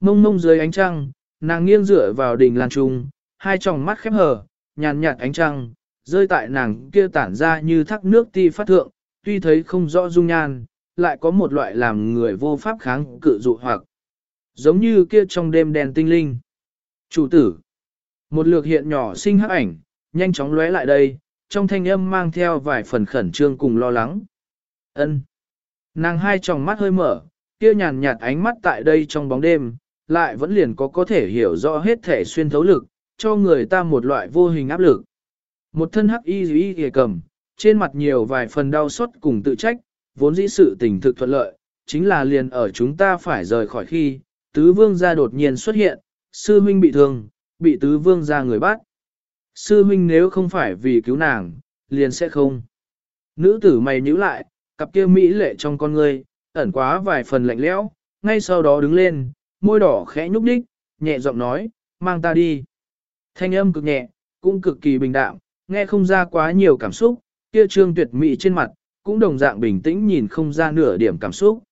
mông mông dưới ánh trăng, nàng nghiêng dựa vào đỉnh lan trung, hai tròng mắt khép hờ, nhàn nhạt ánh trăng, rơi tại nàng kia tản ra như thác nước ti phát thượng, tuy thấy không rõ dung nhan, lại có một loại làm người vô pháp kháng cự dụ hoặc. Giống như kia trong đêm đèn tinh linh. Chủ tử. Một lược hiện nhỏ sinh hắc ảnh, nhanh chóng lóe lại đây, trong thanh âm mang theo vài phần khẩn trương cùng lo lắng. Ân. Nàng hai tròng mắt hơi mở, kia nhàn nhạt ánh mắt tại đây trong bóng đêm, lại vẫn liền có có thể hiểu rõ hết thể xuyên thấu lực, cho người ta một loại vô hình áp lực. Một thân hắc y y kề cầm, trên mặt nhiều vài phần đau xót cùng tự trách, vốn dĩ sự tình thực thuận lợi, chính là liền ở chúng ta phải rời khỏi khi, tứ vương gia đột nhiên xuất hiện, sư huynh bị thương, bị tứ vương gia người bắt. Sư huynh nếu không phải vì cứu nàng, liền sẽ không. Nữ tử mày nhíu lại, cặp kia mỹ lệ trong con ngươi, ẩn quá vài phần lạnh lẽo, ngay sau đó đứng lên, môi đỏ khẽ nhúc đích, nhẹ giọng nói, mang ta đi. Thanh âm cực nhẹ, cũng cực kỳ bình đạm, nghe không ra quá nhiều cảm xúc, kia trương tuyệt mỹ trên mặt, cũng đồng dạng bình tĩnh nhìn không ra nửa điểm cảm xúc.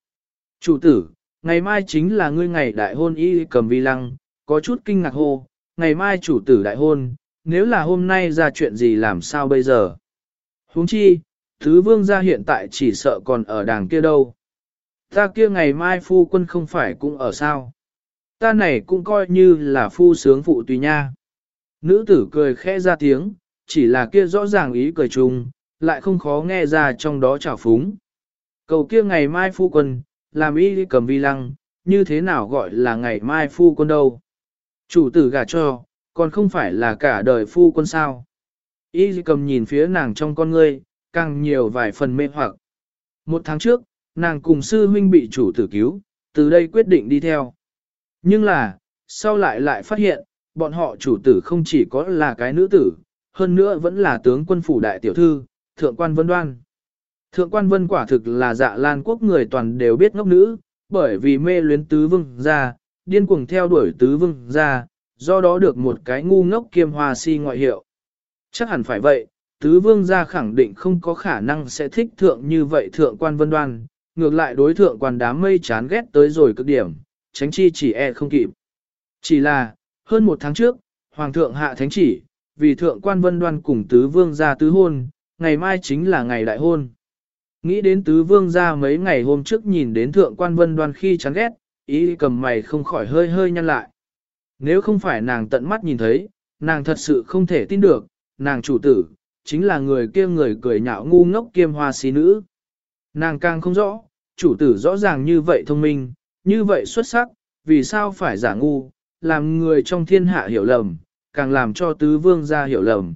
Chủ tử, ngày mai chính là ngươi ngày đại hôn y cầm vi lăng, có chút kinh ngạc hô, ngày mai chủ tử đại hôn, nếu là hôm nay ra chuyện gì làm sao bây giờ? huống chi, thứ vương gia hiện tại chỉ sợ còn ở đàng kia đâu. Ta kia ngày mai phu quân không phải cũng ở sao? Ta này cũng coi như là phu sướng phụ tùy nha. Nữ tử cười khẽ ra tiếng, chỉ là kia rõ ràng ý cười chung, lại không khó nghe ra trong đó trào phúng. Cầu kia ngày mai phu quân, làm y cầm vi lăng, như thế nào gọi là ngày mai phu quân đâu. Chủ tử gả cho, còn không phải là cả đời phu quân sao. Y cầm nhìn phía nàng trong con ngươi, càng nhiều vài phần mê hoặc. Một tháng trước, nàng cùng sư huynh bị chủ tử cứu, từ đây quyết định đi theo. Nhưng là, sau lại lại phát hiện, bọn họ chủ tử không chỉ có là cái nữ tử, hơn nữa vẫn là tướng quân phủ đại tiểu thư, thượng quan vân đoan. Thượng quan vân quả thực là dạ lan quốc người toàn đều biết ngốc nữ, bởi vì mê luyến tứ vương ra, điên cuồng theo đuổi tứ vương ra, do đó được một cái ngu ngốc kiêm hoa si ngoại hiệu. Chắc hẳn phải vậy, tứ vương gia khẳng định không có khả năng sẽ thích thượng như vậy thượng quan vân đoan, ngược lại đối thượng quan đám mây chán ghét tới rồi cực điểm, tránh chi chỉ e không kịp. Chỉ là, hơn một tháng trước, Hoàng thượng hạ thánh chỉ, vì thượng quan vân đoan cùng tứ vương gia tứ hôn, ngày mai chính là ngày đại hôn. Nghĩ đến tứ vương gia mấy ngày hôm trước nhìn đến thượng quan vân đoan khi chán ghét, ý cầm mày không khỏi hơi hơi nhăn lại. Nếu không phải nàng tận mắt nhìn thấy, nàng thật sự không thể tin được, nàng chủ tử, chính là người kia người cười nhạo ngu ngốc kiêm hoa xí nữ. Nàng càng không rõ, chủ tử rõ ràng như vậy thông minh, như vậy xuất sắc, vì sao phải giả ngu, làm người trong thiên hạ hiểu lầm, càng làm cho tứ vương gia hiểu lầm.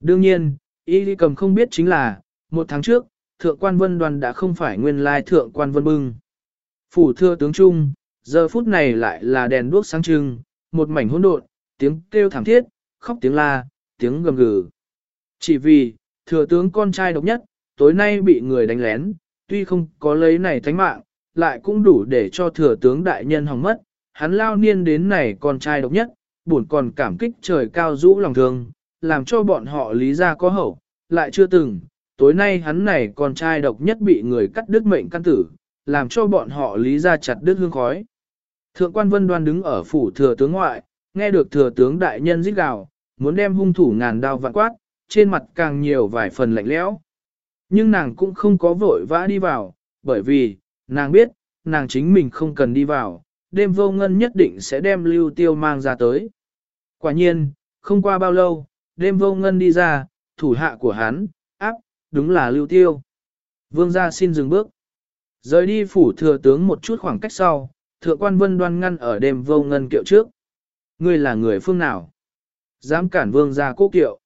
Đương nhiên, y cầm không biết chính là, một tháng trước, thượng quan vân đoàn đã không phải nguyên lai thượng quan vân bưng. Phủ thưa tướng trung, giờ phút này lại là đèn đuốc sáng trưng, một mảnh hỗn độn, tiếng kêu thảm thiết, khóc tiếng la, tiếng gầm gừ. Chỉ vì, thừa tướng con trai độc nhất, tối nay bị người đánh lén, tuy không có lấy này thánh mạng, lại cũng đủ để cho thừa tướng đại nhân hỏng mất, hắn lao niên đến này con trai độc nhất, buồn còn cảm kích trời cao rũ lòng thương, làm cho bọn họ lý ra có hậu, lại chưa từng, tối nay hắn này con trai độc nhất bị người cắt đứt mệnh căn tử, làm cho bọn họ lý ra chặt đứt hương khói. Thượng quan vân đoan đứng ở phủ thừa tướng ngoại, nghe được thừa tướng đại nhân rít gào, muốn đem hung thủ ngàn đao vạn quát, trên mặt càng nhiều vài phần lạnh lẽo. Nhưng nàng cũng không có vội vã đi vào, bởi vì, nàng biết, nàng chính mình không cần đi vào, đêm vô ngân nhất định sẽ đem lưu tiêu mang ra tới. Quả nhiên, không qua bao lâu, đêm vô ngân đi ra, thủ hạ của hắn, áp, đúng là lưu tiêu. Vương gia xin dừng bước. Rời đi phủ thừa tướng một chút khoảng cách sau, thượng quan vân đoan ngăn ở đêm vô ngân kiệu trước. Ngươi là người phương nào? Dám cản vương gia cố kiệu.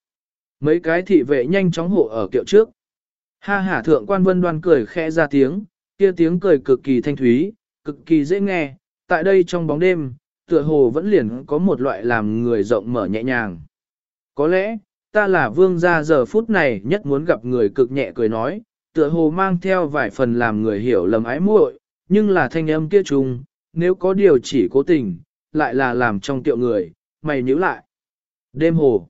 Mấy cái thị vệ nhanh chóng hộ ở kiệu trước. Ha hả thượng quan vân đoan cười khẽ ra tiếng, kia tiếng cười cực kỳ thanh thúy, cực kỳ dễ nghe, tại đây trong bóng đêm, tựa hồ vẫn liền có một loại làm người rộng mở nhẹ nhàng. Có lẽ, ta là vương gia giờ phút này nhất muốn gặp người cực nhẹ cười nói, tựa hồ mang theo vài phần làm người hiểu lầm ái muội, nhưng là thanh âm kia trùng, nếu có điều chỉ cố tình, lại là làm trong tiệu người, mày nhíu lại. Đêm hồ,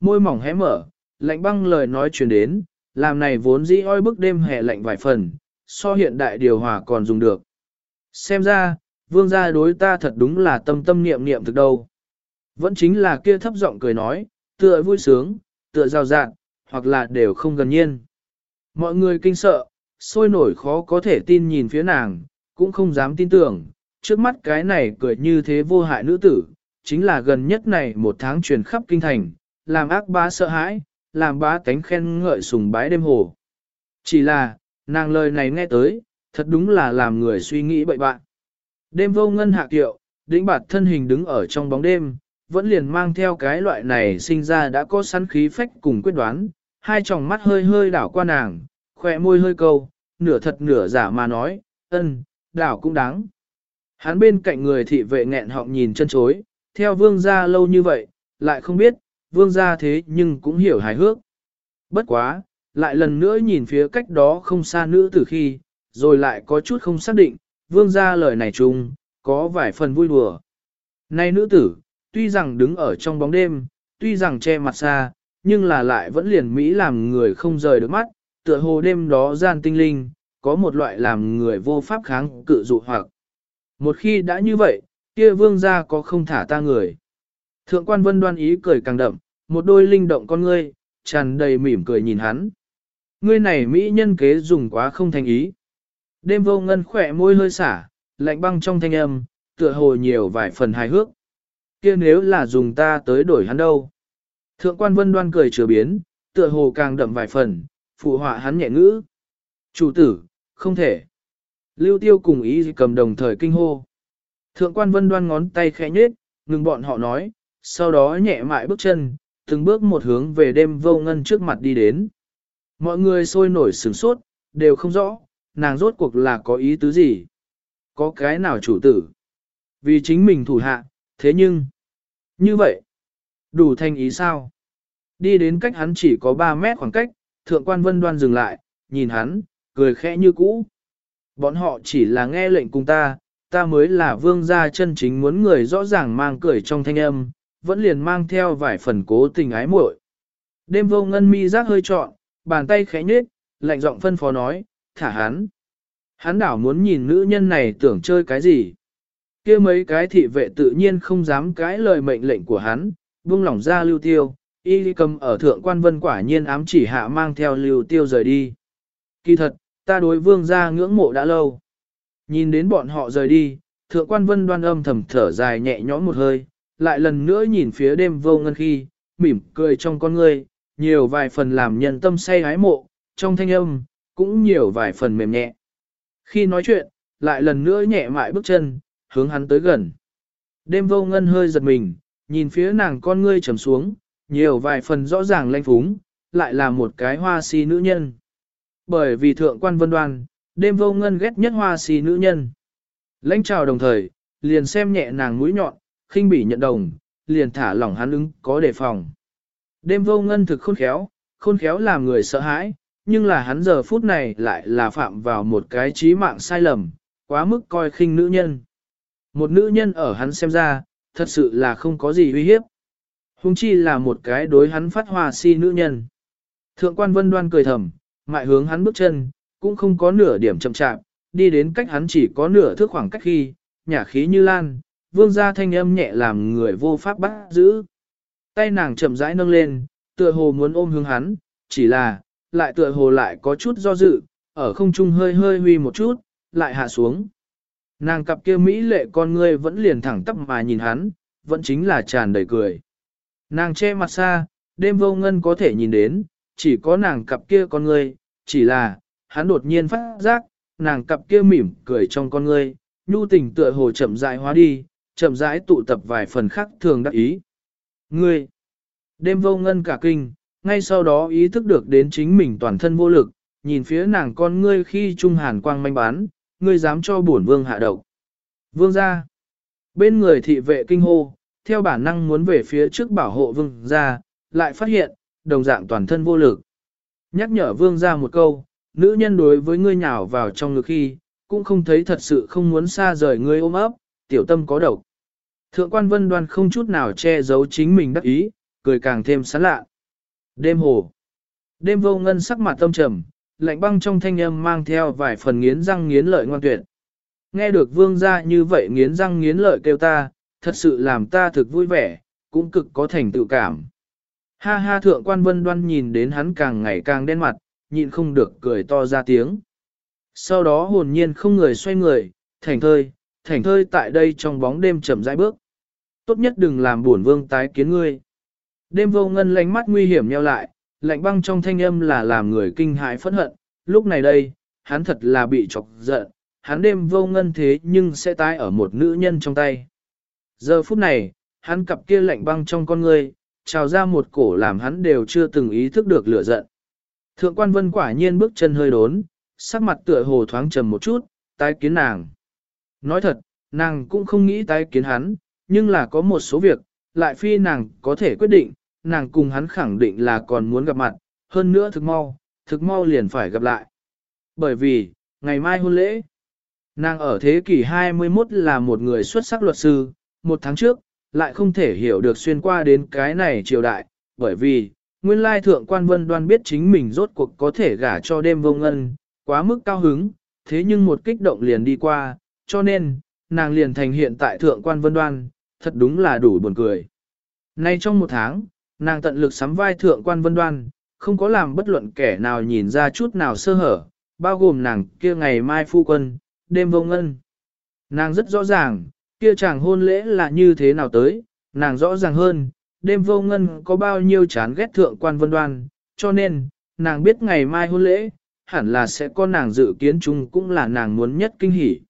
môi mỏng hé mở, lạnh băng lời nói truyền đến, làm này vốn dĩ oi bức đêm hè lạnh vài phần, so hiện đại điều hòa còn dùng được. Xem ra, vương gia đối ta thật đúng là tâm tâm niệm niệm thực đâu. Vẫn chính là kia thấp giọng cười nói, tựa vui sướng, tựa rào rạn, hoặc là đều không gần nhiên. Mọi người kinh sợ, sôi nổi khó có thể tin nhìn phía nàng, cũng không dám tin tưởng, trước mắt cái này cười như thế vô hại nữ tử, chính là gần nhất này một tháng truyền khắp kinh thành, làm ác bá sợ hãi, làm bá tánh khen ngợi sùng bái đêm hồ. Chỉ là, nàng lời này nghe tới, thật đúng là làm người suy nghĩ bậy bạn. Đêm vô ngân hạ kiệu, đĩnh bạt thân hình đứng ở trong bóng đêm, vẫn liền mang theo cái loại này sinh ra đã có sẵn khí phách cùng quyết đoán, hai tròng mắt hơi hơi đảo qua nàng, khỏe môi hơi câu, nửa thật nửa giả mà nói, ân, đảo cũng đáng. Hắn bên cạnh người thị vệ nghẹn họng nhìn chân chối, theo vương gia lâu như vậy, lại không biết, vương gia thế nhưng cũng hiểu hài hước. Bất quá, lại lần nữa nhìn phía cách đó không xa nữ tử khi, rồi lại có chút không xác định, vương gia lời này chung, có vài phần vui đùa. Này nữ tử, tuy rằng đứng ở trong bóng đêm, tuy rằng che mặt xa, nhưng là lại vẫn liền Mỹ làm người không rời được mắt, tựa hồ đêm đó gian tinh linh, có một loại làm người vô pháp kháng cự dụ hoặc. Một khi đã như vậy, kia vương gia có không thả ta người. Thượng quan vân đoan ý cười càng đậm, một đôi linh động con ngươi, tràn đầy mỉm cười nhìn hắn. Ngươi này Mỹ nhân kế dùng quá không thành ý. Đêm vô ngân khỏe môi hơi xả, lạnh băng trong thanh âm, tựa hồ nhiều vài phần hài hước. kia nếu là dùng ta tới đổi hắn đâu. Thượng quan vân đoan cười chừa biến, tựa hồ càng đậm vài phần, phụ họa hắn nhẹ ngữ. Chủ tử, không thể. Lưu tiêu cùng ý cầm đồng thời kinh hô. Thượng quan vân đoan ngón tay khẽ nhết, ngừng bọn họ nói, sau đó nhẹ mại bước chân, từng bước một hướng về đêm vô ngân trước mặt đi đến. Mọi người sôi nổi sửng sốt, đều không rõ, nàng rốt cuộc là có ý tứ gì. Có cái nào chủ tử? Vì chính mình thủ hạ, thế nhưng... Như vậy, đủ thanh ý sao? Đi đến cách hắn chỉ có 3 mét khoảng cách, thượng quan vân đoan dừng lại, nhìn hắn, cười khẽ như cũ. Bọn họ chỉ là nghe lệnh cùng ta, ta mới là vương gia chân chính muốn người rõ ràng mang cười trong thanh âm, vẫn liền mang theo vài phần cố tình ái muội. Đêm vô ngân mi giác hơi trọn, bàn tay khẽ nhếch, lạnh giọng phân phó nói, thả hắn. Hắn đảo muốn nhìn nữ nhân này tưởng chơi cái gì. kia mấy cái thị vệ tự nhiên không dám cãi lời mệnh lệnh của hắn, buông lỏng ra lưu tiêu, y cầm ở thượng quan vân quả nhiên ám chỉ hạ mang theo lưu tiêu rời đi. Kỳ thật, ta đối vương gia ngưỡng mộ đã lâu. Nhìn đến bọn họ rời đi, thượng quan vân đoan âm thầm thở dài nhẹ nhõm một hơi, lại lần nữa nhìn phía đêm vô ngân khi, mỉm cười trong con ngươi, nhiều vài phần làm nhân tâm say hái mộ, trong thanh âm, cũng nhiều vài phần mềm nhẹ. Khi nói chuyện, lại lần nữa nhẹ mại bước chân, hướng hắn tới gần. Đêm vô ngân hơi giật mình, nhìn phía nàng con ngươi trầm xuống, nhiều vài phần rõ ràng lanh phúng, lại là một cái hoa si nữ nhân. Bởi vì thượng quan vân đoan, đêm vô ngân ghét nhất hoa si nữ nhân. Lãnh chào đồng thời, liền xem nhẹ nàng mũi nhọn, khinh bỉ nhận đồng, liền thả lỏng hắn ứng có đề phòng. Đêm vô ngân thực khôn khéo, khôn khéo làm người sợ hãi, nhưng là hắn giờ phút này lại là phạm vào một cái trí mạng sai lầm, quá mức coi khinh nữ nhân. Một nữ nhân ở hắn xem ra, thật sự là không có gì uy hiếp. Hùng chi là một cái đối hắn phát hoa si nữ nhân. Thượng quan vân đoan cười thầm, mại hướng hắn bước chân, cũng không có nửa điểm chậm chạp, đi đến cách hắn chỉ có nửa thước khoảng cách khi, nhà khí như lan, vương gia thanh âm nhẹ làm người vô pháp bắt giữ. Tay nàng chậm rãi nâng lên, tựa hồ muốn ôm hướng hắn, chỉ là, lại tựa hồ lại có chút do dự, ở không trung hơi hơi huy một chút, lại hạ xuống. Nàng cặp kia mỹ lệ con ngươi vẫn liền thẳng tắp mà nhìn hắn, vẫn chính là tràn đầy cười. Nàng che mặt xa, đêm vô ngân có thể nhìn đến, chỉ có nàng cặp kia con ngươi, chỉ là, hắn đột nhiên phát giác, nàng cặp kia mỉm cười trong con ngươi, nhu tình tựa hồ chậm rãi hóa đi, chậm rãi tụ tập vài phần khác thường đắc ý. Ngươi, đêm vô ngân cả kinh, ngay sau đó ý thức được đến chính mình toàn thân vô lực, nhìn phía nàng con ngươi khi trung hàn quang manh bán, ngươi dám cho bổn vương hạ độc. Vương ra, bên người thị vệ kinh hô, theo bản năng muốn về phía trước bảo hộ vương ra, lại phát hiện, đồng dạng toàn thân vô lực. Nhắc nhở vương ra một câu, nữ nhân đối với ngươi nhào vào trong ngực khi, cũng không thấy thật sự không muốn xa rời ngươi ôm ấp, tiểu tâm có độc. Thượng quan vân đoan không chút nào che giấu chính mình đắc ý, cười càng thêm sán lạ. Đêm hồ. Đêm vô ngân sắc mặt tâm trầm, lạnh băng trong thanh âm mang theo vài phần nghiến răng nghiến lợi ngoan tuyệt. nghe được vương gia như vậy nghiến răng nghiến lợi kêu ta, thật sự làm ta thực vui vẻ, cũng cực có thành tựu cảm. Ha ha thượng quan vân đoan nhìn đến hắn càng ngày càng đen mặt, nhịn không được cười to ra tiếng. Sau đó hồn nhiên không người xoay người, thành thơi, thành thơi tại đây trong bóng đêm chậm rãi bước. Tốt nhất đừng làm buồn vương tái kiến ngươi. Đêm vô ngân lánh mắt nguy hiểm nheo lại, lạnh băng trong thanh âm là làm người kinh hãi phẫn hận. Lúc này đây, hắn thật là bị chọc giận, hắn đêm vô ngân thế nhưng sẽ tái ở một nữ nhân trong tay. Giờ phút này, hắn cặp kia lạnh băng trong con người, trào ra một cổ làm hắn đều chưa từng ý thức được lửa giận. Thượng quan vân quả nhiên bước chân hơi đốn, sắc mặt tựa hồ thoáng trầm một chút, tái kiến nàng. Nói thật, nàng cũng không nghĩ tái kiến hắn, nhưng là có một số việc, lại phi nàng có thể quyết định, nàng cùng hắn khẳng định là còn muốn gặp mặt, hơn nữa thực mau, thực mau liền phải gặp lại. Bởi vì, ngày mai hôn lễ, nàng ở thế kỷ 21 là một người xuất sắc luật sư, một tháng trước, lại không thể hiểu được xuyên qua đến cái này triều đại, bởi vì, nguyên lai thượng quan vân đoan biết chính mình rốt cuộc có thể gả cho đêm vô ngân, quá mức cao hứng, thế nhưng một kích động liền đi qua, cho nên, nàng liền thành hiện tại thượng quan vân đoan, thật đúng là đủ buồn cười. Nay trong một tháng, nàng tận lực sắm vai thượng quan vân đoan, không có làm bất luận kẻ nào nhìn ra chút nào sơ hở, bao gồm nàng kia ngày mai phu quân, đêm vô ngân. Nàng rất rõ ràng, kia chàng hôn lễ là như thế nào tới, nàng rõ ràng hơn, đêm vô ngân có bao nhiêu chán ghét thượng quan vân đoan, cho nên, nàng biết ngày mai hôn lễ, hẳn là sẽ có nàng dự kiến chung cũng là nàng muốn nhất kinh hỉ.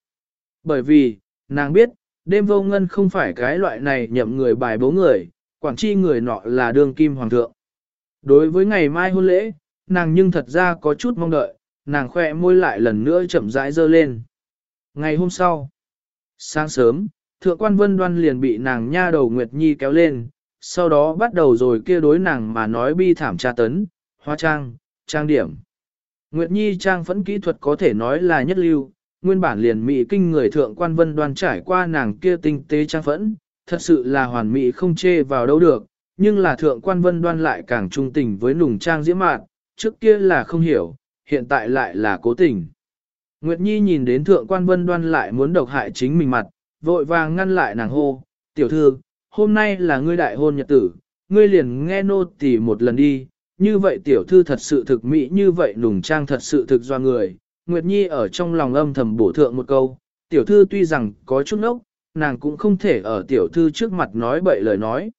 Bởi vì, nàng biết, đêm vô ngân không phải cái loại này nhậm người bài bố người, quản chi người nọ là đương kim hoàng thượng. Đối với ngày mai hôn lễ, nàng nhưng thật ra có chút mong đợi, nàng khoe môi lại lần nữa chậm rãi dơ lên. Ngày hôm sau, sáng sớm, thượng quan vân đoan liền bị nàng nha đầu Nguyệt Nhi kéo lên, sau đó bắt đầu rồi kia đối nàng mà nói bi thảm tra tấn, hóa trang, trang điểm. Nguyệt Nhi trang phẫn kỹ thuật có thể nói là nhất lưu, nguyên bản liền mỹ kinh người thượng quan vân đoan trải qua nàng kia tinh tế trang phẫn, thật sự là hoàn mỹ không chê vào đâu được, nhưng là thượng quan vân đoan lại càng trung tình với nùng trang diễm mạn, trước kia là không hiểu, hiện tại lại là cố tình. Nguyệt Nhi nhìn đến thượng quan vân đoan lại muốn độc hại chính mình mặt, vội vàng ngăn lại nàng hô, tiểu thư, hôm nay là ngươi đại hôn nhật tử, ngươi liền nghe nô tỳ một lần đi, như vậy tiểu thư thật sự thực mỹ như vậy nùng trang thật sự thực do người. Nguyệt Nhi ở trong lòng âm thầm bổ thượng một câu, tiểu thư tuy rằng có chút nốc, nàng cũng không thể ở tiểu thư trước mặt nói bậy lời nói.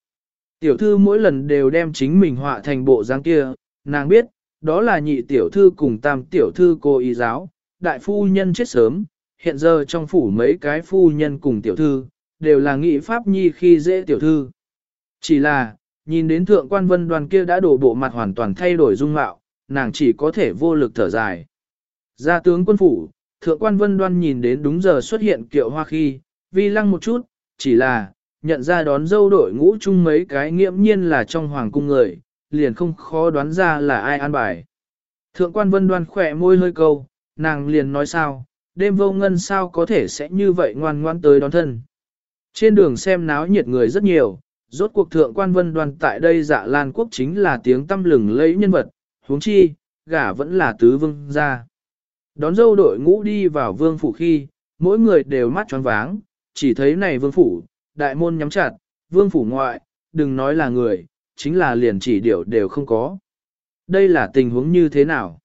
Tiểu thư mỗi lần đều đem chính mình họa thành bộ dáng kia, nàng biết, đó là nhị tiểu thư cùng tam tiểu thư cô y giáo, đại phu nhân chết sớm, hiện giờ trong phủ mấy cái phu nhân cùng tiểu thư, đều là nghị pháp nhi khi dễ tiểu thư. Chỉ là, nhìn đến thượng quan vân đoàn kia đã đổ bộ mặt hoàn toàn thay đổi dung mạo, nàng chỉ có thể vô lực thở dài gia tướng quân phủ, thượng quan vân đoan nhìn đến đúng giờ xuất hiện kiệu hoa khi, vi lăng một chút, chỉ là, nhận ra đón dâu đội ngũ chung mấy cái nghiễm nhiên là trong hoàng cung người, liền không khó đoán ra là ai an bài. Thượng quan vân đoan khỏe môi hơi câu, nàng liền nói sao, đêm vô ngân sao có thể sẽ như vậy ngoan ngoan tới đón thân. Trên đường xem náo nhiệt người rất nhiều, rốt cuộc thượng quan vân đoan tại đây dạ lan quốc chính là tiếng tâm lừng lấy nhân vật, huống chi, gả vẫn là tứ vương gia. Đón dâu đội ngũ đi vào vương phủ khi, mỗi người đều mắt tròn váng, chỉ thấy này vương phủ, đại môn nhắm chặt, vương phủ ngoại, đừng nói là người, chính là liền chỉ điều đều không có. Đây là tình huống như thế nào?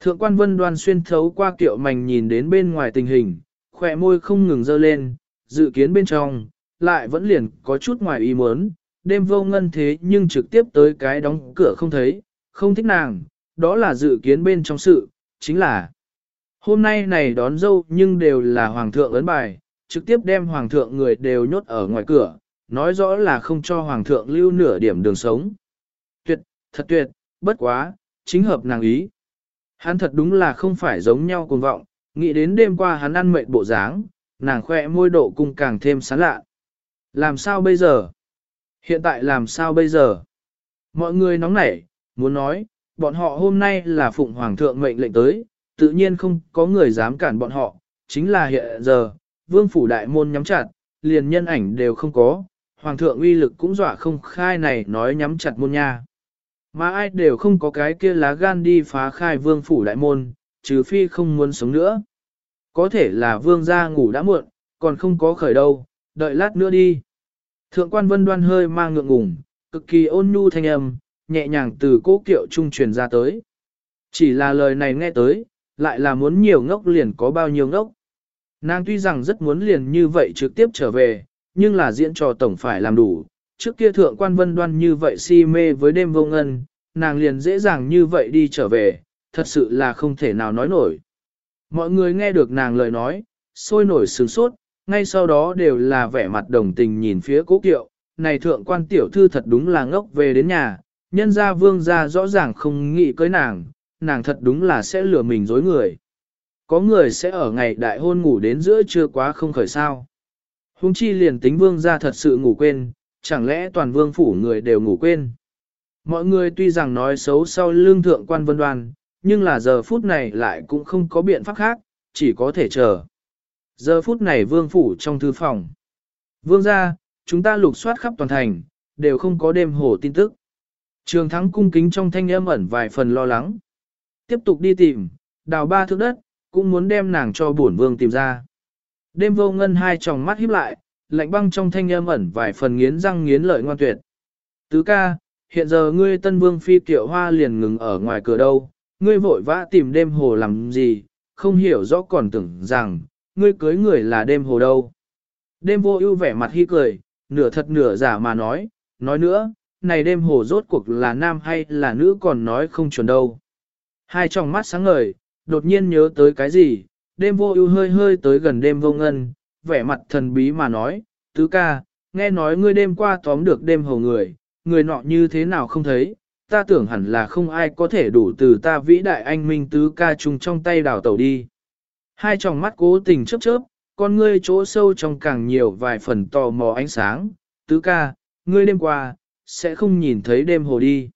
Thượng quan vân đoan xuyên thấu qua kiệu mảnh nhìn đến bên ngoài tình hình, khỏe môi không ngừng dơ lên, dự kiến bên trong, lại vẫn liền có chút ngoài ý muốn, đêm vô ngân thế nhưng trực tiếp tới cái đóng cửa không thấy, không thích nàng, đó là dự kiến bên trong sự, chính là hôm nay này đón dâu nhưng đều là hoàng thượng ấn bài, trực tiếp đem hoàng thượng người đều nhốt ở ngoài cửa, nói rõ là không cho hoàng thượng lưu nửa điểm đường sống. Tuyệt, thật tuyệt, bất quá, chính hợp nàng ý. Hắn thật đúng là không phải giống nhau cùng vọng, nghĩ đến đêm qua hắn ăn mệt bộ dáng, nàng khoe môi độ cung càng thêm sán lạ. Làm sao bây giờ? Hiện tại làm sao bây giờ? Mọi người nóng nảy, muốn nói, bọn họ hôm nay là phụng hoàng thượng mệnh lệnh tới, tự nhiên không có người dám cản bọn họ, chính là hiện giờ, vương phủ đại môn nhắm chặt, liền nhân ảnh đều không có, hoàng thượng uy lực cũng dọa không khai này nói nhắm chặt môn nha. Mà ai đều không có cái kia lá gan đi phá khai vương phủ đại môn, trừ phi không muốn sống nữa. Có thể là vương gia ngủ đã muộn, còn không có khởi đâu, đợi lát nữa đi. Thượng quan vân đoan hơi mang ngượng ngùng, cực kỳ ôn nhu thanh âm, nhẹ nhàng từ cố kiệu trung truyền ra tới. Chỉ là lời này nghe tới, lại là muốn nhiều ngốc liền có bao nhiêu ngốc. Nàng tuy rằng rất muốn liền như vậy trực tiếp trở về, nhưng là diễn trò tổng phải làm đủ. Trước kia thượng quan vân đoan như vậy si mê với đêm vô ngân, nàng liền dễ dàng như vậy đi trở về, thật sự là không thể nào nói nổi. Mọi người nghe được nàng lời nói, sôi nổi sướng sốt, ngay sau đó đều là vẻ mặt đồng tình nhìn phía cố kiệu, này thượng quan tiểu thư thật đúng là ngốc về đến nhà, nhân gia vương gia rõ ràng không nghĩ cưới nàng, nàng thật đúng là sẽ lừa mình dối người. Có người sẽ ở ngày đại hôn ngủ đến giữa trưa quá không khởi sao. Hùng chi liền tính vương gia thật sự ngủ quên, chẳng lẽ toàn vương phủ người đều ngủ quên. Mọi người tuy rằng nói xấu sau lương thượng quan vân đoan, nhưng là giờ phút này lại cũng không có biện pháp khác, chỉ có thể chờ. Giờ phút này vương phủ trong thư phòng. Vương gia, chúng ta lục soát khắp toàn thành, đều không có đêm hồ tin tức. Trường thắng cung kính trong thanh âm ẩn vài phần lo lắng. Tiếp tục đi tìm, đào ba thước đất, cũng muốn đem nàng cho bổn vương tìm ra. Đêm vô ngân hai tròng mắt híp lại, lạnh băng trong thanh âm ẩn vài phần nghiến răng nghiến lợi ngoan tuyệt. Tứ ca, hiện giờ ngươi tân vương phi tiểu hoa liền ngừng ở ngoài cửa đâu, ngươi vội vã tìm đêm hồ làm gì, không hiểu rõ còn tưởng rằng, ngươi cưới người là đêm hồ đâu. Đêm vô ưu vẻ mặt hi cười, nửa thật nửa giả mà nói, nói nữa, này đêm hồ rốt cuộc là nam hay là nữ còn nói không chuẩn đâu. Hai tròng mắt sáng ngời, đột nhiên nhớ tới cái gì, đêm vô ưu hơi hơi tới gần đêm vô ngân, vẻ mặt thần bí mà nói, tứ ca, nghe nói ngươi đêm qua tóm được đêm hồ người, người nọ như thế nào không thấy, ta tưởng hẳn là không ai có thể đủ từ ta vĩ đại anh minh tứ ca chung trong tay đào tẩu đi. Hai tròng mắt cố tình chớp chớp, con ngươi chỗ sâu trong càng nhiều vài phần tò mò ánh sáng, tứ ca, ngươi đêm qua, sẽ không nhìn thấy đêm hồ đi.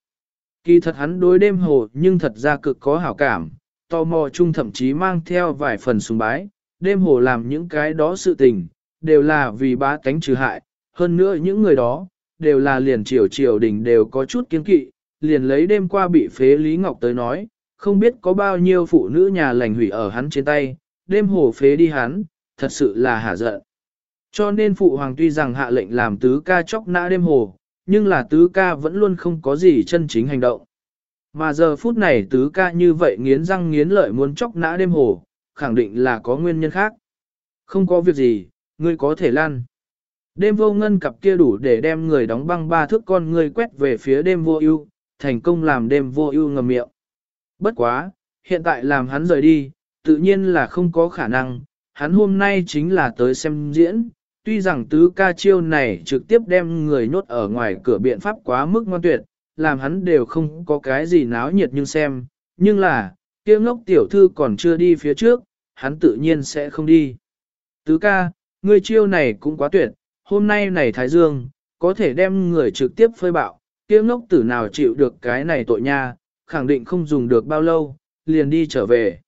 Kỳ thật hắn đối đêm hồ nhưng thật ra cực có hảo cảm, tò mò chung thậm chí mang theo vài phần sùng bái, đêm hồ làm những cái đó sự tình, đều là vì bá tánh trừ hại, hơn nữa những người đó, đều là liền triều triều đình đều có chút kiến kỵ, liền lấy đêm qua bị phế Lý Ngọc tới nói, không biết có bao nhiêu phụ nữ nhà lành hủy ở hắn trên tay, đêm hồ phế đi hắn, thật sự là hả giận. Cho nên phụ hoàng tuy rằng hạ lệnh làm tứ ca chóc nã đêm hồ, nhưng là tứ ca vẫn luôn không có gì chân chính hành động. Mà giờ phút này tứ ca như vậy nghiến răng nghiến lợi muốn chóc nã đêm hồ, khẳng định là có nguyên nhân khác. Không có việc gì, ngươi có thể lăn Đêm vô ngân cặp kia đủ để đem người đóng băng ba thước con ngươi quét về phía đêm vô ưu, thành công làm đêm vô ưu ngầm miệng. Bất quá, hiện tại làm hắn rời đi, tự nhiên là không có khả năng, hắn hôm nay chính là tới xem diễn, tuy rằng tứ ca chiêu này trực tiếp đem người nhốt ở ngoài cửa biện pháp quá mức ngoan tuyệt, làm hắn đều không có cái gì náo nhiệt nhưng xem, nhưng là, kia ngốc tiểu thư còn chưa đi phía trước, hắn tự nhiên sẽ không đi. Tứ ca, người chiêu này cũng quá tuyệt, hôm nay này Thái Dương, có thể đem người trực tiếp phơi bạo, kia ngốc tử nào chịu được cái này tội nha, khẳng định không dùng được bao lâu, liền đi trở về.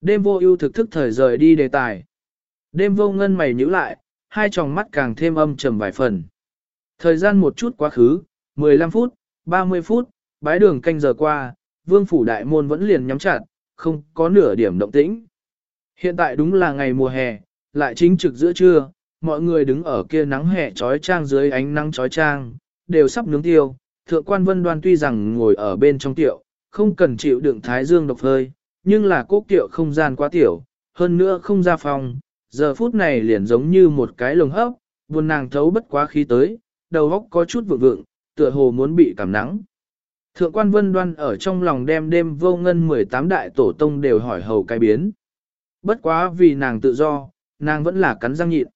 Đêm vô ưu thực thức thời rời đi đề tài. Đêm vô ngân mày nhíu lại, hai tròng mắt càng thêm âm trầm vài phần. Thời gian một chút quá khứ, 15 phút, 30 phút, bái đường canh giờ qua, vương phủ đại môn vẫn liền nhắm chặt, không có nửa điểm động tĩnh. Hiện tại đúng là ngày mùa hè, lại chính trực giữa trưa, mọi người đứng ở kia nắng hè trói trang dưới ánh nắng trói trang, đều sắp nướng tiêu. Thượng quan vân đoan tuy rằng ngồi ở bên trong tiệu, không cần chịu đựng thái dương độc hơi, nhưng là cốc tiệu không gian quá tiểu, hơn nữa không ra phòng, giờ phút này liền giống như một cái lồng hấp, buồn nàng thấu bất quá khí tới, đầu óc có chút vượng vượng, tựa hồ muốn bị cảm nắng. Thượng quan vân đoan ở trong lòng đem đêm vô ngân 18 đại tổ tông đều hỏi hầu cái biến. Bất quá vì nàng tự do, nàng vẫn là cắn răng nhịn.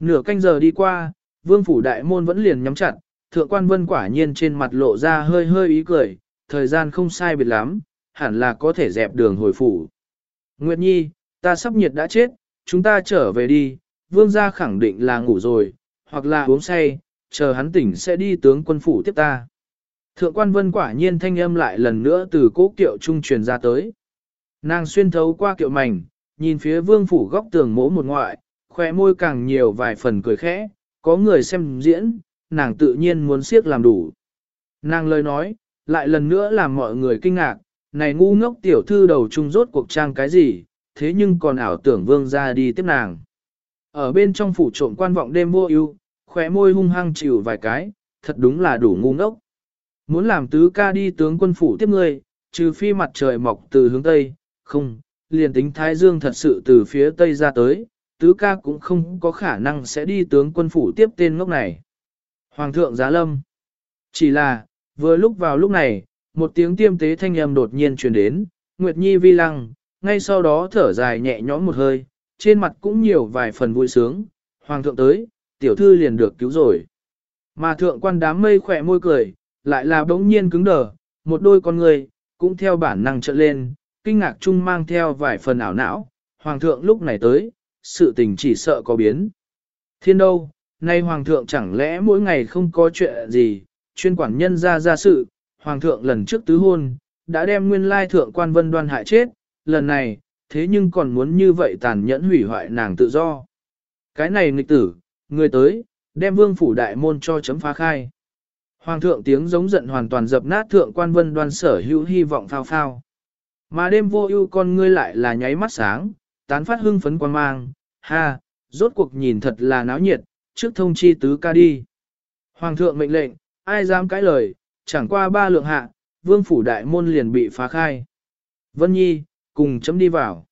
Nửa canh giờ đi qua, vương phủ đại môn vẫn liền nhắm chặt, thượng quan vân quả nhiên trên mặt lộ ra hơi hơi ý cười, thời gian không sai biệt lắm, hẳn là có thể dẹp đường hồi phủ. Nguyệt Nhi, ta sắp nhiệt đã chết, chúng ta trở về đi, vương gia khẳng định là ngủ rồi, hoặc là uống say, chờ hắn tỉnh sẽ đi tướng quân phủ tiếp ta. Thượng quan vân quả nhiên thanh âm lại lần nữa từ cố kiệu trung truyền ra tới. Nàng xuyên thấu qua kiệu mảnh, nhìn phía vương phủ góc tường mỗ một ngoại, khóe môi càng nhiều vài phần cười khẽ, có người xem diễn, nàng tự nhiên muốn siết làm đủ. Nàng lời nói, lại lần nữa làm mọi người kinh ngạc, này ngu ngốc tiểu thư đầu trung rốt cuộc trang cái gì, thế nhưng còn ảo tưởng vương ra đi tiếp nàng. Ở bên trong phủ trộm quan vọng đêm vô ưu, khóe môi hung hăng chịu vài cái, thật đúng là đủ ngu ngốc. Muốn làm tứ ca đi tướng quân phủ tiếp ngươi, trừ phi mặt trời mọc từ hướng tây, không, liền tính thái dương thật sự từ phía tây ra tới, tứ ca cũng không có khả năng sẽ đi tướng quân phủ tiếp tên ngốc này. Hoàng thượng giá lâm. Chỉ là, vừa lúc vào lúc này, một tiếng tiêm tế thanh âm đột nhiên truyền đến, Nguyệt Nhi vi lăng, ngay sau đó thở dài nhẹ nhõm một hơi, trên mặt cũng nhiều vài phần vui sướng, Hoàng thượng tới, tiểu thư liền được cứu rồi. Mà thượng quan đám mây khỏe môi cười, lại là bỗng nhiên cứng đờ, một đôi con người, cũng theo bản năng trợn lên, kinh ngạc chung mang theo vài phần ảo não, Hoàng thượng lúc này tới, sự tình chỉ sợ có biến. Thiên đâu, nay Hoàng thượng chẳng lẽ mỗi ngày không có chuyện gì, chuyên quản nhân ra ra sự, Hoàng thượng lần trước tứ hôn, đã đem nguyên lai thượng quan vân đoan hại chết, lần này, thế nhưng còn muốn như vậy tàn nhẫn hủy hoại nàng tự do. Cái này nghịch tử, người tới, đem vương phủ đại môn cho chấm phá khai. Hoàng thượng tiếng giống giận hoàn toàn dập nát thượng quan vân đoan sở hữu hy vọng phao phao. Mà đêm vô ưu con ngươi lại là nháy mắt sáng, tán phát hưng phấn quan mang, ha, rốt cuộc nhìn thật là náo nhiệt, trước thông chi tứ ca đi. Hoàng thượng mệnh lệnh, ai dám cãi lời, chẳng qua ba lượng hạ, vương phủ đại môn liền bị phá khai. Vân Nhi, cùng chấm đi vào.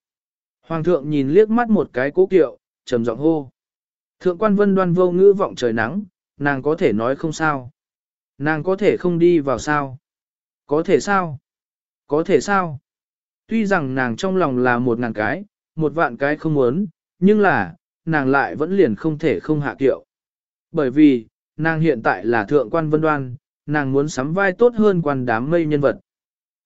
Hoàng thượng nhìn liếc mắt một cái cố kiệu, trầm giọng hô. Thượng quan vân đoan vô ngữ vọng trời nắng, nàng có thể nói không sao. Nàng có thể không đi vào sao? Có thể sao? Có thể sao? Tuy rằng nàng trong lòng là một ngàn cái, một vạn cái không muốn, nhưng là, nàng lại vẫn liền không thể không hạ kiệu. Bởi vì, nàng hiện tại là thượng quan vân đoan, nàng muốn sắm vai tốt hơn quan đám mây nhân vật.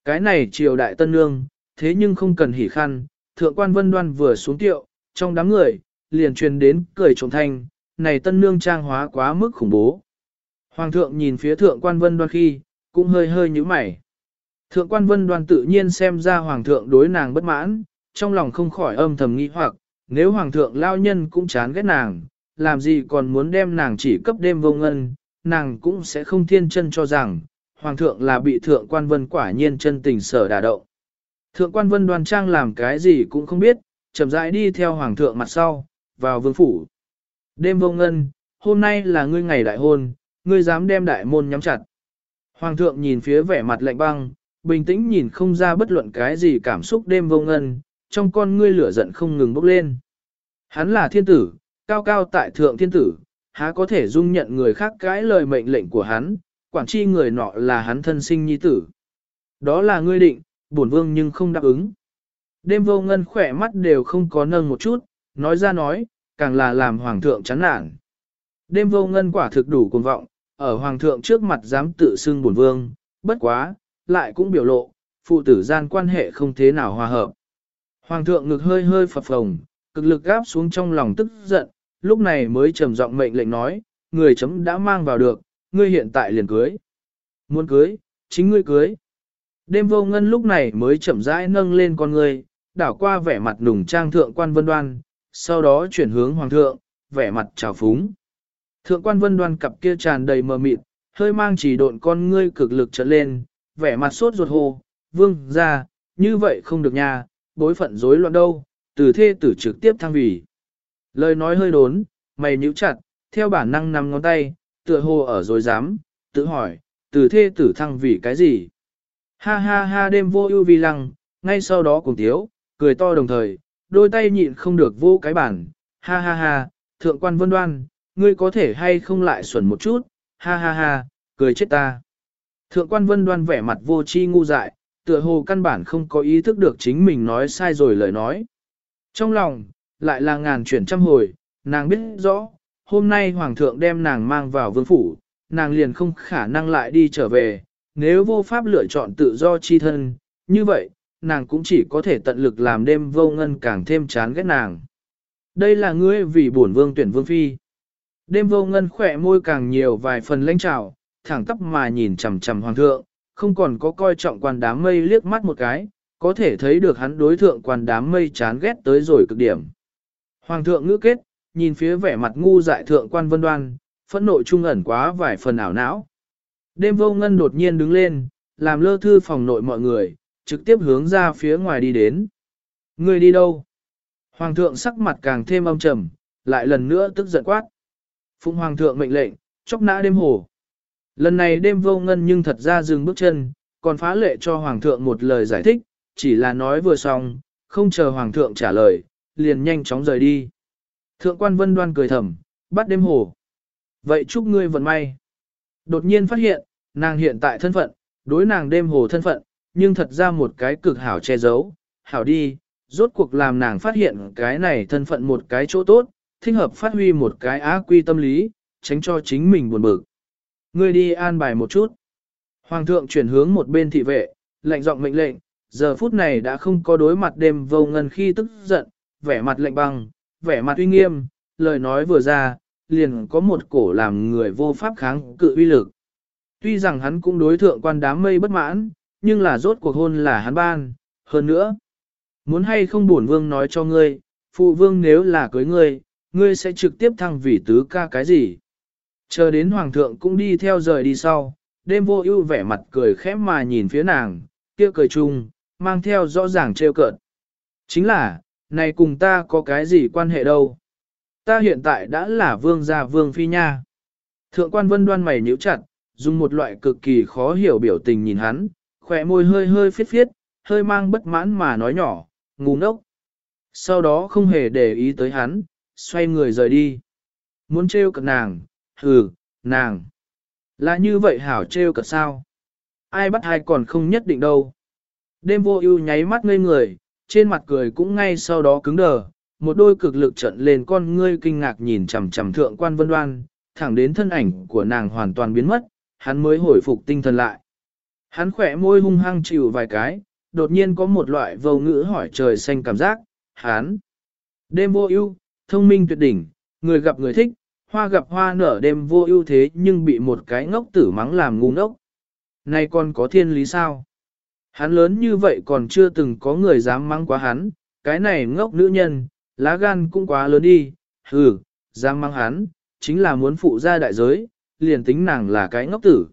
Cái này triều đại tân nương, thế nhưng không cần hỉ khăn, thượng quan vân đoan vừa xuống tiệu, trong đám người, liền truyền đến cười trộm thanh, này tân nương trang hóa quá mức khủng bố. Hoàng thượng nhìn phía thượng quan vân đoan khi, cũng hơi hơi nhíu mày. Thượng quan vân đoan tự nhiên xem ra hoàng thượng đối nàng bất mãn, trong lòng không khỏi âm thầm nghi hoặc, nếu hoàng thượng lao nhân cũng chán ghét nàng, làm gì còn muốn đem nàng chỉ cấp đêm vô ngân, nàng cũng sẽ không thiên chân cho rằng, hoàng thượng là bị thượng quan vân quả nhiên chân tình sở đả động. Thượng quan vân đoàn trang làm cái gì cũng không biết, chậm rãi đi theo hoàng thượng mặt sau, vào vương phủ. Đêm vô ngân, hôm nay là ngươi ngày đại hôn, ngươi dám đem đại môn nhắm chặt. Hoàng thượng nhìn phía vẻ mặt lạnh băng, bình tĩnh nhìn không ra bất luận cái gì cảm xúc đêm vô ngân, trong con ngươi lửa giận không ngừng bốc lên. Hắn là thiên tử, cao cao tại thượng thiên tử, há có thể dung nhận người khác cái lời mệnh lệnh của hắn, quản chi người nọ là hắn thân sinh nhi tử. Đó là ngươi định, bổn vương nhưng không đáp ứng. Đêm vô ngân khỏe mắt đều không có nâng một chút, nói ra nói, càng là làm hoàng thượng chán nản. Đêm vô ngân quả thực đủ cuồng vọng, ở hoàng thượng trước mặt dám tự xưng bổn vương, bất quá, lại cũng biểu lộ, phụ tử gian quan hệ không thế nào hòa hợp. Hoàng thượng ngực hơi hơi phập phồng, cực lực gáp xuống trong lòng tức giận, lúc này mới trầm giọng mệnh lệnh nói, người chấm đã mang vào được, ngươi hiện tại liền cưới. Muốn cưới, chính ngươi cưới. Đêm vô ngân lúc này mới chậm rãi nâng lên con ngươi, đảo qua vẻ mặt nùng trang thượng quan vân đoan, sau đó chuyển hướng hoàng thượng, vẻ mặt trào phúng. Thượng quan vân đoan cặp kia tràn đầy mờ mịt, hơi mang chỉ độn con ngươi cực lực trở lên, vẻ mặt sốt ruột hồ, vương ra, như vậy không được nha, bối phận rối loạn đâu, từ thê tử trực tiếp thăng vỉ. Lời nói hơi đốn, mày nhíu chặt, theo bản năng nằm ngón tay, tựa hồ ở rồi dám, tự hỏi, từ thê tử thăng vỉ cái gì? Ha ha ha đêm vô ưu vi lăng, ngay sau đó cùng tiếu, cười to đồng thời, đôi tay nhịn không được vô cái bản, ha ha ha, thượng quan vân đoan, ngươi có thể hay không lại xuẩn một chút, ha ha ha, cười chết ta. Thượng quan vân đoan vẻ mặt vô chi ngu dại, tựa hồ căn bản không có ý thức được chính mình nói sai rồi lời nói. Trong lòng, lại là ngàn chuyển trăm hồi, nàng biết rõ, hôm nay hoàng thượng đem nàng mang vào vương phủ, nàng liền không khả năng lại đi trở về, nếu vô pháp lựa chọn tự do chi thân, như vậy, nàng cũng chỉ có thể tận lực làm đêm vô ngân càng thêm chán ghét nàng. Đây là ngươi vì bổn vương tuyển vương phi. Đêm vô ngân khỏe môi càng nhiều vài phần lãnh trào, thẳng tắp mà nhìn chằm chằm hoàng thượng, không còn có coi trọng quan đám mây liếc mắt một cái, có thể thấy được hắn đối thượng quan đám mây chán ghét tới rồi cực điểm. Hoàng thượng ngữ kết, nhìn phía vẻ mặt ngu dại thượng quan vân đoan, phẫn nộ trung ẩn quá vài phần ảo não. Đêm vô ngân đột nhiên đứng lên, làm lơ thư phòng nội mọi người, trực tiếp hướng ra phía ngoài đi đến. Ngươi đi đâu? Hoàng thượng sắc mặt càng thêm âm trầm, lại lần nữa tức giận quát. Phụng hoàng thượng mệnh lệnh, chóc nã đêm hồ. Lần này đêm vô ngân nhưng thật ra dừng bước chân, còn phá lệ cho hoàng thượng một lời giải thích, chỉ là nói vừa xong, không chờ hoàng thượng trả lời, liền nhanh chóng rời đi. Thượng quan vân đoan cười thầm, bắt đêm hồ. Vậy chúc ngươi vận may. Đột nhiên phát hiện, nàng hiện tại thân phận, đối nàng đêm hồ thân phận, nhưng thật ra một cái cực hảo che giấu, hảo đi, rốt cuộc làm nàng phát hiện cái này thân phận một cái chỗ tốt, thích hợp phát huy một cái á quy tâm lý, tránh cho chính mình buồn bực. Ngươi đi an bài một chút. Hoàng thượng chuyển hướng một bên thị vệ, lệnh giọng mệnh lệnh, giờ phút này đã không có đối mặt đêm vô ngân khi tức giận, vẻ mặt lệnh băng, vẻ mặt uy nghiêm, lời nói vừa ra, liền có một cổ làm người vô pháp kháng cự uy lực. Tuy rằng hắn cũng đối thượng quan đám mây bất mãn, nhưng là rốt cuộc hôn là hắn ban, hơn nữa. Muốn hay không bổn vương nói cho ngươi, phụ vương nếu là cưới ngươi, ngươi sẽ trực tiếp thăng vị tứ ca cái gì. Chờ đến hoàng thượng cũng đi theo rời đi sau, đêm vô ưu vẻ mặt cười khẽ mà nhìn phía nàng, kia cười chung, mang theo rõ ràng trêu cợt. Chính là, này cùng ta có cái gì quan hệ đâu. Ta hiện tại đã là vương gia vương phi nha. Thượng quan vân đoan mày nhíu chặt, dùng một loại cực kỳ khó hiểu biểu tình nhìn hắn, khỏe môi hơi hơi phiết phiết, hơi mang bất mãn mà nói nhỏ, ngu ngốc. Sau đó không hề để ý tới hắn, xoay người rời đi. Muốn trêu cợt nàng, hừ, nàng. Là như vậy hảo trêu cợt sao? Ai bắt ai còn không nhất định đâu. Đêm vô ưu nháy mắt ngây người, trên mặt cười cũng ngay sau đó cứng đờ, một đôi cực lực trận lên con ngươi kinh ngạc nhìn chằm chằm thượng quan vân đoan, thẳng đến thân ảnh của nàng hoàn toàn biến mất, hắn mới hồi phục tinh thần lại. Hắn khỏe môi hung hăng chịu vài cái, đột nhiên có một loại vô ngữ hỏi trời xanh cảm giác, hắn. Đêm vô ưu, thông minh tuyệt đỉnh, người gặp người thích, hoa gặp hoa nở đêm vô ưu thế nhưng bị một cái ngốc tử mắng làm ngu ngốc. Này còn có thiên lý sao? Hắn lớn như vậy còn chưa từng có người dám mắng quá hắn, cái này ngốc nữ nhân, lá gan cũng quá lớn đi, hừ, dám mang hắn, chính là muốn phụ ra đại giới, liền tính nàng là cái ngốc tử.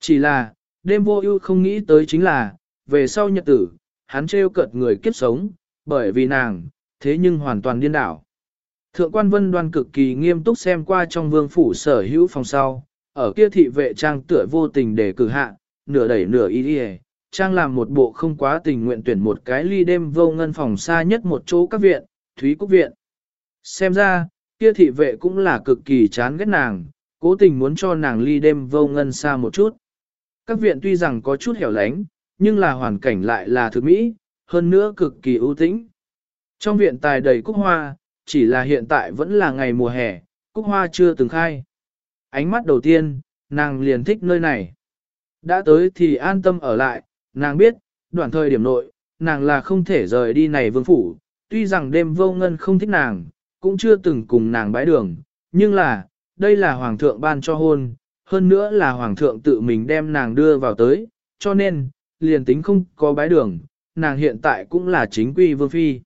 Chỉ là, đêm vô ưu không nghĩ tới chính là, về sau nhật tử, hắn trêu cợt người kiếp sống, bởi vì nàng, thế nhưng hoàn toàn điên đảo. Thượng quan vân đoan cực kỳ nghiêm túc xem qua trong vương phủ sở hữu phòng sau, ở kia thị vệ trang tựa vô tình để cử hạ, nửa đẩy nửa y đi trang làm một bộ không quá tình nguyện tuyển một cái ly đêm vô ngân phòng xa nhất một chỗ các viện, Thúy Cúc Viện. Xem ra, kia thị vệ cũng là cực kỳ chán ghét nàng, cố tình muốn cho nàng ly đêm vô ngân xa một chút. Các viện tuy rằng có chút hẻo lánh, nhưng là hoàn cảnh lại là thực mỹ, hơn nữa cực kỳ ưu tĩnh. Trong viện tài đầy cúc hoa, chỉ là hiện tại vẫn là ngày mùa hè, cúc hoa chưa từng khai. Ánh mắt đầu tiên, nàng liền thích nơi này. Đã tới thì an tâm ở lại, nàng biết, đoạn thời điểm nội, nàng là không thể rời đi này vương phủ, tuy rằng đêm vô ngân không thích nàng, cũng chưa từng cùng nàng bái đường, nhưng là, đây là hoàng thượng ban cho hôn, hơn nữa là hoàng thượng tự mình đem nàng đưa vào tới, cho nên, liền tính không có bái đường, nàng hiện tại cũng là chính quy vương phi.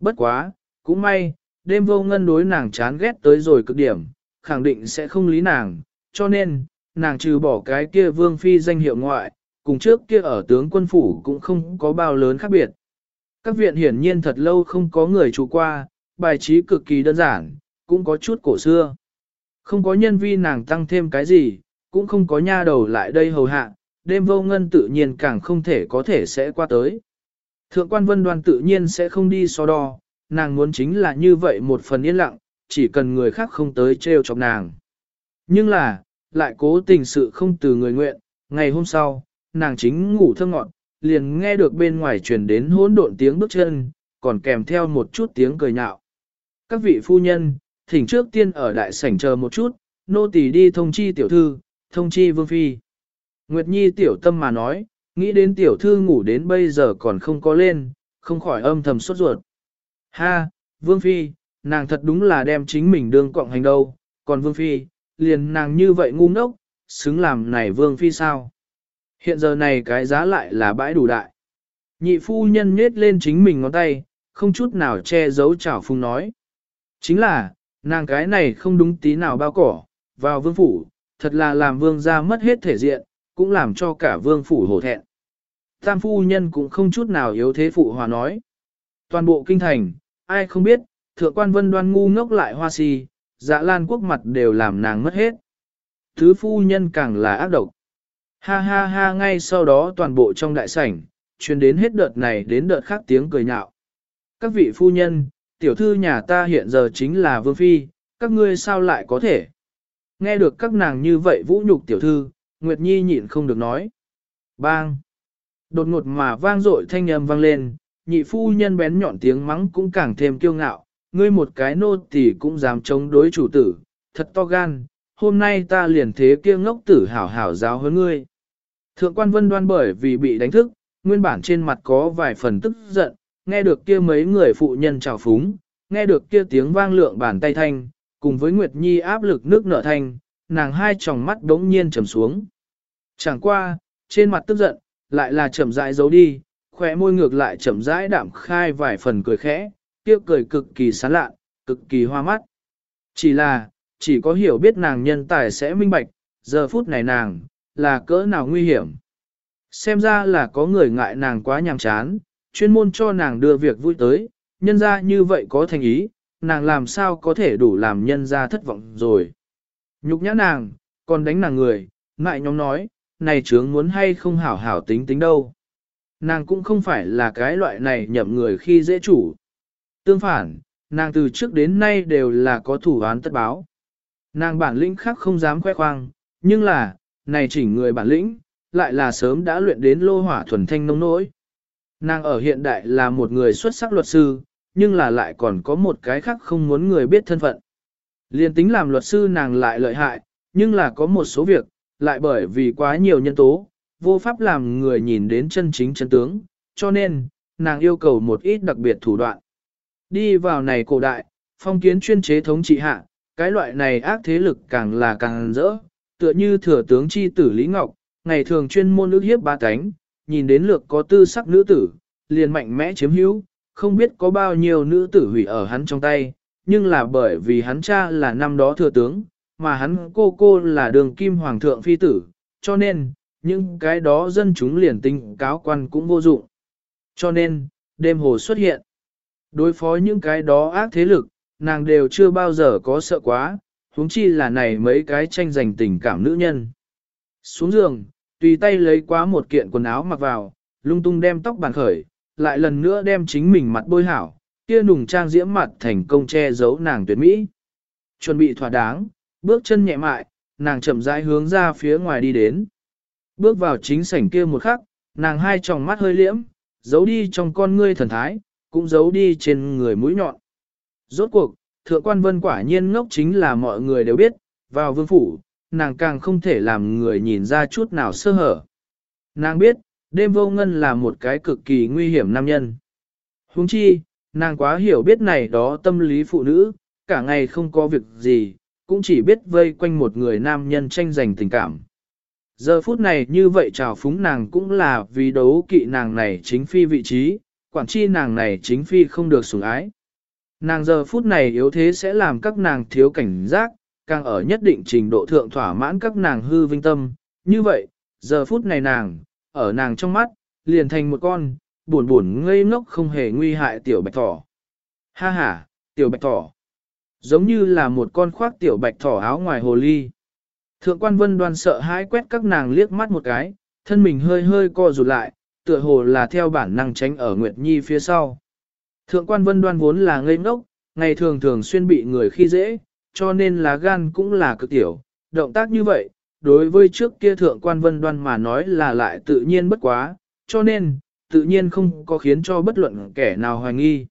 Bất quá, cũng may, đêm vô ngân đối nàng chán ghét tới rồi cực điểm, khẳng định sẽ không lý nàng, cho nên, nàng trừ bỏ cái kia vương phi danh hiệu ngoại, cùng trước kia ở tướng quân phủ cũng không có bao lớn khác biệt. Các viện hiển nhiên thật lâu không có người trụ qua, bài trí cực kỳ đơn giản, cũng có chút cổ xưa. Không có nhân vi nàng tăng thêm cái gì, cũng không có nha đầu lại đây hầu hạ, đêm vô ngân tự nhiên càng không thể có thể sẽ qua tới. Thượng quan vân đoàn tự nhiên sẽ không đi so đo, nàng muốn chính là như vậy một phần yên lặng, chỉ cần người khác không tới trêu chọc nàng. Nhưng là, lại cố tình sự không từ người nguyện, ngày hôm sau, nàng chính ngủ thơ ngọn, liền nghe được bên ngoài truyền đến hỗn độn tiếng bước chân, còn kèm theo một chút tiếng cười nhạo. Các vị phu nhân, thỉnh trước tiên ở đại sảnh chờ một chút, nô tỳ đi thông chi tiểu thư, thông chi vương phi. Nguyệt Nhi tiểu tâm mà nói, nghĩ đến tiểu thư ngủ đến bây giờ còn không có lên, không khỏi âm thầm sốt ruột. Ha, vương phi, nàng thật đúng là đem chính mình đương cộng hành đâu, còn vương phi, liền nàng như vậy ngu ngốc, xứng làm này vương phi sao? Hiện giờ này cái giá lại là bãi đủ đại. Nhị phu nhân nhết lên chính mình ngón tay, không chút nào che giấu chảo phung nói. Chính là, nàng cái này không đúng tí nào bao cỏ, vào vương phủ, thật là làm vương gia mất hết thể diện, cũng làm cho cả vương phủ hổ thẹn. Tam phu nhân cũng không chút nào yếu thế phụ hòa nói. Toàn bộ kinh thành, ai không biết, thượng quan vân đoan ngu ngốc lại hoa si, dạ lan quốc mặt đều làm nàng mất hết. Thứ phu nhân càng là ác độc. Ha ha ha ngay sau đó toàn bộ trong đại sảnh, truyền đến hết đợt này đến đợt khác tiếng cười nhạo. Các vị phu nhân, tiểu thư nhà ta hiện giờ chính là vương phi, các ngươi sao lại có thể? Nghe được các nàng như vậy vũ nhục tiểu thư, Nguyệt Nhi nhịn không được nói. Bang! Đột ngột mà vang dội thanh âm vang lên, nhị phu nhân bén nhọn tiếng mắng cũng càng thêm kiêu ngạo, ngươi một cái nô tỳ cũng dám chống đối chủ tử, thật to gan, hôm nay ta liền thế kia ngốc tử hảo hảo giáo hơn ngươi. Thượng quan vân đoan bởi vì bị đánh thức, nguyên bản trên mặt có vài phần tức giận, nghe được kia mấy người phụ nhân chào phúng, nghe được kia tiếng vang lượng bàn tay thanh, cùng với Nguyệt Nhi áp lực nước nở thanh, nàng hai tròng mắt đống nhiên trầm xuống. Chẳng qua, trên mặt tức giận, lại là chậm rãi giấu đi, khỏe môi ngược lại chậm rãi đạm khai vài phần cười khẽ, kia cười cực kỳ sán lạ, cực kỳ hoa mắt. Chỉ là, chỉ có hiểu biết nàng nhân tài sẽ minh bạch, giờ phút này nàng, là cỡ nào nguy hiểm. Xem ra là có người ngại nàng quá nhàm chán, chuyên môn cho nàng đưa việc vui tới, nhân ra như vậy có thành ý, nàng làm sao có thể đủ làm nhân ra thất vọng rồi. Nhục nhã nàng, còn đánh nàng người, ngại nhóm nói, này trướng muốn hay không hảo hảo tính tính đâu. Nàng cũng không phải là cái loại này nhậm người khi dễ chủ. Tương phản, nàng từ trước đến nay đều là có thủ án tất báo. Nàng bản lĩnh khác không dám khoe khoang, nhưng là, này chỉnh người bản lĩnh, lại là sớm đã luyện đến lô hỏa thuần thanh nông nỗi. Nàng ở hiện đại là một người xuất sắc luật sư, nhưng là lại còn có một cái khác không muốn người biết thân phận. Liên tính làm luật sư nàng lại lợi hại, nhưng là có một số việc, lại bởi vì quá nhiều nhân tố, vô pháp làm người nhìn đến chân chính chân tướng, cho nên, nàng yêu cầu một ít đặc biệt thủ đoạn. Đi vào này cổ đại, phong kiến chuyên chế thống trị hạ, cái loại này ác thế lực càng là càng rỡ, tựa như thừa tướng chi tử Lý Ngọc, ngày thường chuyên môn ước hiếp ba cánh, nhìn đến lược có tư sắc nữ tử, liền mạnh mẽ chiếm hữu, không biết có bao nhiêu nữ tử hủy ở hắn trong tay, nhưng là bởi vì hắn cha là năm đó thừa tướng, mà hắn cô cô là đường kim hoàng thượng phi tử, cho nên, những cái đó dân chúng liền tinh cáo quan cũng vô dụng. Cho nên, đêm hồ xuất hiện. Đối phó những cái đó ác thế lực, nàng đều chưa bao giờ có sợ quá, huống chi là này mấy cái tranh giành tình cảm nữ nhân. Xuống giường, tùy tay lấy quá một kiện quần áo mặc vào, lung tung đem tóc bàn khởi, lại lần nữa đem chính mình mặt bôi hảo, kia nùng trang diễm mặt thành công che giấu nàng tuyệt mỹ. Chuẩn bị thỏa đáng, bước chân nhẹ mại, nàng chậm rãi hướng ra phía ngoài đi đến. Bước vào chính sảnh kia một khắc, nàng hai tròng mắt hơi liễm, giấu đi trong con ngươi thần thái, cũng giấu đi trên người mũi nhọn. Rốt cuộc, thượng quan vân quả nhiên ngốc chính là mọi người đều biết, vào vương phủ, nàng càng không thể làm người nhìn ra chút nào sơ hở. Nàng biết, đêm vô ngân là một cái cực kỳ nguy hiểm nam nhân. Huống chi, nàng quá hiểu biết này đó tâm lý phụ nữ, cả ngày không có việc gì, cũng chỉ biết vây quanh một người nam nhân tranh giành tình cảm. Giờ phút này như vậy chào phúng nàng cũng là vì đấu kỵ nàng này chính phi vị trí, quản chi nàng này chính phi không được sủng ái. Nàng giờ phút này yếu thế sẽ làm các nàng thiếu cảnh giác, càng ở nhất định trình độ thượng thỏa mãn các nàng hư vinh tâm. Như vậy, giờ phút này nàng, ở nàng trong mắt, liền thành một con, buồn buồn ngây ngốc không hề nguy hại tiểu bạch thỏ. Ha ha, tiểu bạch thỏ. Giống như là một con khoác tiểu bạch thỏ áo ngoài hồ ly. Thượng quan vân đoan sợ hãi quét các nàng liếc mắt một cái, thân mình hơi hơi co rụt lại, tựa hồ là theo bản năng tránh ở Nguyệt Nhi phía sau. Thượng quan vân đoan vốn là ngây ngốc, ngày thường thường xuyên bị người khi dễ, cho nên lá gan cũng là cực tiểu. Động tác như vậy, đối với trước kia thượng quan vân đoan mà nói là lại tự nhiên bất quá, cho nên, tự nhiên không có khiến cho bất luận kẻ nào hoài nghi.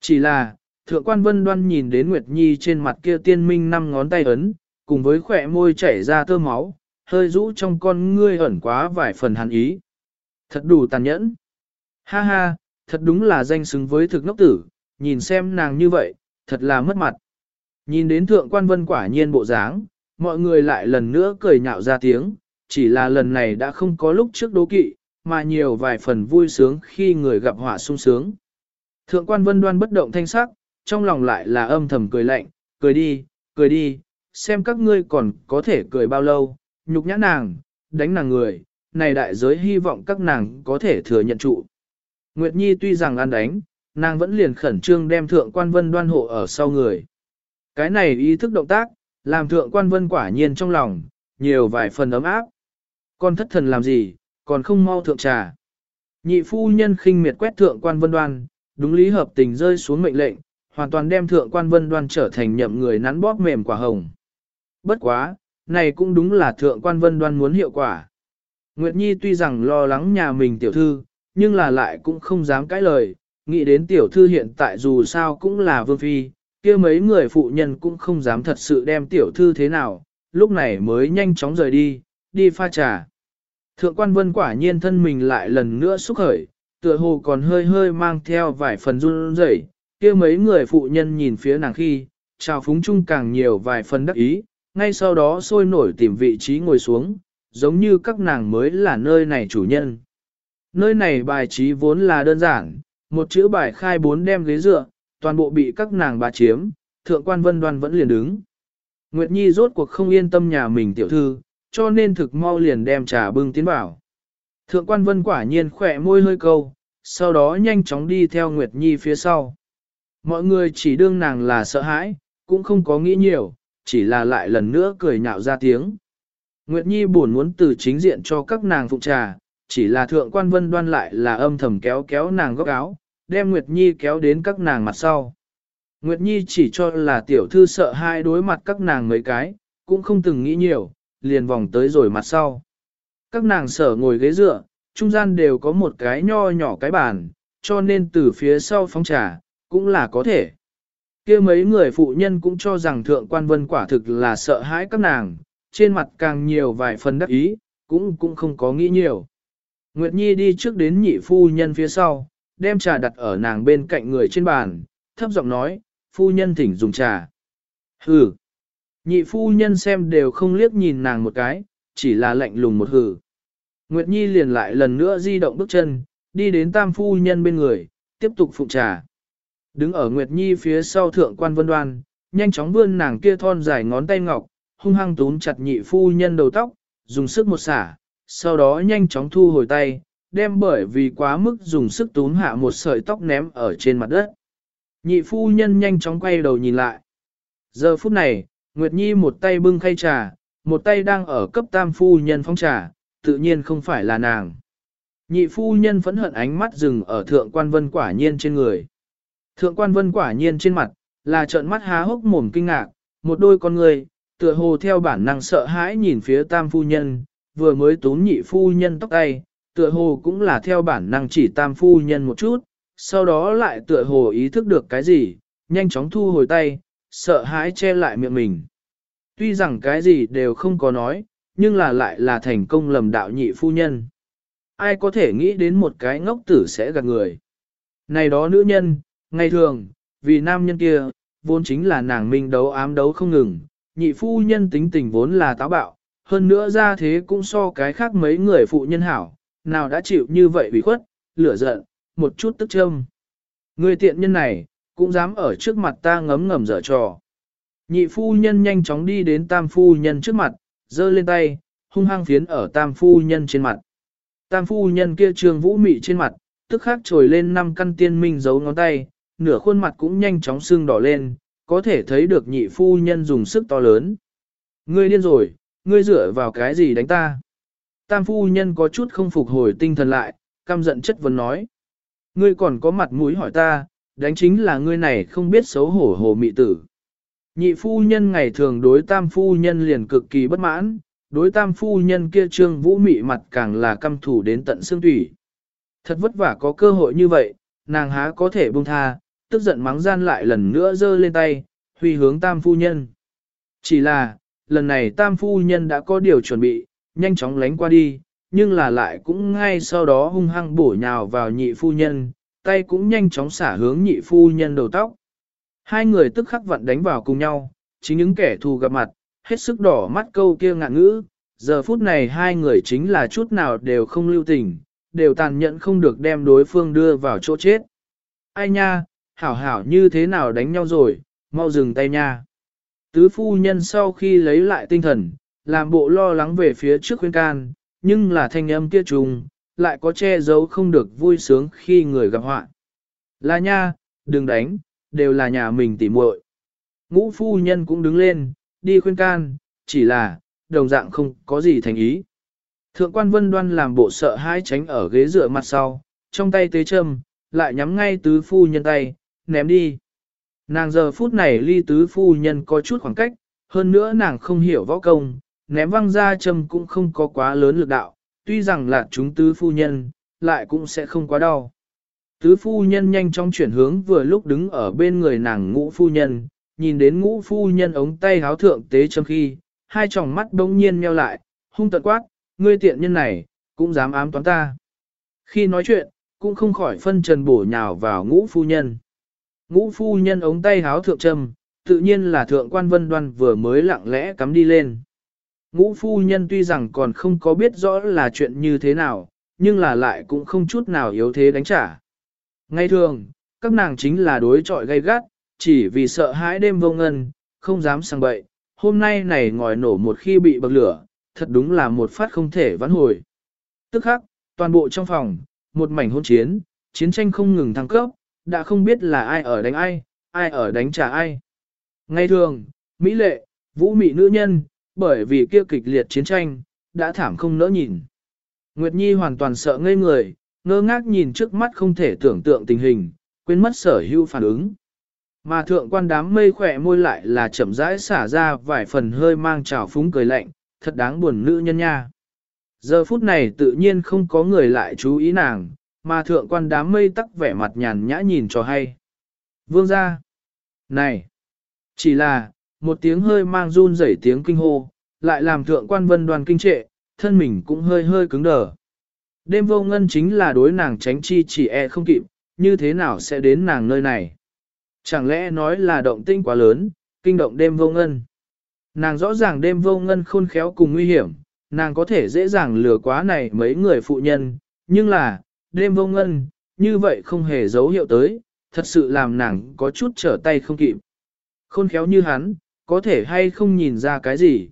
Chỉ là, thượng quan vân đoan nhìn đến Nguyệt Nhi trên mặt kia tiên minh năm ngón tay ấn, cùng với khỏe môi chảy ra tơ máu, hơi rũ trong con ngươi ẩn quá vài phần hàn ý. Thật đủ tàn nhẫn. Ha ha, thật đúng là danh xứng với thực ngốc tử, nhìn xem nàng như vậy, thật là mất mặt. Nhìn đến thượng quan vân quả nhiên bộ dáng, mọi người lại lần nữa cười nhạo ra tiếng, chỉ là lần này đã không có lúc trước đố kỵ, mà nhiều vài phần vui sướng khi người gặp họa sung sướng. Thượng quan vân đoan bất động thanh sắc, trong lòng lại là âm thầm cười lạnh, cười đi, cười đi, xem các ngươi còn có thể cười bao lâu, nhục nhã nàng, đánh nàng người, này đại giới hy vọng các nàng có thể thừa nhận trụ. Nguyệt Nhi tuy rằng ăn đánh, nàng vẫn liền khẩn trương đem thượng quan vân đoan hộ ở sau người. Cái này ý thức động tác, làm thượng quan vân quả nhiên trong lòng, nhiều vài phần ấm áp. Con thất thần làm gì, còn không mau thượng trà. Nhị phu nhân khinh miệt quét thượng quan vân đoan, đúng lý hợp tình rơi xuống mệnh lệnh, hoàn toàn đem thượng quan vân đoan trở thành nhậm người nắn bóp mềm quả hồng. Bất quá, này cũng đúng là thượng quan vân đoan muốn hiệu quả. Nguyệt Nhi tuy rằng lo lắng nhà mình tiểu thư, nhưng là lại cũng không dám cãi lời, nghĩ đến tiểu thư hiện tại dù sao cũng là vương phi, kia mấy người phụ nhân cũng không dám thật sự đem tiểu thư thế nào, lúc này mới nhanh chóng rời đi, đi pha trà. Thượng quan vân quả nhiên thân mình lại lần nữa xúc khởi, tựa hồ còn hơi hơi mang theo vài phần run rẩy, kia mấy người phụ nhân nhìn phía nàng khi, trào phúng chung càng nhiều vài phần đắc ý, ngay sau đó sôi nổi tìm vị trí ngồi xuống, giống như các nàng mới là nơi này chủ nhân. Nơi này bài trí vốn là đơn giản, một chữ bài khai bốn đem ghế dựa, toàn bộ bị các nàng bà chiếm, thượng quan vân đoan vẫn liền đứng. Nguyệt Nhi rốt cuộc không yên tâm nhà mình tiểu thư, cho nên thực mau liền đem trà bưng tiến vào. Thượng quan vân quả nhiên khỏe môi hơi câu, sau đó nhanh chóng đi theo Nguyệt Nhi phía sau. Mọi người chỉ đương nàng là sợ hãi, cũng không có nghĩ nhiều, chỉ là lại lần nữa cười nhạo ra tiếng. Nguyệt Nhi buồn muốn từ chính diện cho các nàng phụ trà, chỉ là thượng quan vân đoan lại là âm thầm kéo kéo nàng góc áo, đem Nguyệt Nhi kéo đến các nàng mặt sau. Nguyệt Nhi chỉ cho là tiểu thư sợ hai đối mặt các nàng mấy cái, cũng không từng nghĩ nhiều, liền vòng tới rồi mặt sau. Các nàng sở ngồi ghế dựa, trung gian đều có một cái nho nhỏ cái bàn, cho nên từ phía sau phóng trà, cũng là có thể. kia mấy người phụ nhân cũng cho rằng thượng quan vân quả thực là sợ hãi các nàng, trên mặt càng nhiều vài phần đắc ý, cũng cũng không có nghĩ nhiều. Nguyệt Nhi đi trước đến nhị phu nhân phía sau, đem trà đặt ở nàng bên cạnh người trên bàn, thấp giọng nói, phu nhân thỉnh dùng trà. Hừ. Nhị phu nhân xem đều không liếc nhìn nàng một cái, chỉ là lạnh lùng một hừ. Nguyệt Nhi liền lại lần nữa di động bước chân, đi đến tam phu nhân bên người, tiếp tục phụng trà. Đứng ở Nguyệt Nhi phía sau thượng quan vân đoan, nhanh chóng vươn nàng kia thon dài ngón tay ngọc, hung hăng túm chặt nhị phu nhân đầu tóc, dùng sức một xả, sau đó nhanh chóng thu hồi tay, đem bởi vì quá mức dùng sức túm hạ một sợi tóc ném ở trên mặt đất. Nhị phu nhân nhanh chóng quay đầu nhìn lại. Giờ phút này, Nguyệt Nhi một tay bưng khay trà, một tay đang ở cấp tam phu nhân phong trà, tự nhiên không phải là nàng. Nhị phu nhân phẫn hận ánh mắt dừng ở thượng quan vân quả nhiên trên người. Thượng quan vân quả nhiên trên mặt, là trợn mắt há hốc mồm kinh ngạc, một đôi con người, tựa hồ theo bản năng sợ hãi nhìn phía tam phu nhân, vừa mới tốn nhị phu nhân tóc tay, tựa hồ cũng là theo bản năng chỉ tam phu nhân một chút, sau đó lại tựa hồ ý thức được cái gì, nhanh chóng thu hồi tay, sợ hãi che lại miệng mình. Tuy rằng cái gì đều không có nói, nhưng là lại là thành công lầm đạo nhị phu nhân. Ai có thể nghĩ đến một cái ngốc tử sẽ gạt người. Này đó nữ nhân, ngày thường, vì nam nhân kia, vốn chính là nàng minh đấu ám đấu không ngừng, nhị phu nhân tính tình vốn là táo bạo, hơn nữa ra thế cũng so cái khác mấy người phụ nhân hảo, nào đã chịu như vậy bị khuất, lửa giận, một chút tức châm. Người tiện nhân này, cũng dám ở trước mặt ta ngấm ngầm dở trò. Nhị phu nhân nhanh chóng đi đến tam phu nhân trước mặt, giơ lên tay, hung hăng phiến ở tam phu nhân trên mặt. Tam phu nhân kia trường vũ mị trên mặt, tức khắc trồi lên năm căn tiên minh giấu ngón tay, nửa khuôn mặt cũng nhanh chóng sưng đỏ lên, có thể thấy được nhị phu nhân dùng sức to lớn. Ngươi điên rồi, ngươi dựa vào cái gì đánh ta? Tam phu nhân có chút không phục hồi tinh thần lại, căm giận chất vấn nói. Ngươi còn có mặt mũi hỏi ta, đánh chính là ngươi này không biết xấu hổ hồ mị tử. Nhị phu nhân ngày thường đối tam phu nhân liền cực kỳ bất mãn, đối tam phu nhân kia trương vũ mị mặt càng là căm thủ đến tận xương thủy. Thật vất vả có cơ hội như vậy, nàng há có thể buông tha, tức giận mắng gian lại lần nữa giơ lên tay, huy hướng tam phu nhân. Chỉ là, lần này tam phu nhân đã có điều chuẩn bị, nhanh chóng lánh qua đi, nhưng là lại cũng ngay sau đó hung hăng bổ nhào vào nhị phu nhân, tay cũng nhanh chóng xả hướng nhị phu nhân đầu tóc. Hai người tức khắc vận đánh vào cùng nhau, chính những kẻ thù gặp mặt, hết sức đỏ mắt câu kia ngạn ngữ, giờ phút này hai người chính là chút nào đều không lưu tình, đều tàn nhẫn không được đem đối phương đưa vào chỗ chết. Ai nha, hảo hảo như thế nào đánh nhau rồi, mau dừng tay nha. Tứ phu nhân sau khi lấy lại tinh thần, làm bộ lo lắng về phía trước khuyên can, nhưng là thanh âm kia trùng, lại có che giấu không được vui sướng khi người gặp họa. Là nha, đừng đánh, đều là nhà mình tỉ muội. Ngũ phu nhân cũng đứng lên, đi khuyên can, chỉ là, đồng dạng không có gì thành ý. Thượng quan vân đoan làm bộ sợ hãi tránh ở ghế dựa mặt sau, trong tay tế châm, lại nhắm ngay tứ phu nhân tay, ném đi. Nàng giờ phút này ly tứ phu nhân có chút khoảng cách, hơn nữa nàng không hiểu võ công, ném văng ra châm cũng không có quá lớn lực đạo, tuy rằng là chúng tứ phu nhân, lại cũng sẽ không quá đau. Tứ phu nhân nhanh chóng chuyển hướng vừa lúc đứng ở bên người nàng ngũ phu nhân, nhìn đến ngũ phu nhân ống tay háo thượng tế châm khi, hai tròng mắt bỗng nhiên nheo lại, hung tận quát, ngươi tiện nhân này, cũng dám ám toán ta. Khi nói chuyện, cũng không khỏi phân trần bổ nhào vào ngũ phu nhân. Ngũ phu nhân ống tay háo thượng trầm, tự nhiên là thượng quan vân đoan vừa mới lặng lẽ cắm đi lên. Ngũ phu nhân tuy rằng còn không có biết rõ là chuyện như thế nào, nhưng là lại cũng không chút nào yếu thế đánh trả. Ngay thường, các nàng chính là đối trọi gay gắt, chỉ vì sợ hãi đêm vô ngân, không dám sang bậy. Hôm nay này ngòi nổ một khi bị bậc lửa, thật đúng là một phát không thể vãn hồi. Tức khắc, toàn bộ trong phòng, một mảnh hôn chiến, chiến tranh không ngừng thăng cấp, đã không biết là ai ở đánh ai, ai ở đánh trả ai. Ngay thường, Mỹ lệ, vũ mị nữ nhân, bởi vì kia kịch liệt chiến tranh, đã thảm không nỡ nhìn. Nguyệt Nhi hoàn toàn sợ ngây người, ngơ ngác nhìn trước mắt không thể tưởng tượng tình hình, quên mất sở hữu phản ứng. Mà thượng quan đám mây khỏe môi lại là chậm rãi xả ra vài phần hơi mang trào phúng cười lạnh, thật đáng buồn nữ nhân nha. Giờ phút này tự nhiên không có người lại chú ý nàng, mà thượng quan đám mây tắc vẻ mặt nhàn nhã nhìn cho hay. Vương ra. Này. Chỉ là, một tiếng hơi mang run rẩy tiếng kinh hô, lại làm thượng quan vân đoàn kinh trệ, thân mình cũng hơi hơi cứng đờ. Đêm vô ngân chính là đối nàng tránh chi chỉ e không kịp, như thế nào sẽ đến nàng nơi này. Chẳng lẽ nói là động tinh quá lớn, kinh động đêm vô ngân. Nàng rõ ràng đêm vô ngân khôn khéo cùng nguy hiểm, nàng có thể dễ dàng lừa quá này mấy người phụ nhân, nhưng là, đêm vô ngân, như vậy không hề dấu hiệu tới, thật sự làm nàng có chút trở tay không kịp. Khôn khéo như hắn, có thể hay không nhìn ra cái gì.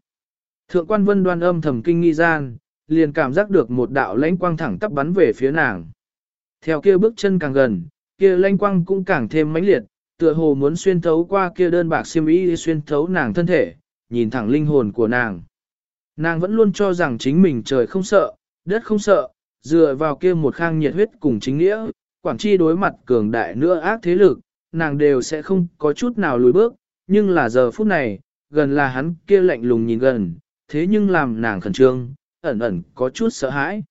Thượng quan vân đoan âm thầm kinh nghi gian, liền cảm giác được một đạo lãnh quang thẳng tắp bắn về phía nàng. Theo kia bước chân càng gần, kia lãnh quang cũng càng thêm mãnh liệt, tựa hồ muốn xuyên thấu qua kia đơn bạc xiêm y xuyên thấu nàng thân thể, nhìn thẳng linh hồn của nàng. Nàng vẫn luôn cho rằng chính mình trời không sợ, đất không sợ, dựa vào kia một khang nhiệt huyết cùng chính nghĩa, quảng chi đối mặt cường đại nữa ác thế lực, nàng đều sẽ không có chút nào lùi bước, nhưng là giờ phút này, gần là hắn kia lạnh lùng nhìn gần, thế nhưng làm nàng khẩn trương, ẩn ẩn có chút sợ hãi.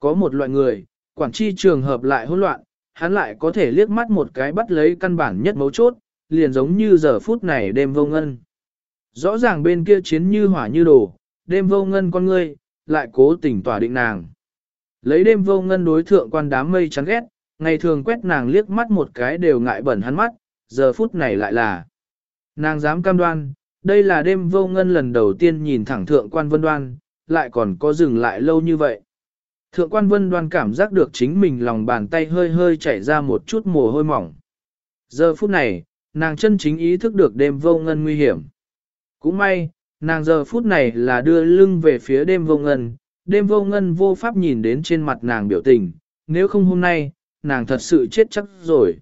Có một loại người, quảng chi trường hợp lại hỗn loạn, hắn lại có thể liếc mắt một cái bắt lấy căn bản nhất mấu chốt, liền giống như giờ phút này đêm vô ngân. Rõ ràng bên kia chiến như hỏa như đồ, đêm vô ngân con ngươi, lại cố tình tỏa định nàng. Lấy đêm vô ngân đối thượng quan đám mây chán ghét, ngày thường quét nàng liếc mắt một cái đều ngại bẩn hắn mắt, giờ phút này lại là. Nàng dám cam đoan, đây là đêm vô ngân lần đầu tiên nhìn thẳng thượng quan vân đoan, lại còn có dừng lại lâu như vậy. Thượng quan vân đoan cảm giác được chính mình lòng bàn tay hơi hơi chảy ra một chút mồ hôi mỏng. Giờ phút này, nàng chân chính ý thức được đêm vô ngân nguy hiểm. Cũng may, nàng giờ phút này là đưa lưng về phía đêm vô ngân, đêm vô ngân vô pháp nhìn đến trên mặt nàng biểu tình, nếu không hôm nay, nàng thật sự chết chắc rồi.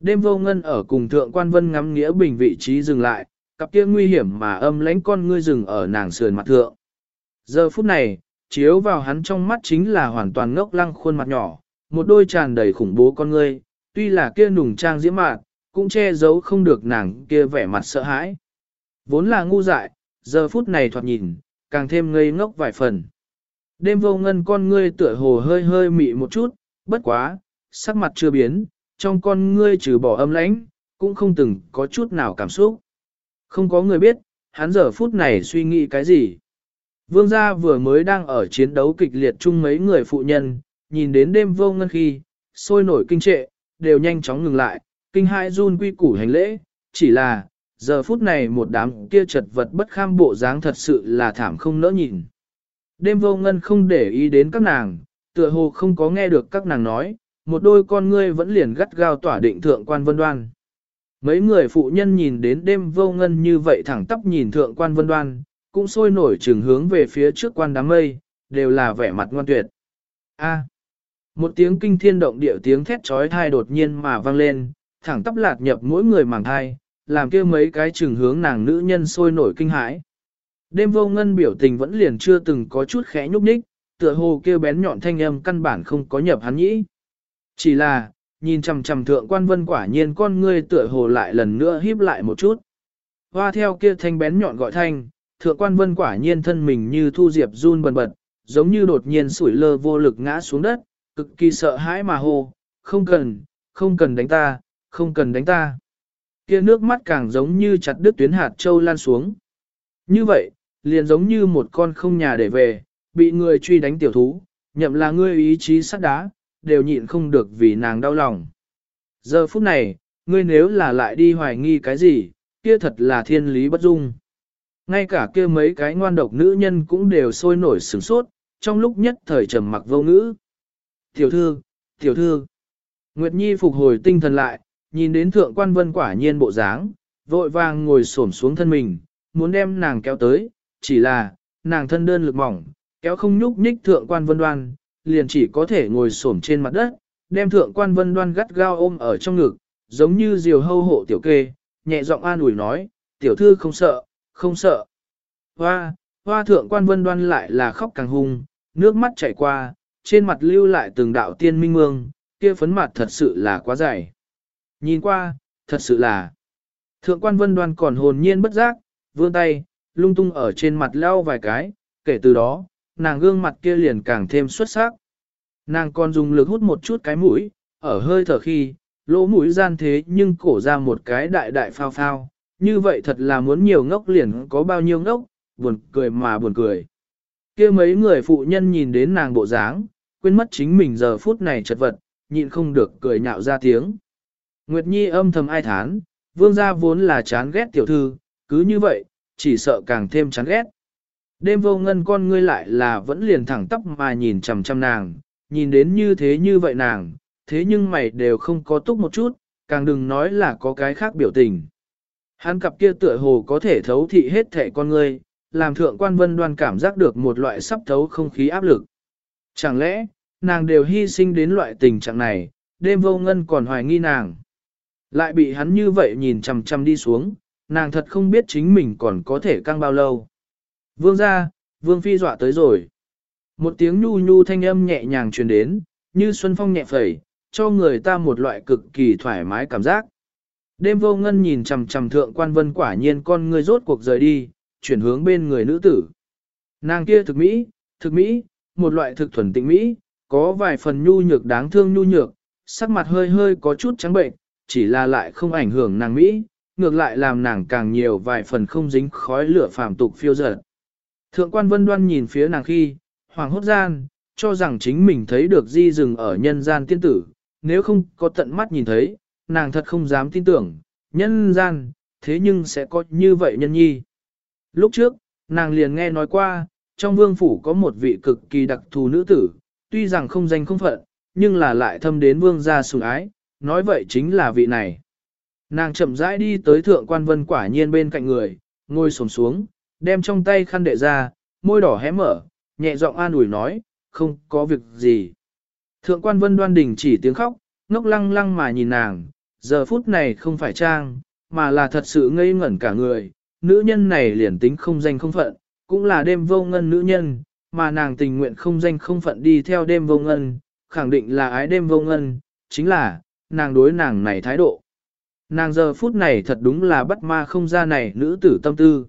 Đêm vô ngân ở cùng thượng quan vân ngắm nghĩa bình vị trí dừng lại, cặp kia nguy hiểm mà âm lãnh con ngươi rừng ở nàng sườn mặt thượng. Giờ phút này, chiếu vào hắn trong mắt chính là hoàn toàn ngốc lăng khuôn mặt nhỏ, một đôi tràn đầy khủng bố con ngươi, tuy là kia nùng trang diễm mạn, cũng che giấu không được nàng kia vẻ mặt sợ hãi. Vốn là ngu dại, giờ phút này thoạt nhìn, càng thêm ngây ngốc vài phần. Đêm vô ngân con ngươi tựa hồ hơi hơi mị một chút, bất quá, sắc mặt chưa biến, trong con ngươi trừ bỏ âm lãnh, cũng không từng có chút nào cảm xúc. Không có người biết, hắn giờ phút này suy nghĩ cái gì. Vương gia vừa mới đang ở chiến đấu kịch liệt chung mấy người phụ nhân, nhìn đến đêm vô ngân khi, sôi nổi kinh trệ, đều nhanh chóng ngừng lại, kinh hai run quy củ hành lễ, chỉ là, giờ phút này một đám kia chật vật bất kham bộ dáng thật sự là thảm không nỡ nhìn. Đêm vô ngân không để ý đến các nàng, tựa hồ không có nghe được các nàng nói, một đôi con ngươi vẫn liền gắt gao tỏa định thượng quan vân đoan. Mấy người phụ nhân nhìn đến đêm vô ngân như vậy thẳng tắp nhìn thượng quan vân đoan, cũng sôi nổi trừng hướng về phía trước quan đám mây, đều là vẻ mặt ngoan tuyệt. A. À. Một tiếng kinh thiên động địa tiếng thét trói thai đột nhiên mà vang lên, thẳng tắp lạt nhập mỗi người màng thai, làm kia mấy cái trường hướng nàng nữ nhân sôi nổi kinh hãi. Đêm vô ngân biểu tình vẫn liền chưa từng có chút khẽ nhúc nhích, tựa hồ kêu bén nhọn thanh âm căn bản không có nhập hắn nhĩ. Chỉ là, nhìn chằm chằm thượng quan vân quả nhiên con ngươi tựa hồ lại lần nữa híp lại một chút. Hoa theo kia thanh bén nhọn gọi thanh, thượng quan vân quả nhiên thân mình như thu diệp run bần bật, giống như đột nhiên sủi lơ vô lực ngã xuống đất, cực kỳ sợ hãi mà hô, không cần, không cần đánh ta, không cần đánh ta. Kia nước mắt càng giống như chặt đứt tuyến hạt châu lan xuống. Như vậy, liền giống như một con không nhà để về, bị người truy đánh tiểu thú, nhậm là ngươi ý chí sắt đá, đều nhịn không được vì nàng đau lòng. Giờ phút này, ngươi nếu là lại đi hoài nghi cái gì, kia thật là thiên lý bất dung. Ngay cả kia mấy cái ngoan độc nữ nhân cũng đều sôi nổi sửng sốt, trong lúc nhất thời trầm mặc vô ngữ. Tiểu thư, tiểu thư. Nguyệt Nhi phục hồi tinh thần lại, nhìn đến thượng quan vân quả nhiên bộ dáng, vội vàng ngồi xổm xuống thân mình, muốn đem nàng kéo tới, chỉ là, nàng thân đơn lực mỏng, kéo không nhúc nhích thượng quan vân đoan, liền chỉ có thể ngồi xổm trên mặt đất, đem thượng quan vân đoan gắt gao ôm ở trong ngực, giống như diều hâu hộ tiểu kê, nhẹ giọng an ủi nói, tiểu thư không sợ, không sợ. Hoa, hoa thượng quan vân đoan lại là khóc càng hung, nước mắt chảy qua, trên mặt lưu lại từng đạo tiên minh mương, kia phấn mặt thật sự là quá dày. Nhìn qua, thật sự là. Thượng quan vân đoan còn hồn nhiên bất giác, vươn tay, lung tung ở trên mặt leo vài cái, kể từ đó, nàng gương mặt kia liền càng thêm xuất sắc. Nàng còn dùng lực hút một chút cái mũi, ở hơi thở khi, lỗ mũi gian thế nhưng cổ ra một cái đại đại phao phao, như vậy thật là muốn nhiều ngốc liền có bao nhiêu ngốc, buồn cười mà buồn cười. kia mấy người phụ nhân nhìn đến nàng bộ dáng, quên mất chính mình giờ phút này chật vật, nhịn không được cười nhạo ra tiếng. Nguyệt Nhi âm thầm ai thán, vương gia vốn là chán ghét tiểu thư, cứ như vậy, chỉ sợ càng thêm chán ghét. Đêm vô ngân con ngươi lại là vẫn liền thẳng tóc mà nhìn chằm chằm nàng, nhìn đến như thế như vậy nàng, thế nhưng mày đều không có túc một chút, càng đừng nói là có cái khác biểu tình. Hắn cặp kia tựa hồ có thể thấu thị hết thể con ngươi, làm thượng quan vân đoan cảm giác được một loại sắp thấu không khí áp lực. Chẳng lẽ, nàng đều hy sinh đến loại tình trạng này, đêm vô ngân còn hoài nghi nàng. Lại bị hắn như vậy nhìn chằm chằm đi xuống, nàng thật không biết chính mình còn có thể căng bao lâu. Vương ra, vương phi dọa tới rồi. Một tiếng nhu nhu thanh âm nhẹ nhàng truyền đến, như xuân phong nhẹ phẩy, cho người ta một loại cực kỳ thoải mái cảm giác. Đêm vô ngân nhìn chằm chằm thượng quan vân quả nhiên con người rốt cuộc rời đi, chuyển hướng bên người nữ tử. Nàng kia thực mỹ, thực mỹ, một loại thực thuần tịnh mỹ, có vài phần nhu nhược đáng thương nhu nhược, sắc mặt hơi hơi có chút trắng bệnh, chỉ là lại không ảnh hưởng nàng mỹ, ngược lại làm nàng càng nhiều vài phần không dính khói lửa phàm tục phiêu dở. Thượng quan vân đoan nhìn phía nàng khi, hoàng hốt gian, cho rằng chính mình thấy được di rừng ở nhân gian tiên tử, nếu không có tận mắt nhìn thấy, nàng thật không dám tin tưởng, nhân gian, thế nhưng sẽ có như vậy nhân nhi. Lúc trước, nàng liền nghe nói qua, trong vương phủ có một vị cực kỳ đặc thù nữ tử, tuy rằng không danh không phận, nhưng là lại thâm đến vương gia sủng ái, nói vậy chính là vị này. Nàng chậm rãi đi tới thượng quan vân quả nhiên bên cạnh người, ngồi sồn xuống, đem trong tay khăn đệ ra, môi đỏ hé mở, nhẹ giọng an ủi nói, không có việc gì. Thượng quan vân đoan đình chỉ tiếng khóc, ngốc lăng lăng mà nhìn nàng, giờ phút này không phải trang, mà là thật sự ngây ngẩn cả người, nữ nhân này liền tính không danh không phận, cũng là đêm vô ngân nữ nhân, mà nàng tình nguyện không danh không phận đi theo đêm vô ngân, khẳng định là ái đêm vô ngân, chính là, nàng đối nàng này thái độ. Nàng giờ phút này thật đúng là bắt ma không ra này nữ tử tâm tư.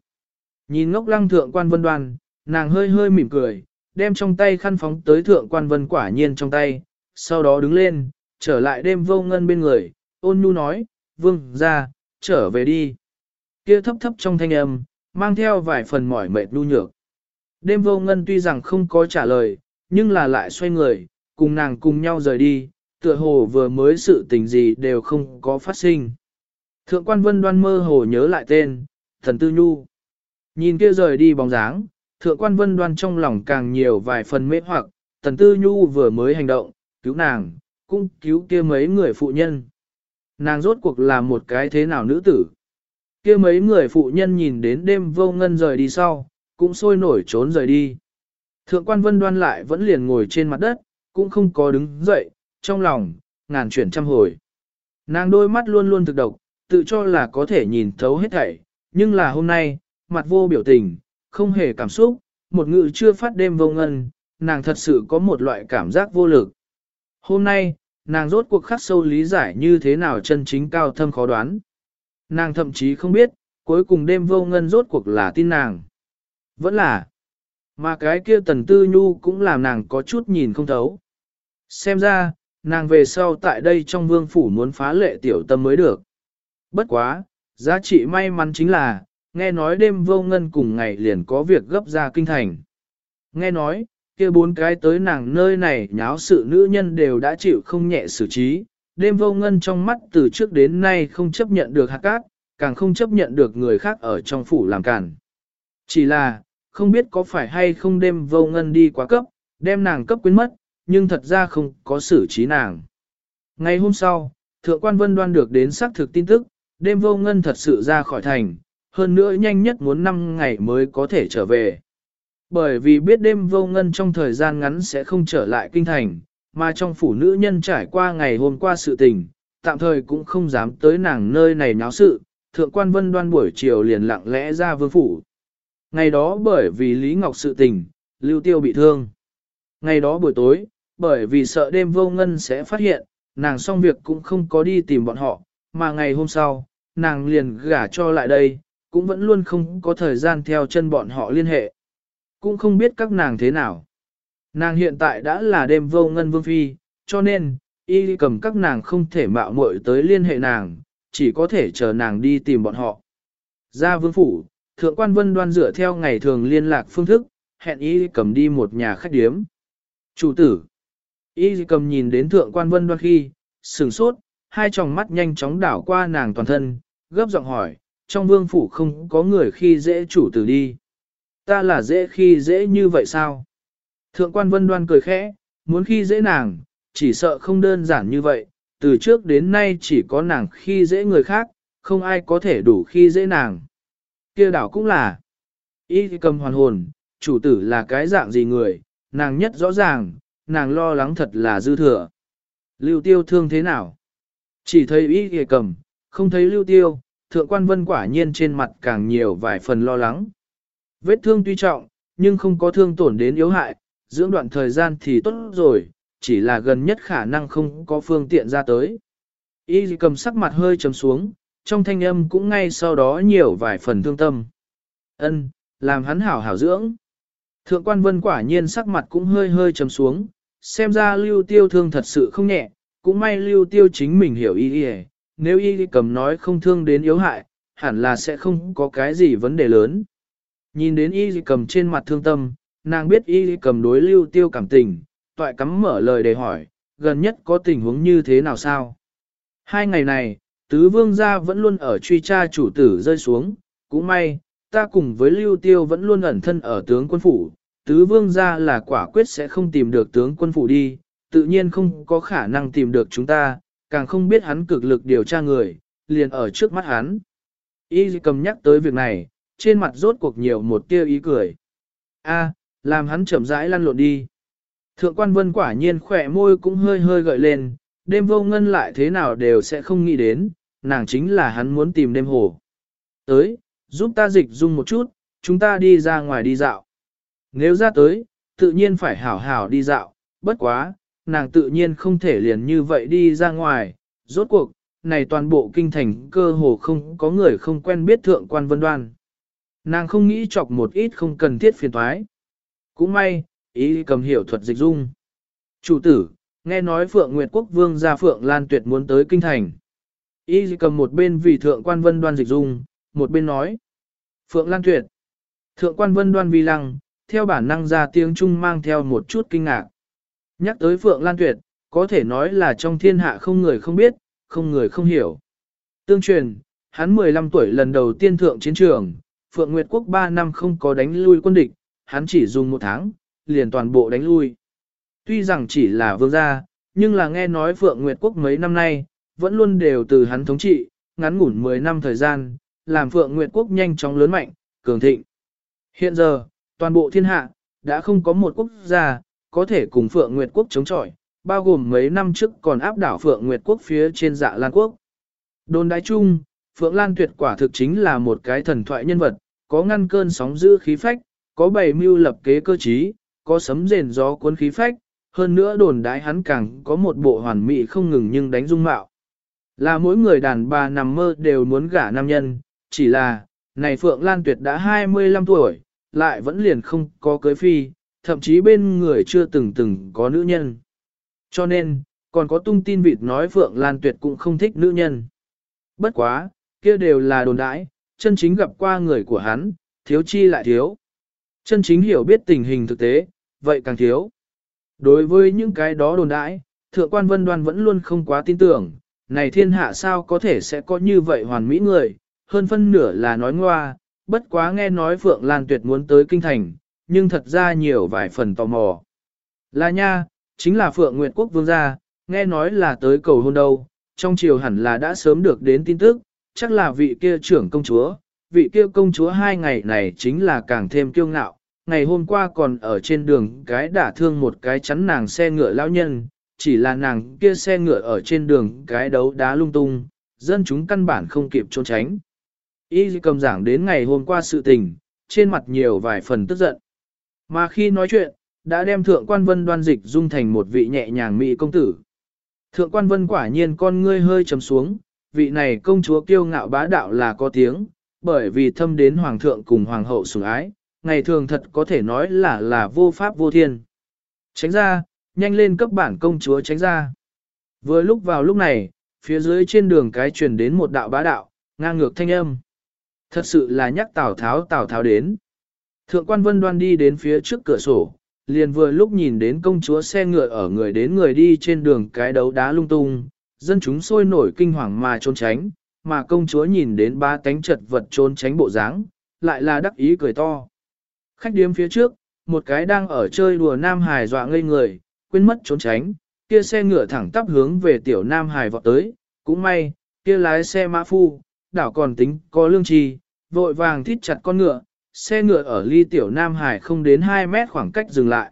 Nhìn ngốc lăng thượng quan vân đoan, nàng hơi hơi mỉm cười, đem trong tay khăn phóng tới thượng quan vân quả nhiên trong tay, sau đó đứng lên, trở lại đêm vô ngân bên người, ôn nhu nói, vương, ra, trở về đi. Kia thấp thấp trong thanh âm, mang theo vài phần mỏi mệt nhu nhược. Đêm vô ngân tuy rằng không có trả lời, nhưng là lại xoay người, cùng nàng cùng nhau rời đi, tựa hồ vừa mới sự tình gì đều không có phát sinh. Thượng quan vân đoan mơ hồ nhớ lại tên, thần tư nhu. Nhìn kia rời đi bóng dáng, thượng quan vân đoan trong lòng càng nhiều vài phần mê hoặc, thần tư nhu vừa mới hành động, cứu nàng, cũng cứu kia mấy người phụ nhân. Nàng rốt cuộc là một cái thế nào nữ tử. kia mấy người phụ nhân nhìn đến đêm vô ngân rời đi sau, cũng sôi nổi trốn rời đi. Thượng quan vân đoan lại vẫn liền ngồi trên mặt đất, cũng không có đứng dậy, trong lòng, ngàn chuyển trăm hồi. Nàng đôi mắt luôn luôn thực độc, tự cho là có thể nhìn thấu hết thảy, nhưng là hôm nay, mặt vô biểu tình, không hề cảm xúc, một ngự chưa phát đêm vô ngân, nàng thật sự có một loại cảm giác vô lực. Hôm nay, nàng rốt cuộc khắc sâu lý giải như thế nào chân chính cao thâm khó đoán. Nàng thậm chí không biết, cuối cùng đêm vô ngân rốt cuộc là tin nàng. Vẫn là, mà cái kia tần tư nhu cũng làm nàng có chút nhìn không thấu. Xem ra, nàng về sau tại đây trong vương phủ muốn phá lệ tiểu tâm mới được. Bất quá, giá trị may mắn chính là, nghe nói đêm vô ngân cùng ngày liền có việc gấp ra kinh thành. Nghe nói, kia bốn cái tới nàng nơi này nháo sự nữ nhân đều đã chịu không nhẹ xử trí, đêm vô ngân trong mắt từ trước đến nay không chấp nhận được hạt cát, càng không chấp nhận được người khác ở trong phủ làm cản. Chỉ là, không biết có phải hay không đêm vô ngân đi quá cấp, đem nàng cấp quyến mất, nhưng thật ra không có xử trí nàng. Ngày hôm sau, thượng quan vân đoan được đến xác thực tin tức, đêm vô ngân thật sự ra khỏi thành, hơn nữa nhanh nhất muốn 5 ngày mới có thể trở về. Bởi vì biết đêm vô ngân trong thời gian ngắn sẽ không trở lại kinh thành, mà trong phủ nữ nhân trải qua ngày hôm qua sự tình, tạm thời cũng không dám tới nàng nơi này náo sự, thượng quan vân đoan buổi chiều liền lặng lẽ ra vương phủ. Ngày đó bởi vì Lý Ngọc sự tình, Lưu Tiêu bị thương. Ngày đó buổi tối, bởi vì sợ đêm vô ngân sẽ phát hiện, nàng xong việc cũng không có đi tìm bọn họ, mà ngày hôm sau, nàng liền gả cho lại đây, cũng vẫn luôn không có thời gian theo chân bọn họ liên hệ. Cũng không biết các nàng thế nào. Nàng hiện tại đã là đêm vô ngân vương phi, cho nên, y cầm các nàng không thể mạo muội tới liên hệ nàng, chỉ có thể chờ nàng đi tìm bọn họ. Ra vương phủ, thượng quan vân đoan dựa theo ngày thường liên lạc phương thức, hẹn y cầm đi một nhà khách điếm. Chủ tử, y cầm nhìn đến thượng quan vân đoan khi, sừng sốt, hai tròng mắt nhanh chóng đảo qua nàng toàn thân, gấp giọng hỏi, trong vương phủ không có người khi dễ chủ tử đi. Ta là dễ khi dễ như vậy sao? Thượng quan vân đoan cười khẽ, muốn khi dễ nàng, chỉ sợ không đơn giản như vậy, từ trước đến nay chỉ có nàng khi dễ người khác, không ai có thể đủ khi dễ nàng. kia đảo cũng là, y cầm hoàn hồn, chủ tử là cái dạng gì người, nàng nhất rõ ràng, nàng lo lắng thật là dư thừa. Lưu tiêu thương thế nào? Chỉ thấy y cầm, không thấy lưu tiêu, thượng quan vân quả nhiên trên mặt càng nhiều vài phần lo lắng. Vết thương tuy trọng, nhưng không có thương tổn đến yếu hại, dưỡng đoạn thời gian thì tốt rồi, chỉ là gần nhất khả năng không có phương tiện ra tới. Y cầm sắc mặt hơi trầm xuống, trong thanh âm cũng ngay sau đó nhiều vài phần thương tâm. Ân, làm hắn hảo hảo dưỡng. Thượng quan vân quả nhiên sắc mặt cũng hơi hơi trầm xuống, xem ra lưu tiêu thương thật sự không nhẹ, cũng may lưu tiêu chính mình hiểu y y nếu y cầm nói không thương đến yếu hại, hẳn là sẽ không có cái gì vấn đề lớn. Nhìn đến y cầm trên mặt thương tâm, nàng biết y cầm đối lưu tiêu cảm tình, toại cắm mở lời để hỏi, gần nhất có tình huống như thế nào sao? Hai ngày này, tứ vương gia vẫn luôn ở truy tra chủ tử rơi xuống, cũng may, ta cùng với lưu tiêu vẫn luôn ẩn thân ở tướng quân phủ, tứ vương gia là quả quyết sẽ không tìm được tướng quân phủ đi, tự nhiên không có khả năng tìm được chúng ta, càng không biết hắn cực lực điều tra người, liền ở trước mắt hắn. Y cầm nhắc tới việc này, trên mặt rốt cuộc nhiều một tia ý cười. A, làm hắn chậm rãi lăn lộn đi. Thượng quan vân quả nhiên khỏe môi cũng hơi hơi gợi lên, đêm vô ngân lại thế nào đều sẽ không nghĩ đến, nàng chính là hắn muốn tìm đêm hồ. Tới, giúp ta dịch dung một chút, chúng ta đi ra ngoài đi dạo. Nếu ra tới, tự nhiên phải hảo hảo đi dạo, bất quá, nàng tự nhiên không thể liền như vậy đi ra ngoài, rốt cuộc, này toàn bộ kinh thành cơ hồ không có người không quen biết thượng quan vân đoan. Nàng không nghĩ chọc một ít không cần thiết phiền thoái. Cũng may, ý cầm hiểu thuật dịch dung. Chủ tử, nghe nói Phượng Nguyệt Quốc Vương ra Phượng Lan Tuyệt muốn tới kinh thành. Ý cầm một bên vì thượng quan vân đoan dịch dung, một bên nói. Phượng Lan Tuyệt. Thượng quan vân đoan vi lăng, theo bản năng ra tiếng Trung mang theo một chút kinh ngạc. Nhắc tới Phượng Lan Tuyệt, có thể nói là trong thiên hạ không người không biết, không người không hiểu. Tương truyền, hắn 15 tuổi lần đầu tiên thượng chiến trường, Phượng Nguyệt Quốc 3 năm không có đánh lui quân địch, hắn chỉ dùng một tháng, liền toàn bộ đánh lui. Tuy rằng chỉ là vương gia, nhưng là nghe nói Phượng Nguyệt Quốc mấy năm nay, vẫn luôn đều từ hắn thống trị, ngắn ngủn 10 năm thời gian, làm Phượng Nguyệt Quốc nhanh chóng lớn mạnh, cường thịnh. Hiện giờ, toàn bộ thiên hạ, đã không có một quốc gia, có thể cùng Phượng Nguyệt Quốc chống chọi, bao gồm mấy năm trước còn áp đảo Phượng Nguyệt Quốc phía trên dạ Lan Quốc. Đồn đại chung, Phượng Lan tuyệt quả thực chính là một cái thần thoại nhân vật, có ngăn cơn sóng giữ khí phách, có bày mưu lập kế cơ trí, có sấm rền gió cuốn khí phách, hơn nữa đồn đái hắn càng có một bộ hoàn mỹ không ngừng nhưng đánh dung mạo. Là mỗi người đàn bà nằm mơ đều muốn gả nam nhân, chỉ là, này Phượng Lan Tuyệt đã 25 tuổi, lại vẫn liền không có cưới phi, thậm chí bên người chưa từng từng có nữ nhân. Cho nên, còn có tung tin vịt nói Phượng Lan Tuyệt cũng không thích nữ nhân. Bất quá, kia đều là đồn đãi, chân chính gặp qua người của hắn, thiếu chi lại thiếu. Chân chính hiểu biết tình hình thực tế, vậy càng thiếu. Đối với những cái đó đồn đãi, thượng quan vân đoan vẫn luôn không quá tin tưởng, này thiên hạ sao có thể sẽ có như vậy hoàn mỹ người, hơn phân nửa là nói ngoa, bất quá nghe nói Phượng Lan Tuyệt muốn tới kinh thành, nhưng thật ra nhiều vài phần tò mò. Là nha, chính là Phượng Nguyệt Quốc Vương gia, nghe nói là tới cầu hôn đâu, trong triều hẳn là đã sớm được đến tin tức, chắc là vị kia trưởng công chúa, vị kia công chúa hai ngày này chính là càng thêm kiêu ngạo, ngày hôm qua còn ở trên đường cái đả thương một cái chắn nàng xe ngựa lão nhân, chỉ là nàng kia xe ngựa ở trên đường cái đấu đá lung tung, dân chúng căn bản không kịp trốn tránh. Y cầm giảng đến ngày hôm qua sự tình, trên mặt nhiều vài phần tức giận. Mà khi nói chuyện, đã đem thượng quan vân đoan dịch dung thành một vị nhẹ nhàng mỹ công tử. Thượng quan vân quả nhiên con ngươi hơi trầm xuống, vị này công chúa kiêu ngạo bá đạo là có tiếng, bởi vì thâm đến hoàng thượng cùng hoàng hậu sủng ái, ngày thường thật có thể nói là là vô pháp vô thiên. Tránh ra, nhanh lên cấp bản công chúa tránh ra. Vừa lúc vào lúc này, phía dưới trên đường cái truyền đến một đạo bá đạo, ngang ngược thanh âm. Thật sự là nhắc Tào Tháo Tào Tháo đến. Thượng quan vân đoan đi đến phía trước cửa sổ, liền vừa lúc nhìn đến công chúa xe ngựa ở người đến người đi trên đường cái đấu đá lung tung, dân chúng sôi nổi kinh hoàng mà trốn tránh, mà công chúa nhìn đến ba cánh chật vật trốn tránh bộ dáng, lại là đắc ý cười to. Khách điếm phía trước, một cái đang ở chơi đùa Nam Hải dọa ngây người, quên mất trốn tránh, kia xe ngựa thẳng tắp hướng về tiểu Nam Hải vọt tới, cũng may, kia lái xe mã phu, đảo còn tính có lương trì, vội vàng thít chặt con ngựa, xe ngựa ở ly tiểu Nam Hải không đến 2 mét khoảng cách dừng lại.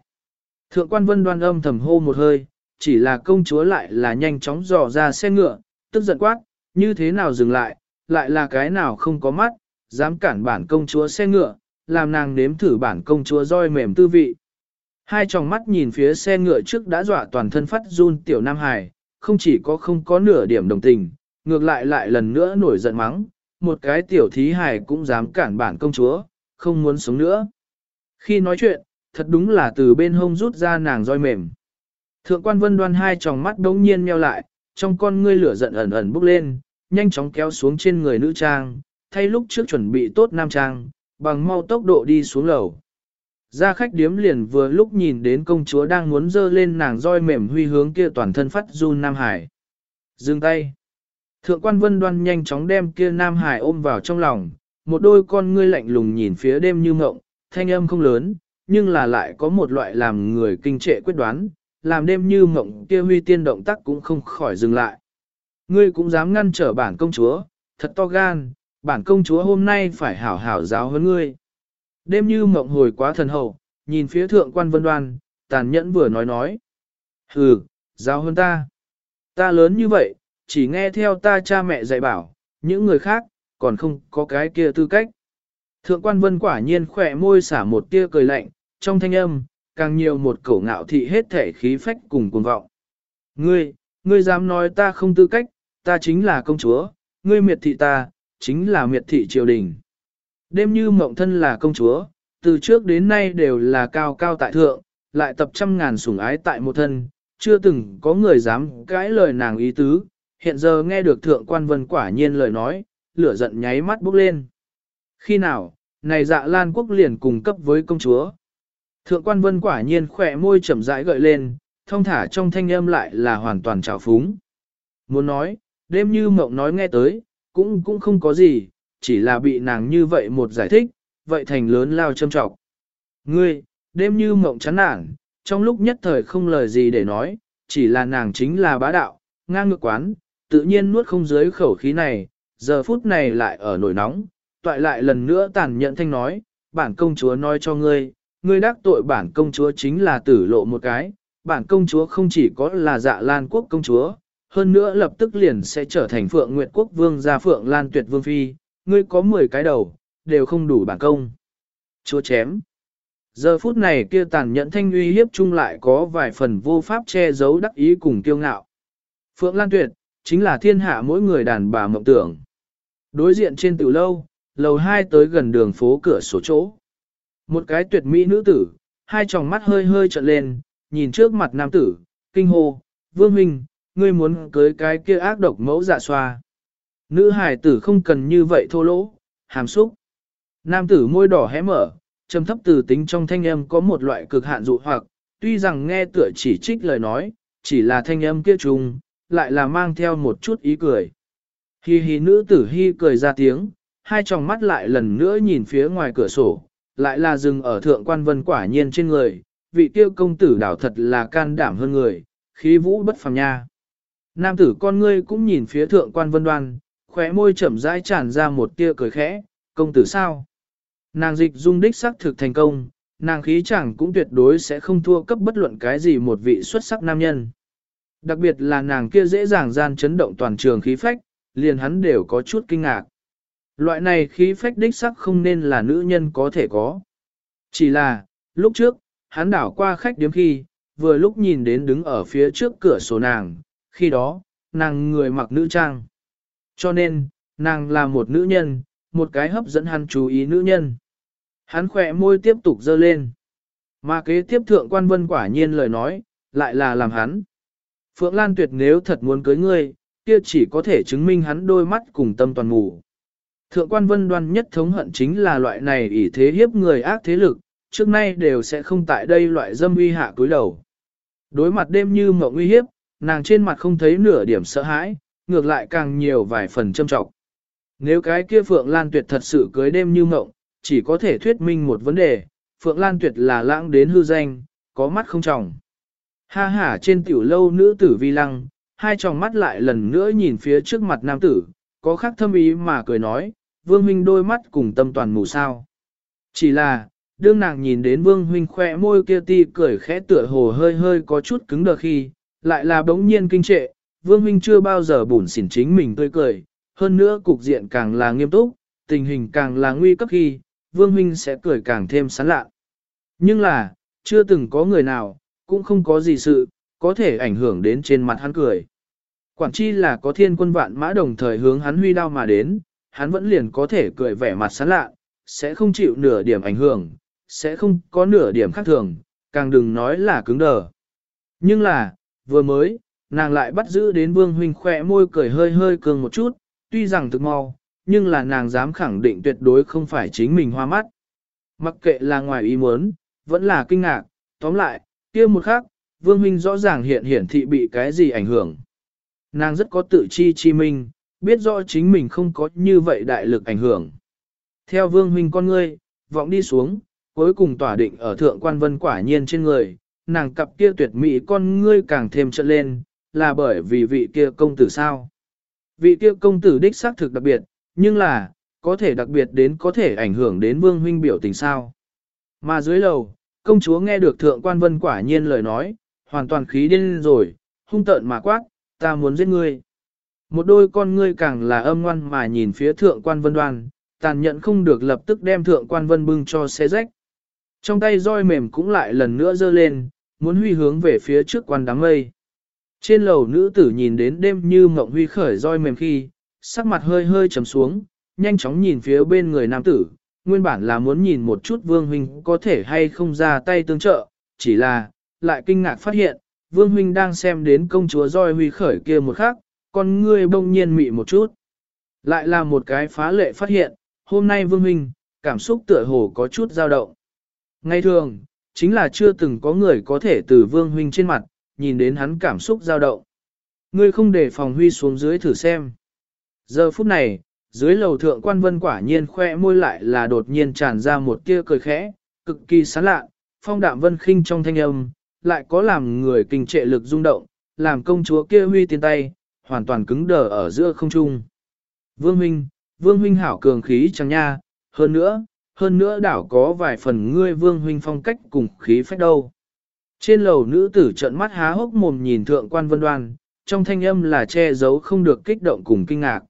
Thượng quan vân đoan âm thầm hô một hơi, chỉ là công chúa lại là nhanh chóng dò ra xe ngựa, tức giận quát, như thế nào dừng lại, lại là cái nào không có mắt, dám cản bản công chúa xe ngựa, làm nàng nếm thử bản công chúa roi mềm tư vị. Hai tròng mắt nhìn phía xe ngựa trước đã dọa toàn thân phát run tiểu Nam Hải, không chỉ có không có nửa điểm đồng tình, ngược lại lại lần nữa nổi giận mắng, một cái tiểu thí hải cũng dám cản bản công chúa, không muốn sống nữa. Khi nói chuyện, thật đúng là từ bên hông rút ra nàng roi mềm. Thượng quan vân đoan hai tròng mắt đống nhiên meo lại, trong con ngươi lửa giận ẩn ẩn bốc lên, nhanh chóng kéo xuống trên người nữ trang, thay lúc trước chuẩn bị tốt nam trang, bằng mau tốc độ đi xuống lầu. Ra khách điếm liền vừa lúc nhìn đến công chúa đang muốn dơ lên nàng roi mềm huy hướng kia toàn thân phát run Nam Hải. Dừng tay. Thượng quan vân đoan nhanh chóng đem kia Nam Hải ôm vào trong lòng, một đôi con ngươi lạnh lùng nhìn phía đêm như ngộng, thanh âm không lớn, nhưng là lại có một loại làm người kinh trệ quyết đoán, làm đêm như ngộng kia huy tiên động tác cũng không khỏi dừng lại. Ngươi cũng dám ngăn trở bản công chúa, thật to gan, bản công chúa hôm nay phải hảo hảo giáo hơn ngươi. Đêm như mộng hồi quá thần hậu, nhìn phía thượng quan vân đoan, tàn nhẫn vừa nói nói. Hừ, giáo hơn ta. Ta lớn như vậy, chỉ nghe theo ta cha mẹ dạy bảo, những người khác, còn không có cái kia tư cách. Thượng quan vân quả nhiên khỏe môi xả một tia cười lạnh, trong thanh âm, càng nhiều một cổ ngạo thị hết thể khí phách cùng cuồng vọng. Ngươi, ngươi dám nói ta không tư cách, ta chính là công chúa, ngươi miệt thị ta, chính là miệt thị triều đình. Đêm như mộng thân là công chúa, từ trước đến nay đều là cao cao tại thượng, lại tập trăm ngàn sủng ái tại một thân, chưa từng có người dám cãi lời nàng ý tứ, hiện giờ nghe được thượng quan vân quả nhiên lời nói, lửa giận nháy mắt bốc lên. Khi nào, này dạ lan quốc liền cùng cấp với công chúa. Thượng quan vân quả nhiên khỏe môi chậm rãi gợi lên, thông thả trong thanh âm lại là hoàn toàn trào phúng. Muốn nói, đêm như mộng nói nghe tới, cũng cũng không có gì, chỉ là bị nàng như vậy một giải thích, vậy thành lớn lao châm trọng. Ngươi, đêm như mộng chán nản, trong lúc nhất thời không lời gì để nói, chỉ là nàng chính là bá đạo, ngang ngược quán, tự nhiên nuốt không dưới khẩu khí này, giờ phút này lại ở nổi nóng, toại lại lần nữa tàn nhẫn thanh nói, bản công chúa nói cho ngươi, ngươi đắc tội bản công chúa chính là tử lộ một cái, bản công chúa không chỉ có là dạ lan quốc công chúa, hơn nữa lập tức liền sẽ trở thành phượng nguyệt quốc vương gia phượng lan tuyệt vương phi, ngươi có 10 cái đầu, đều không đủ bản công. Chúa chém. Giờ phút này kia tàn nhẫn thanh uy hiếp chung lại có vài phần vô pháp che giấu đắc ý cùng kiêu ngạo. Phượng Lan Tuyệt, chính là thiên hạ mỗi người đàn bà mộng tưởng. Đối diện trên tiểu lâu, lầu hai tới gần đường phố cửa sổ chỗ. Một cái tuyệt mỹ nữ tử, hai tròng mắt hơi hơi trợn lên, nhìn trước mặt nam tử, kinh hô, vương huynh, ngươi muốn cưới cái kia ác độc mẫu dạ xoa. Nữ hải tử không cần như vậy thô lỗ, hàm xúc. Nam tử môi đỏ hé mở, trầm thấp từ tính trong thanh âm có một loại cực hạn dụ hoặc, tuy rằng nghe tựa chỉ trích lời nói, chỉ là thanh âm kia trùng, lại là mang theo một chút ý cười. Hi hi nữ tử hi cười ra tiếng, hai tròng mắt lại lần nữa nhìn phía ngoài cửa sổ, lại là dừng ở thượng quan vân quả nhiên trên người, vị tiêu công tử đảo thật là can đảm hơn người, khí vũ bất phàm nha. Nam tử con ngươi cũng nhìn phía thượng quan vân đoan, khóe môi chậm rãi tràn ra một tia cười khẽ, công tử sao? Nàng dịch dung đích sắc thực thành công, nàng khí chẳng cũng tuyệt đối sẽ không thua cấp bất luận cái gì một vị xuất sắc nam nhân. Đặc biệt là nàng kia dễ dàng gian chấn động toàn trường khí phách, liền hắn đều có chút kinh ngạc. Loại này khí phách đích sắc không nên là nữ nhân có thể có. Chỉ là, lúc trước, hắn đảo qua khách điếm khi, vừa lúc nhìn đến đứng ở phía trước cửa sổ nàng, khi đó, nàng người mặc nữ trang. Cho nên, nàng là một nữ nhân, một cái hấp dẫn hắn chú ý nữ nhân. Hắn khỏe môi tiếp tục dơ lên. Mà kế tiếp thượng quan vân quả nhiên lời nói, lại là làm hắn. Phượng Lan Tuyệt nếu thật muốn cưới ngươi, kia chỉ có thể chứng minh hắn đôi mắt cùng tâm toàn ngủ. Thượng quan vân đoan nhất thống hận chính là loại này ỷ thế hiếp người ác thế lực, trước nay đều sẽ không tại đây loại dâm uy hạ cúi đầu. Đối mặt đêm như mộng uy hiếp, nàng trên mặt không thấy nửa điểm sợ hãi, ngược lại càng nhiều vài phần châm trọng. Nếu cái kia Phượng Lan Tuyệt thật sự cưới đêm như mộng, chỉ có thể thuyết minh một vấn đề, Phượng Lan Tuyệt là lãng đến hư danh, có mắt không trọng. Ha ha trên tiểu lâu nữ tử vi lăng, hai tròng mắt lại lần nữa nhìn phía trước mặt nam tử, có khắc thâm ý mà cười nói, vương huynh đôi mắt cùng tâm toàn mù sao. Chỉ là, đương nàng nhìn đến vương huynh khoe môi kia ti cười khẽ tựa hồ hơi hơi có chút cứng đờ khi, lại là bỗng nhiên kinh trệ, vương huynh chưa bao giờ bủn xỉn chính mình tươi cười, hơn nữa cục diện càng là nghiêm túc, tình hình càng là nguy cấp khi, vương huynh sẽ cười càng thêm sán lạ. Nhưng là, chưa từng có người nào, cũng không có gì sự, có thể ảnh hưởng đến trên mặt hắn cười. Quản chi là có thiên quân vạn mã đồng thời hướng hắn huy đao mà đến, hắn vẫn liền có thể cười vẻ mặt sán lạ, sẽ không chịu nửa điểm ảnh hưởng, sẽ không có nửa điểm khác thường, càng đừng nói là cứng đờ. Nhưng là, vừa mới, nàng lại bắt giữ đến vương huynh khỏe môi cười hơi hơi cường một chút, tuy rằng thực mau, nhưng là nàng dám khẳng định tuyệt đối không phải chính mình hoa mắt. Mặc kệ là ngoài ý muốn, vẫn là kinh ngạc, tóm lại, kia một khắc, vương huynh rõ ràng hiện hiển thị bị cái gì ảnh hưởng. Nàng rất có tự chi chi minh, biết rõ chính mình không có như vậy đại lực ảnh hưởng. Theo vương huynh con ngươi, vọng đi xuống, cuối cùng tỏa định ở thượng quan vân quả nhiên trên người, nàng cặp kia tuyệt mỹ con ngươi càng thêm trận lên, là bởi vì vị kia công tử sao. Vị kia công tử đích xác thực đặc biệt, nhưng là, có thể đặc biệt đến có thể ảnh hưởng đến vương huynh biểu tình sao. Mà dưới lầu, công chúa nghe được thượng quan vân quả nhiên lời nói, hoàn toàn khí điên rồi, hung tợn mà quát, ta muốn giết ngươi. Một đôi con ngươi càng là âm ngoan mà nhìn phía thượng quan vân đoan, tàn nhẫn không được lập tức đem thượng quan vân bưng cho xé rách. Trong tay roi mềm cũng lại lần nữa giơ lên, muốn huy hướng về phía trước quan đám mây. Trên lầu nữ tử nhìn đến đêm như mộng huy khởi roi mềm khi, sắc mặt hơi hơi trầm xuống, nhanh chóng nhìn phía bên người nam tử, nguyên bản là muốn nhìn một chút vương huynh có thể hay không ra tay tương trợ, chỉ là, lại kinh ngạc phát hiện, vương huynh đang xem đến công chúa roi huy khởi kia một khắc, con ngươi bỗng nhiên mị một chút. Lại là một cái phá lệ phát hiện, hôm nay vương huynh, cảm xúc tựa hồ có chút dao động. Ngay thường, chính là chưa từng có người có thể từ vương huynh trên mặt, nhìn đến hắn cảm xúc dao động. Ngươi không để phòng huy xuống dưới thử xem. Giờ phút này, dưới lầu thượng quan vân quả nhiên khoe môi lại là đột nhiên tràn ra một tia cười khẽ, cực kỳ sán lạ, phong đạm vân khinh trong thanh âm, lại có làm người kinh trệ lực rung động, làm công chúa kia huy tiên tay, hoàn toàn cứng đờ ở giữa không trung. Vương huynh, vương huynh hảo cường khí chẳng nha, hơn nữa, hơn nữa đảo có vài phần ngươi vương huynh phong cách cùng khí phách đâu. Trên lầu nữ tử trợn mắt há hốc mồm nhìn thượng quan vân đoan, trong thanh âm là che giấu không được kích động cùng kinh ngạc.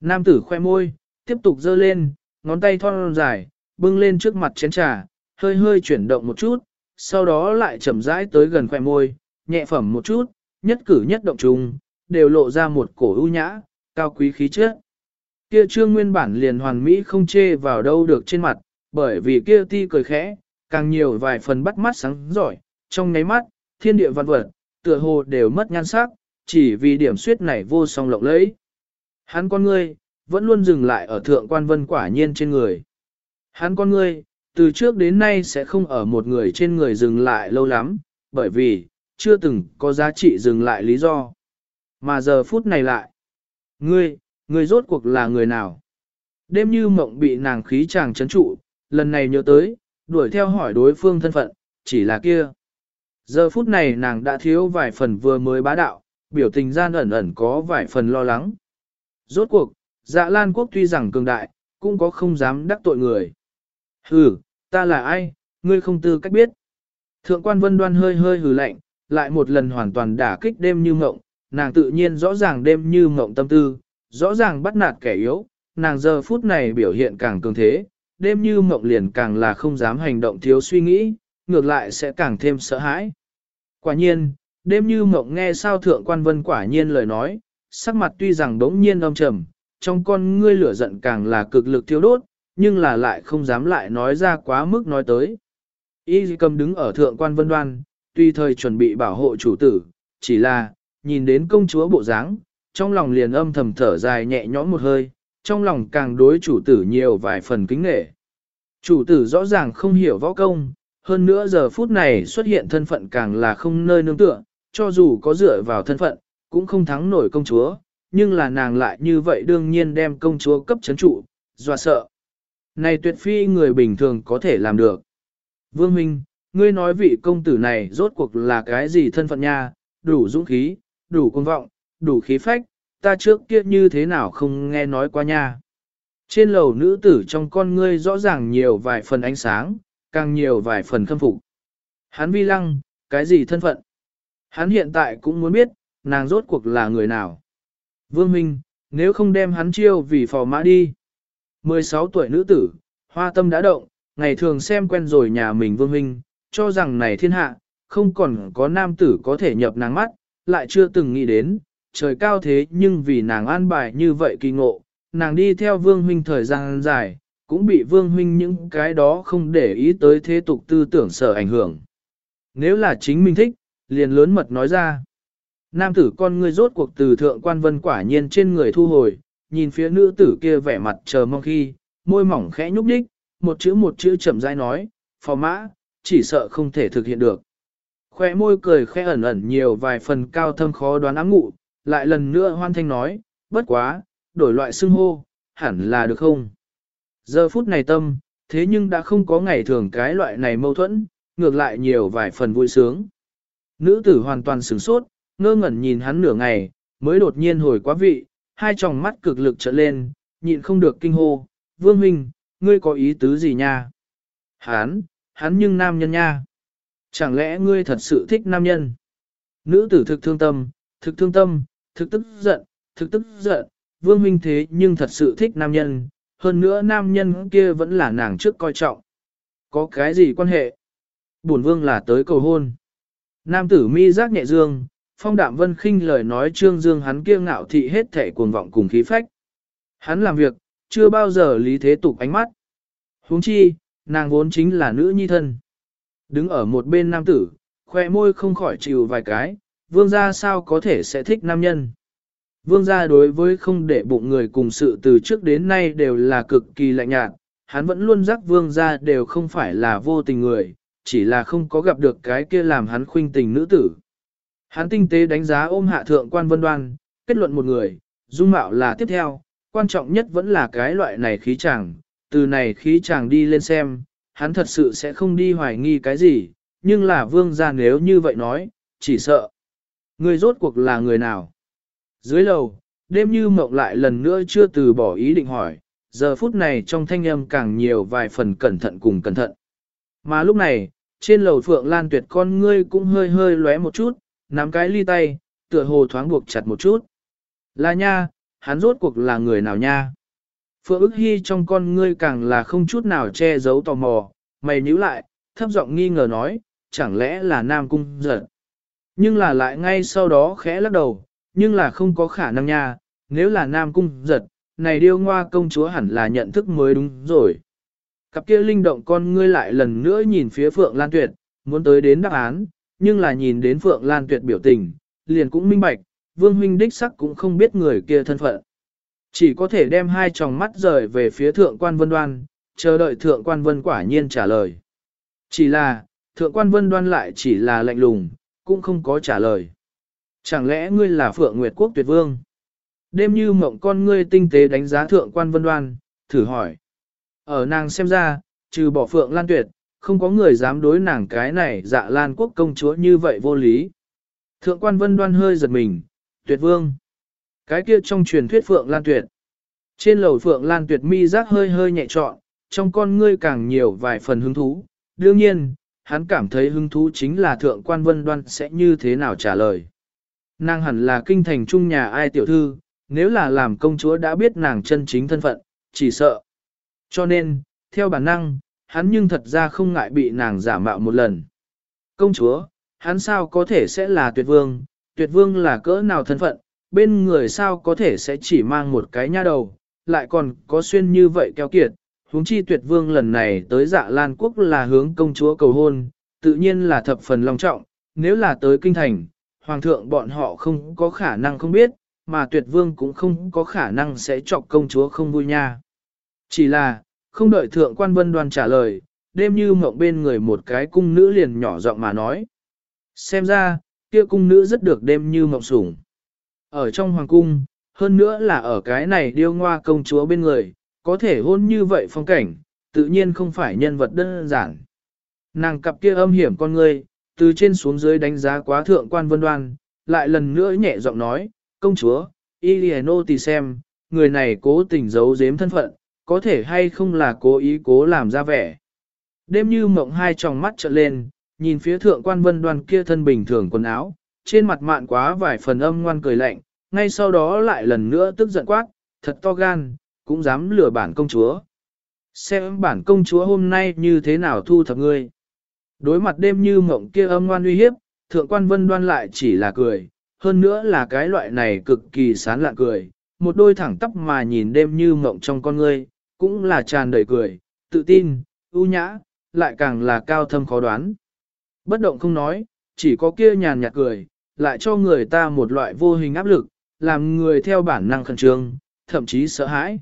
Nam tử khoe môi, tiếp tục dơ lên, ngón tay thon dài, bưng lên trước mặt chén trà, hơi hơi chuyển động một chút, sau đó lại chậm rãi tới gần khoẻ môi, nhẹ phẩm một chút, nhất cử nhất động trùng, đều lộ ra một cổ ưu nhã, cao quý khí chất. Kia trương nguyên bản liền hoàn mỹ không chê vào đâu được trên mặt, bởi vì kia ti cười khẽ, càng nhiều vài phần bắt mắt sáng giỏi, trong nháy mắt, thiên địa văn vật, tựa hồ đều mất nhan sắc, chỉ vì điểm suyết này vô song lộng lẫy. Hắn con ngươi, vẫn luôn dừng lại ở thượng quan vân quả nhiên trên người. Hắn con ngươi, từ trước đến nay sẽ không ở một người trên người dừng lại lâu lắm, bởi vì, chưa từng có giá trị dừng lại lý do. Mà giờ phút này lại, ngươi, ngươi rốt cuộc là người nào? Đêm như mộng bị nàng khí chàng chấn trụ, lần này nhớ tới, đuổi theo hỏi đối phương thân phận, chỉ là kia. Giờ phút này nàng đã thiếu vài phần vừa mới bá đạo, biểu tình gian ẩn ẩn có vài phần lo lắng. Rốt cuộc, dạ lan quốc tuy rằng cường đại, cũng có không dám đắc tội người. Hừ, ta là ai, ngươi không tư cách biết. Thượng quan vân đoan hơi hơi hừ lạnh, lại một lần hoàn toàn đả kích đêm như mộng, nàng tự nhiên rõ ràng đêm như mộng tâm tư, rõ ràng bắt nạt kẻ yếu, nàng giờ phút này biểu hiện càng cường thế, đêm như mộng liền càng là không dám hành động thiếu suy nghĩ, ngược lại sẽ càng thêm sợ hãi. Quả nhiên, đêm như mộng nghe sao thượng quan vân quả nhiên lời nói, sắc mặt tuy rằng đống nhiên âm trầm, trong con ngươi lửa giận càng là cực lực thiếu đốt, nhưng là lại không dám lại nói ra quá mức nói tới. Y cầm đứng ở thượng quan vân đoan, tuy thời chuẩn bị bảo hộ chủ tử, chỉ là, nhìn đến công chúa bộ dáng, trong lòng liền âm thầm thở dài nhẹ nhõm một hơi, trong lòng càng đối chủ tử nhiều vài phần kính nghệ. Chủ tử rõ ràng không hiểu võ công, hơn nữa giờ phút này xuất hiện thân phận càng là không nơi nương tựa, cho dù có dựa vào thân phận, cũng không thắng nổi công chúa, nhưng là nàng lại như vậy đương nhiên đem công chúa cấp chấn trụ, dọa sợ. Này tuyệt phi người bình thường có thể làm được. Vương Minh, ngươi nói vị công tử này rốt cuộc là cái gì thân phận nha, đủ dũng khí, đủ công vọng, đủ khí phách, ta trước kia như thế nào không nghe nói qua nha. Trên lầu nữ tử trong con ngươi rõ ràng nhiều vài phần ánh sáng, càng nhiều vài phần khâm phục. Hắn vi lăng, cái gì thân phận? Hắn hiện tại cũng muốn biết, nàng rốt cuộc là người nào. Vương Minh, nếu không đem hắn chiêu vì phò mã đi. 16 tuổi nữ tử, hoa tâm đã động, ngày thường xem quen rồi nhà mình Vương Minh, cho rằng này thiên hạ, không còn có nam tử có thể nhập nàng mắt, lại chưa từng nghĩ đến, trời cao thế nhưng vì nàng an bài như vậy kỳ ngộ, nàng đi theo Vương Huynh thời gian dài, cũng bị Vương Huynh những cái đó không để ý tới thế tục tư tưởng sở ảnh hưởng. Nếu là chính mình thích, liền lớn mật nói ra. Nam tử con ngươi rốt cuộc từ thượng quan vân quả nhiên trên người thu hồi, nhìn phía nữ tử kia vẻ mặt chờ mong khi, môi mỏng khẽ nhúc nhích, một chữ một chữ chậm rãi nói, phò mã, chỉ sợ không thể thực hiện được. Khoe môi cười khẽ ẩn ẩn nhiều vài phần cao thâm khó đoán ám ngụ, lại lần nữa hoan thanh nói, bất quá, đổi loại xưng hô, hẳn là được không? Giờ phút này tâm, thế nhưng đã không có ngày thường cái loại này mâu thuẫn, ngược lại nhiều vài phần vui sướng. Nữ tử hoàn toàn sửng sốt, ngơ ngẩn nhìn hắn nửa ngày, mới đột nhiên hồi quá vị, hai tròng mắt cực lực trợn lên, nhịn không được kinh hô, vương huynh, ngươi có ý tứ gì nha? Hán, hắn nhưng nam nhân nha. Chẳng lẽ ngươi thật sự thích nam nhân? Nữ tử thực thương tâm, thực thương tâm, thực tức giận, thực tức giận, vương huynh thế nhưng thật sự thích nam nhân, hơn nữa nam nhân kia vẫn là nàng trước coi trọng. Có cái gì quan hệ? Bổn vương là tới cầu hôn. Nam tử mi giác nhẹ dương, phong đạm vân khinh lời nói trương dương hắn kia ngạo thị hết thể cuồng vọng cùng khí phách. Hắn làm việc, chưa bao giờ lý thế tục ánh mắt. huống chi, nàng vốn chính là nữ nhi thân. Đứng ở một bên nam tử, khoe môi không khỏi chịu vài cái, vương gia sao có thể sẽ thích nam nhân. Vương gia đối với không để bụng người cùng sự từ trước đến nay đều là cực kỳ lạnh nhạt, hắn vẫn luôn rắc vương gia đều không phải là vô tình người, chỉ là không có gặp được cái kia làm hắn khuynh tình nữ tử. Hắn tinh tế đánh giá ôm hạ thượng quan vân đoan, kết luận một người, dung mạo là tiếp theo, quan trọng nhất vẫn là cái loại này khí chàng, từ này khí chàng đi lên xem, hắn thật sự sẽ không đi hoài nghi cái gì, nhưng là vương gia nếu như vậy nói, chỉ sợ. Người rốt cuộc là người nào? Dưới lầu, đêm như mộng lại lần nữa chưa từ bỏ ý định hỏi, giờ phút này trong thanh âm càng nhiều vài phần cẩn thận cùng cẩn thận. Mà lúc này, trên lầu phượng lan tuyệt con ngươi cũng hơi hơi lóe một chút, nắm cái ly tay, tựa hồ thoáng buộc chặt một chút. Là nha, hắn rốt cuộc là người nào nha? Phượng ức hy trong con ngươi càng là không chút nào che giấu tò mò, mày nhíu lại, thấp giọng nghi ngờ nói, chẳng lẽ là nam cung giật. Nhưng là lại ngay sau đó khẽ lắc đầu, nhưng là không có khả năng nha, nếu là nam cung giật, này điêu ngoa công chúa hẳn là nhận thức mới đúng rồi. Cặp kia linh động con ngươi lại lần nữa nhìn phía Phượng Lan Tuyệt, muốn tới đến đáp án, nhưng là nhìn đến Phượng Lan Tuyệt biểu tình, liền cũng minh bạch, Vương Huynh đích sắc cũng không biết người kia thân phận. Chỉ có thể đem hai tròng mắt rời về phía Thượng quan Vân Đoan, chờ đợi Thượng quan Vân quả nhiên trả lời. Chỉ là, Thượng quan Vân Đoan lại chỉ là lạnh lùng, cũng không có trả lời. Chẳng lẽ ngươi là Phượng Nguyệt Quốc tuyệt vương? Đêm như mộng con ngươi tinh tế đánh giá Thượng quan Vân Đoan, thử hỏi. Ở nàng xem ra, trừ bỏ Phượng Lan Tuyệt, không có người dám đối nàng cái này dạ Lan Quốc công chúa như vậy vô lý. Thượng quan Vân Đoan hơi giật mình, tuyệt vương. Cái kia trong truyền thuyết Phượng Lan Tuyệt. Trên lầu Phượng Lan Tuyệt mi giác hơi hơi nhẹ trọn, trong con ngươi càng nhiều vài phần hứng thú. Đương nhiên, hắn cảm thấy hứng thú chính là Thượng quan Vân Đoan sẽ như thế nào trả lời. Nàng hẳn là kinh thành trung nhà ai tiểu thư, nếu là làm công chúa đã biết nàng chân chính thân phận, chỉ sợ. Cho nên, theo bản năng, hắn nhưng thật ra không ngại bị nàng giả mạo một lần. Công chúa, hắn sao có thể sẽ là tuyệt vương, tuyệt vương là cỡ nào thân phận, bên người sao có thể sẽ chỉ mang một cái nha đầu, lại còn có xuyên như vậy keo kiệt. Huống chi tuyệt vương lần này tới dạ Lan Quốc là hướng công chúa cầu hôn, tự nhiên là thập phần long trọng, nếu là tới kinh thành, hoàng thượng bọn họ không có khả năng không biết, mà tuyệt vương cũng không có khả năng sẽ chọc công chúa không vui nha. Chỉ là, không đợi thượng quan vân đoan trả lời, đêm như mộng bên người một cái cung nữ liền nhỏ giọng mà nói. Xem ra, kia cung nữ rất được đêm như mộng sủng. Ở trong hoàng cung, hơn nữa là ở cái này điêu ngoa công chúa bên người, có thể hôn như vậy phong cảnh, tự nhiên không phải nhân vật đơn giản. Nàng cặp kia âm hiểm con người, từ trên xuống dưới đánh giá quá thượng quan vân đoan, lại lần nữa nhẹ giọng nói, công chúa, Iliano tì xem, người này cố tình giấu giếm thân phận, có thể hay không là cố ý cố làm ra vẻ. Đêm như mộng hai tròng mắt trợn lên, nhìn phía thượng quan vân đoan kia thân bình thường quần áo, trên mặt mạn quá vài phần âm ngoan cười lạnh, ngay sau đó lại lần nữa tức giận quát, thật to gan, cũng dám lừa bản công chúa. Xem bản công chúa hôm nay như thế nào thu thập ngươi. Đối mặt đêm như mộng kia âm ngoan uy hiếp, thượng quan vân đoan lại chỉ là cười, hơn nữa là cái loại này cực kỳ sán lạ cười, một đôi thẳng tóc mà nhìn đêm như mộng trong con ngươi, cũng là tràn đầy cười, tự tin, ưu nhã, lại càng là cao thâm khó đoán. Bất động không nói, chỉ có kia nhàn nhạt cười, lại cho người ta một loại vô hình áp lực, làm người theo bản năng khẩn trương, thậm chí sợ hãi.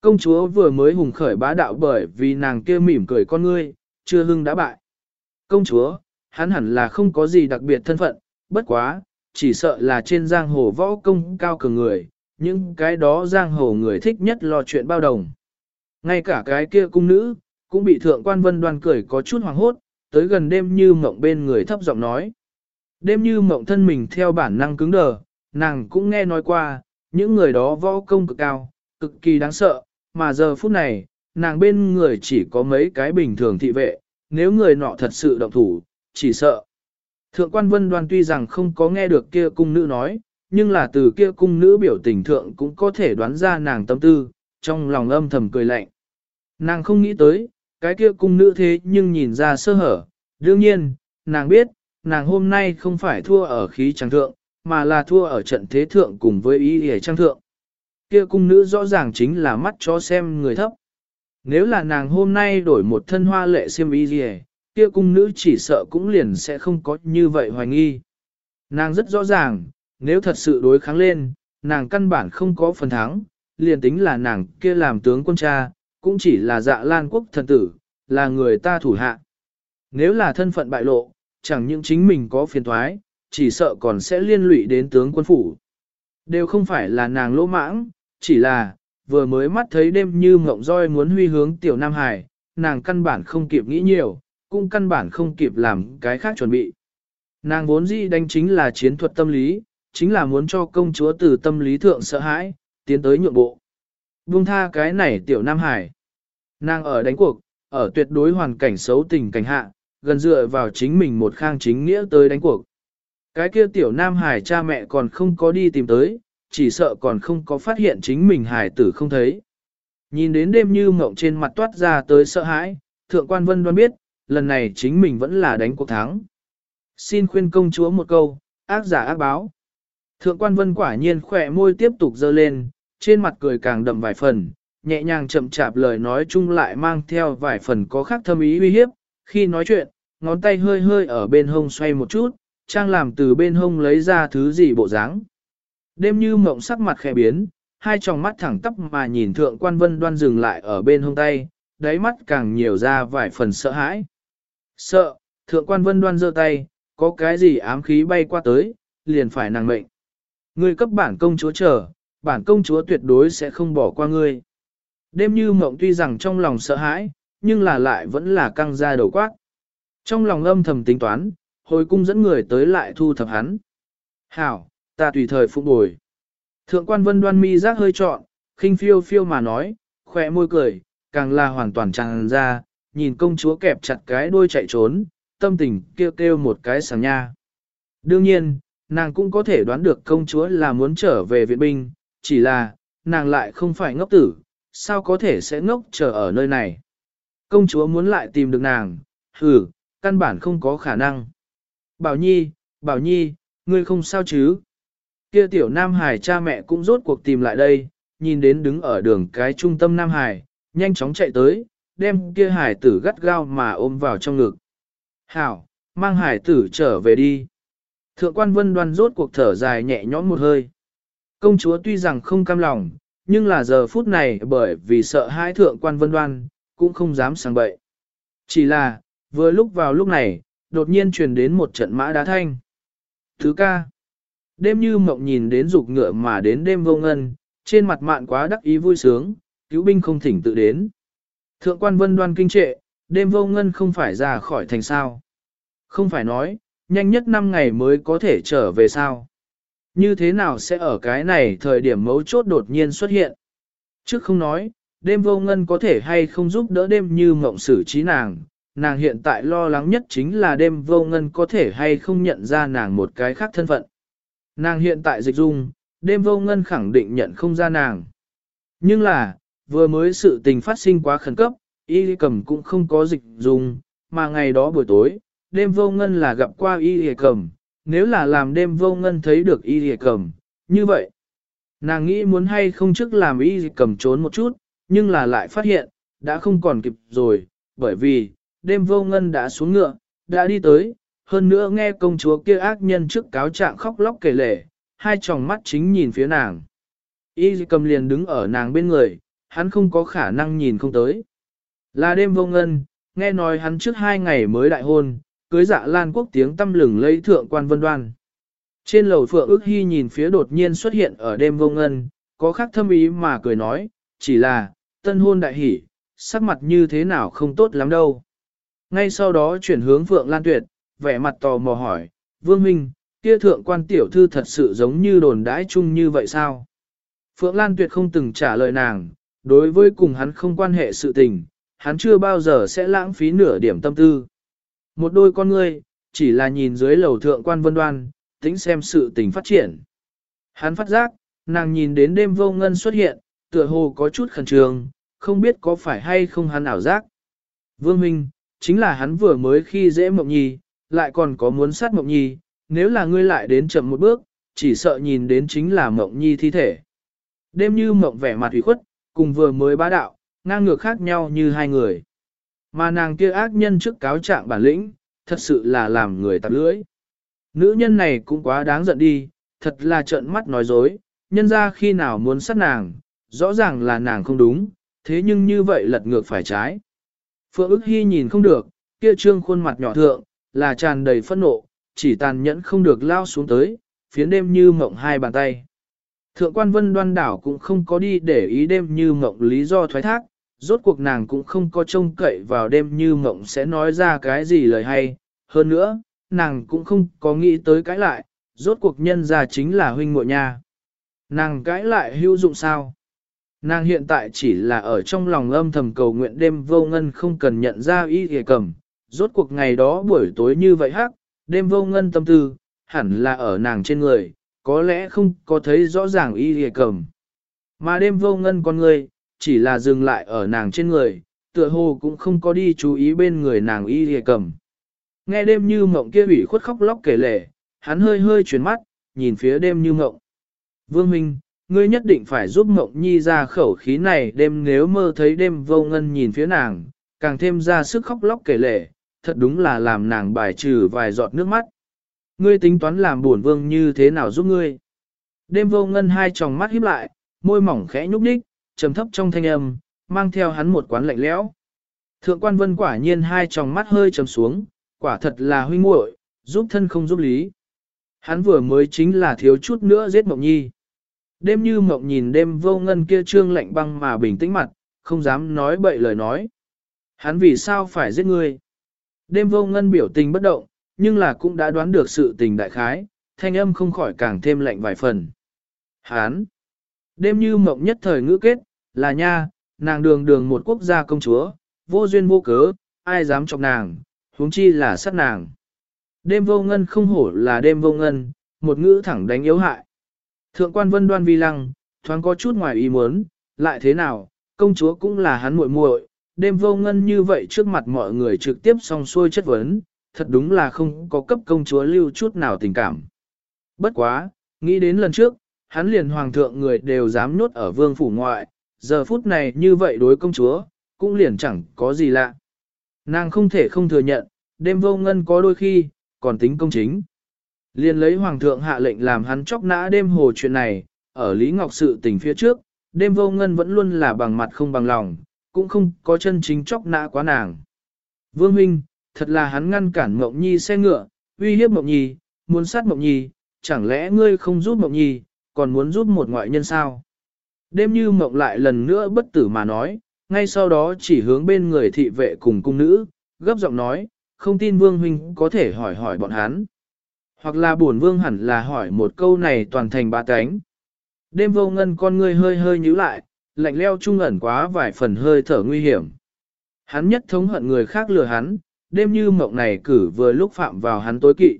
Công chúa vừa mới hùng khởi bá đạo bởi vì nàng kia mỉm cười con ngươi, chưa hưng đã bại. Công chúa, hắn hẳn là không có gì đặc biệt thân phận, bất quá, chỉ sợ là trên giang hồ võ công cao cường người, những cái đó giang hồ người thích nhất lo chuyện bao đồng. Ngay cả cái kia cung nữ, cũng bị thượng quan vân đoan cười có chút hoàng hốt, tới gần đêm như mộng bên người thấp giọng nói. Đêm như mộng thân mình theo bản năng cứng đờ, nàng cũng nghe nói qua, những người đó võ công cực cao, cực kỳ đáng sợ, mà giờ phút này, nàng bên người chỉ có mấy cái bình thường thị vệ, nếu người nọ thật sự động thủ, chỉ sợ. Thượng quan vân đoan tuy rằng không có nghe được kia cung nữ nói, nhưng là từ kia cung nữ biểu tình thượng cũng có thể đoán ra nàng tâm tư, trong lòng âm thầm cười lạnh. Nàng không nghĩ tới, cái kia cung nữ thế nhưng nhìn ra sơ hở, đương nhiên, nàng biết, nàng hôm nay không phải thua ở khí trang thượng, mà là thua ở trận thế thượng cùng với ý hề trang thượng. Kia cung nữ rõ ràng chính là mắt cho xem người thấp. Nếu là nàng hôm nay đổi một thân hoa lệ xiêm y gì kia cung nữ chỉ sợ cũng liền sẽ không có như vậy hoài nghi. Nàng rất rõ ràng, nếu thật sự đối kháng lên, nàng căn bản không có phần thắng, liền tính là nàng kia làm tướng quân cha, cũng chỉ là dạ lan quốc thần tử, là người ta thủ hạ. Nếu là thân phận bại lộ, chẳng những chính mình có phiền thoái, chỉ sợ còn sẽ liên lụy đến tướng quân phủ. Đều không phải là nàng lỗ mãng, chỉ là, vừa mới mắt thấy đêm như mộng roi muốn huy hướng tiểu Nam Hải, nàng căn bản không kịp nghĩ nhiều, cũng căn bản không kịp làm cái khác chuẩn bị. Nàng vốn dĩ đánh chính là chiến thuật tâm lý, chính là muốn cho công chúa từ tâm lý thượng sợ hãi, tiến tới nhượng bộ. Buông tha cái này tiểu Nam Hải. Nàng ở đánh cuộc, ở tuyệt đối hoàn cảnh xấu tình cảnh hạ, gần dựa vào chính mình một khang chính nghĩa tới đánh cuộc. Cái kia tiểu Nam Hải cha mẹ còn không có đi tìm tới, chỉ sợ còn không có phát hiện chính mình hải tử không thấy. Nhìn đến đêm như mộng trên mặt toát ra tới sợ hãi, thượng quan vân đoan biết, lần này chính mình vẫn là đánh cuộc thắng. Xin khuyên công chúa một câu, ác giả ác báo. Thượng quan vân quả nhiên khỏe môi tiếp tục dơ lên, trên mặt cười càng đậm vài phần, nhẹ nhàng chậm chạp lời nói chung lại mang theo vài phần có khác thâm ý uy hiếp. Khi nói chuyện, ngón tay hơi hơi ở bên hông xoay một chút, trang làm từ bên hông lấy ra thứ gì bộ dáng. Đêm như mộng sắc mặt khẽ biến, hai tròng mắt thẳng tắp mà nhìn thượng quan vân đoan dừng lại ở bên hông tay, đáy mắt càng nhiều ra vài phần sợ hãi. Sợ, thượng quan vân đoan giơ tay, có cái gì ám khí bay qua tới, liền phải nàng mệnh. Ngươi cấp bản công chúa chờ, bản công chúa tuyệt đối sẽ không bỏ qua ngươi. Đêm như mộng tuy rằng trong lòng sợ hãi, nhưng là lại vẫn là căng ra đầu quát. Trong lòng âm thầm tính toán, hồi cung dẫn người tới lại thu thập hắn. Hảo, ta tùy thời phục bồi. Thượng quan vân đoan mi giác hơi trọn, khinh phiêu phiêu mà nói, khỏe môi cười, càng là hoàn toàn tràn ra, nhìn công chúa kẹp chặt cái đuôi chạy trốn, tâm tình kêu kêu một cái sảng nha. Đương nhiên, nàng cũng có thể đoán được công chúa là muốn trở về viện binh, chỉ là, nàng lại không phải ngốc tử, sao có thể sẽ ngốc chờ ở nơi này. Công chúa muốn lại tìm được nàng, hừ, căn bản không có khả năng. Bảo Nhi, Bảo Nhi, ngươi không sao chứ? Kia tiểu Nam Hải cha mẹ cũng rốt cuộc tìm lại đây, nhìn đến đứng ở đường cái trung tâm Nam Hải, nhanh chóng chạy tới, đem kia hải tử gắt gao mà ôm vào trong ngực. Hảo, mang hải tử trở về đi. Thượng quan vân đoan rốt cuộc thở dài nhẹ nhõm một hơi. Công chúa tuy rằng không cam lòng, nhưng là giờ phút này bởi vì sợ hãi thượng quan vân đoan, cũng không dám sang bậy. Chỉ là, vừa lúc vào lúc này, đột nhiên truyền đến một trận mã đá thanh. Thứ ca. Đêm như mộng nhìn đến dục ngựa mà đến đêm vô ngân, trên mặt mạn quá đắc ý vui sướng, cứu binh không thỉnh tự đến. Thượng quan vân đoan kinh trệ, đêm vô ngân không phải ra khỏi thành sao. Không phải nói, nhanh nhất 5 ngày mới có thể trở về sao. Như thế nào sẽ ở cái này thời điểm mấu chốt đột nhiên xuất hiện. Trước không nói, đêm vô ngân có thể hay không giúp đỡ đêm như mộng xử trí nàng. Nàng hiện tại lo lắng nhất chính là đêm vô ngân có thể hay không nhận ra nàng một cái khác thân phận. Nàng hiện tại dịch dung, đêm vô ngân khẳng định nhận không ra nàng. Nhưng là, vừa mới sự tình phát sinh quá khẩn cấp, y cầm cũng không có dịch dung, mà ngày đó buổi tối, đêm vô ngân là gặp qua y cầm, nếu là làm đêm vô ngân thấy được y cầm, như vậy. Nàng nghĩ muốn hay không trước làm y cầm trốn một chút, nhưng là lại phát hiện, đã không còn kịp rồi, bởi vì, đêm vô ngân đã xuống ngựa, đã đi tới, hơn nữa nghe công chúa kia ác nhân trước cáo trạng khóc lóc kể lể, hai tròng mắt chính nhìn phía nàng. Y cầm liền đứng ở nàng bên người, hắn không có khả năng nhìn không tới. Là đêm vô ngân, nghe nói hắn trước hai ngày mới đại hôn, cưới dạ lan quốc tiếng tâm lừng lấy thượng quan vân đoan. Trên lầu phượng ước hy nhìn phía đột nhiên xuất hiện ở đêm vô ngân, có khác thâm ý mà cười nói, chỉ là, tân hôn đại hỷ, sắc mặt như thế nào không tốt lắm đâu. Ngay sau đó chuyển hướng phượng lan tuyệt, vẻ mặt tò mò hỏi, Vương Minh, kia thượng quan tiểu thư thật sự giống như đồn đãi chung như vậy sao? Phượng Lan Tuyệt không từng trả lời nàng, đối với cùng hắn không quan hệ sự tình, hắn chưa bao giờ sẽ lãng phí nửa điểm tâm tư. Một đôi con ngươi, chỉ là nhìn dưới lầu thượng quan vân đoan, tính xem sự tình phát triển. Hắn phát giác, nàng nhìn đến đêm vô ngân xuất hiện, tựa hồ có chút khẩn trương, không biết có phải hay không hắn ảo giác. Vương Minh, chính là hắn vừa mới khi dễ mộng nhi, lại còn có muốn sát mộng nhi, nếu là ngươi lại đến chậm một bước, chỉ sợ nhìn đến chính là mộng nhi thi thể. Đêm như mộng vẻ mặt ủy khuất, cùng vừa mới bá đạo, ngang ngược khác nhau như hai người. Mà nàng kia ác nhân trước cáo trạng bản lĩnh, thật sự là làm người tạp lưỡi. Nữ nhân này cũng quá đáng giận đi, thật là trợn mắt nói dối, nhân ra khi nào muốn sát nàng, rõ ràng là nàng không đúng, thế nhưng như vậy lật ngược phải trái. Phượng ức hy nhìn không được, kia trương khuôn mặt nhỏ thượng, là tràn đầy phẫn nộ, chỉ tàn nhẫn không được lao xuống tới, phiến đêm như mộng hai bàn tay. Thượng quan vân đoan đảo cũng không có đi để ý đêm như mộng lý do thoái thác, rốt cuộc nàng cũng không có trông cậy vào đêm như mộng sẽ nói ra cái gì lời hay. Hơn nữa, nàng cũng không có nghĩ tới cái lại, rốt cuộc nhân ra chính là huynh muội nha. Nàng cãi lại hữu dụng sao? Nàng hiện tại chỉ là ở trong lòng âm thầm cầu nguyện đêm vô ngân không cần nhận ra ý kìa cầm, rốt cuộc ngày đó buổi tối như vậy hắc, đêm vô ngân tâm tư, hẳn là ở nàng trên người, có lẽ không có thấy rõ ràng ý kìa cầm. Mà đêm vô ngân con người, chỉ là dừng lại ở nàng trên người, tựa hồ cũng không có đi chú ý bên người nàng y hề cầm. Nghe đêm như mộng kia ủy khuất khóc lóc kể lể, hắn hơi hơi chuyển mắt, nhìn phía đêm như mộng. Vương Minh, ngươi nhất định phải giúp mộng nhi ra khẩu khí này đêm nếu mơ thấy đêm vô ngân nhìn phía nàng, càng thêm ra sức khóc lóc kể lể, thật đúng là làm nàng bài trừ vài giọt nước mắt. Ngươi tính toán làm buồn vương như thế nào giúp ngươi? Đêm vô ngân hai tròng mắt híp lại, môi mỏng khẽ nhúc nhích, trầm thấp trong thanh âm, mang theo hắn một quán lạnh lẽo. Thượng quan vân quả nhiên hai tròng mắt hơi trầm xuống, quả thật là huynh muội, giúp thân không giúp lý. Hắn vừa mới chính là thiếu chút nữa giết mộng nhi. Đêm như mộng nhìn đêm vô ngân kia trương lạnh băng mà bình tĩnh mặt, không dám nói bậy lời nói. Hắn vì sao phải giết ngươi? Đêm vô ngân biểu tình bất động, nhưng là cũng đã đoán được sự tình đại khái, thanh âm không khỏi càng thêm lạnh vài phần. Hán! Đêm như mộng nhất thời ngữ kết, là nha, nàng đường đường một quốc gia công chúa, vô duyên vô cớ, ai dám chọc nàng, huống chi là sát nàng. Đêm vô ngân không hổ là đêm vô ngân, một ngữ thẳng đánh yếu hại. Thượng quan vân đoan vi lăng, thoáng có chút ngoài ý muốn, lại thế nào, công chúa cũng là hắn muội muội, đêm vô ngân như vậy trước mặt mọi người trực tiếp song xuôi chất vấn, thật đúng là không có cấp công chúa lưu chút nào tình cảm. Bất quá, nghĩ đến lần trước, hắn liền hoàng thượng người đều dám nhốt ở vương phủ ngoại, giờ phút này như vậy đối công chúa, cũng liền chẳng có gì lạ. Nàng không thể không thừa nhận, đêm vô ngân có đôi khi, còn tính công chính. Liền lấy hoàng thượng hạ lệnh làm hắn chóc nã đêm hồ chuyện này, ở Lý Ngọc sự tình phía trước, đêm vô ngân vẫn luôn là bằng mặt không bằng lòng, cũng không có chân chính chóc nã quá nàng. Vương Minh, thật là hắn ngăn cản Mộng Nhi xe ngựa, uy hiếp Mộng Nhi, muốn sát Mộng Nhi, chẳng lẽ ngươi không giúp Mộng Nhi, còn muốn giúp một ngoại nhân sao? Đêm như Mộng lại lần nữa bất tử mà nói, ngay sau đó chỉ hướng bên người thị vệ cùng cung nữ, gấp giọng nói, không tin Vương Huynh có thể hỏi hỏi bọn hắn. Hoặc là buồn Vương hẳn là hỏi một câu này toàn thành ba cánh. Đêm vô ngân con ngươi hơi hơi nhíu lại, lạnh leo trung ẩn quá vài phần hơi thở nguy hiểm. Hắn nhất thống hận người khác lừa hắn, đêm như mộng này cử vừa lúc phạm vào hắn tối kỵ.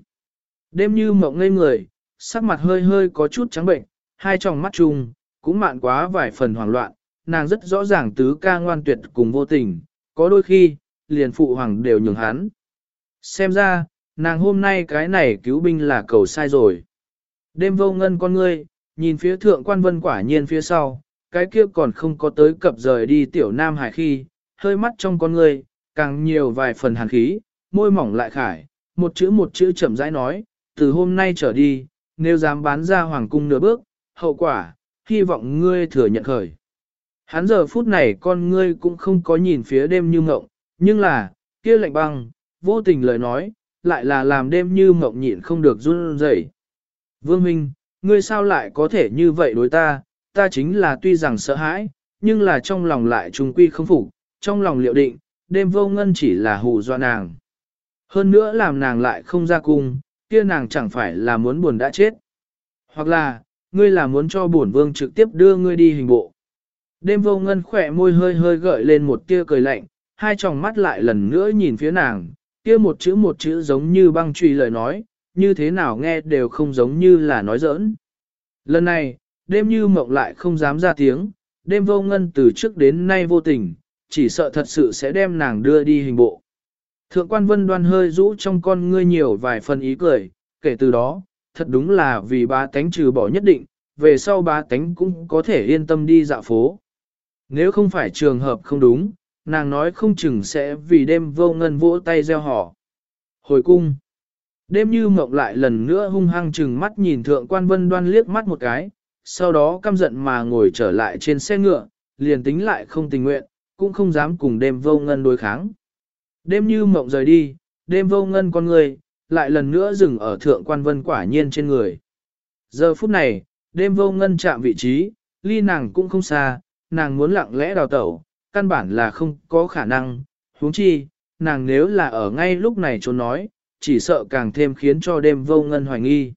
Đêm như mộng ngây người, sắc mặt hơi hơi có chút trắng bệnh, hai tròng mắt chung, cũng mạn quá vài phần hoảng loạn, nàng rất rõ ràng tứ ca ngoan tuyệt cùng vô tình, có đôi khi, liền phụ hoàng đều nhường hắn. Xem ra, nàng hôm nay cái này cứu binh là cầu sai rồi. Đêm vô ngân con ngươi, nhìn phía thượng quan vân quả nhiên phía sau, cái kia còn không có tới cập rời đi tiểu nam hải khi, hơi mắt trong con ngươi, càng nhiều vài phần hàn khí, môi mỏng lại khải, một chữ một chữ chậm rãi nói, từ hôm nay trở đi, nếu dám bán ra hoàng cung nửa bước, hậu quả, hy vọng ngươi thừa nhận khởi. Hắn giờ phút này con ngươi cũng không có nhìn phía đêm như mộng, nhưng là, kia lạnh băng, vô tình lời nói, lại là làm đêm như mộng nhịn không được run rẩy. Vương Minh, ngươi sao lại có thể như vậy đối ta, ta chính là tuy rằng sợ hãi, nhưng là trong lòng lại trung quy không phục, trong lòng liệu định, đêm vô ngân chỉ là hù dọa nàng. Hơn nữa làm nàng lại không ra cung, kia nàng chẳng phải là muốn buồn đã chết. Hoặc là, ngươi là muốn cho bổn vương trực tiếp đưa ngươi đi hình bộ. Đêm vô ngân khỏe môi hơi hơi gợi lên một tia cười lạnh, hai tròng mắt lại lần nữa nhìn phía nàng, kia một chữ một chữ giống như băng trùy lời nói, như thế nào nghe đều không giống như là nói giỡn. Lần này, đêm như mộng lại không dám ra tiếng, đêm vô ngân từ trước đến nay vô tình, chỉ sợ thật sự sẽ đem nàng đưa đi hình bộ. Thượng quan vân đoan hơi rũ trong con ngươi nhiều vài phần ý cười, kể từ đó, thật đúng là vì ba tánh trừ bỏ nhất định, về sau ba tánh cũng có thể yên tâm đi dạo phố. Nếu không phải trường hợp không đúng, nàng nói không chừng sẽ vì đêm vô ngân vỗ tay gieo họ. Hồi cung. Đêm như mộng lại lần nữa hung hăng chừng mắt nhìn thượng quan vân đoan liếc mắt một cái, sau đó căm giận mà ngồi trở lại trên xe ngựa, liền tính lại không tình nguyện, cũng không dám cùng đêm vô ngân đối kháng. Đêm như mộng rời đi, đêm vô ngân con người, lại lần nữa dừng ở thượng quan vân quả nhiên trên người. Giờ phút này, đêm vô ngân chạm vị trí, ly nàng cũng không xa, nàng muốn lặng lẽ đào tẩu, căn bản là không có khả năng, huống chi, nàng nếu là ở ngay lúc này trốn nói, chỉ sợ càng thêm khiến cho đêm vô ngân hoài nghi.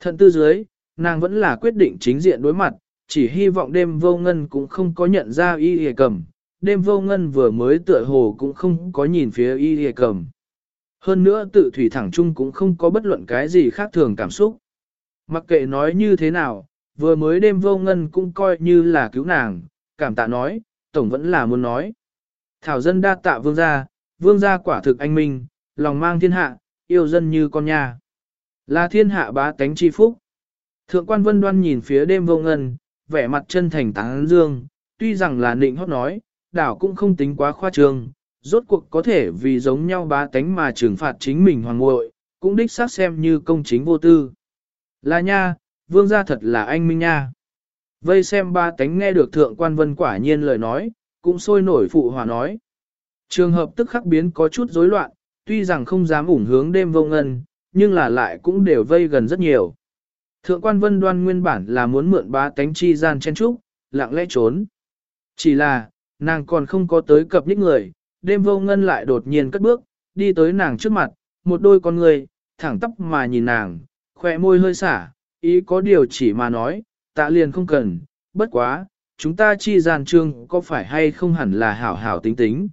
Thận tư dưới, nàng vẫn là quyết định chính diện đối mặt, chỉ hy vọng đêm vô ngân cũng không có nhận ra y hề cầm, đêm vô ngân vừa mới tựa hồ cũng không có nhìn phía y hề cầm. Hơn nữa tự thủy thẳng chung cũng không có bất luận cái gì khác thường cảm xúc. Mặc kệ nói như thế nào, vừa mới đêm vô ngân cũng coi như là cứu nàng, cảm tạ nói, tổng vẫn là muốn nói. Thảo dân đa tạ vương gia, vương gia quả thực anh minh, lòng mang thiên hạ, yêu dân như con nhà. Là thiên hạ bá tánh chi phúc. Thượng quan vân đoan nhìn phía đêm vô ngân, vẻ mặt chân thành tán dương, tuy rằng là nịnh hót nói, đảo cũng không tính quá khoa trương, rốt cuộc có thể vì giống nhau bá tánh mà trừng phạt chính mình hoàng ngội, cũng đích xác xem như công chính vô tư. Là nha, vương gia thật là anh minh nha. Vây xem ba tánh nghe được thượng quan vân quả nhiên lời nói, cũng sôi nổi phụ hòa nói. Trường hợp tức khắc biến có chút rối loạn, tuy rằng không dám ủng hướng đêm vô ngân, nhưng là lại cũng đều vây gần rất nhiều. Thượng quan vân đoan nguyên bản là muốn mượn ba tánh chi gian chen trúc, lặng lẽ trốn. Chỉ là, nàng còn không có tới cập những người, đêm vô ngân lại đột nhiên cất bước, đi tới nàng trước mặt, một đôi con người, thẳng tóc mà nhìn nàng, khỏe môi hơi xả, ý có điều chỉ mà nói, tạ liền không cần, bất quá, chúng ta chi gian trương có phải hay không hẳn là hảo hảo tính tính.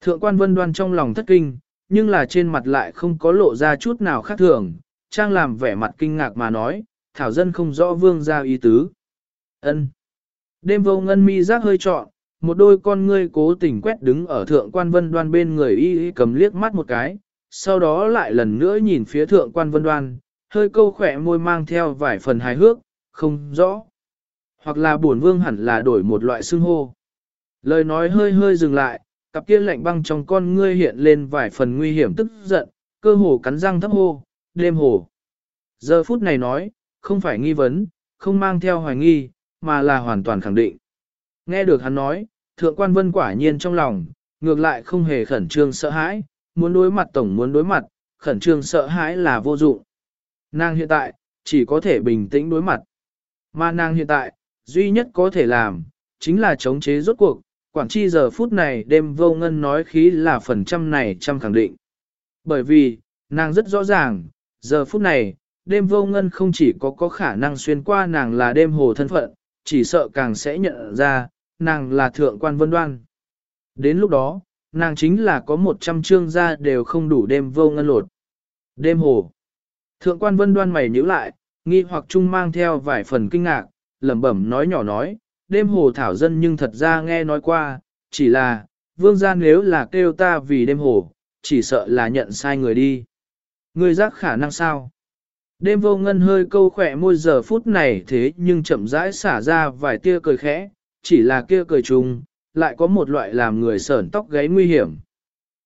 Thượng quan vân đoan trong lòng thất kinh, nhưng là trên mặt lại không có lộ ra chút nào khác thường, trang làm vẻ mặt kinh ngạc mà nói, thảo dân không rõ vương ra ý tứ. ân Đêm vô ngân mi giác hơi trọn, một đôi con ngươi cố tình quét đứng ở thượng quan vân đoan bên người y y cầm liếc mắt một cái, sau đó lại lần nữa nhìn phía thượng quan vân đoan, hơi câu khỏe môi mang theo vài phần hài hước, không rõ. Hoặc là buồn vương hẳn là đổi một loại xưng hô. Lời nói hơi hơi dừng lại, cặp kia lạnh băng trong con ngươi hiện lên vài phần nguy hiểm tức giận, cơ hồ cắn răng thấp hô, đêm hồ. Giờ phút này nói, không phải nghi vấn, không mang theo hoài nghi, mà là hoàn toàn khẳng định. Nghe được hắn nói, thượng quan vân quả nhiên trong lòng, ngược lại không hề khẩn trương sợ hãi, muốn đối mặt tổng muốn đối mặt, khẩn trương sợ hãi là vô dụng. Nàng hiện tại, chỉ có thể bình tĩnh đối mặt. Mà nàng hiện tại, duy nhất có thể làm, chính là chống chế rốt cuộc, quản chi giờ phút này đêm vô ngân nói khí là phần trăm này trăm khẳng định. Bởi vì, nàng rất rõ ràng, giờ phút này, đêm vô ngân không chỉ có có khả năng xuyên qua nàng là đêm hồ thân phận, chỉ sợ càng sẽ nhận ra, nàng là thượng quan vân đoan. Đến lúc đó, nàng chính là có một trăm chương ra đều không đủ đêm vô ngân lột. Đêm hồ. Thượng quan vân đoan mày nhíu lại, nghi hoặc chung mang theo vài phần kinh ngạc, lẩm bẩm nói nhỏ nói, đêm hồ thảo dân nhưng thật ra nghe nói qua, chỉ là, vương gia nếu là kêu ta vì đêm hồ, chỉ sợ là nhận sai người đi. Người giác khả năng sao? Đêm vô ngân hơi câu khỏe môi giờ phút này thế nhưng chậm rãi xả ra vài tia cười khẽ, chỉ là kia cười trùng, lại có một loại làm người sởn tóc gáy nguy hiểm.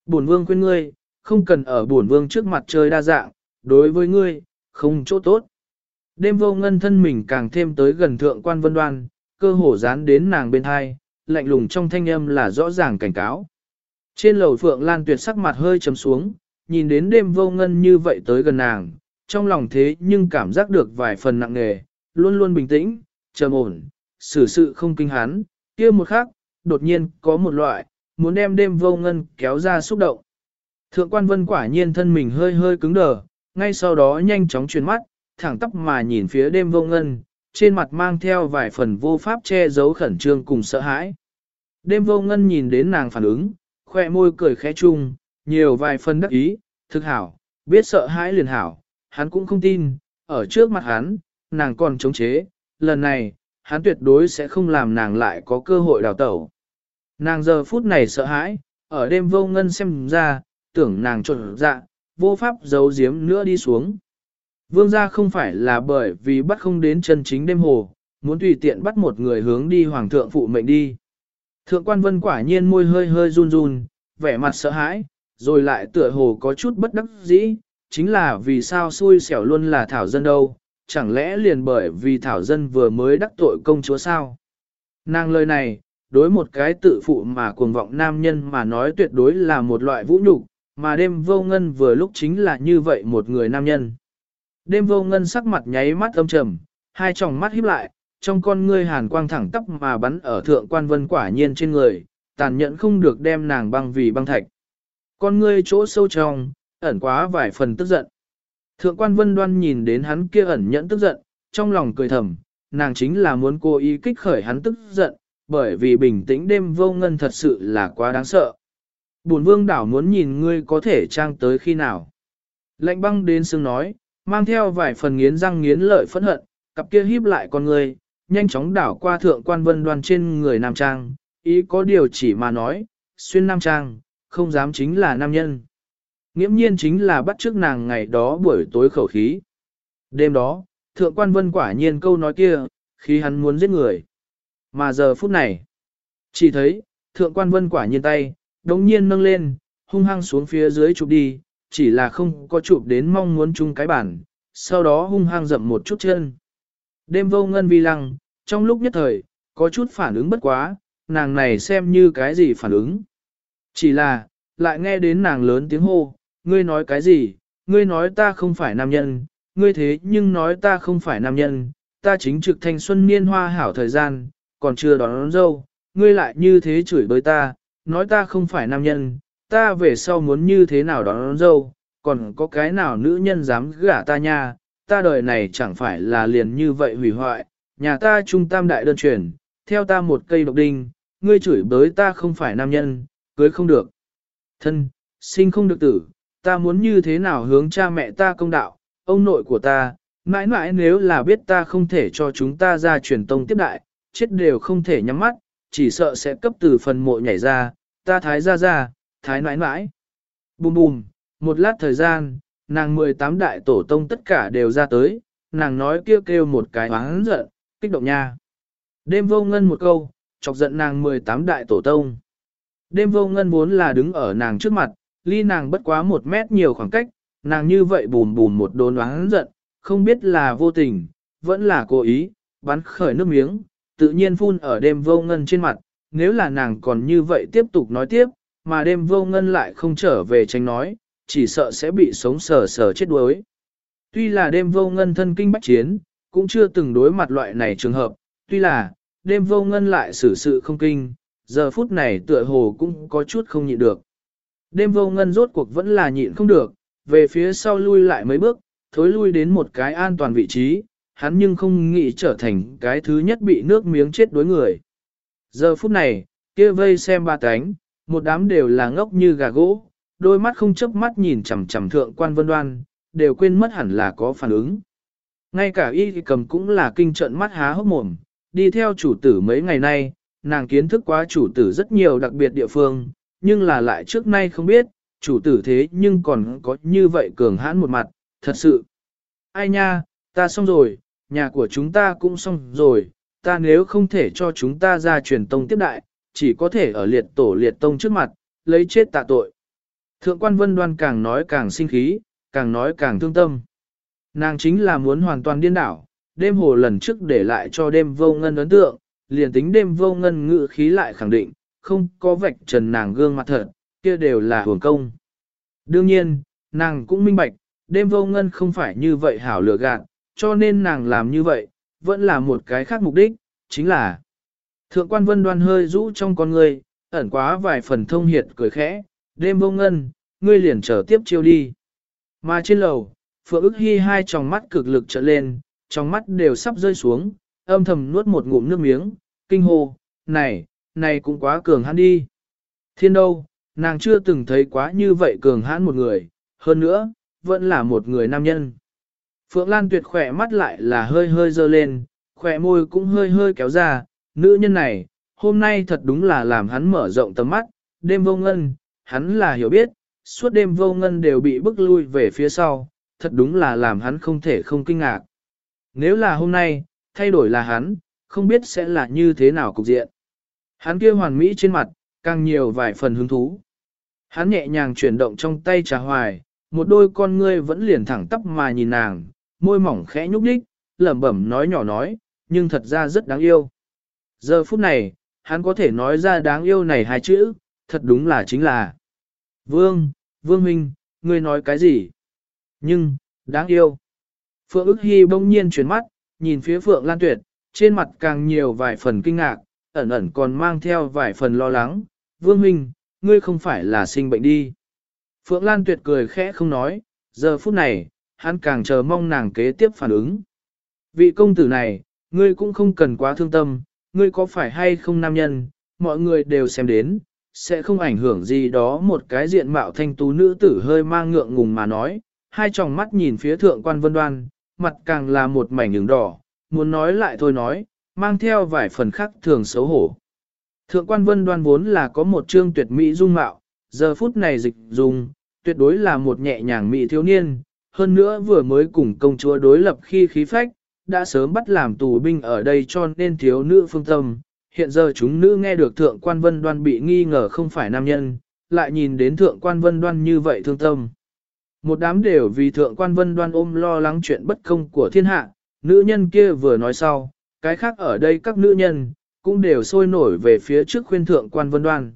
Bổn vương khuyên ngươi, không cần ở bổn vương trước mặt chơi đa dạng, đối với ngươi, không chỗ tốt. Đêm vô ngân thân mình càng thêm tới gần thượng quan vân đoan, cơ hồ dán đến nàng bên hai, lạnh lùng trong thanh âm là rõ ràng cảnh cáo. Trên lầu phượng lan tuyệt sắc mặt hơi trầm xuống, nhìn đến đêm vô ngân như vậy tới gần nàng, trong lòng thế nhưng cảm giác được vài phần nặng nề, luôn luôn bình tĩnh, trầm ổn, xử sự không kinh hán, kia một khắc, đột nhiên có một loại, muốn đem đêm vô ngân kéo ra xúc động. Thượng quan vân quả nhiên thân mình hơi hơi cứng đờ, ngay sau đó nhanh chóng chuyển mắt, thẳng tóc mà nhìn phía đêm vô ngân, trên mặt mang theo vài phần vô pháp che giấu khẩn trương cùng sợ hãi. Đêm vô ngân nhìn đến nàng phản ứng, khoe môi cười khẽ chung, nhiều vài phần đắc ý, thực hảo, biết sợ hãi liền hảo, hắn cũng không tin, ở trước mặt hắn, nàng còn chống chế, lần này, hắn tuyệt đối sẽ không làm nàng lại có cơ hội đào tẩu. Nàng giờ phút này sợ hãi, ở đêm vô ngân xem ra, tưởng nàng trộn dạ, vô pháp giấu giếm nữa đi xuống. Vương gia không phải là bởi vì bắt không đến chân chính đêm hồ, muốn tùy tiện bắt một người hướng đi hoàng thượng phụ mệnh đi. Thượng quan vân quả nhiên môi hơi hơi run run, vẻ mặt sợ hãi, rồi lại tựa hồ có chút bất đắc dĩ, chính là vì sao xui xẻo luôn là thảo dân đâu, chẳng lẽ liền bởi vì thảo dân vừa mới đắc tội công chúa sao? Nàng lời này, đối một cái tự phụ mà cuồng vọng nam nhân mà nói tuyệt đối là một loại vũ nhục, mà đêm vô ngân vừa lúc chính là như vậy một người nam nhân. Đêm vô ngân sắc mặt nháy mắt âm trầm, hai tròng mắt híp lại, trong con ngươi hàn quang thẳng tắp mà bắn ở thượng quan vân quả nhiên trên người, tàn nhẫn không được đem nàng băng vì băng thạch. Con ngươi chỗ sâu trong, ẩn quá vài phần tức giận. Thượng quan vân đoan nhìn đến hắn kia ẩn nhẫn tức giận, trong lòng cười thầm, nàng chính là muốn cố ý kích khởi hắn tức giận, bởi vì bình tĩnh đêm vô ngân thật sự là quá đáng sợ. Bổn vương đảo muốn nhìn ngươi có thể trang tới khi nào. Lạnh băng đến sương nói, mang theo vài phần nghiến răng nghiến lợi phẫn hận, cặp kia híp lại con người, nhanh chóng đảo qua thượng quan vân đoan trên người nam trang, ý có điều chỉ mà nói, xuyên nam trang, không dám chính là nam nhân. Nghiễm nhiên chính là bắt trước nàng ngày đó buổi tối khẩu khí. Đêm đó, thượng quan vân quả nhiên câu nói kia, khi hắn muốn giết người. Mà giờ phút này, chỉ thấy, thượng quan vân quả nhiên tay, đống nhiên nâng lên, hung hăng xuống phía dưới chụp đi, chỉ là không có chụp đến mong muốn chung cái bản, sau đó hung hăng dậm một chút chân. Đêm vô ngân vi lăng, trong lúc nhất thời, có chút phản ứng bất quá, nàng này xem như cái gì phản ứng. Chỉ là, lại nghe đến nàng lớn tiếng hô, ngươi nói cái gì, ngươi nói ta không phải nam nhân, ngươi thế nhưng nói ta không phải nam nhân, ta chính trực thanh xuân niên hoa hảo thời gian, còn chưa đón, đón dâu, ngươi lại như thế chửi bới ta, nói ta không phải nam nhân, ta về sau muốn như thế nào đón, đón dâu, còn có cái nào nữ nhân dám gả ta nha, ta đời này chẳng phải là liền như vậy hủy hoại, nhà ta trung tam đại đơn truyền, theo ta một cây độc đinh, ngươi chửi bới ta không phải nam nhân, cưới không được. Thân, sinh không được tử, ta muốn như thế nào hướng cha mẹ ta công đạo, ông nội của ta, mãi mãi nếu là biết ta không thể cho chúng ta ra truyền tông tiếp đại, chết đều không thể nhắm mắt, chỉ sợ sẽ cấp từ phần mộ nhảy ra, ta thái ra ra, thái mãi mãi. Bùm bùm, một lát thời gian, nàng 18 đại tổ tông tất cả đều ra tới, nàng nói kêu kêu một cái oán giận, kích động nha. Đêm vô ngân một câu, chọc giận nàng 18 đại tổ tông. Đêm vô ngân vốn là đứng ở nàng trước mặt, ly nàng bất quá một mét nhiều khoảng cách, nàng như vậy bùm bùm một đồn oán giận, không biết là vô tình, vẫn là cố ý, bắn khởi nước miếng, tự nhiên phun ở đêm vô ngân trên mặt, nếu là nàng còn như vậy tiếp tục nói tiếp, mà đêm vô ngân lại không trở về tránh nói, chỉ sợ sẽ bị sống sờ sờ chết đuối. Tuy là đêm vô ngân thân kinh bách chiến, cũng chưa từng đối mặt loại này trường hợp, tuy là, đêm vô ngân lại xử sự không kinh, giờ phút này tựa hồ cũng có chút không nhịn được. Đêm vô ngân rốt cuộc vẫn là nhịn không được, về phía sau lui lại mấy bước, thối lui đến một cái an toàn vị trí, hắn nhưng không nghĩ trở thành cái thứ nhất bị nước miếng chết đối người. Giờ phút này, kia vây xem ba cánh, một đám đều là ngốc như gà gỗ, đôi mắt không chớp mắt nhìn chằm chằm thượng quan vân đoan, đều quên mất hẳn là có phản ứng. Ngay cả y cầm cũng là kinh trận mắt há hốc mồm, đi theo chủ tử mấy ngày nay, nàng kiến thức quá chủ tử rất nhiều đặc biệt địa phương, nhưng là lại trước nay không biết, chủ tử thế nhưng còn có như vậy cường hãn một mặt, thật sự. Ai nha, ta xong rồi, nhà của chúng ta cũng xong rồi, ta nếu không thể cho chúng ta ra truyền tông tiếp đại, chỉ có thể ở liệt tổ liệt tông trước mặt, lấy chết tạ tội. Thượng quan vân đoan càng nói càng sinh khí, càng nói càng thương tâm. Nàng chính là muốn hoàn toàn điên đảo, đêm hồ lần trước để lại cho đêm vô ngân ấn tượng, liền tính đêm vô ngân ngự khí lại khẳng định, không có vạch trần nàng gương mặt thật, kia đều là hưởng công. Đương nhiên, nàng cũng minh bạch, đêm vô ngân không phải như vậy hảo lựa gạt, cho nên nàng làm như vậy, vẫn là một cái khác mục đích, chính là Thượng quan vân đoan hơi rũ trong con người, ẩn quá vài phần thông hiệt cười khẽ, đêm vô ngân, ngươi liền trở tiếp chiêu đi. Mà trên lầu, Phượng ức hy hai tròng mắt cực lực trở lên, trong mắt đều sắp rơi xuống, âm thầm nuốt một ngụm nước miếng, kinh hô này, này cũng quá cường hãn đi. Thiên đâu, nàng chưa từng thấy quá như vậy cường hãn một người, hơn nữa, vẫn là một người nam nhân. Phượng Lan tuyệt khỏe mắt lại là hơi hơi dơ lên, khỏe môi cũng hơi hơi kéo ra, nữ nhân này, hôm nay thật đúng là làm hắn mở rộng tầm mắt, đêm vô ngân, hắn là hiểu biết, suốt đêm vô ngân đều bị bức lui về phía sau, thật đúng là làm hắn không thể không kinh ngạc. Nếu là hôm nay, thay đổi là hắn, không biết sẽ là như thế nào cục diện. Hắn kia hoàn mỹ trên mặt, càng nhiều vài phần hứng thú. Hắn nhẹ nhàng chuyển động trong tay trà hoài, một đôi con ngươi vẫn liền thẳng tắp mà nhìn nàng, môi mỏng khẽ nhúc nhích, lẩm bẩm nói nhỏ nói, nhưng thật ra rất đáng yêu. Giờ phút này, hắn có thể nói ra đáng yêu này hai chữ, thật đúng là chính là Vương, Vương Minh, ngươi nói cái gì? Nhưng, đáng yêu. Phượng ức hy bỗng nhiên chuyển mắt, nhìn phía Phượng Lan Tuyệt, trên mặt càng nhiều vài phần kinh ngạc, ẩn ẩn còn mang theo vài phần lo lắng. Vương Minh, ngươi không phải là sinh bệnh đi. Phượng Lan Tuyệt cười khẽ không nói, giờ phút này, hắn càng chờ mong nàng kế tiếp phản ứng. Vị công tử này, ngươi cũng không cần quá thương tâm, ngươi có phải hay không nam nhân, mọi người đều xem đến, sẽ không ảnh hưởng gì đó một cái diện mạo thanh tú nữ tử hơi mang ngượng ngùng mà nói, hai tròng mắt nhìn phía thượng quan vân đoan, mặt càng là một mảnh đường đỏ, muốn nói lại thôi nói, mang theo vài phần khác thường xấu hổ. Thượng quan vân đoan vốn là có một trương tuyệt mỹ dung mạo, giờ phút này dịch dung, tuyệt đối là một nhẹ nhàng mỹ thiếu niên, hơn nữa vừa mới cùng công chúa đối lập khi khí phách, đã sớm bắt làm tù binh ở đây cho nên thiếu nữ phương tâm. Hiện giờ chúng nữ nghe được thượng quan vân đoan bị nghi ngờ không phải nam nhân, lại nhìn đến thượng quan vân đoan như vậy thương tâm. Một đám đều vì thượng quan vân đoan ôm lo lắng chuyện bất công của thiên hạ, nữ nhân kia vừa nói sau, cái khác ở đây các nữ nhân, cũng đều sôi nổi về phía trước khuyên thượng quan vân đoan.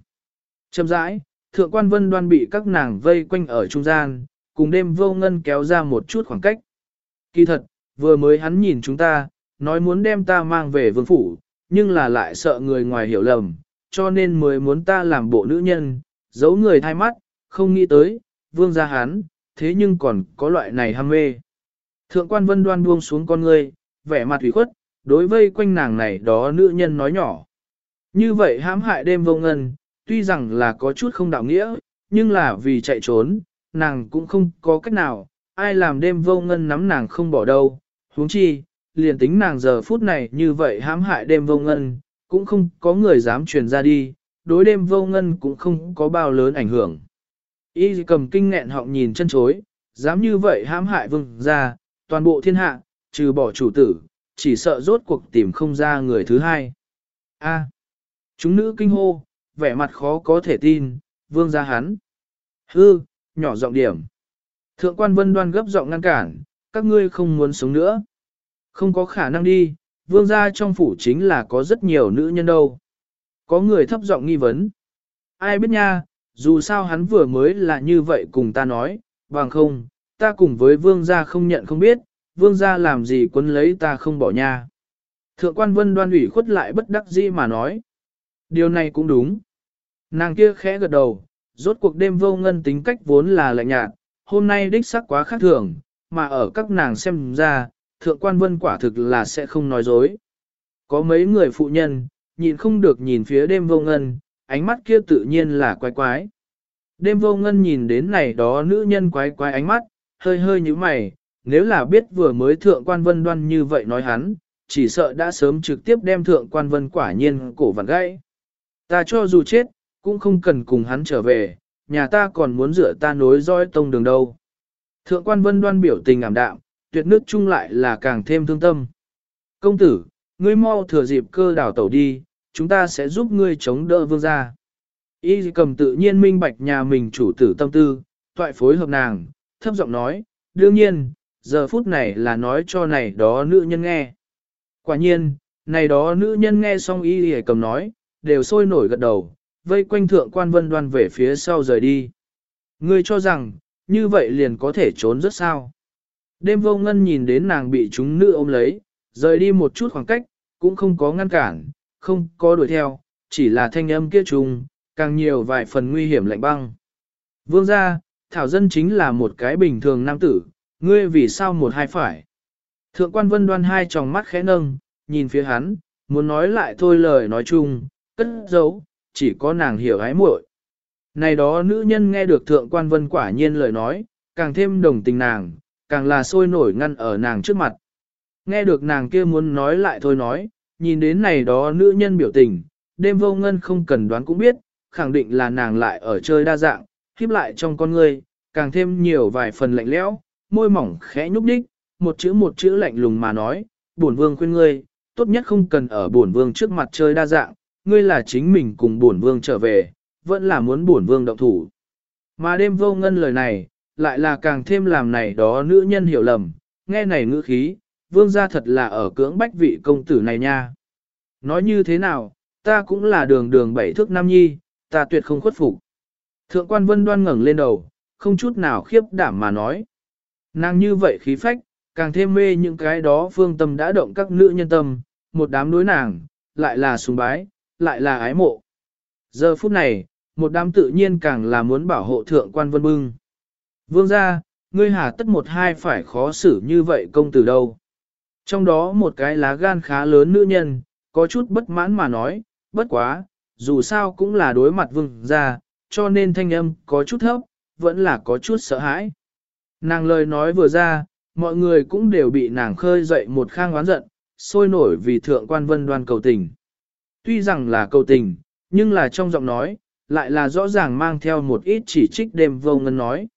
Chậm rãi, thượng quan vân đoan bị các nàng vây quanh ở trung gian, cùng đêm vô ngân kéo ra một chút khoảng cách. Kỳ thật, vừa mới hắn nhìn chúng ta, nói muốn đem ta mang về vương phủ, nhưng là lại sợ người ngoài hiểu lầm, cho nên mới muốn ta làm bộ nữ nhân, giấu người thay mắt, không nghĩ tới, vương gia hắn, thế nhưng còn có loại này ham mê. Thượng quan vân đoan buông xuống con ngươi, vẻ mặt ủy khuất, đối vây quanh nàng này đó nữ nhân nói nhỏ. Như vậy hãm hại đêm vô ngân, tuy rằng là có chút không đạo nghĩa, nhưng là vì chạy trốn, nàng cũng không có cách nào, ai làm đêm vô ngân nắm nàng không bỏ đâu, huống chi, liền tính nàng giờ phút này như vậy hãm hại đêm vô ngân, cũng không có người dám truyền ra đi, đối đêm vô ngân cũng không có bao lớn ảnh hưởng. Y cầm kinh nghẹn họng nhìn chân chối, dám như vậy hãm hại vương ra, toàn bộ thiên hạ, trừ bỏ chủ tử, chỉ sợ rốt cuộc tìm không ra người thứ hai. A. chúng nữ kinh hô, vẻ mặt khó có thể tin, vương gia hắn. Hư, nhỏ giọng điểm. Thượng quan vân đoan gấp giọng ngăn cản, các ngươi không muốn sống nữa. Không có khả năng đi, vương gia trong phủ chính là có rất nhiều nữ nhân đâu. Có người thấp giọng nghi vấn. Ai biết nha, dù sao hắn vừa mới là như vậy cùng ta nói, bằng không, ta cùng với vương gia không nhận không biết, vương gia làm gì quấn lấy ta không bỏ nha. Thượng quan vân đoan ủy khuất lại bất đắc dĩ mà nói. Điều này cũng đúng. Nàng kia khẽ gật đầu, rốt cuộc đêm vô ngân tính cách vốn là lạnh nhạt, hôm nay đích sắc quá khác thường, mà ở các nàng xem ra, thượng quan vân quả thực là sẽ không nói dối. Có mấy người phụ nhân, nhìn không được nhìn phía đêm vô ngân, ánh mắt kia tự nhiên là quái quái. Đêm vô ngân nhìn đến này đó nữ nhân quái quái ánh mắt, hơi hơi như mày, nếu là biết vừa mới thượng quan vân đoan như vậy nói hắn, chỉ sợ đã sớm trực tiếp đem thượng quan vân quả nhiên cổ vặn gãy. Ta cho dù chết, cũng không cần cùng hắn trở về, nhà ta còn muốn rửa ta nối dõi tông đường đâu. Thượng quan vân đoan biểu tình ảm đạm, tuyệt nước chung lại là càng thêm thương tâm. Công tử, ngươi mau thừa dịp cơ đảo tẩu đi, chúng ta sẽ giúp ngươi chống đỡ vương gia. Y cầm tự nhiên minh bạch nhà mình chủ tử tâm tư, thoại phối hợp nàng, thấp giọng nói, đương nhiên, giờ phút này là nói cho này đó nữ nhân nghe. Quả nhiên, này đó nữ nhân nghe xong y cầm nói, đều sôi nổi gật đầu, vây quanh thượng quan vân đoan về phía sau rời đi. Ngươi cho rằng, như vậy liền có thể trốn rất sao. Đêm vô ngân nhìn đến nàng bị chúng nữ ôm lấy, rời đi một chút khoảng cách, cũng không có ngăn cản, không có đuổi theo, chỉ là thanh âm kia trùng, càng nhiều vài phần nguy hiểm lạnh băng. Vương gia, Thảo Dân chính là một cái bình thường nam tử, ngươi vì sao một hai phải. Thượng quan vân đoan hai tròng mắt khẽ nâng, nhìn phía hắn, muốn nói lại thôi lời nói chung, cất giấu, chỉ có nàng hiểu ái muội. Này đó nữ nhân nghe được thượng quan vân quả nhiên lời nói, càng thêm đồng tình nàng, càng là sôi nổi ngăn ở nàng trước mặt. Nghe được nàng kia muốn nói lại thôi nói, nhìn đến này đó nữ nhân biểu tình, đêm vô ngân không cần đoán cũng biết, khẳng định là nàng lại ở chơi đa dạng, khiếp lại trong con người, càng thêm nhiều vài phần lạnh lẽo, môi mỏng khẽ nhúc đích một chữ một chữ lạnh lùng mà nói, bổn vương khuyên ngươi, tốt nhất không cần ở bổn vương trước mặt chơi đa dạng, ngươi là chính mình cùng bổn vương trở về, vẫn là muốn bổn vương động thủ. Mà đêm vô ngân lời này, lại là càng thêm làm này đó nữ nhân hiểu lầm, nghe này ngữ khí, vương gia thật là ở cưỡng bách vị công tử này nha. Nói như thế nào, ta cũng là đường đường bảy thước nam nhi, ta tuyệt không khuất phục. Thượng quan vân đoan ngẩng lên đầu, không chút nào khiếp đảm mà nói. Nàng như vậy khí phách, càng thêm mê những cái đó phương tâm đã động các nữ nhân tâm, một đám đối nàng, lại là sùng bái, lại là ái mộ. Giờ phút này, một đám tự nhiên càng là muốn bảo hộ thượng quan vân bưng. Vương gia, ngươi hà tất một hai phải khó xử như vậy công tử đâu. Trong đó một cái lá gan khá lớn nữ nhân, có chút bất mãn mà nói, bất quá, dù sao cũng là đối mặt vương gia, cho nên thanh âm có chút thấp, vẫn là có chút sợ hãi. Nàng lời nói vừa ra, mọi người cũng đều bị nàng khơi dậy một khang oán giận, sôi nổi vì thượng quan vân đoan cầu tình. Tuy rằng là cầu tình, nhưng là trong giọng nói, lại là rõ ràng mang theo một ít chỉ trích đêm vô ngân nói.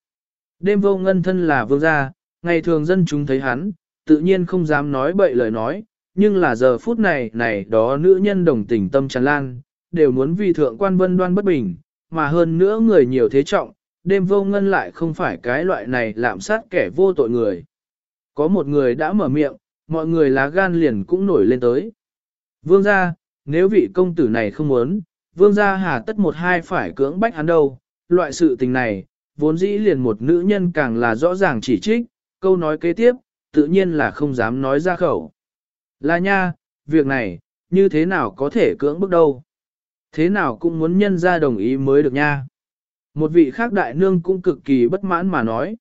Đêm vô ngân thân là vương gia, ngày thường dân chúng thấy hắn, tự nhiên không dám nói bậy lời nói, nhưng là giờ phút này này đó nữ nhân đồng tình tâm tràn lan, đều muốn vì thượng quan vân đoan bất bình, mà hơn nữa người nhiều thế trọng, đêm vô ngân lại không phải cái loại này lạm sát kẻ vô tội người. Có một người đã mở miệng, mọi người lá gan liền cũng nổi lên tới. Vương gia, nếu vị công tử này không muốn, vương gia hà tất một hai phải cưỡng bách hắn đâu, loại sự tình này, vốn dĩ liền một nữ nhân càng là rõ ràng chỉ trích, câu nói kế tiếp, tự nhiên là không dám nói ra khẩu. Là nha, việc này, như thế nào có thể cưỡng bức đâu. Thế nào cũng muốn nhân ra đồng ý mới được nha. Một vị khác đại nương cũng cực kỳ bất mãn mà nói.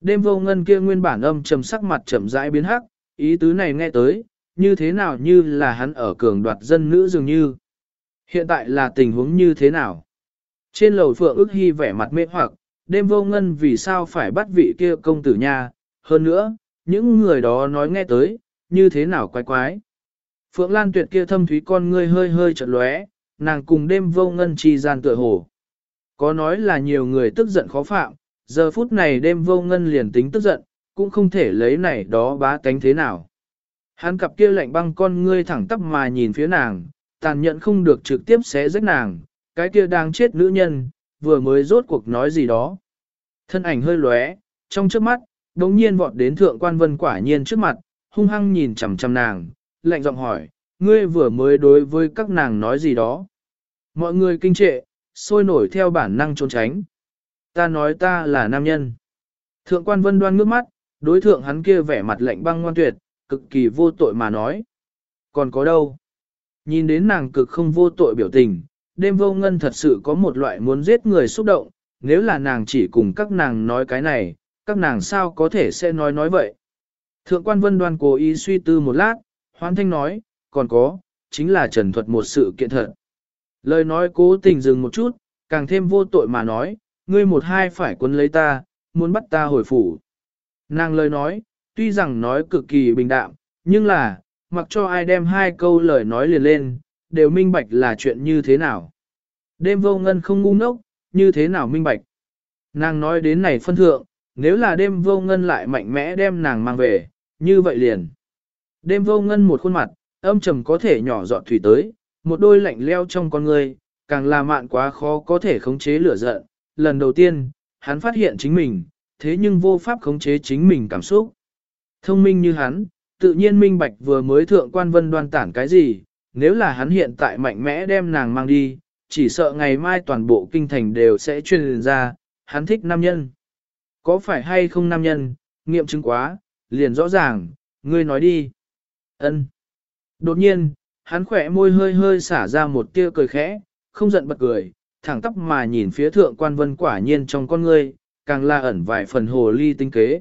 Đêm vô ngân kia nguyên bản âm trầm sắc mặt chậm rãi biến hắc, ý tứ này nghe tới, như thế nào như là hắn ở cường đoạt dân nữ dường như. Hiện tại là tình huống như thế nào? Trên lầu phượng ức hy vẻ mặt mê hoặc, đêm vô ngân vì sao phải bắt vị kia công tử nha, hơn nữa, những người đó nói nghe tới, như thế nào quái quái. Phượng Lan tuyệt kia thâm thúy con ngươi hơi hơi chợt lóe, nàng cùng đêm vô ngân chi gian tựa hồ. Có nói là nhiều người tức giận khó phạm, giờ phút này đêm vô ngân liền tính tức giận, cũng không thể lấy này đó bá tánh thế nào. Hắn cặp kia lạnh băng con ngươi thẳng tắp mà nhìn phía nàng, tàn nhẫn không được trực tiếp xé rách nàng, cái kia đang chết nữ nhân, vừa mới rốt cuộc nói gì đó. Thân ảnh hơi lóe, trong trước mắt, đống nhiên vọt đến thượng quan vân quả nhiên trước mặt, hung hăng nhìn chằm chằm nàng, lạnh giọng hỏi, ngươi vừa mới đối với các nàng nói gì đó. Mọi người kinh trệ, sôi nổi theo bản năng trốn tránh. Ta nói ta là nam nhân. Thượng quan vân đoan ngước mắt, đối thượng hắn kia vẻ mặt lạnh băng ngoan tuyệt, cực kỳ vô tội mà nói. Còn có đâu? Nhìn đến nàng cực không vô tội biểu tình, đêm vô ngân thật sự có một loại muốn giết người xúc động, nếu là nàng chỉ cùng các nàng nói cái này, các nàng sao có thể sẽ nói nói vậy. Thượng quan vân đoan cố ý suy tư một lát, hoan thanh nói, còn có, chính là trần thuật một sự kiện thật. Lời nói cố tình dừng một chút, càng thêm vô tội mà nói, ngươi một hai phải quấn lấy ta, muốn bắt ta hồi phủ. Nàng lời nói, tuy rằng nói cực kỳ bình đạm, nhưng là, mặc cho ai đem hai câu lời nói liền lên, đều minh bạch là chuyện như thế nào. Đêm vô ngân không ngu ngốc, như thế nào minh bạch. Nàng nói đến này phân thượng, nếu là đêm vô ngân lại mạnh mẽ đem nàng mang về, như vậy liền. Đêm vô ngân một khuôn mặt, âm trầm có thể nhỏ giọt thủy tới, một đôi lạnh leo trong con người, càng là mạn quá khó có thể khống chế lửa giận. Lần đầu tiên, hắn phát hiện chính mình, thế nhưng vô pháp khống chế chính mình cảm xúc. Thông minh như hắn, tự nhiên minh bạch vừa mới thượng quan vân đoan tản cái gì, nếu là hắn hiện tại mạnh mẽ đem nàng mang đi, chỉ sợ ngày mai toàn bộ kinh thành đều sẽ truyền ra, hắn thích nam nhân. Có phải hay không nam nhân, nghiệm chứng quá, liền rõ ràng, ngươi nói đi. Ân. Đột nhiên, hắn khỏe môi hơi hơi xả ra một tia cười khẽ, không giận bật cười, thẳng tắp mà nhìn phía thượng quan vân quả nhiên trong con ngươi, càng là ẩn vài phần hồ ly tinh kế.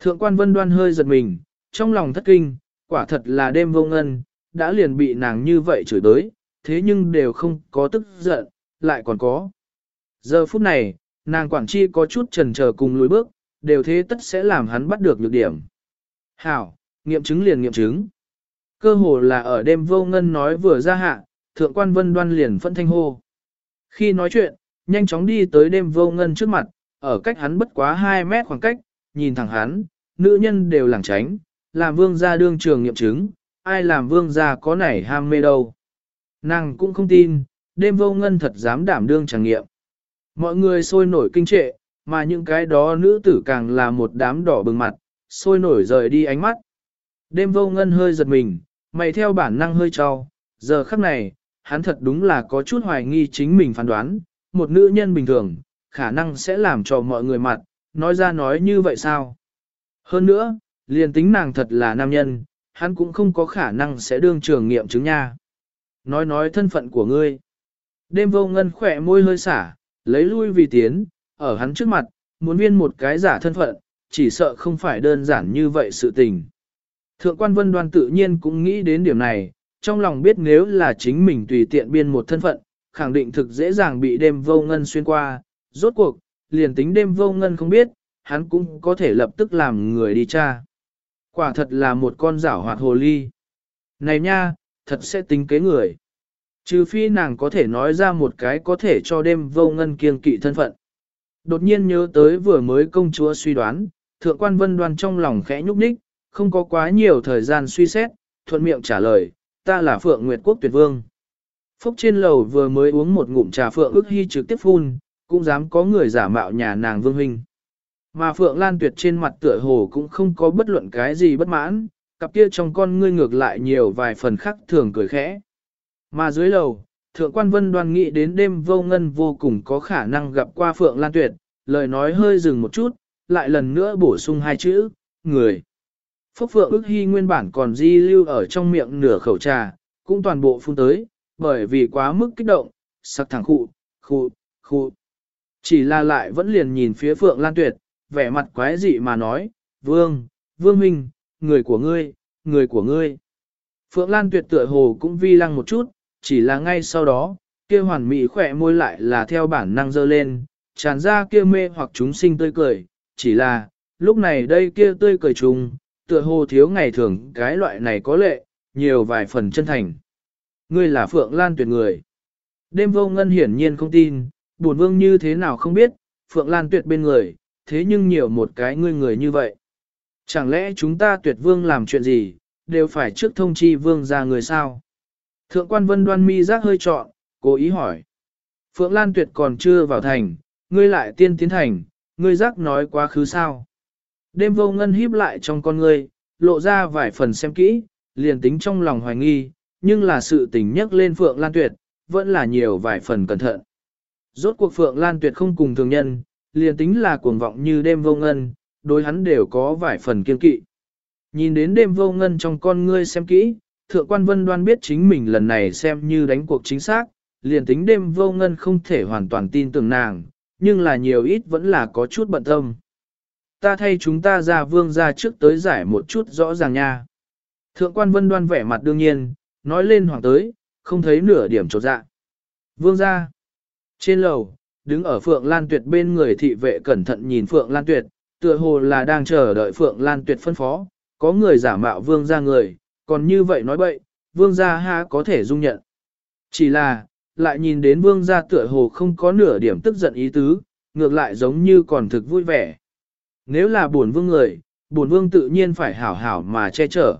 Thượng quan vân đoan hơi giật mình, trong lòng thất kinh, quả thật là đêm vô ngân, đã liền bị nàng như vậy chửi tới, thế nhưng đều không có tức giận, lại còn có. Giờ phút này, nàng quản chi có chút trần chờ cùng lùi bước, đều thế tất sẽ làm hắn bắt được nhược điểm. Hảo, nghiệm chứng liền nghiệm chứng. Cơ hồ là ở đêm vô ngân nói vừa ra hạ, thượng quan vân đoan liền phẫn thanh hô. Khi nói chuyện, nhanh chóng đi tới đêm vô ngân trước mặt, ở cách hắn bất quá 2 mét khoảng cách, nhìn thẳng hắn, nữ nhân đều lảng tránh, làm vương gia đương trường nghiệm chứng, ai làm vương gia có nảy ham mê đâu. Nàng cũng không tin, đêm vô ngân thật dám đảm đương tràng nghiệm. Mọi người sôi nổi kinh trệ, mà những cái đó nữ tử càng là một đám đỏ bừng mặt, sôi nổi rời đi ánh mắt. Đêm vô ngân hơi giật mình, mày theo bản năng hơi trao, giờ khắc này, hắn thật đúng là có chút hoài nghi chính mình phán đoán, một nữ nhân bình thường, khả năng sẽ làm cho mọi người mặt, nói ra nói như vậy sao? Hơn nữa, liền tính nàng thật là nam nhân, hắn cũng không có khả năng sẽ đương trường nghiệm chứng nha. Nói nói thân phận của ngươi. Đêm vô ngân khỏe môi hơi xả, lấy lui vì tiến, ở hắn trước mặt, muốn viên một cái giả thân phận, chỉ sợ không phải đơn giản như vậy sự tình. Thượng quan vân đoan tự nhiên cũng nghĩ đến điểm này, trong lòng biết nếu là chính mình tùy tiện biên một thân phận, khẳng định thực dễ dàng bị đêm vô ngân xuyên qua, rốt cuộc, liền tính đêm vô ngân không biết, hắn cũng có thể lập tức làm người đi tra. Quả thật là một con rảo hoạt hồ ly. Này nha, thật sẽ tính kế người. Trừ phi nàng có thể nói ra một cái có thể cho đêm vô ngân kiêng kỵ thân phận. Đột nhiên nhớ tới vừa mới công chúa suy đoán, thượng quan vân đoan trong lòng khẽ nhúc nhích, không có quá nhiều thời gian suy xét, thuận miệng trả lời, ta là Phượng Nguyệt Quốc Tuyệt Vương. Phúc trên lầu vừa mới uống một ngụm trà Phượng ức hy trực tiếp phun, cũng dám có người giả mạo nhà nàng Vương Huynh. Mà Phượng Lan Tuyệt trên mặt tựa hồ cũng không có bất luận cái gì bất mãn, cặp kia trong con ngươi ngược lại nhiều vài phần khắc thường cười khẽ. Mà dưới lầu, Thượng quan Vân đoan nghĩ đến đêm vô ngân vô cùng có khả năng gặp qua Phượng Lan Tuyệt, lời nói hơi dừng một chút, lại lần nữa bổ sung hai chữ, người. Phúc Phượng ước hy nguyên bản còn di lưu ở trong miệng nửa khẩu trà, cũng toàn bộ phun tới, bởi vì quá mức kích động, sắc thẳng khụ, khụ, khụ. Chỉ là lại vẫn liền nhìn phía Phượng Lan Tuyệt, vẻ mặt quái dị mà nói, Vương, Vương Minh, người của ngươi, người của ngươi. Phượng Lan Tuyệt tựa hồ cũng vi lăng một chút, chỉ là ngay sau đó, kia hoàn mỹ khỏe môi lại là theo bản năng dơ lên, tràn ra kia mê hoặc chúng sinh tươi cười, chỉ là, lúc này đây kia tươi cười trùng, tựa hồ thiếu ngày thường cái loại này có lệ, nhiều vài phần chân thành. Ngươi là Phượng Lan tuyệt người. Đêm vô ngân hiển nhiên không tin, buồn vương như thế nào không biết, Phượng Lan tuyệt bên người, thế nhưng nhiều một cái ngươi người như vậy. Chẳng lẽ chúng ta tuyệt vương làm chuyện gì, đều phải trước thông chi vương ra người sao? Thượng quan vân đoan mi giác hơi trọn, cố ý hỏi. Phượng Lan tuyệt còn chưa vào thành, ngươi lại tiên tiến thành, ngươi giác nói quá khứ sao? Đêm vô ngân híp lại trong con ngươi, lộ ra vài phần xem kỹ, liền tính trong lòng hoài nghi, nhưng là sự tình nhắc lên Phượng Lan Tuyệt, vẫn là nhiều vài phần cẩn thận. Rốt cuộc Phượng Lan Tuyệt không cùng thường nhân, liền tính là cuồng vọng như đêm vô ngân, đối hắn đều có vài phần kiên kỵ. Nhìn đến đêm vô ngân trong con ngươi xem kỹ, thượng quan vân đoan biết chính mình lần này xem như đánh cuộc chính xác, liền tính đêm vô ngân không thể hoàn toàn tin tưởng nàng, nhưng là nhiều ít vẫn là có chút bận tâm. Ta thay chúng ta ra vương ra trước tới giải một chút rõ ràng nha. Thượng quan vân đoan vẻ mặt đương nhiên, nói lên hoàng tới, không thấy nửa điểm trột dạ. Vương ra. Trên lầu, đứng ở Phượng Lan Tuyệt bên người thị vệ cẩn thận nhìn Phượng Lan Tuyệt, tựa hồ là đang chờ đợi Phượng Lan Tuyệt phân phó, có người giả mạo vương ra người, còn như vậy nói bậy, vương gia ha có thể dung nhận. Chỉ là, lại nhìn đến vương gia tựa hồ không có nửa điểm tức giận ý tứ, ngược lại giống như còn thực vui vẻ. Nếu là buồn vương người, buồn vương tự nhiên phải hảo hảo mà che chở.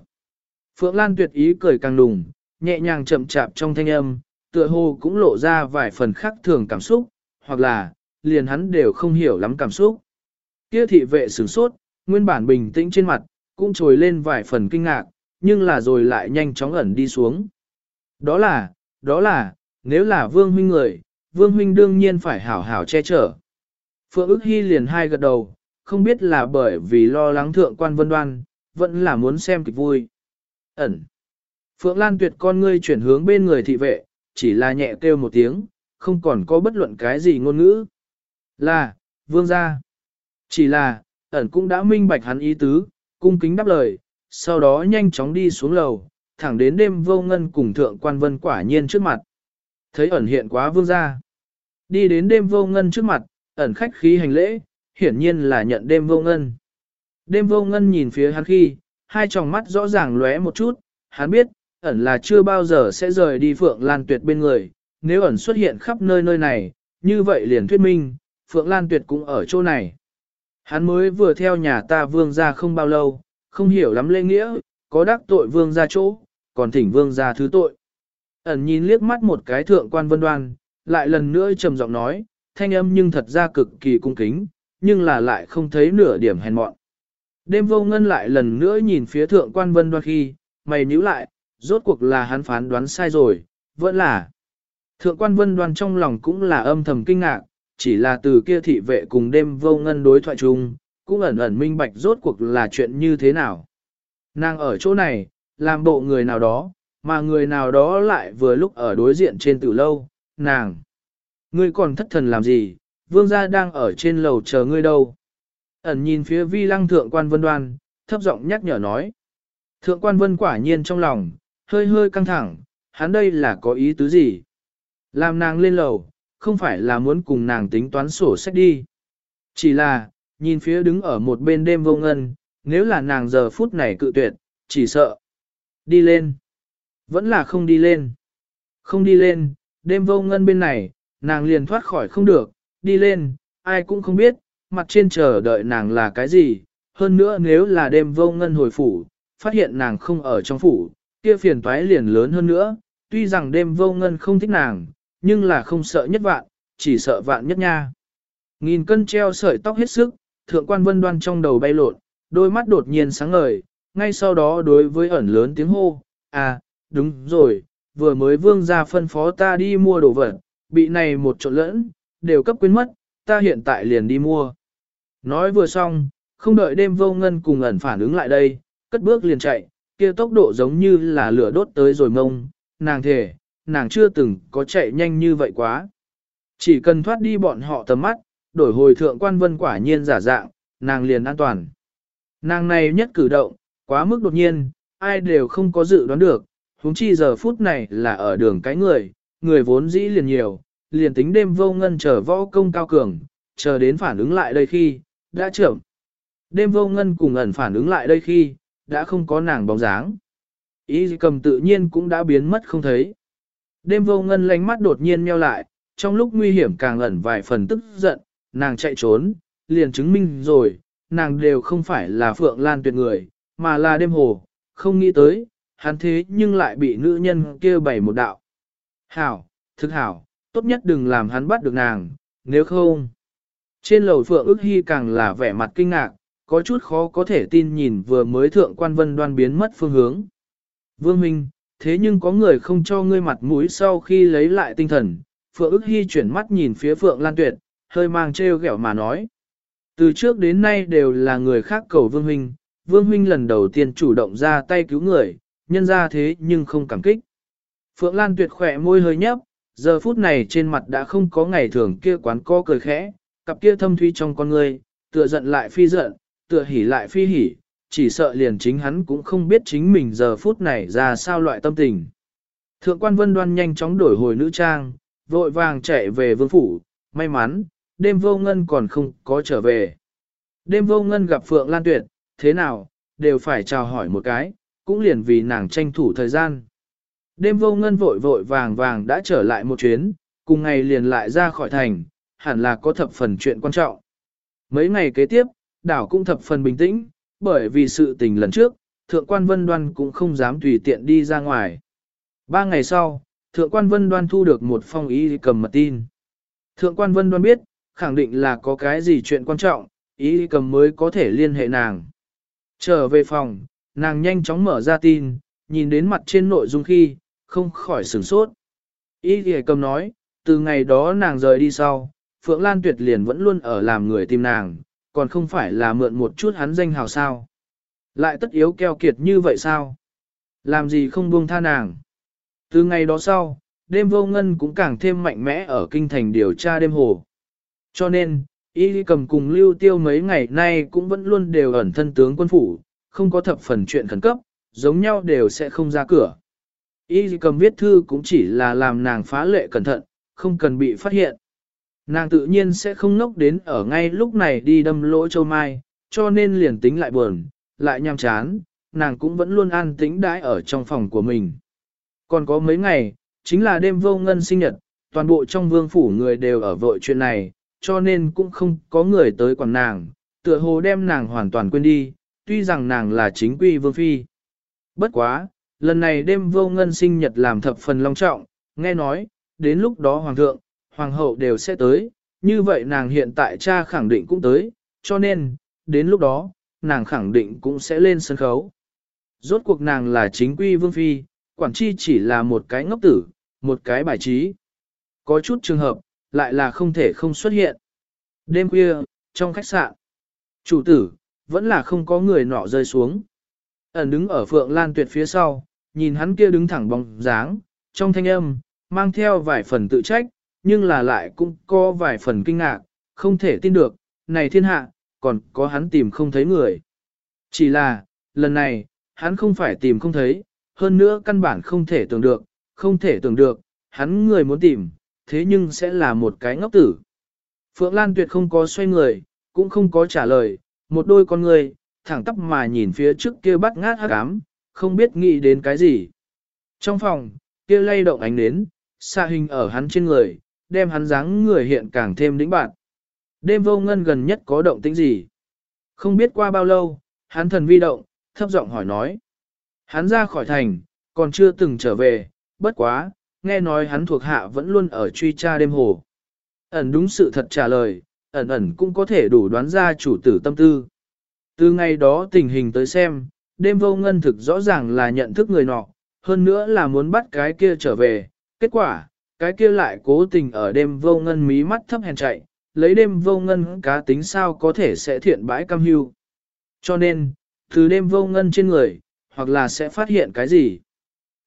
Phượng Lan tuyệt ý cười càng đùng, nhẹ nhàng chậm chạp trong thanh âm, tựa hồ cũng lộ ra vài phần khác thường cảm xúc, hoặc là, liền hắn đều không hiểu lắm cảm xúc. Kia thị vệ sửng sốt, nguyên bản bình tĩnh trên mặt, cũng trồi lên vài phần kinh ngạc, nhưng là rồi lại nhanh chóng ẩn đi xuống. Đó là, đó là, nếu là vương huynh người, vương huynh đương nhiên phải hảo hảo che chở. Phượng ức hy liền hai gật đầu, không biết là bởi vì lo lắng thượng quan vân đoan, vẫn là muốn xem kịch vui. Ẩn. Phượng Lan tuyệt con ngươi chuyển hướng bên người thị vệ, chỉ là nhẹ kêu một tiếng, không còn có bất luận cái gì ngôn ngữ. Là, vương gia. Chỉ là, ẩn cũng đã minh bạch hắn ý tứ, cung kính đáp lời, sau đó nhanh chóng đi xuống lầu, thẳng đến đêm vô ngân cùng thượng quan vân quả nhiên trước mặt. Thấy ẩn hiện quá vương gia. Đi đến đêm vô ngân trước mặt, ẩn khách khí hành lễ, hiển nhiên là nhận đêm vô ngân. Đêm vô ngân nhìn phía hắn khi, hai tròng mắt rõ ràng lóe một chút, hắn biết, ẩn là chưa bao giờ sẽ rời đi Phượng Lan Tuyệt bên người, nếu ẩn xuất hiện khắp nơi nơi này, như vậy liền thuyết minh, Phượng Lan Tuyệt cũng ở chỗ này. Hắn mới vừa theo nhà ta vương ra không bao lâu, không hiểu lắm lễ nghĩa, có đắc tội vương ra chỗ, còn thỉnh vương ra thứ tội. Ẩn nhìn liếc mắt một cái thượng quan vân đoan, lại lần nữa trầm giọng nói, thanh âm nhưng thật ra cực kỳ cung kính, nhưng là lại không thấy nửa điểm hèn mọn. Đêm vô ngân lại lần nữa nhìn phía thượng quan vân đoan khi, mày nhíu lại, rốt cuộc là hắn phán đoán sai rồi, vẫn là. Thượng quan vân đoan trong lòng cũng là âm thầm kinh ngạc, chỉ là từ kia thị vệ cùng đêm vô ngân đối thoại chung, cũng ẩn ẩn minh bạch rốt cuộc là chuyện như thế nào. Nàng ở chỗ này, làm bộ người nào đó, mà người nào đó lại vừa lúc ở đối diện trên tử lâu, nàng. Ngươi còn thất thần làm gì, vương gia đang ở trên lầu chờ ngươi đâu. Ẩn nhìn phía vi lăng thượng quan vân đoan, thấp giọng nhắc nhở nói. Thượng quan vân quả nhiên trong lòng, hơi hơi căng thẳng, hắn đây là có ý tứ gì? Làm nàng lên lầu, không phải là muốn cùng nàng tính toán sổ sách đi. Chỉ là, nhìn phía đứng ở một bên đêm vô ngân, nếu là nàng giờ phút này cự tuyệt, chỉ sợ. Đi lên. Vẫn là không đi lên. Không đi lên, đêm vô ngân bên này, nàng liền thoát khỏi không được, đi lên, ai cũng không biết, mặt trên chờ đợi nàng là cái gì. Hơn nữa nếu là đêm vô ngân hồi phủ, phát hiện nàng không ở trong phủ, kia phiền toái liền lớn hơn nữa. Tuy rằng đêm vô ngân không thích nàng, nhưng là không sợ nhất vạn, chỉ sợ vạn nhất nha. Nghìn cân treo sợi tóc hết sức, thượng quan vân đoan trong đầu bay lộn, đôi mắt đột nhiên sáng ngời, ngay sau đó đối với ẩn lớn tiếng hô, à, đúng rồi, vừa mới vương ra phân phó ta đi mua đồ vật, bị này một trộn lẫn, đều cấp quên mất, ta hiện tại liền đi mua. Nói vừa xong, không đợi đêm vô ngân cùng ẩn phản ứng lại đây, cất bước liền chạy, kia tốc độ giống như là lửa đốt tới rồi mông, nàng thề, nàng chưa từng có chạy nhanh như vậy quá. Chỉ cần thoát đi bọn họ tầm mắt, đổi hồi thượng quan vân quả nhiên giả dạng, nàng liền an toàn. Nàng này nhất cử động, quá mức đột nhiên, ai đều không có dự đoán được, huống chi giờ phút này là ở đường cái người, người vốn dĩ liền nhiều, liền tính đêm vô ngân chờ võ công cao cường, chờ đến phản ứng lại đây khi, đã trưởng. Đêm vô ngân cùng ẩn phản ứng lại đây khi, đã không có nàng bóng dáng. Ý cầm tự nhiên cũng đã biến mất không thấy. Đêm vô ngân lánh mắt đột nhiên meo lại, trong lúc nguy hiểm càng ẩn vài phần tức giận, nàng chạy trốn, liền chứng minh rồi, nàng đều không phải là Phượng Lan tuyệt người, mà là đêm hồ, không nghĩ tới, hắn thế nhưng lại bị nữ nhân kia bày một đạo. Hảo, thức hảo, tốt nhất đừng làm hắn bắt được nàng, nếu không. Trên lầu Phượng ước hy càng là vẻ mặt kinh ngạc, có chút khó có thể tin nhìn vừa mới thượng quan vân đoan biến mất phương hướng. Vương Minh, thế nhưng có người không cho ngươi mặt mũi sau khi lấy lại tinh thần, Phượng ước hy chuyển mắt nhìn phía Phượng Lan Tuyệt, hơi mang trêu ghẹo mà nói. Từ trước đến nay đều là người khác cầu Vương Huynh, Vương Huynh lần đầu tiên chủ động ra tay cứu người, nhân ra thế nhưng không cảm kích. Phượng Lan tuyệt khỏe môi hơi nhấp, giờ phút này trên mặt đã không có ngày thường kia quán co cười khẽ, cặp kia thâm thuy trong con người, tựa giận lại phi giận, tựa hỉ lại phi hỉ, chỉ sợ liền chính hắn cũng không biết chính mình giờ phút này ra sao loại tâm tình. Thượng quan vân đoan nhanh chóng đổi hồi nữ trang, vội vàng chạy về vương phủ, may mắn, đêm vô ngân còn không có trở về. Đêm vô ngân gặp Phượng Lan Tuyệt, thế nào, đều phải chào hỏi một cái, cũng liền vì nàng tranh thủ thời gian. Đêm vô ngân vội vội vàng vàng đã trở lại một chuyến, cùng ngày liền lại ra khỏi thành, hẳn là có thập phần chuyện quan trọng. Mấy ngày kế tiếp, đảo cũng thập phần bình tĩnh, bởi vì sự tình lần trước, thượng quan vân đoan cũng không dám tùy tiện đi ra ngoài. Ba ngày sau, thượng quan vân đoan thu được một phong ý cầm mật tin. Thượng quan vân đoan biết, khẳng định là có cái gì chuyện quan trọng, ý cầm mới có thể liên hệ nàng. Trở về phòng, nàng nhanh chóng mở ra tin, nhìn đến mặt trên nội dung khi, không khỏi sửng sốt. Ý thì cầm nói, từ ngày đó nàng rời đi sau, Phượng Lan Tuyệt liền vẫn luôn ở làm người tìm nàng, còn không phải là mượn một chút hắn danh hào sao. Lại tất yếu keo kiệt như vậy sao? Làm gì không buông tha nàng? Từ ngày đó sau, đêm vô ngân cũng càng thêm mạnh mẽ ở kinh thành điều tra đêm hồ. Cho nên, y cầm cùng lưu tiêu mấy ngày nay cũng vẫn luôn đều ẩn thân tướng quân phủ, không có thập phần chuyện khẩn cấp, giống nhau đều sẽ không ra cửa. Y cầm viết thư cũng chỉ là làm nàng phá lệ cẩn thận, không cần bị phát hiện. Nàng tự nhiên sẽ không ngốc đến ở ngay lúc này đi đâm lỗ châu mai, cho nên liền tính lại buồn, lại nham chán, nàng cũng vẫn luôn an tĩnh đãi ở trong phòng của mình. Còn có mấy ngày, chính là đêm vô ngân sinh nhật, toàn bộ trong vương phủ người đều ở vội chuyện này, cho nên cũng không có người tới quản nàng, tựa hồ đem nàng hoàn toàn quên đi, tuy rằng nàng là chính quy vương phi. Bất quá, lần này đêm vô ngân sinh nhật làm thập phần long trọng, nghe nói, đến lúc đó hoàng thượng, hoàng hậu đều sẽ tới, như vậy nàng hiện tại cha khẳng định cũng tới, cho nên, đến lúc đó, nàng khẳng định cũng sẽ lên sân khấu. Rốt cuộc nàng là chính quy vương phi, quản chi chỉ là một cái ngốc tử, một cái bài trí. Có chút trường hợp, lại là không thể không xuất hiện. Đêm khuya, trong khách sạn, chủ tử, vẫn là không có người nọ rơi xuống. Ẩn đứng ở Phượng Lan Tuyệt phía sau, nhìn hắn kia đứng thẳng bóng dáng, trong thanh âm, mang theo vài phần tự trách, nhưng là lại cũng có vài phần kinh ngạc, không thể tin được, này thiên hạ, còn có hắn tìm không thấy người. Chỉ là, lần này, hắn không phải tìm không thấy, hơn nữa căn bản không thể tưởng được, không thể tưởng được, hắn người muốn tìm, thế nhưng sẽ là một cái ngốc tử. Phượng Lan Tuyệt không có xoay người, cũng không có trả lời, một đôi con người, thẳng tắp mà nhìn phía trước kia bắt ngát hắc ám, không biết nghĩ đến cái gì. Trong phòng, kia lay động ánh nến, xa hình ở hắn trên người, đem hắn dáng người hiện càng thêm đĩnh bạn. Đêm vô ngân gần nhất có động tĩnh gì? Không biết qua bao lâu, hắn thần vi động, thấp giọng hỏi nói. Hắn ra khỏi thành, còn chưa từng trở về, bất quá, nghe nói hắn thuộc hạ vẫn luôn ở truy tra đêm hồ. Ẩn đúng sự thật trả lời, ẩn ẩn cũng có thể đủ đoán ra chủ tử tâm tư. Từ ngày đó tình hình tới xem, đêm vô ngân thực rõ ràng là nhận thức người nọ, hơn nữa là muốn bắt cái kia trở về. Kết quả, cái kia lại cố tình ở đêm vô ngân mí mắt thấp hèn chạy, lấy đêm vô ngân cá tính sao có thể sẽ thiện bãi cam hưu. Cho nên, từ đêm vô ngân trên người, hoặc là sẽ phát hiện cái gì.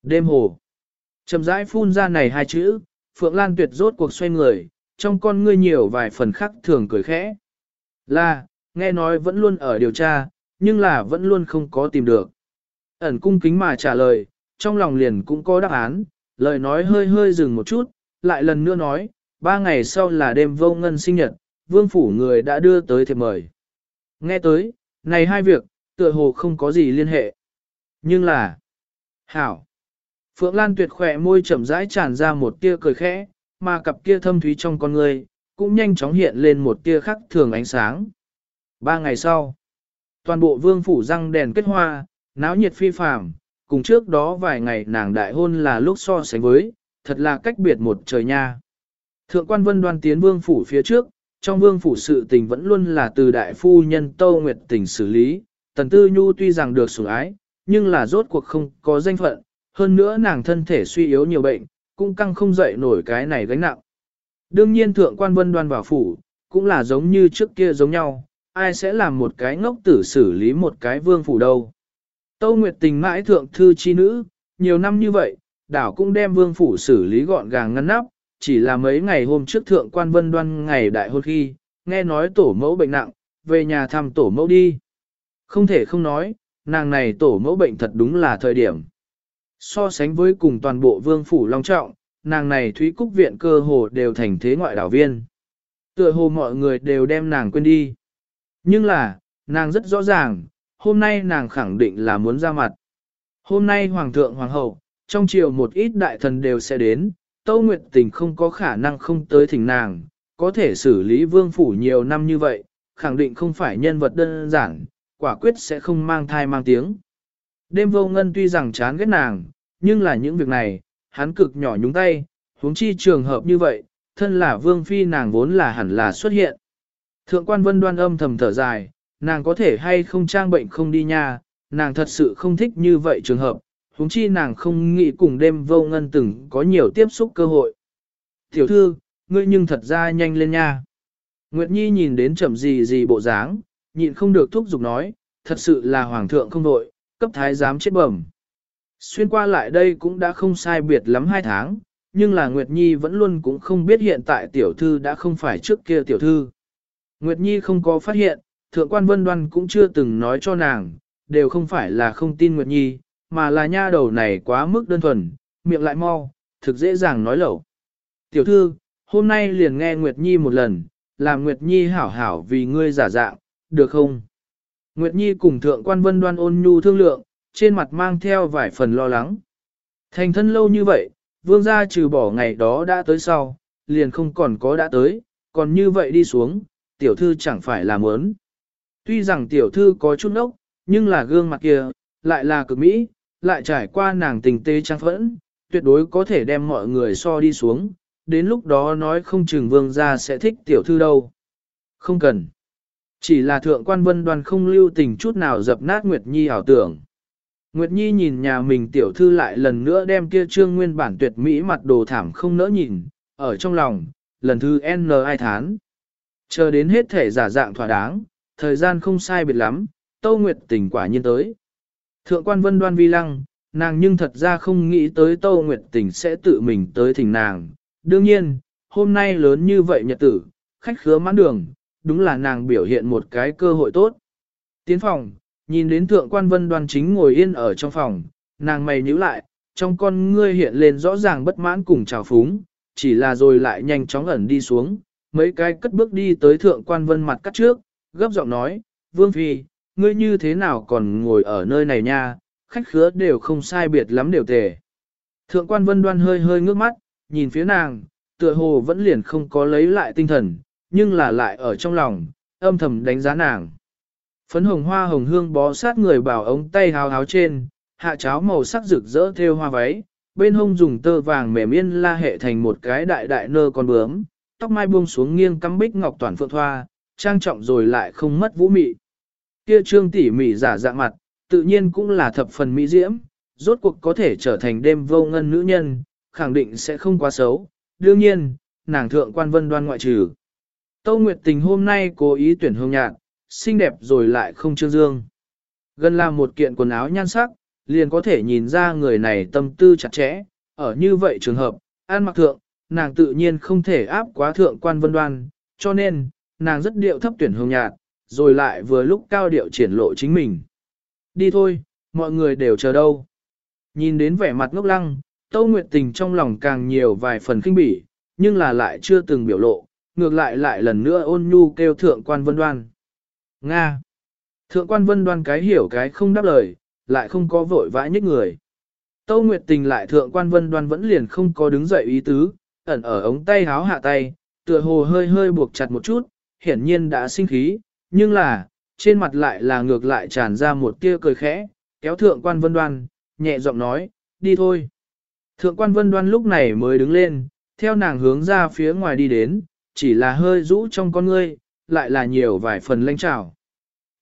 Đêm hồ. Chầm rãi phun ra này hai chữ, Phượng Lan tuyệt rốt cuộc xoay người, trong con ngươi nhiều vài phần khắc thường cười khẽ. Là, nghe nói vẫn luôn ở điều tra, nhưng là vẫn luôn không có tìm được. Ẩn cung kính mà trả lời, trong lòng liền cũng có đáp án, lời nói hơi hơi dừng một chút, lại lần nữa nói, ba ngày sau là đêm vô ngân sinh nhật, vương phủ người đã đưa tới thiệp mời. Nghe tới, này hai việc, tựa hồ không có gì liên hệ. Nhưng là, hảo. Phượng Lan tuyệt khỏe môi chậm rãi tràn ra một tia cười khẽ, mà cặp kia thâm thúy trong con người, cũng nhanh chóng hiện lên một tia khắc thường ánh sáng. Ba ngày sau, toàn bộ vương phủ răng đèn kết hoa, náo nhiệt phi phàm, cùng trước đó vài ngày nàng đại hôn là lúc so sánh với, thật là cách biệt một trời nha. Thượng quan vân đoan tiến vương phủ phía trước, trong vương phủ sự tình vẫn luôn là từ đại phu nhân Tâu Nguyệt tình xử lý, tần tư nhu tuy rằng được sủng ái, nhưng là rốt cuộc không có danh phận, hơn nữa nàng thân thể suy yếu nhiều bệnh, cũng căng không dậy nổi cái này gánh nặng. Đương nhiên thượng quan vân đoan vào phủ, cũng là giống như trước kia giống nhau, ai sẽ làm một cái ngốc tử xử lý một cái vương phủ đâu. Tâu Nguyệt tình mãi thượng thư chi nữ, nhiều năm như vậy, đảo cũng đem vương phủ xử lý gọn gàng ngăn nắp, chỉ là mấy ngày hôm trước thượng quan vân đoan ngày đại hôn khi, nghe nói tổ mẫu bệnh nặng, về nhà thăm tổ mẫu đi. Không thể không nói, nàng này tổ mẫu bệnh thật đúng là thời điểm. So sánh với cùng toàn bộ vương phủ long trọng, nàng này Thúy Cúc Viện cơ hồ đều thành thế ngoại đảo viên. Tựa hồ mọi người đều đem nàng quên đi. Nhưng là, nàng rất rõ ràng, hôm nay nàng khẳng định là muốn ra mặt. Hôm nay Hoàng thượng Hoàng hậu, trong chiều một ít đại thần đều sẽ đến, Tâu Nguyệt Tình không có khả năng không tới thỉnh nàng, có thể xử lý vương phủ nhiều năm như vậy, khẳng định không phải nhân vật đơn giản, quả quyết sẽ không mang thai mang tiếng. Đêm vô ngân tuy rằng chán ghét nàng, nhưng là những việc này, hắn cực nhỏ nhúng tay, huống chi trường hợp như vậy, thân là vương phi nàng vốn là hẳn là xuất hiện. Thượng quan vân đoan âm thầm thở dài, nàng có thể hay không trang bệnh không đi nha, nàng thật sự không thích như vậy trường hợp, huống chi nàng không nghĩ cùng đêm vô ngân từng có nhiều tiếp xúc cơ hội. Tiểu thư, ngươi nhưng thật ra nhanh lên nha. Nguyệt Nhi nhìn đến chậm gì gì bộ dáng, nhịn không được thúc giục nói, thật sự là hoàng thượng không đội, cấp thái giám chết bẩm. Xuyên qua lại đây cũng đã không sai biệt lắm hai tháng, nhưng là Nguyệt Nhi vẫn luôn cũng không biết hiện tại tiểu thư đã không phải trước kia tiểu thư. Nguyệt Nhi không có phát hiện, thượng quan vân đoan cũng chưa từng nói cho nàng, đều không phải là không tin Nguyệt Nhi, mà là nha đầu này quá mức đơn thuần, miệng lại mau, thực dễ dàng nói lẩu. Tiểu thư, hôm nay liền nghe Nguyệt Nhi một lần, làm Nguyệt Nhi hảo hảo vì ngươi giả dạng, được không? Nguyệt Nhi cùng thượng quan vân đoan ôn nhu thương lượng, trên mặt mang theo vài phần lo lắng. Thành thân lâu như vậy, vương gia trừ bỏ ngày đó đã tới sau, liền không còn có đã tới, còn như vậy đi xuống, tiểu thư chẳng phải là muốn. Tuy rằng tiểu thư có chút ốc, nhưng là gương mặt kia, lại là cực mỹ, lại trải qua nàng tình tế trang phẫn, tuyệt đối có thể đem mọi người so đi xuống, đến lúc đó nói không chừng vương gia sẽ thích tiểu thư đâu. Không cần. Chỉ là thượng quan vân đoàn không lưu tình chút nào dập nát Nguyệt Nhi ảo tưởng. Nguyệt Nhi nhìn nhà mình tiểu thư lại lần nữa đem kia trương nguyên bản tuyệt mỹ mặt đồ thảm không nỡ nhìn, ở trong lòng, lần thứ N ai thán. Chờ đến hết thể giả dạng thỏa đáng, thời gian không sai biệt lắm, Tâu Nguyệt tình quả nhiên tới. Thượng quan vân đoan vi lăng, nàng nhưng thật ra không nghĩ tới Tâu Nguyệt tình sẽ tự mình tới thỉnh nàng. Đương nhiên, hôm nay lớn như vậy nhật tử, khách khứa mãn đường, đúng là nàng biểu hiện một cái cơ hội tốt. Tiến phòng, Nhìn đến thượng quan vân đoan chính ngồi yên ở trong phòng, nàng mày nhíu lại, trong con ngươi hiện lên rõ ràng bất mãn cùng trào phúng, chỉ là rồi lại nhanh chóng ẩn đi xuống, mấy cái cất bước đi tới thượng quan vân mặt cắt trước, gấp giọng nói, Vương Phi, ngươi như thế nào còn ngồi ở nơi này nha, khách khứa đều không sai biệt lắm đều tề. Thượng quan vân đoan hơi hơi ngước mắt, nhìn phía nàng, tựa hồ vẫn liền không có lấy lại tinh thần, nhưng là lại ở trong lòng, âm thầm đánh giá nàng. Phấn hồng hoa hồng hương bó sát người bảo ống tay hào háo trên, hạ cháo màu sắc rực rỡ theo hoa váy, bên hông dùng tơ vàng mềm yên la hệ thành một cái đại đại nơ con bướm, tóc mai buông xuống nghiêng cắm bích ngọc toàn phượng thoa, trang trọng rồi lại không mất vũ mị. Kia trương tỉ mỉ giả dạng mặt, tự nhiên cũng là thập phần mỹ diễm, rốt cuộc có thể trở thành đêm vô ngân nữ nhân, khẳng định sẽ không quá xấu. Đương nhiên, nàng thượng quan vân đoan ngoại trừ. Tâu Nguyệt Tình hôm nay cố ý tuyển hương nhạc, xinh đẹp rồi lại không trương dương. Gần là một kiện quần áo nhan sắc, liền có thể nhìn ra người này tâm tư chặt chẽ, ở như vậy trường hợp, an mặc thượng, nàng tự nhiên không thể áp quá thượng quan vân đoan, cho nên, nàng rất điệu thấp tuyển hương nhạt, rồi lại vừa lúc cao điệu triển lộ chính mình. Đi thôi, mọi người đều chờ đâu. Nhìn đến vẻ mặt ngốc lăng, Tâu Nguyệt Tình trong lòng càng nhiều vài phần kinh bỉ, nhưng là lại chưa từng biểu lộ, ngược lại lại lần nữa ôn nhu kêu thượng quan vân đoan. Nga! Thượng quan vân đoan cái hiểu cái không đáp lời, lại không có vội vã nhích người. Tâu Nguyệt Tình lại thượng quan vân đoan vẫn liền không có đứng dậy ý tứ, ẩn ở ống tay háo hạ tay, tựa hồ hơi hơi buộc chặt một chút, hiển nhiên đã sinh khí, nhưng là, trên mặt lại là ngược lại tràn ra một tia cười khẽ, kéo thượng quan vân đoan, nhẹ giọng nói, đi thôi. Thượng quan vân đoan lúc này mới đứng lên, theo nàng hướng ra phía ngoài đi đến, chỉ là hơi rũ trong con ngươi, lại là nhiều vài phần lanh trào.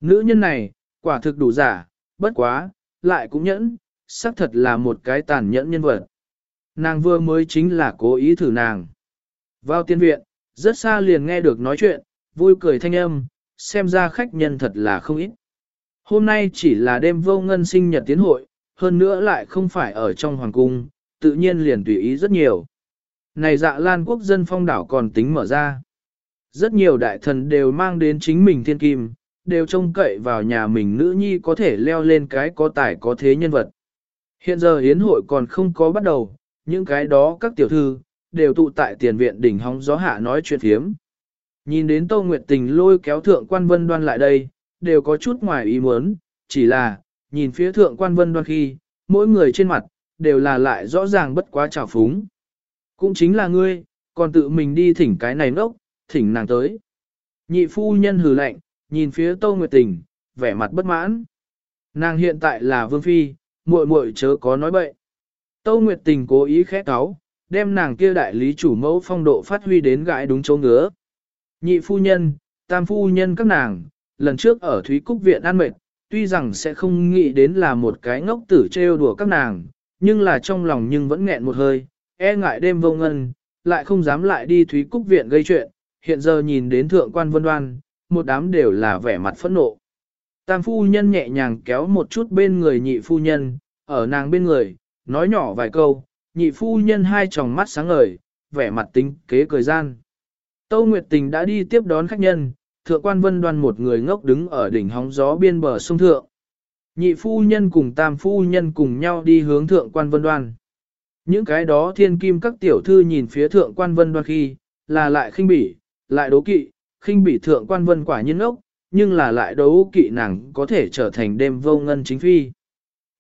Nữ nhân này, quả thực đủ giả, bất quá, lại cũng nhẫn, xác thật là một cái tàn nhẫn nhân vật. Nàng vừa mới chính là cố ý thử nàng. Vào tiên viện, rất xa liền nghe được nói chuyện, vui cười thanh âm, xem ra khách nhân thật là không ít. Hôm nay chỉ là đêm vô ngân sinh nhật tiến hội, hơn nữa lại không phải ở trong hoàng cung, tự nhiên liền tùy ý rất nhiều. Này dạ lan quốc dân phong đảo còn tính mở ra. Rất nhiều đại thần đều mang đến chính mình thiên kim, đều trông cậy vào nhà mình nữ nhi có thể leo lên cái có tài có thế nhân vật. Hiện giờ hiến hội còn không có bắt đầu, những cái đó các tiểu thư, đều tụ tại tiền viện đỉnh hóng gió hạ nói chuyện phiếm. Nhìn đến Tô Nguyệt Tình lôi kéo thượng quan vân đoan lại đây, đều có chút ngoài ý muốn, chỉ là, nhìn phía thượng quan vân đoan khi, mỗi người trên mặt, đều là lại rõ ràng bất quá trào phúng. Cũng chính là ngươi, còn tự mình đi thỉnh cái này nốc, thỉnh nàng tới. Nhị phu nhân hừ lạnh, nhìn phía Tô Nguyệt Tình, vẻ mặt bất mãn. Nàng hiện tại là vương phi, muội muội chớ có nói bậy. Tâu Nguyệt Tình cố ý khẽ cáo, đem nàng kia đại lý chủ mẫu phong độ phát huy đến gãi đúng chỗ ngứa. Nhị phu nhân, tam phu nhân các nàng, lần trước ở Thúy Cúc Viện ăn mệt, tuy rằng sẽ không nghĩ đến là một cái ngốc tử trêu đùa các nàng, nhưng là trong lòng nhưng vẫn nghẹn một hơi, e ngại đêm vô ngân, lại không dám lại đi Thúy Cúc Viện gây chuyện, hiện giờ nhìn đến thượng quan vân đoan, một đám đều là vẻ mặt phẫn nộ. Tam phu nhân nhẹ nhàng kéo một chút bên người nhị phu nhân, ở nàng bên người, nói nhỏ vài câu, nhị phu nhân hai tròng mắt sáng ngời, vẻ mặt tính kế cười gian. Tâu Nguyệt Tình đã đi tiếp đón khách nhân, thượng quan vân đoan một người ngốc đứng ở đỉnh hóng gió biên bờ sông thượng. Nhị phu nhân cùng tam phu nhân cùng nhau đi hướng thượng quan vân đoan. Những cái đó thiên kim các tiểu thư nhìn phía thượng quan vân đoan khi, là lại khinh bỉ, lại đố kỵ, khinh bỉ thượng quan vân quả nhiên ngốc, nhưng là lại đấu kỵ nàng có thể trở thành đêm vô ngân chính phi.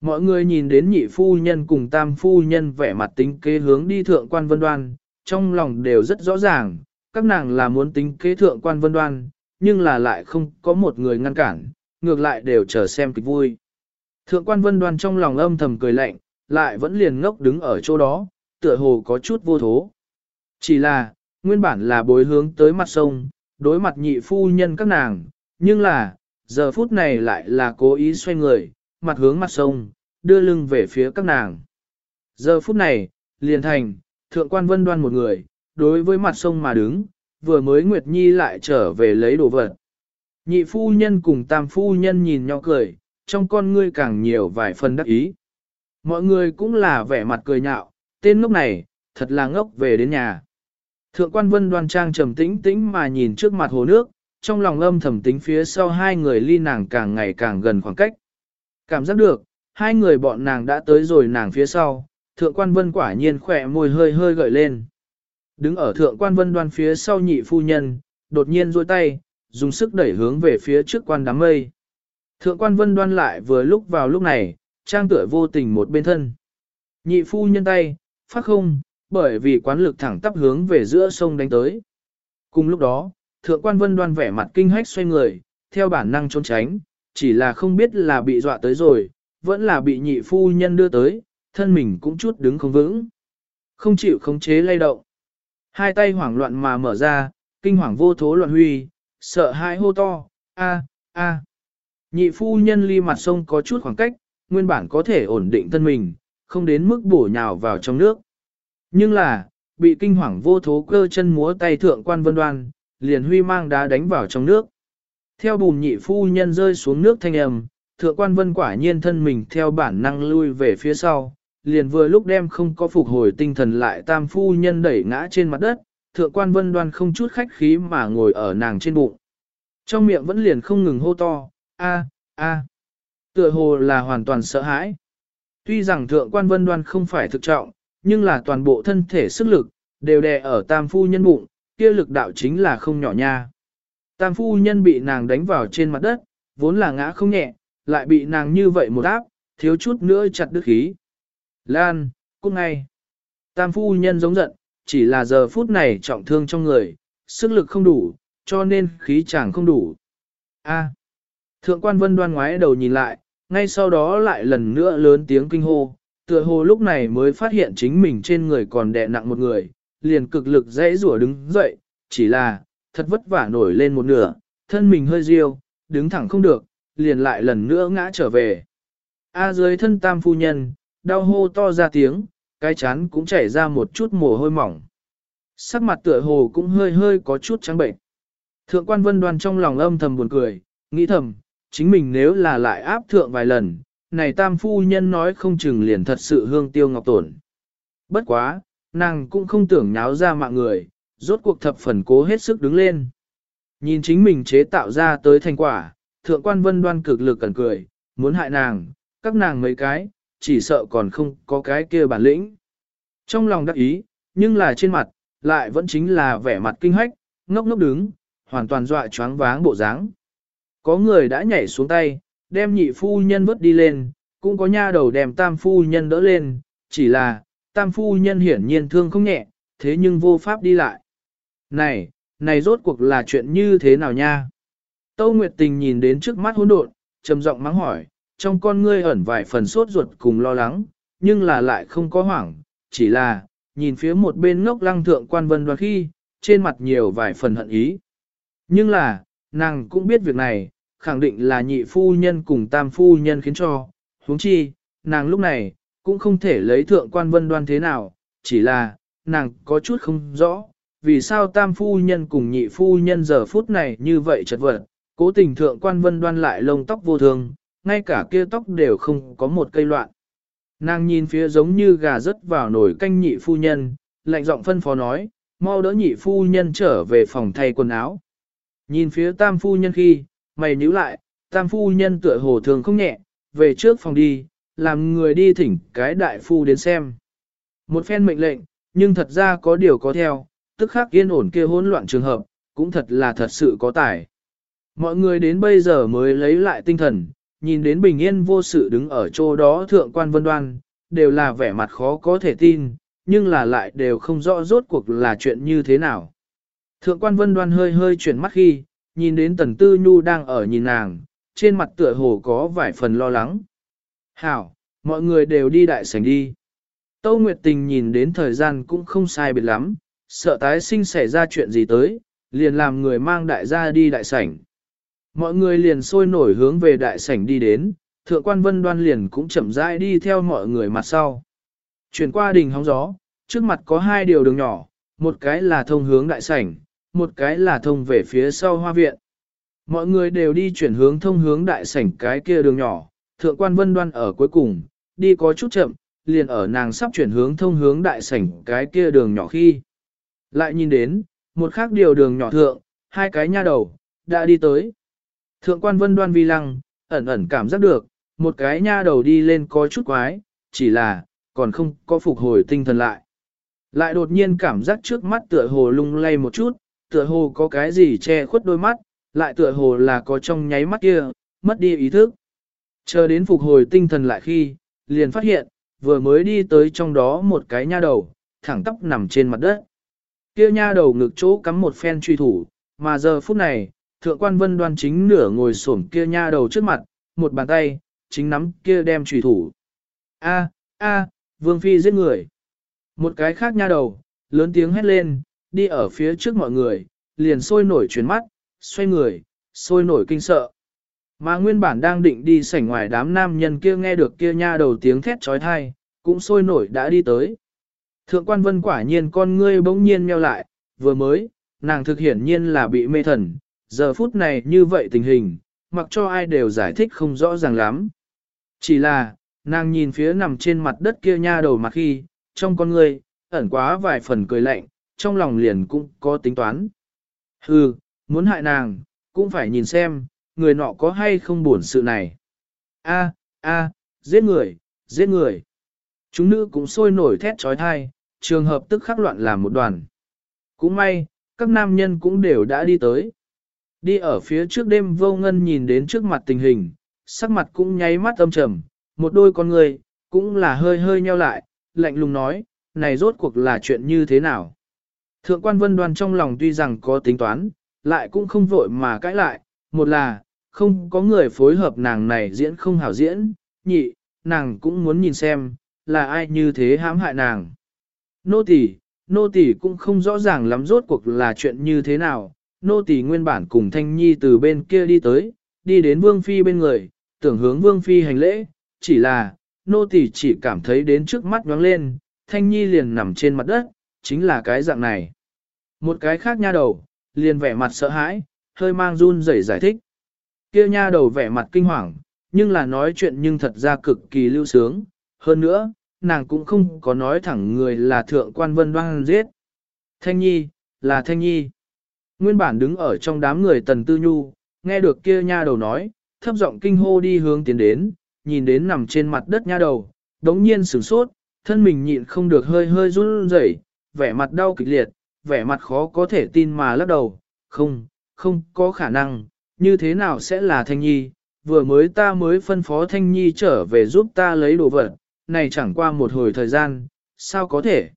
Mọi người nhìn đến nhị phu nhân cùng tam phu nhân vẻ mặt tính kế hướng đi thượng quan vân đoan, trong lòng đều rất rõ ràng, các nàng là muốn tính kế thượng quan vân đoan, nhưng là lại không có một người ngăn cản, ngược lại đều chờ xem kịch vui. Thượng quan vân đoan trong lòng âm thầm cười lạnh, lại vẫn liền ngốc đứng ở chỗ đó, tựa hồ có chút vô thố. Chỉ là, nguyên bản là bối hướng tới mặt sông, đối mặt nhị phu nhân các nàng, nhưng là, giờ phút này lại là cố ý xoay người, mặt hướng mặt sông, đưa lưng về phía các nàng. Giờ phút này, liền thành, thượng quan vân đoan một người, đối với mặt sông mà đứng, vừa mới Nguyệt Nhi lại trở về lấy đồ vật. Nhị phu nhân cùng tam phu nhân nhìn nhau cười, trong con ngươi càng nhiều vài phần đắc ý. Mọi người cũng là vẻ mặt cười nhạo, tên ngốc này, thật là ngốc về đến nhà. Thượng quan vân đoan trang trầm tĩnh tĩnh mà nhìn trước mặt hồ nước, trong lòng âm thầm tính phía sau hai người ly nàng càng ngày càng gần khoảng cách. Cảm giác được, hai người bọn nàng đã tới rồi nàng phía sau, thượng quan vân quả nhiên khỏe môi hơi hơi gợi lên. Đứng ở thượng quan vân đoan phía sau nhị phu nhân, đột nhiên duỗi tay, dùng sức đẩy hướng về phía trước quan đám mây. Thượng quan vân đoan lại vừa lúc vào lúc này, trang tựa vô tình một bên thân. Nhị phu nhân tay, phát không, bởi vì quán lực thẳng tắp hướng về giữa sông đánh tới. Cùng lúc đó, thượng quan vân đoan vẻ mặt kinh hách xoay người, theo bản năng trốn tránh, chỉ là không biết là bị dọa tới rồi, vẫn là bị nhị phu nhân đưa tới, thân mình cũng chút đứng không vững. Không chịu khống chế lay động. Hai tay hoảng loạn mà mở ra, kinh hoàng vô thố loạn huy, sợ hãi hô to, a a. Nhị phu nhân ly mặt sông có chút khoảng cách, nguyên bản có thể ổn định thân mình, không đến mức bổ nhào vào trong nước. Nhưng là, bị kinh hoàng vô thố cơ chân múa tay thượng quan vân đoan, liền huy mang đá đánh vào trong nước. Theo bùn nhị phu nhân rơi xuống nước thanh âm, thượng quan vân quả nhiên thân mình theo bản năng lui về phía sau, liền vừa lúc đem không có phục hồi tinh thần lại tam phu nhân đẩy ngã trên mặt đất, thượng quan vân đoan không chút khách khí mà ngồi ở nàng trên bụng. Trong miệng vẫn liền không ngừng hô to, a a tựa hồ là hoàn toàn sợ hãi. Tuy rằng thượng quan vân đoan không phải thực trọng, nhưng là toàn bộ thân thể sức lực, đều đè ở tam phu nhân bụng, kia lực đạo chính là không nhỏ nha. Tam phu nhân bị nàng đánh vào trên mặt đất, vốn là ngã không nhẹ, lại bị nàng như vậy một áp, thiếu chút nữa chặt đứt khí. Lan, cút ngay. Tam phu nhân giống giận, chỉ là giờ phút này trọng thương trong người, sức lực không đủ, cho nên khí chẳng không đủ. A. Thượng quan vân đoan ngoái đầu nhìn lại, ngay sau đó lại lần nữa lớn tiếng kinh hô, tựa hồ lúc này mới phát hiện chính mình trên người còn đè nặng một người, liền cực lực dễ rủa đứng dậy, chỉ là, thật vất vả nổi lên một nửa, thân mình hơi riêu, đứng thẳng không được, liền lại lần nữa ngã trở về. A dưới thân tam phu nhân, đau hô to ra tiếng, cái chán cũng chảy ra một chút mồ hôi mỏng. Sắc mặt tựa hồ cũng hơi hơi có chút trắng bệnh. Thượng quan vân đoan trong lòng âm thầm buồn cười, nghĩ thầm, chính mình nếu là lại áp thượng vài lần, này tam phu nhân nói không chừng liền thật sự hương tiêu ngọc tổn. Bất quá, nàng cũng không tưởng nháo ra mạng người, rốt cuộc thập phần cố hết sức đứng lên. Nhìn chính mình chế tạo ra tới thành quả, thượng quan vân đoan cực lực cẩn cười, muốn hại nàng, các nàng mấy cái, chỉ sợ còn không có cái kia bản lĩnh. Trong lòng đắc ý, nhưng là trên mặt, lại vẫn chính là vẻ mặt kinh hách, ngốc ngốc đứng, hoàn toàn dọa choáng váng bộ dáng. Có người đã nhảy xuống tay, đem nhị phu nhân vớt đi lên, cũng có nha đầu đem tam phu nhân đỡ lên, chỉ là, tam phu nhân hiển nhiên thương không nhẹ, thế nhưng vô pháp đi lại. Này, này rốt cuộc là chuyện như thế nào nha? Tâu Nguyệt Tình nhìn đến trước mắt hỗn độn, trầm giọng mắng hỏi, trong con ngươi ẩn vài phần sốt ruột cùng lo lắng, nhưng là lại không có hoảng, chỉ là, nhìn phía một bên ngốc lăng thượng quan vân đoan khi, trên mặt nhiều vài phần hận ý. Nhưng là, nàng cũng biết việc này, khẳng định là nhị phu nhân cùng tam phu nhân khiến cho, huống chi, nàng lúc này, cũng không thể lấy thượng quan vân đoan thế nào, chỉ là, nàng có chút không rõ, vì sao tam phu nhân cùng nhị phu nhân giờ phút này như vậy chật vật, cố tình thượng quan vân đoan lại lông tóc vô thường, ngay cả kia tóc đều không có một cây loạn. Nàng nhìn phía giống như gà rớt vào nồi canh nhị phu nhân, lạnh giọng phân phó nói, mau đỡ nhị phu nhân trở về phòng thay quần áo. Nhìn phía tam phu nhân khi, mày nhíu lại, tam phu nhân tựa hồ thường không nhẹ, về trước phòng đi, làm người đi thỉnh cái đại phu đến xem. Một phen mệnh lệnh, nhưng thật ra có điều có theo, tức khắc yên ổn kia hỗn loạn trường hợp, cũng thật là thật sự có tài. Mọi người đến bây giờ mới lấy lại tinh thần, nhìn đến bình yên vô sự đứng ở chỗ đó thượng quan vân đoan, đều là vẻ mặt khó có thể tin, nhưng là lại đều không rõ rốt cuộc là chuyện như thế nào. Thượng quan vân đoan hơi hơi chuyển mắt khi, nhìn đến tần tư nhu đang ở nhìn nàng, trên mặt tựa hồ có vài phần lo lắng. Hảo, mọi người đều đi đại sảnh đi. Tâu Nguyệt Tình nhìn đến thời gian cũng không sai biệt lắm, sợ tái sinh xảy ra chuyện gì tới, liền làm người mang đại gia đi đại sảnh. Mọi người liền sôi nổi hướng về đại sảnh đi đến, thượng quan vân đoan liền cũng chậm rãi đi theo mọi người mặt sau. Chuyển qua đỉnh hóng gió, trước mặt có hai điều đường nhỏ, một cái là thông hướng đại sảnh, một cái là thông về phía sau hoa viện. Mọi người đều đi chuyển hướng thông hướng đại sảnh cái kia đường nhỏ, thượng quan vân đoan ở cuối cùng, đi có chút chậm, liền ở nàng sắp chuyển hướng thông hướng đại sảnh cái kia đường nhỏ khi. Lại nhìn đến, một khác điều đường nhỏ thượng, hai cái nha đầu, đã đi tới. Thượng quan vân đoan vi lăng, ẩn ẩn cảm giác được, một cái nha đầu đi lên có chút quái, chỉ là, còn không có phục hồi tinh thần lại. Lại đột nhiên cảm giác trước mắt tựa hồ lung lay một chút, tựa hồ có cái gì che khuất đôi mắt, lại tựa hồ là có trong nháy mắt kia, mất đi ý thức. Chờ đến phục hồi tinh thần lại khi, liền phát hiện, vừa mới đi tới trong đó một cái nha đầu, thẳng tóc nằm trên mặt đất. Kia nha đầu ngực chỗ cắm một phen truy thủ, mà giờ phút này, thượng quan vân đoan chính nửa ngồi xổm kia nha đầu trước mặt, một bàn tay, chính nắm kia đem truy thủ. A, a, vương phi giết người. Một cái khác nha đầu, lớn tiếng hét lên, đi ở phía trước mọi người, liền sôi nổi chuyển mắt, xoay người, sôi nổi kinh sợ. Mà nguyên bản đang định đi sảnh ngoài đám nam nhân kia nghe được kia nha đầu tiếng thét trói thai, cũng sôi nổi đã đi tới. Thượng quan vân quả nhiên con ngươi bỗng nhiên meo lại, vừa mới, nàng thực hiển nhiên là bị mê thần, giờ phút này như vậy tình hình, mặc cho ai đều giải thích không rõ ràng lắm. Chỉ là, nàng nhìn phía nằm trên mặt đất kia nha đầu mặt khi, trong con ngươi, ẩn quá vài phần cười lạnh, trong lòng liền cũng có tính toán. Hừ, muốn hại nàng, cũng phải nhìn xem, người nọ có hay không buồn sự này. A, a, giết người, giết người. Chúng nữ cũng sôi nổi thét trói thai, trường hợp tức khắc loạn làm một đoàn. Cũng may, các nam nhân cũng đều đã đi tới. Đi ở phía trước đêm vô ngân nhìn đến trước mặt tình hình, sắc mặt cũng nháy mắt âm trầm, một đôi con người, cũng là hơi hơi nheo lại, lạnh lùng nói, này rốt cuộc là chuyện như thế nào. Thượng quan vân đoan trong lòng tuy rằng có tính toán, lại cũng không vội mà cãi lại, một là, không có người phối hợp nàng này diễn không hảo diễn, nhị, nàng cũng muốn nhìn xem, là ai như thế hãm hại nàng. Nô tỳ, nô tỳ cũng không rõ ràng lắm rốt cuộc là chuyện như thế nào, nô tỳ nguyên bản cùng Thanh Nhi từ bên kia đi tới, đi đến Vương Phi bên người, tưởng hướng Vương Phi hành lễ, chỉ là, nô tỳ chỉ cảm thấy đến trước mắt nhoáng lên, Thanh Nhi liền nằm trên mặt đất, chính là cái dạng này. Một cái khác nha đầu, liền vẻ mặt sợ hãi, hơi mang run rẩy giải thích. Kia nha đầu vẻ mặt kinh hoàng, nhưng là nói chuyện nhưng thật ra cực kỳ lưu sướng. Hơn nữa, nàng cũng không có nói thẳng người là thượng quan vân đoan giết. Thanh Nhi, là Thanh Nhi. Nguyên bản đứng ở trong đám người tần tư nhu, nghe được kia nha đầu nói, thấp giọng kinh hô đi hướng tiến đến, nhìn đến nằm trên mặt đất nha đầu, đống nhiên sửng sốt, thân mình nhịn không được hơi hơi run rẩy, vẻ mặt đau kịch liệt, vẻ mặt khó có thể tin mà lắc đầu, không, không có khả năng, như thế nào sẽ là Thanh Nhi, vừa mới ta mới phân phó Thanh Nhi trở về giúp ta lấy đồ vật, này chẳng qua một hồi thời gian, sao có thể.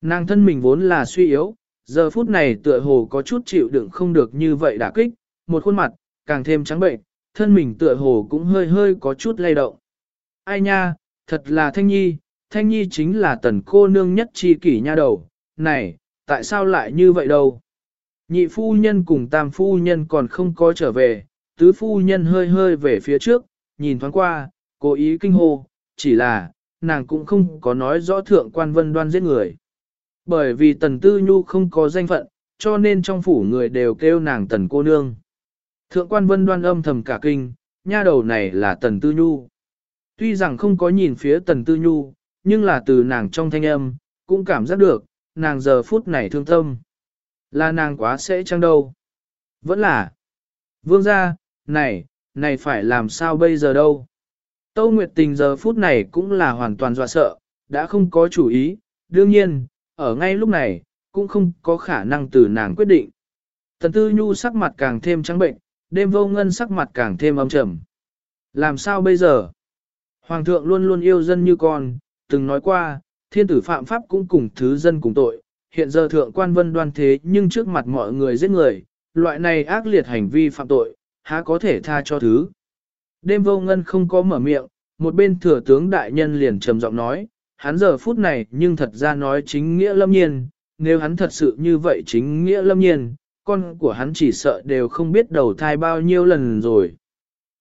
Nàng thân mình vốn là suy yếu, giờ phút này tựa hồ có chút chịu đựng không được như vậy đả kích, một khuôn mặt, càng thêm trắng bệnh, thân mình tựa hồ cũng hơi hơi có chút lay động. Ai nha, thật là Thanh Nhi, Thanh Nhi chính là tần cô nương nhất chi kỷ nha đầu, này, tại sao lại như vậy đâu? Nhị phu nhân cùng tam phu nhân còn không có trở về, tứ phu nhân hơi hơi về phía trước, nhìn thoáng qua, cố ý kinh hô, chỉ là, nàng cũng không có nói rõ thượng quan vân đoan giết người. Bởi vì tần tư nhu không có danh phận, cho nên trong phủ người đều kêu nàng tần cô nương. Thượng quan vân đoan âm thầm cả kinh, nha đầu này là tần tư nhu. Tuy rằng không có nhìn phía tần tư nhu, nhưng là từ nàng trong thanh âm, cũng cảm giác được, nàng giờ phút này thương tâm. Là nàng quá sẽ chăng đâu. Vẫn là. Vương gia, này, này phải làm sao bây giờ đâu. Tâu Nguyệt Tình giờ phút này cũng là hoàn toàn dọa sợ, đã không có chủ ý, đương nhiên, ở ngay lúc này, cũng không có khả năng từ nàng quyết định. Tần Tư Nhu sắc mặt càng thêm trắng bệnh, đêm vô ngân sắc mặt càng thêm âm trầm. Làm sao bây giờ? Hoàng thượng luôn luôn yêu dân như con, từng nói qua, thiên tử phạm pháp cũng cùng thứ dân cùng tội, hiện giờ thượng quan vân đoan thế nhưng trước mặt mọi người giết người, loại này ác liệt hành vi phạm tội, há có thể tha cho thứ. Đêm vô ngân không có mở miệng, một bên thừa tướng đại nhân liền trầm giọng nói, hắn giờ phút này nhưng thật ra nói chính nghĩa lâm nhiên, nếu hắn thật sự như vậy chính nghĩa lâm nhiên, con của hắn chỉ sợ đều không biết đầu thai bao nhiêu lần rồi.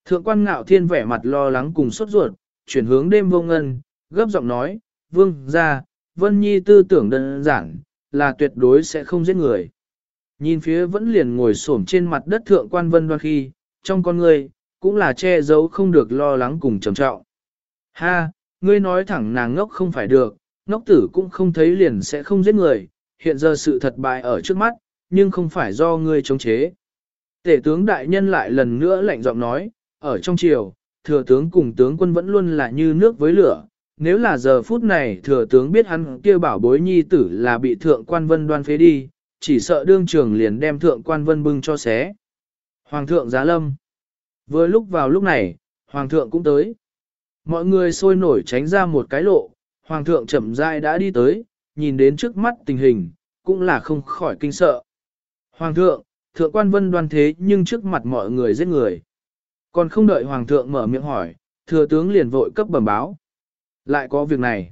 Thượng quan ngạo thiên vẻ mặt lo lắng cùng sốt ruột, chuyển hướng đêm vô ngân, gấp giọng nói, vương ra, vân nhi tư tưởng đơn giản, là tuyệt đối sẽ không giết người. Nhìn phía vẫn liền ngồi xổm trên mặt đất thượng quan vân đoan khi, trong con người, cũng là che giấu không được lo lắng cùng trầm trọng. Ha, ngươi nói thẳng nàng ngốc không phải được, ngốc tử cũng không thấy liền sẽ không giết người, hiện giờ sự thật bại ở trước mắt, nhưng không phải do ngươi chống chế. Tể tướng đại nhân lại lần nữa lạnh giọng nói, ở trong triều, thừa tướng cùng tướng quân vẫn luôn là như nước với lửa. Nếu là giờ phút này thừa tướng biết hắn kia bảo bối nhi tử là bị thượng quan vân đoan phế đi, chỉ sợ đương trường liền đem thượng quan vân bưng cho xé. Hoàng thượng giá lâm. Vừa lúc vào lúc này, hoàng thượng cũng tới. Mọi người sôi nổi tránh ra một cái lộ, hoàng thượng chậm rãi đã đi tới, nhìn đến trước mắt tình hình, cũng là không khỏi kinh sợ. Hoàng thượng, thượng quan vân đoan thế nhưng trước mặt mọi người giết người. Còn không đợi hoàng thượng mở miệng hỏi, thừa tướng liền vội cấp bẩm báo. Lại có việc này.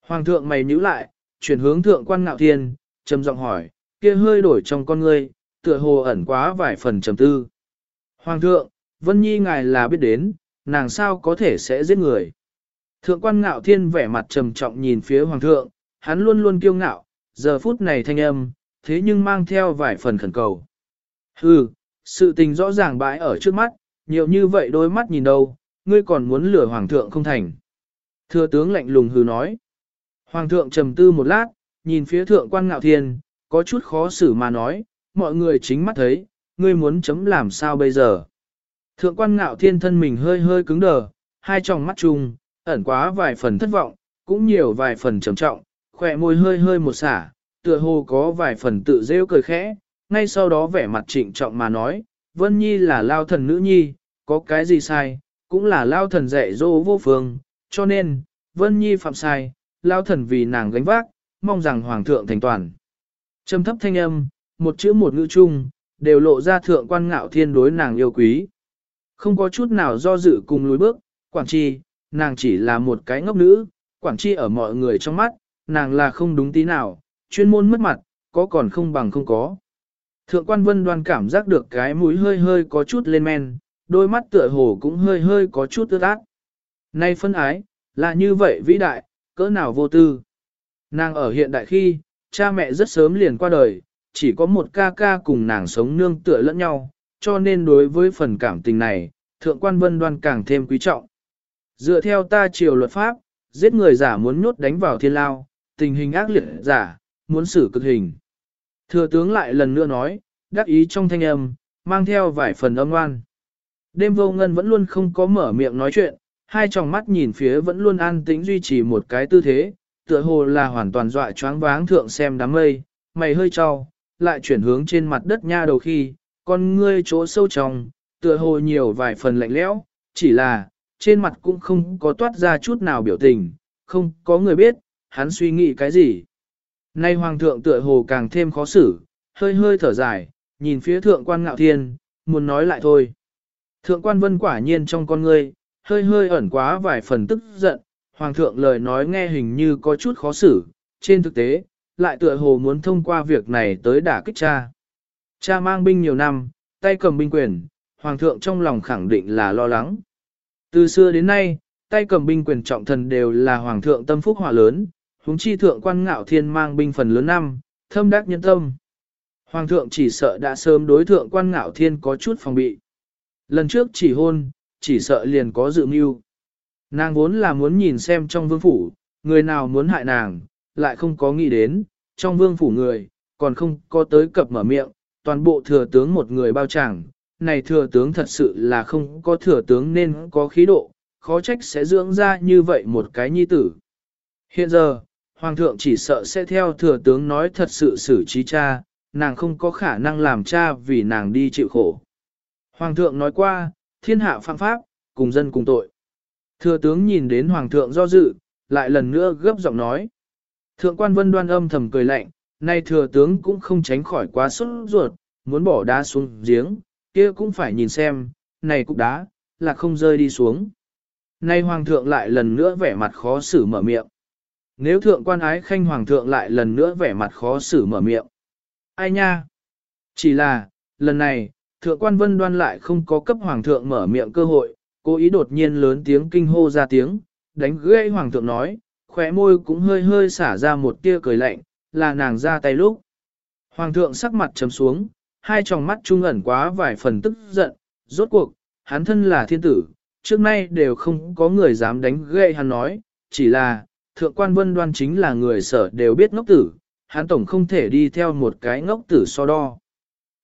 Hoàng thượng mày nhíu lại, chuyển hướng thượng quan ngạo thiên, trầm giọng hỏi, kia hơi đổi trong con ngươi, tựa hồ ẩn quá vài phần trầm tư. Hoàng thượng, Vân Nhi ngài là biết đến, nàng sao có thể sẽ giết người. Thượng quan ngạo thiên vẻ mặt trầm trọng nhìn phía hoàng thượng, hắn luôn luôn kiêu ngạo, giờ phút này thanh âm, thế nhưng mang theo vài phần khẩn cầu. Hừ, sự tình rõ ràng bãi ở trước mắt, nhiều như vậy đôi mắt nhìn đâu, ngươi còn muốn lừa hoàng thượng không thành. Thừa tướng lạnh lùng hừ nói. Hoàng thượng trầm tư một lát, nhìn phía thượng quan ngạo thiên, có chút khó xử mà nói, mọi người chính mắt thấy, ngươi muốn chấm làm sao bây giờ. Thượng quan ngạo thiên thân mình hơi hơi cứng đờ, hai tròng mắt chung, ẩn quá vài phần thất vọng, cũng nhiều vài phần trầm trọng, khỏe môi hơi hơi một xả, tựa hồ có vài phần tự rêu cười khẽ, ngay sau đó vẻ mặt trịnh trọng mà nói, Vân Nhi là lao thần nữ nhi, có cái gì sai, cũng là lao thần dạy dỗ vô phương, cho nên, Vân Nhi phạm sai, lao thần vì nàng gánh vác, mong rằng Hoàng thượng thành toàn. Trầm thấp thanh âm, một chữ một ngữ chung, đều lộ ra thượng quan ngạo thiên đối nàng yêu quý. Không có chút nào do dự cùng lùi bước, Quảng Chi, nàng chỉ là một cái ngốc nữ, Quảng Chi ở mọi người trong mắt, nàng là không đúng tí nào, chuyên môn mất mặt, có còn không bằng không có. Thượng quan vân đoan cảm giác được cái mũi hơi hơi có chút lên men, đôi mắt tựa hồ cũng hơi hơi có chút ướt át. Nay phân ái, là như vậy vĩ đại, cỡ nào vô tư. Nàng ở hiện đại khi, cha mẹ rất sớm liền qua đời, chỉ có một ca ca cùng nàng sống nương tựa lẫn nhau, cho nên đối với phần cảm tình này, thượng quan vân đoan càng thêm quý trọng. Dựa theo ta triều luật pháp, giết người giả muốn nhốt đánh vào thiên lao, tình hình ác liệt giả, muốn xử cực hình. Thừa tướng lại lần nữa nói, đắc ý trong thanh âm, mang theo vài phần âm oan. Đêm vô ngân vẫn luôn không có mở miệng nói chuyện, hai tròng mắt nhìn phía vẫn luôn an tĩnh duy trì một cái tư thế, tựa hồ là hoàn toàn dọa choáng váng thượng xem đám mây, mày hơi trao, lại chuyển hướng trên mặt đất nha đầu khi, con ngươi chỗ sâu trong, tựa hồ nhiều vài phần lạnh lẽo, chỉ là, trên mặt cũng không có toát ra chút nào biểu tình, không có người biết, hắn suy nghĩ cái gì. Nay hoàng thượng tựa hồ càng thêm khó xử, hơi hơi thở dài, nhìn phía thượng quan ngạo thiên, muốn nói lại thôi. Thượng quan vân quả nhiên trong con ngươi, hơi hơi ẩn quá vài phần tức giận, hoàng thượng lời nói nghe hình như có chút khó xử, trên thực tế, lại tựa hồ muốn thông qua việc này tới đả kích cha. Cha mang binh nhiều năm, tay cầm binh quyền, hoàng thượng trong lòng khẳng định là lo lắng. Từ xưa đến nay, tay cầm binh quyền trọng thần đều là hoàng thượng tâm phúc hỏa lớn, huống chi thượng quan ngạo thiên mang binh phần lớn năm, thâm đắc nhân tâm. Hoàng thượng chỉ sợ đã sớm đối thượng quan ngạo thiên có chút phòng bị. Lần trước chỉ hôn, chỉ sợ liền có dự mưu. Nàng vốn là muốn nhìn xem trong vương phủ, người nào muốn hại nàng, lại không có nghĩ đến, trong vương phủ người, còn không có tới cập mở miệng, toàn bộ thừa tướng một người bao chẳng, này thừa tướng thật sự là không có thừa tướng nên có khí độ, khó trách sẽ dưỡng ra như vậy một cái nhi tử. Hiện giờ, Hoàng thượng chỉ sợ sẽ theo thừa tướng nói thật sự xử trí cha, nàng không có khả năng làm cha vì nàng đi chịu khổ. Hoàng thượng nói qua, thiên hạ phạm pháp, cùng dân cùng tội. Thừa tướng nhìn đến Hoàng thượng do dự, lại lần nữa gấp giọng nói. Thượng quan vân đoan âm thầm cười lạnh, nay thừa tướng cũng không tránh khỏi quá sốt ruột, muốn bỏ đá xuống giếng, kia cũng phải nhìn xem, này cục đá, là không rơi đi xuống. Nay hoàng thượng lại lần nữa vẻ mặt khó xử mở miệng. Nếu thượng quan ái khanh hoàng thượng lại lần nữa vẻ mặt khó xử mở miệng. Ai nha? Chỉ là, lần này, thượng quan vân đoan lại không có cấp hoàng thượng mở miệng cơ hội, cố ý đột nhiên lớn tiếng kinh hô ra tiếng, đánh gãy hoàng thượng nói, khóe môi cũng hơi hơi xả ra một tia cười lạnh, là nàng ra tay lúc. Hoàng thượng sắc mặt trầm xuống, hai tròng mắt trung ẩn quá vài phần tức giận, rốt cuộc, hắn thân là thiên tử, trước nay đều không có người dám đánh gậy hắn nói, chỉ là, thượng quan vân đoan chính là người sở đều biết ngốc tử, hắn tổng không thể đi theo một cái ngốc tử so đo.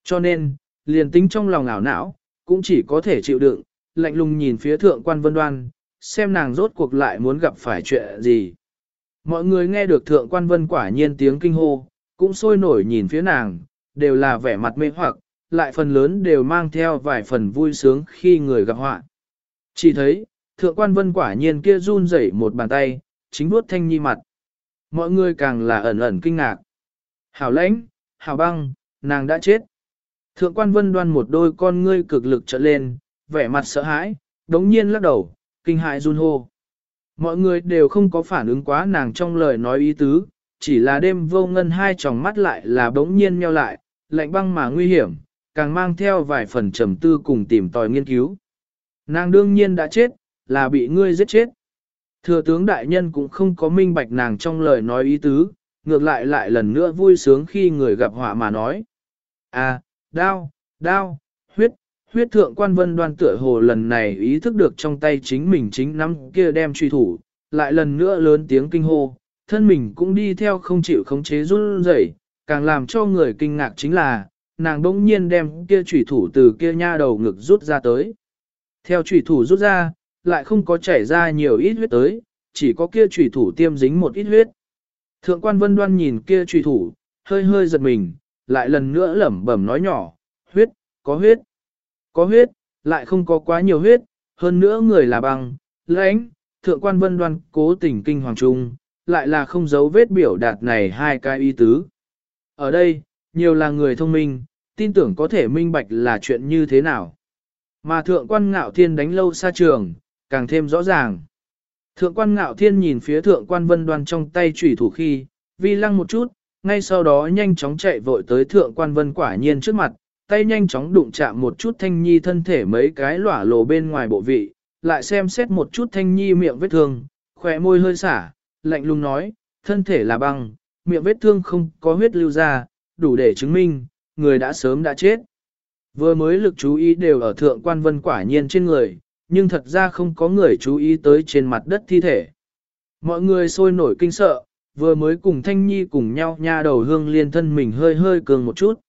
Cho nên, liền tính trong lòng ảo não, cũng chỉ có thể chịu đựng, lạnh lùng nhìn phía thượng quan vân đoan, xem nàng rốt cuộc lại muốn gặp phải chuyện gì. Mọi người nghe được thượng quan vân quả nhiên tiếng kinh hô, cũng sôi nổi nhìn phía nàng, đều là vẻ mặt mê hoặc, lại phần lớn đều mang theo vài phần vui sướng khi người gặp họa. Chỉ thấy, thượng quan vân quả nhiên kia run rẩy một bàn tay, chính vuốt thanh nhi mặt. Mọi người càng là ẩn ẩn kinh ngạc. Hảo lãnh, hảo băng, nàng đã chết. Thượng quan vân đoan một đôi con ngươi cực lực trợn lên, vẻ mặt sợ hãi, đống nhiên lắc đầu, kinh hại run hô. Mọi người đều không có phản ứng quá nàng trong lời nói ý tứ, chỉ là đêm vô ngân hai tròng mắt lại là đống nhiên nheo lại, lạnh băng mà nguy hiểm, càng mang theo vài phần trầm tư cùng tìm tòi nghiên cứu. Nàng đương nhiên đã chết, là bị ngươi giết chết. Thừa tướng đại nhân cũng không có minh bạch nàng trong lời nói ý tứ, ngược lại lại lần nữa vui sướng khi người gặp họa mà nói. À, đao, đao, huyết, huyết thượng quan vân đoan tựa hồ lần này ý thức được trong tay chính mình chính nắm kia đem truy thủ, lại lần nữa lớn tiếng kinh hô, thân mình cũng đi theo không chịu khống chế run rẩy, càng làm cho người kinh ngạc chính là, nàng bỗng nhiên đem kia chủy thủ từ kia nha đầu ngực rút ra tới. Theo chủy thủ rút ra, lại không có chảy ra nhiều ít huyết tới, chỉ có kia chủy thủ tiêm dính một ít huyết. Thượng quan vân đoan nhìn kia chủy thủ, hơi hơi giật mình, lại lần nữa lẩm bẩm nói nhỏ, huyết, có huyết, có huyết, lại không có quá nhiều huyết, hơn nữa người là băng, lãnh, thượng quan vân đoan cố tình kinh hoàng trung, lại là không giấu vết biểu đạt này hai cái y tứ. Ở đây, nhiều là người thông minh, tin tưởng có thể minh bạch là chuyện như thế nào. Mà thượng quan ngạo thiên đánh lâu xa trường, càng thêm rõ ràng. Thượng quan ngạo thiên nhìn phía thượng quan vân đoan trong tay chủy thủ khi, vi lăng một chút, ngay sau đó nhanh chóng chạy vội tới thượng quan vân quả nhiên trước mặt, tay nhanh chóng đụng chạm một chút thanh nhi thân thể mấy cái lỏa lồ bên ngoài bộ vị, lại xem xét một chút thanh nhi miệng vết thương, khỏe môi hơi xả, lạnh lùng nói, thân thể là băng, miệng vết thương không có huyết lưu ra, đủ để chứng minh, người đã sớm đã chết. Vừa mới lực chú ý đều ở thượng quan vân quả nhiên trên người, nhưng thật ra không có người chú ý tới trên mặt đất thi thể. Mọi người sôi nổi kinh sợ, vừa mới cùng Thanh Nhi cùng nhau nha đầu hương liên thân mình hơi hơi cường một chút.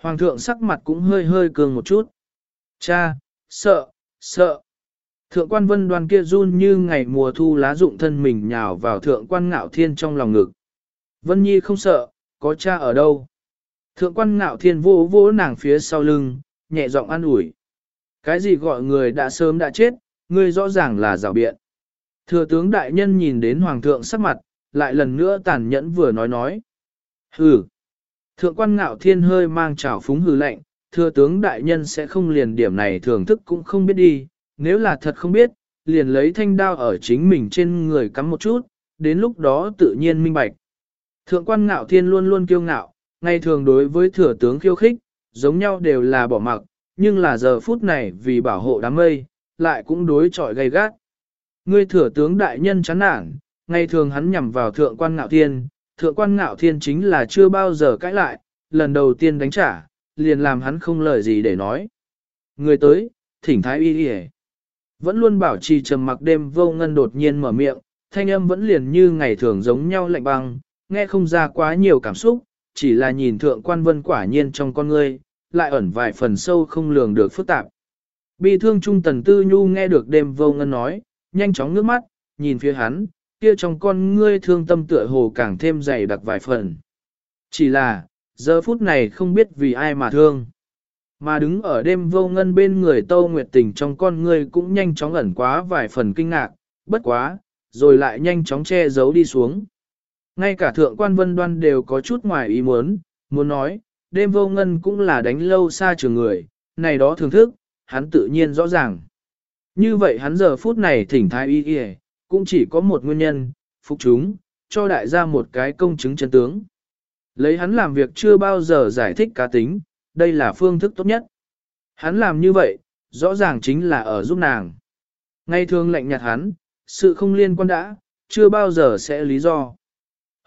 Hoàng thượng sắc mặt cũng hơi hơi cường một chút. Cha, sợ, sợ. Thượng quan vân đoàn kia run như ngày mùa thu lá rụng thân mình nhào vào thượng quan ngạo thiên trong lòng ngực. Vân Nhi không sợ, có cha ở đâu. Thượng quan ngạo thiên vô vô nàng phía sau lưng, nhẹ giọng an ủi. Cái gì gọi người đã sớm đã chết, ngươi rõ ràng là rào biện. Thừa tướng đại nhân nhìn đến hoàng thượng sắc mặt, lại lần nữa tàn nhẫn vừa nói nói. Hừ. Thượng quan ngạo thiên hơi mang trào phúng hừ lạnh, thừa tướng đại nhân sẽ không liền điểm này thưởng thức cũng không biết đi, nếu là thật không biết, liền lấy thanh đao ở chính mình trên người cắm một chút, đến lúc đó tự nhiên minh bạch. Thượng quan ngạo thiên luôn luôn kiêu ngạo, ngày thường đối với thừa tướng khiêu khích, giống nhau đều là bỏ mặc, nhưng là giờ phút này vì bảo hộ đám mây, lại cũng đối chọi gay gắt. Ngươi thừa tướng đại nhân chán nản, ngày thường hắn nhằm vào thượng quan ngạo thiên, thượng quan ngạo thiên chính là chưa bao giờ cãi lại, lần đầu tiên đánh trả, liền làm hắn không lời gì để nói. Người tới, thỉnh thái y đi Vẫn luôn bảo trì trầm mặc đêm vô ngân đột nhiên mở miệng, thanh âm vẫn liền như ngày thường giống nhau lạnh băng, nghe không ra quá nhiều cảm xúc, chỉ là nhìn thượng quan vân quả nhiên trong con ngươi, lại ẩn vài phần sâu không lường được phức tạp. Bi thương trung tần tư nhu nghe được đêm vô ngân nói, nhanh chóng nước mắt, nhìn phía hắn, kia trong con ngươi thương tâm tựa hồ càng thêm dày đặc vài phần. Chỉ là, giờ phút này không biết vì ai mà thương. Mà đứng ở đêm vô ngân bên người Tâu Nguyệt Tình trong con ngươi cũng nhanh chóng ẩn quá vài phần kinh ngạc, bất quá, rồi lại nhanh chóng che giấu đi xuống. Ngay cả thượng quan vân đoan đều có chút ngoài ý muốn, muốn nói, đêm vô ngân cũng là đánh lâu xa trường người, này đó thưởng thức, hắn tự nhiên rõ ràng. Như vậy hắn giờ phút này thỉnh thái y y, cũng chỉ có một nguyên nhân, phục chúng, cho đại gia một cái công chứng chân tướng. Lấy hắn làm việc chưa bao giờ giải thích cá tính, đây là phương thức tốt nhất. Hắn làm như vậy, rõ ràng chính là ở giúp nàng. Ngay thường lệnh nhạt hắn, sự không liên quan đã, chưa bao giờ sẽ lý do.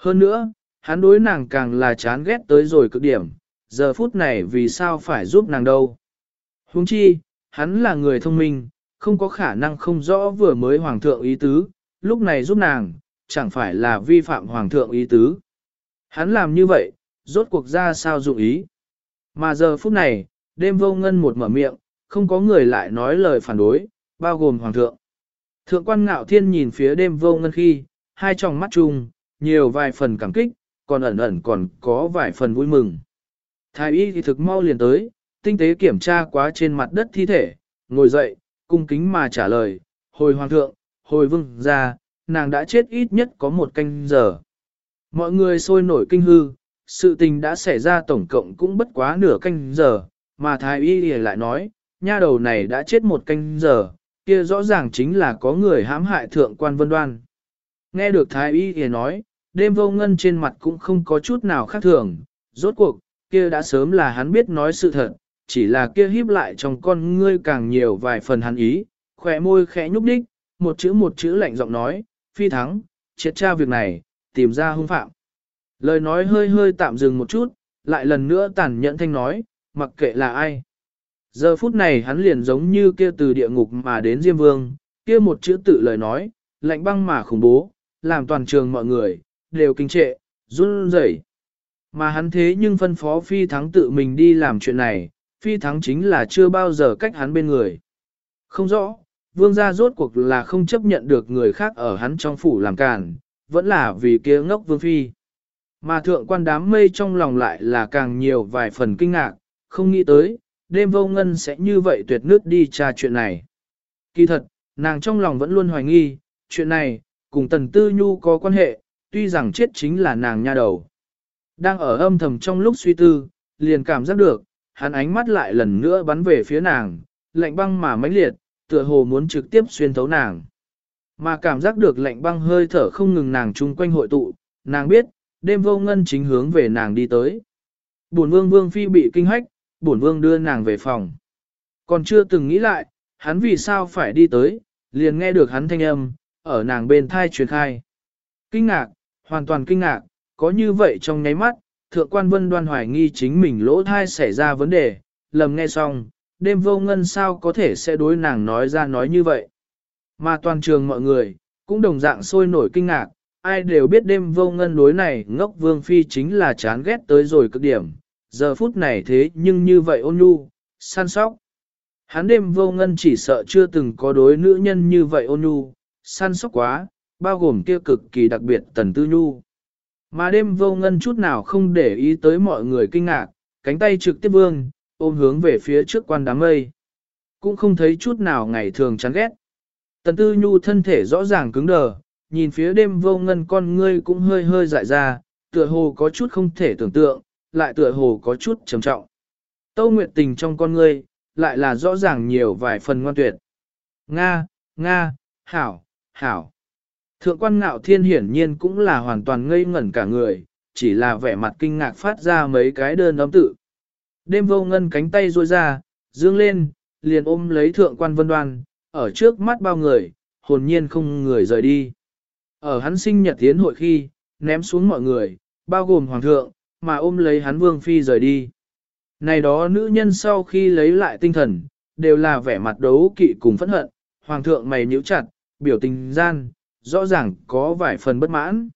Hơn nữa, hắn đối nàng càng là chán ghét tới rồi cực điểm, giờ phút này vì sao phải giúp nàng đâu. Huống chi, hắn là người thông minh, không có khả năng không rõ vừa mới hoàng thượng ý tứ, lúc này giúp nàng, chẳng phải là vi phạm hoàng thượng ý tứ. Hắn làm như vậy, rốt cuộc ra sao dụng ý. Mà giờ phút này, đêm vô ngân một mở miệng, không có người lại nói lời phản đối, bao gồm hoàng thượng. Thượng quan ngạo thiên nhìn phía đêm vô ngân khi, hai tròng mắt chung, nhiều vài phần cảm kích, còn ẩn ẩn còn có vài phần vui mừng. Thái y thì thực mau liền tới, tinh tế kiểm tra quá trên mặt đất thi thể, ngồi dậy, cung kính mà trả lời, hồi hoàng thượng, hồi vương ra, nàng đã chết ít nhất có một canh giờ. Mọi người sôi nổi kinh hư, sự tình đã xảy ra tổng cộng cũng bất quá nửa canh giờ, mà thái y thì lại nói, nha đầu này đã chết một canh giờ, kia rõ ràng chính là có người hãm hại thượng quan vân đoan. Nghe được thái y thì nói, đêm vô ngân trên mặt cũng không có chút nào khác thường, rốt cuộc, kia đã sớm là hắn biết nói sự thật, chỉ là kia híp lại trong con ngươi càng nhiều vài phần hắn ý, khỏe môi khẽ nhúc đích, một chữ một chữ lạnh giọng nói, phi thắng, triệt tra việc này, tìm ra hung phạm. Lời nói hơi hơi tạm dừng một chút, lại lần nữa tàn nhẫn thanh nói, mặc kệ là ai. Giờ phút này hắn liền giống như kia từ địa ngục mà đến Diêm Vương, kia một chữ tự lời nói, lạnh băng mà khủng bố, làm toàn trường mọi người, đều kinh trệ, run rẩy. Mà hắn thế nhưng phân phó phi thắng tự mình đi làm chuyện này, phi thắng chính là chưa bao giờ cách hắn bên người. Không rõ, vương gia rốt cuộc là không chấp nhận được người khác ở hắn trong phủ làm càn, vẫn là vì kia ngốc vương phi. Mà thượng quan đám mây trong lòng lại là càng nhiều vài phần kinh ngạc, không nghĩ tới, đêm vô ngân sẽ như vậy tuyệt nước đi tra chuyện này. Kỳ thật, nàng trong lòng vẫn luôn hoài nghi, chuyện này, cùng tần tư nhu có quan hệ, tuy rằng chết chính là nàng nha đầu. Đang ở âm thầm trong lúc suy tư, liền cảm giác được, hắn ánh mắt lại lần nữa bắn về phía nàng, lạnh băng mà mãnh liệt, tựa hồ muốn trực tiếp xuyên thấu nàng. Mà cảm giác được lạnh băng hơi thở không ngừng nàng chung quanh hội tụ, nàng biết, đêm vô ngân chính hướng về nàng đi tới. Bổn vương vương phi bị kinh hách, bổn vương đưa nàng về phòng. Còn chưa từng nghĩ lại, hắn vì sao phải đi tới, liền nghe được hắn thanh âm, ở nàng bên thai truyền khai. Kinh ngạc, hoàn toàn kinh ngạc, có như vậy trong nháy mắt, thượng quan vân đoan hoài nghi chính mình lỗ thai xảy ra vấn đề, lầm nghe xong, đêm vô ngân sao có thể sẽ đối nàng nói ra nói như vậy. Mà toàn trường mọi người, cũng đồng dạng sôi nổi kinh ngạc, ai đều biết đêm vô ngân đối này ngốc vương phi chính là chán ghét tới rồi cực điểm, giờ phút này thế nhưng như vậy ôn nhu, săn sóc. Hắn đêm vô ngân chỉ sợ chưa từng có đối nữ nhân như vậy ôn nhu, săn sóc quá, bao gồm kia cực kỳ đặc biệt tần tư nhu. Mà đêm vô ngân chút nào không để ý tới mọi người kinh ngạc, cánh tay trực tiếp vương, ôm hướng về phía trước quan đám mây. Cũng không thấy chút nào ngày thường chán ghét. Tần tư nhu thân thể rõ ràng cứng đờ, nhìn phía đêm vô ngân con ngươi cũng hơi hơi dại ra, tựa hồ có chút không thể tưởng tượng, lại tựa hồ có chút trầm trọng. Tâu Nguyệt tình trong con ngươi, lại là rõ ràng nhiều vài phần ngoan tuyệt. Nga, Nga, Hảo, Hảo. Thượng quan ngạo thiên hiển nhiên cũng là hoàn toàn ngây ngẩn cả người, chỉ là vẻ mặt kinh ngạc phát ra mấy cái đơn âm tự. Đêm vô ngân cánh tay ruôi ra, dương lên, liền ôm lấy thượng quan vân đoan, ở trước mắt bao người, hồn nhiên không người rời đi. Ở hắn sinh nhật tiến hội khi, ném xuống mọi người, bao gồm hoàng thượng, mà ôm lấy hắn vương phi rời đi. Này đó nữ nhân sau khi lấy lại tinh thần, đều là vẻ mặt đấu kỵ cùng phẫn hận, hoàng thượng mày nhíu chặt, biểu tình gian, rõ ràng có vài phần bất mãn.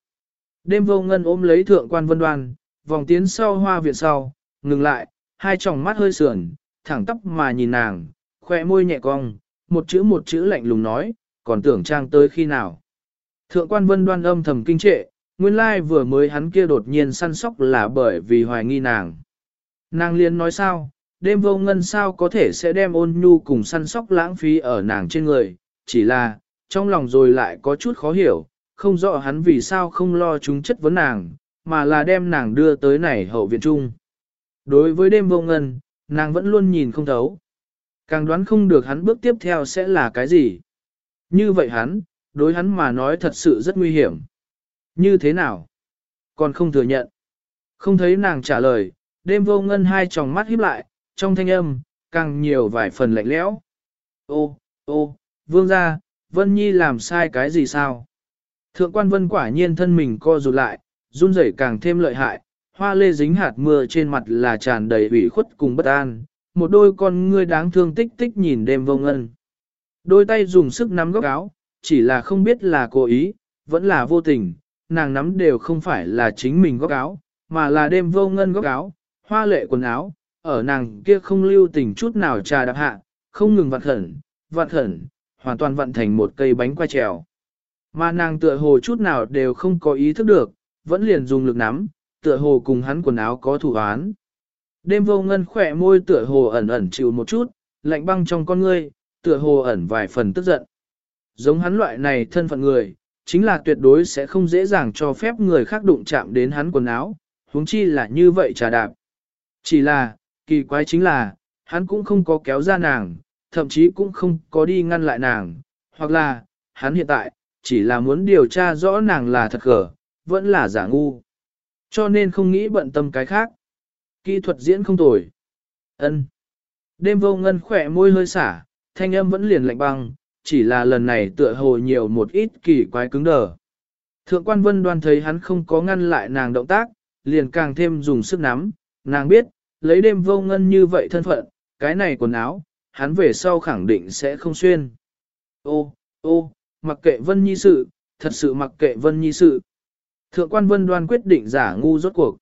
Đêm vô ngân ôm lấy thượng quan vân đoan, vòng tiến sau hoa viện sau, ngừng lại, hai tròng mắt hơi sườn, thẳng tóc mà nhìn nàng, khoe môi nhẹ cong, một chữ một chữ lạnh lùng nói, còn tưởng trang tới khi nào. Thượng quan vân đoan âm thầm kinh trệ, nguyên lai vừa mới hắn kia đột nhiên săn sóc là bởi vì hoài nghi nàng. Nàng liền nói sao, đêm vô ngân sao có thể sẽ đem ôn nhu cùng săn sóc lãng phí ở nàng trên người, chỉ là, trong lòng rồi lại có chút khó hiểu, không rõ hắn vì sao không lo chúng chất vấn nàng, mà là đem nàng đưa tới này hậu viện trung. Đối với đêm vô ngân, nàng vẫn luôn nhìn không thấu. Càng đoán không được hắn bước tiếp theo sẽ là cái gì. Như vậy hắn, đối hắn mà nói thật sự rất nguy hiểm. Như thế nào? Còn không thừa nhận. Không thấy nàng trả lời, đêm vô ngân hai tròng mắt híp lại, trong thanh âm, càng nhiều vài phần lạnh lẽo. Ô, ô, vương gia, Vân Nhi làm sai cái gì sao? Thượng quan Vân quả nhiên thân mình co rụt lại, run rẩy càng thêm lợi hại, hoa lê dính hạt mưa trên mặt là tràn đầy ủy khuất cùng bất an, một đôi con ngươi đáng thương tích tích nhìn đêm vô ngân. Đôi tay dùng sức nắm góc áo, chỉ là không biết là cố ý, vẫn là vô tình, nàng nắm đều không phải là chính mình góc áo, mà là đêm vô ngân góc áo, hoa lệ quần áo, ở nàng kia không lưu tình chút nào trà đạp hạ, không ngừng vặn khẩn, vặn khẩn, hoàn toàn vặn thành một cây bánh qua trèo. Mà nàng tựa hồ chút nào đều không có ý thức được, vẫn liền dùng lực nắm, tựa hồ cùng hắn quần áo có thủ án. Đêm vô ngân khỏe môi tựa hồ ẩn ẩn chịu một chút, lạnh băng trong con ngươi, tựa hồ ẩn vài phần tức giận. Giống hắn loại này thân phận người, chính là tuyệt đối sẽ không dễ dàng cho phép người khác đụng chạm đến hắn quần áo, huống chi là như vậy trà đạp. Chỉ là, kỳ quái chính là, hắn cũng không có kéo ra nàng, thậm chí cũng không có đi ngăn lại nàng, hoặc là, hắn hiện tại, chỉ là muốn điều tra rõ nàng là thật gở, vẫn là giả ngu. Cho nên không nghĩ bận tâm cái khác. Kỹ thuật diễn không tồi. ân Đêm vô ngân khỏe môi hơi xả, thanh âm vẫn liền lạnh băng, chỉ là lần này tựa hồ nhiều một ít kỳ quái cứng đờ. Thượng quan vân đoan thấy hắn không có ngăn lại nàng động tác, liền càng thêm dùng sức nắm, nàng biết, lấy đêm vô ngân như vậy thân phận, cái này quần áo, hắn về sau khẳng định sẽ không xuyên. Ô, ô, mặc kệ vân nhi sự, thật sự mặc kệ vân nhi sự. Thượng quan vân đoan quyết định giả ngu rốt cuộc.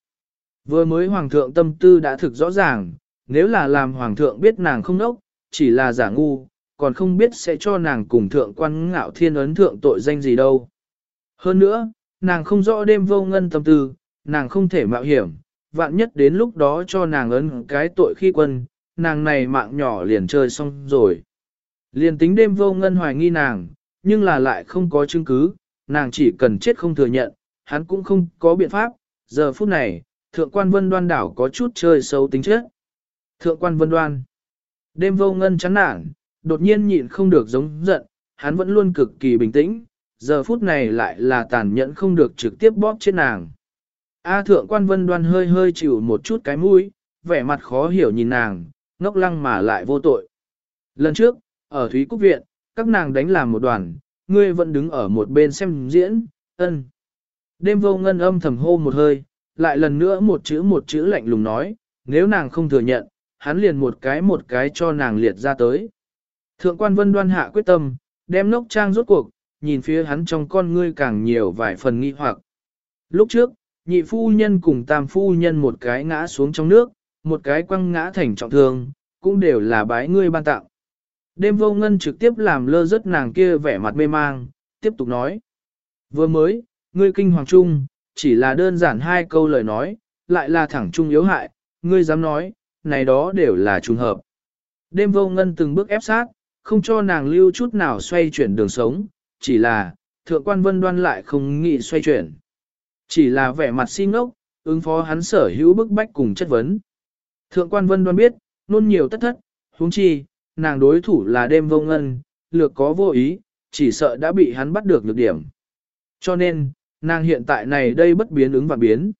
Vừa mới hoàng thượng tâm tư đã thực rõ ràng, nếu là làm hoàng thượng biết nàng không nốc, chỉ là giả ngu, còn không biết sẽ cho nàng cùng thượng quan ngạo thiên ấn thượng tội danh gì đâu. Hơn nữa, nàng không rõ đêm vô ngân tâm tư, nàng không thể mạo hiểm, vạn nhất đến lúc đó cho nàng ấn cái tội khi quân, nàng này mạng nhỏ liền chơi xong rồi. Liền tính đêm vô ngân hoài nghi nàng, nhưng là lại không có chứng cứ, nàng chỉ cần chết không thừa nhận, hắn cũng không có biện pháp, giờ phút này, thượng quan vân đoan đảo có chút chơi xấu tính chất. Thượng quan vân đoan, đêm vô ngân chán nản, đột nhiên nhịn không được giống giận, hắn vẫn luôn cực kỳ bình tĩnh, giờ phút này lại là tàn nhẫn không được trực tiếp bóp chết nàng. A thượng quan vân đoan hơi hơi chịu một chút cái mũi, vẻ mặt khó hiểu nhìn nàng, ngốc lăng mà lại vô tội. Lần trước, ở Thúy Cúc Viện, các nàng đánh làm một đoàn, ngươi vẫn đứng ở một bên xem diễn, ân. Đêm vô ngân âm thầm hô một hơi, lại lần nữa một chữ một chữ lạnh lùng nói, nếu nàng không thừa nhận, hắn liền một cái một cái cho nàng liệt ra tới. Thượng quan vân đoan hạ quyết tâm, đem nốc trang rốt cuộc, nhìn phía hắn trong con ngươi càng nhiều vài phần nghi hoặc. Lúc trước, nhị phu nhân cùng tam phu nhân một cái ngã xuống trong nước, một cái quăng ngã thành trọng thương, cũng đều là bái ngươi ban tặng. Đêm vô ngân trực tiếp làm lơ rất nàng kia vẻ mặt mê mang, tiếp tục nói. Vừa mới, ngươi kinh hoàng trung, chỉ là đơn giản hai câu lời nói, lại là thẳng trung yếu hại, ngươi dám nói, này đó đều là trùng hợp. Đêm vô ngân từng bước ép sát, không cho nàng lưu chút nào xoay chuyển đường sống, chỉ là, thượng quan vân đoan lại không nghĩ xoay chuyển. Chỉ là vẻ mặt xin ngốc, ứng phó hắn sở hữu bức bách cùng chất vấn. Thượng quan vân đoan biết, luôn nhiều tất thất, huống chi, nàng đối thủ là đêm vô ngân, lược có vô ý, chỉ sợ đã bị hắn bắt được lược điểm. Cho nên, nàng hiện tại này đây bất biến ứng và biến.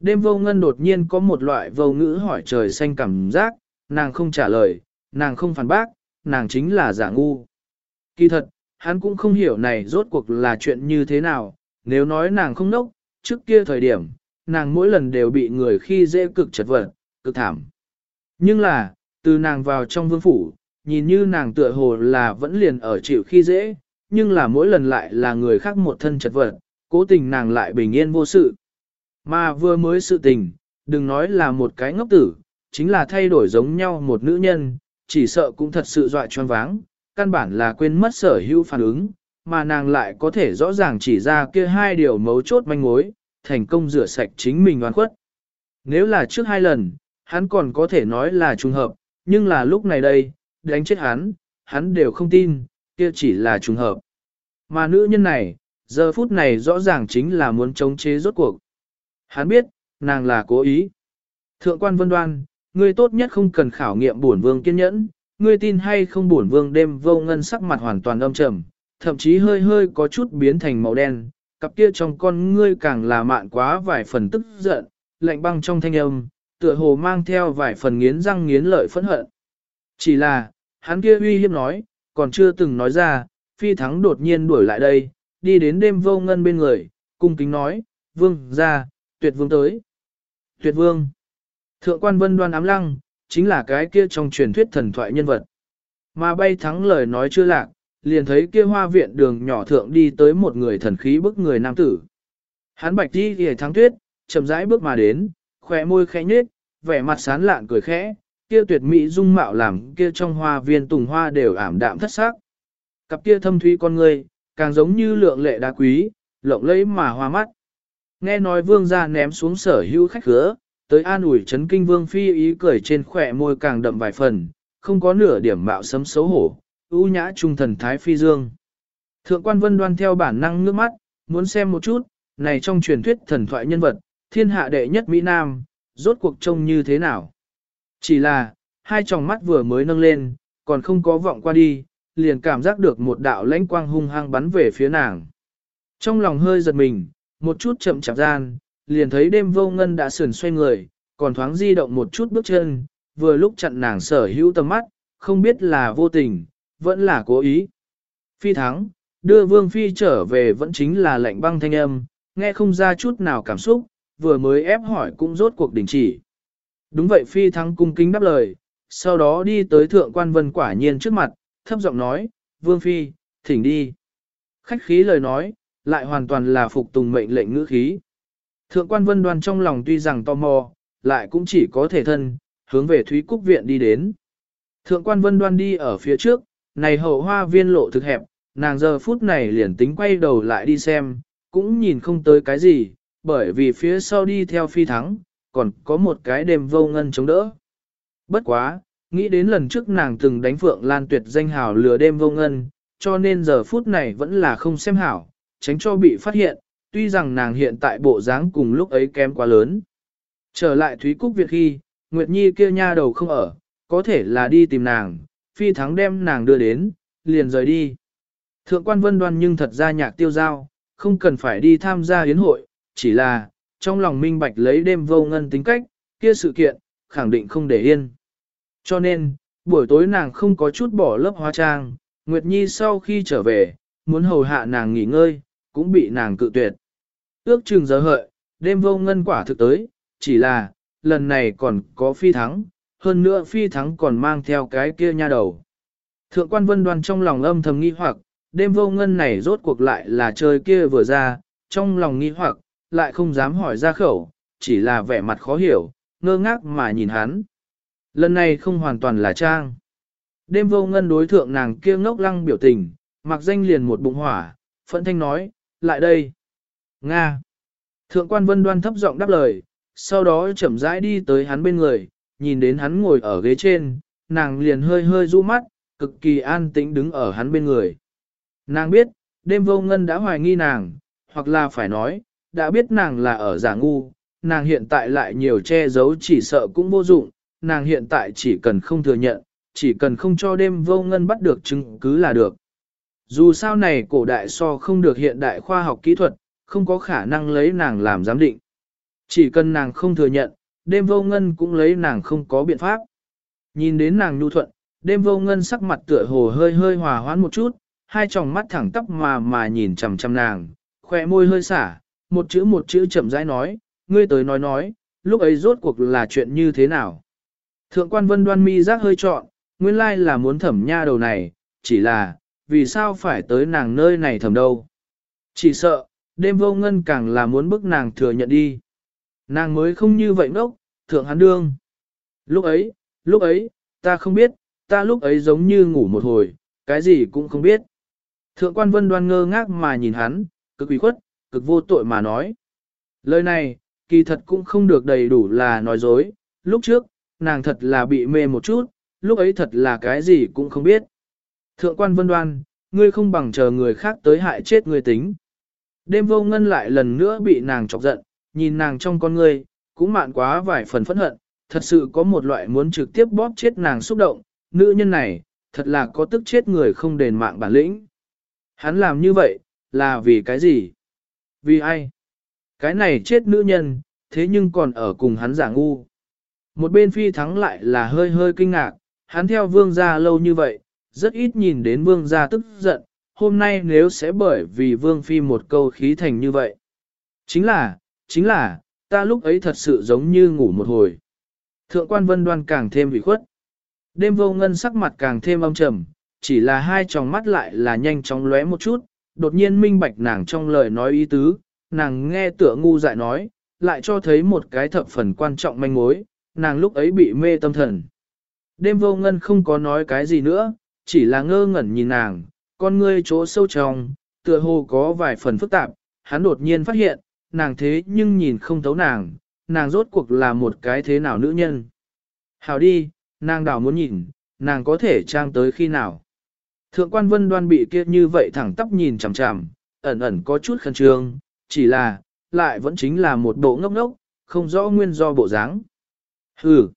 Đêm vô ngân đột nhiên có một loại vô ngữ hỏi trời xanh cảm giác, nàng không trả lời, nàng không phản bác, nàng chính là giả ngu. Kỳ thật, hắn cũng không hiểu này rốt cuộc là chuyện như thế nào, nếu nói nàng không nốc, trước kia thời điểm, nàng mỗi lần đều bị người khi dễ cực chật vật, cực thảm. Nhưng là, từ nàng vào trong vương phủ, nhìn như nàng tựa hồ là vẫn liền ở chịu khi dễ, nhưng là mỗi lần lại là người khác một thân chật vật, cố tình nàng lại bình yên vô sự. Mà vừa mới sự tình, đừng nói là một cái ngốc tử, chính là thay đổi giống nhau một nữ nhân, chỉ sợ cũng thật sự dọa choáng váng, căn bản là quên mất sở hữu phản ứng, mà nàng lại có thể rõ ràng chỉ ra kia hai điều mấu chốt manh mối, thành công rửa sạch chính mình oan khuất. Nếu là trước hai lần, hắn còn có thể nói là trùng hợp, nhưng là lúc này đây, đánh chết hắn, hắn đều không tin, kia chỉ là trùng hợp. Mà nữ nhân này, giờ phút này rõ ràng chính là muốn chống chế rốt cuộc. Hắn biết, nàng là cố ý. Thượng quan vân đoan, ngươi tốt nhất không cần khảo nghiệm bổn vương kiên nhẫn, ngươi tin hay không bổn vương đêm vô ngân sắc mặt hoàn toàn âm trầm, thậm chí hơi hơi có chút biến thành màu đen, cặp kia trong con ngươi càng là mạn quá vài phần tức giận, lạnh băng trong thanh âm, tựa hồ mang theo vài phần nghiến răng nghiến lợi phẫn hận. Chỉ là, hắn kia uy hiếp nói, còn chưa từng nói ra, phi thắng đột nhiên đuổi lại đây, đi đến đêm vô ngân bên người, cung kính nói, vương ra, tuyệt vương tới. Tuyệt vương. Thượng quan vân đoan ám lăng, chính là cái kia trong truyền thuyết thần thoại nhân vật. Mà bay thắng lời nói chưa lạc, liền thấy kia hoa viện đường nhỏ thượng đi tới một người thần khí bức người nam tử. Hắn bạch đi ghề thắng tuyết, chậm rãi bước mà đến, khóe môi khẽ nhếch, vẻ mặt sán lạn cười khẽ, kia tuyệt mỹ dung mạo làm kia trong hoa viên tùng hoa đều ảm đạm thất sắc. Cặp kia thâm thúy con người, càng giống như lượng lệ đá quý, lộng lẫy mà hoa mắt. Nghe nói vương gia ném xuống sở hữu khách khứa, tới an ủi chấn kinh vương phi ý cười trên khỏe môi càng đậm vài phần, không có nửa điểm mạo sấm xấu hổ, ưu nhã trung thần thái phi dương. Thượng quan vân đoan theo bản năng nước mắt, muốn xem một chút, này trong truyền thuyết thần thoại nhân vật, thiên hạ đệ nhất Mỹ Nam, rốt cuộc trông như thế nào. Chỉ là, hai tròng mắt vừa mới nâng lên, còn không có vọng qua đi, liền cảm giác được một đạo lãnh quang hung hăng bắn về phía nàng. Trong lòng hơi giật mình, một chút chậm chạp gian, liền thấy đêm vô ngân đã sườn xoay người, còn thoáng di động một chút bước chân, vừa lúc chặn nàng sở hữu tầm mắt, không biết là vô tình, vẫn là cố ý. Phi thắng, đưa vương phi trở về vẫn chính là lệnh băng thanh âm, nghe không ra chút nào cảm xúc, vừa mới ép hỏi cũng rốt cuộc đình chỉ. Đúng vậy phi thắng cung kính đáp lời, sau đó đi tới thượng quan vân quả nhiên trước mặt, thấp giọng nói, vương phi, thỉnh đi. Khách khí lời nói, lại hoàn toàn là phục tùng mệnh lệnh ngữ khí. Thượng quan vân đoan trong lòng tuy rằng tò mò, lại cũng chỉ có thể thân, hướng về Thúy Cúc Viện đi đến. Thượng quan vân đoan đi ở phía trước, này hậu hoa viên lộ thực hẹp, nàng giờ phút này liền tính quay đầu lại đi xem, cũng nhìn không tới cái gì, bởi vì phía sau đi theo phi thắng, còn có một cái đêm vô ngân chống đỡ. Bất quá, nghĩ đến lần trước nàng từng đánh Phượng Lan Tuyệt danh hào lừa đêm vô ngân, cho nên giờ phút này vẫn là không xem hảo, tránh cho bị phát hiện, tuy rằng nàng hiện tại bộ dáng cùng lúc ấy kém quá lớn. Trở lại Thúy Cúc Việt khi, Nguyệt Nhi kia nha đầu không ở, có thể là đi tìm nàng, phi thắng đem nàng đưa đến, liền rời đi. Thượng quan vân đoan nhưng thật ra nhạc tiêu giao, không cần phải đi tham gia hiến hội, chỉ là, trong lòng minh bạch lấy đêm vô ngân tính cách, kia sự kiện, khẳng định không để yên. Cho nên, buổi tối nàng không có chút bỏ lớp hóa trang, Nguyệt Nhi sau khi trở về, muốn hầu hạ nàng nghỉ ngơi, cũng bị nàng cự tuyệt. Ước chừng giờ hợi, đêm vô ngân quả thực tới, chỉ là, lần này còn có phi thắng, hơn nữa phi thắng còn mang theo cái kia nha đầu. Thượng quan vân đoan trong lòng âm thầm nghi hoặc, đêm vô ngân này rốt cuộc lại là chơi kia vừa ra, trong lòng nghi hoặc, lại không dám hỏi ra khẩu, chỉ là vẻ mặt khó hiểu, ngơ ngác mà nhìn hắn. Lần này không hoàn toàn là trang. Đêm vô ngân đối thượng nàng kia ngốc lăng biểu tình, mặc danh liền một bụng hỏa, phẫn thanh nói, lại đây. Nga. Thượng quan vân đoan thấp giọng đáp lời, sau đó chậm rãi đi tới hắn bên người, nhìn đến hắn ngồi ở ghế trên, nàng liền hơi hơi du mắt, cực kỳ an tĩnh đứng ở hắn bên người. Nàng biết, đêm vô ngân đã hoài nghi nàng, hoặc là phải nói, đã biết nàng là ở giả ngu, nàng hiện tại lại nhiều che giấu chỉ sợ cũng vô dụng, nàng hiện tại chỉ cần không thừa nhận, chỉ cần không cho đêm vô ngân bắt được chứng cứ là được. Dù sao này cổ đại so không được hiện đại khoa học kỹ thuật, không có khả năng lấy nàng làm giám định. Chỉ cần nàng không thừa nhận, đêm vô ngân cũng lấy nàng không có biện pháp. Nhìn đến nàng nhu thuận, đêm vô ngân sắc mặt tựa hồ hơi hơi hòa hoãn một chút, hai tròng mắt thẳng tắp mà mà nhìn chằm chằm nàng, khỏe môi hơi xả, một chữ một chữ chậm rãi nói, ngươi tới nói nói, lúc ấy rốt cuộc là chuyện như thế nào. Thượng quan vân đoan mi giác hơi trọn, nguyên lai là muốn thẩm nha đầu này, chỉ là, vì sao phải tới nàng nơi này thẩm đâu. Chỉ sợ, đêm vô ngân càng là muốn bức nàng thừa nhận đi. Nàng mới không như vậy ngốc, thượng hắn đương. Lúc ấy, lúc ấy, ta không biết, ta lúc ấy giống như ngủ một hồi, cái gì cũng không biết. Thượng quan vân đoan ngơ ngác mà nhìn hắn, cực quỷ khuất, cực vô tội mà nói. Lời này, kỳ thật cũng không được đầy đủ là nói dối, lúc trước, nàng thật là bị mê một chút, lúc ấy thật là cái gì cũng không biết. Thượng quan vân đoan, ngươi không bằng chờ người khác tới hại chết ngươi tính. Đêm vô ngân lại lần nữa bị nàng chọc giận, nhìn nàng trong con ngươi, cũng mạn quá vài phần phẫn hận, thật sự có một loại muốn trực tiếp bóp chết nàng xúc động, nữ nhân này, thật là có tức chết người không đền mạng bản lĩnh. Hắn làm như vậy, là vì cái gì? Vì ai? Cái này chết nữ nhân, thế nhưng còn ở cùng hắn giả ngu. Một bên phi thắng lại là hơi hơi kinh ngạc, hắn theo vương gia lâu như vậy, rất ít nhìn đến vương gia tức giận, hôm nay nếu sẽ bởi vì vương phi một câu khí thành như vậy. Chính là, chính là, ta lúc ấy thật sự giống như ngủ một hồi. Thượng quan vân đoan càng thêm bị khuất. Đêm vô ngân sắc mặt càng thêm âm trầm, chỉ là hai tròng mắt lại là nhanh chóng lóe một chút, đột nhiên minh bạch nàng trong lời nói ý tứ, nàng nghe tựa ngu dại nói, lại cho thấy một cái thập phần quan trọng manh mối, nàng lúc ấy bị mê tâm thần. Đêm vô ngân không có nói cái gì nữa, chỉ là ngơ ngẩn nhìn nàng, con ngươi chỗ sâu trong, tựa hồ có vài phần phức tạp, hắn đột nhiên phát hiện, nàng thế nhưng nhìn không thấu nàng, nàng rốt cuộc là một cái thế nào nữ nhân. Hào đi, nàng đảo muốn nhìn, nàng có thể trang tới khi nào. Thượng quan vân đoan bị kia như vậy thẳng tóc nhìn chằm chằm, ẩn ẩn có chút khẩn trương, chỉ là, lại vẫn chính là một bộ ngốc ngốc, không rõ nguyên do bộ dáng. Hừ.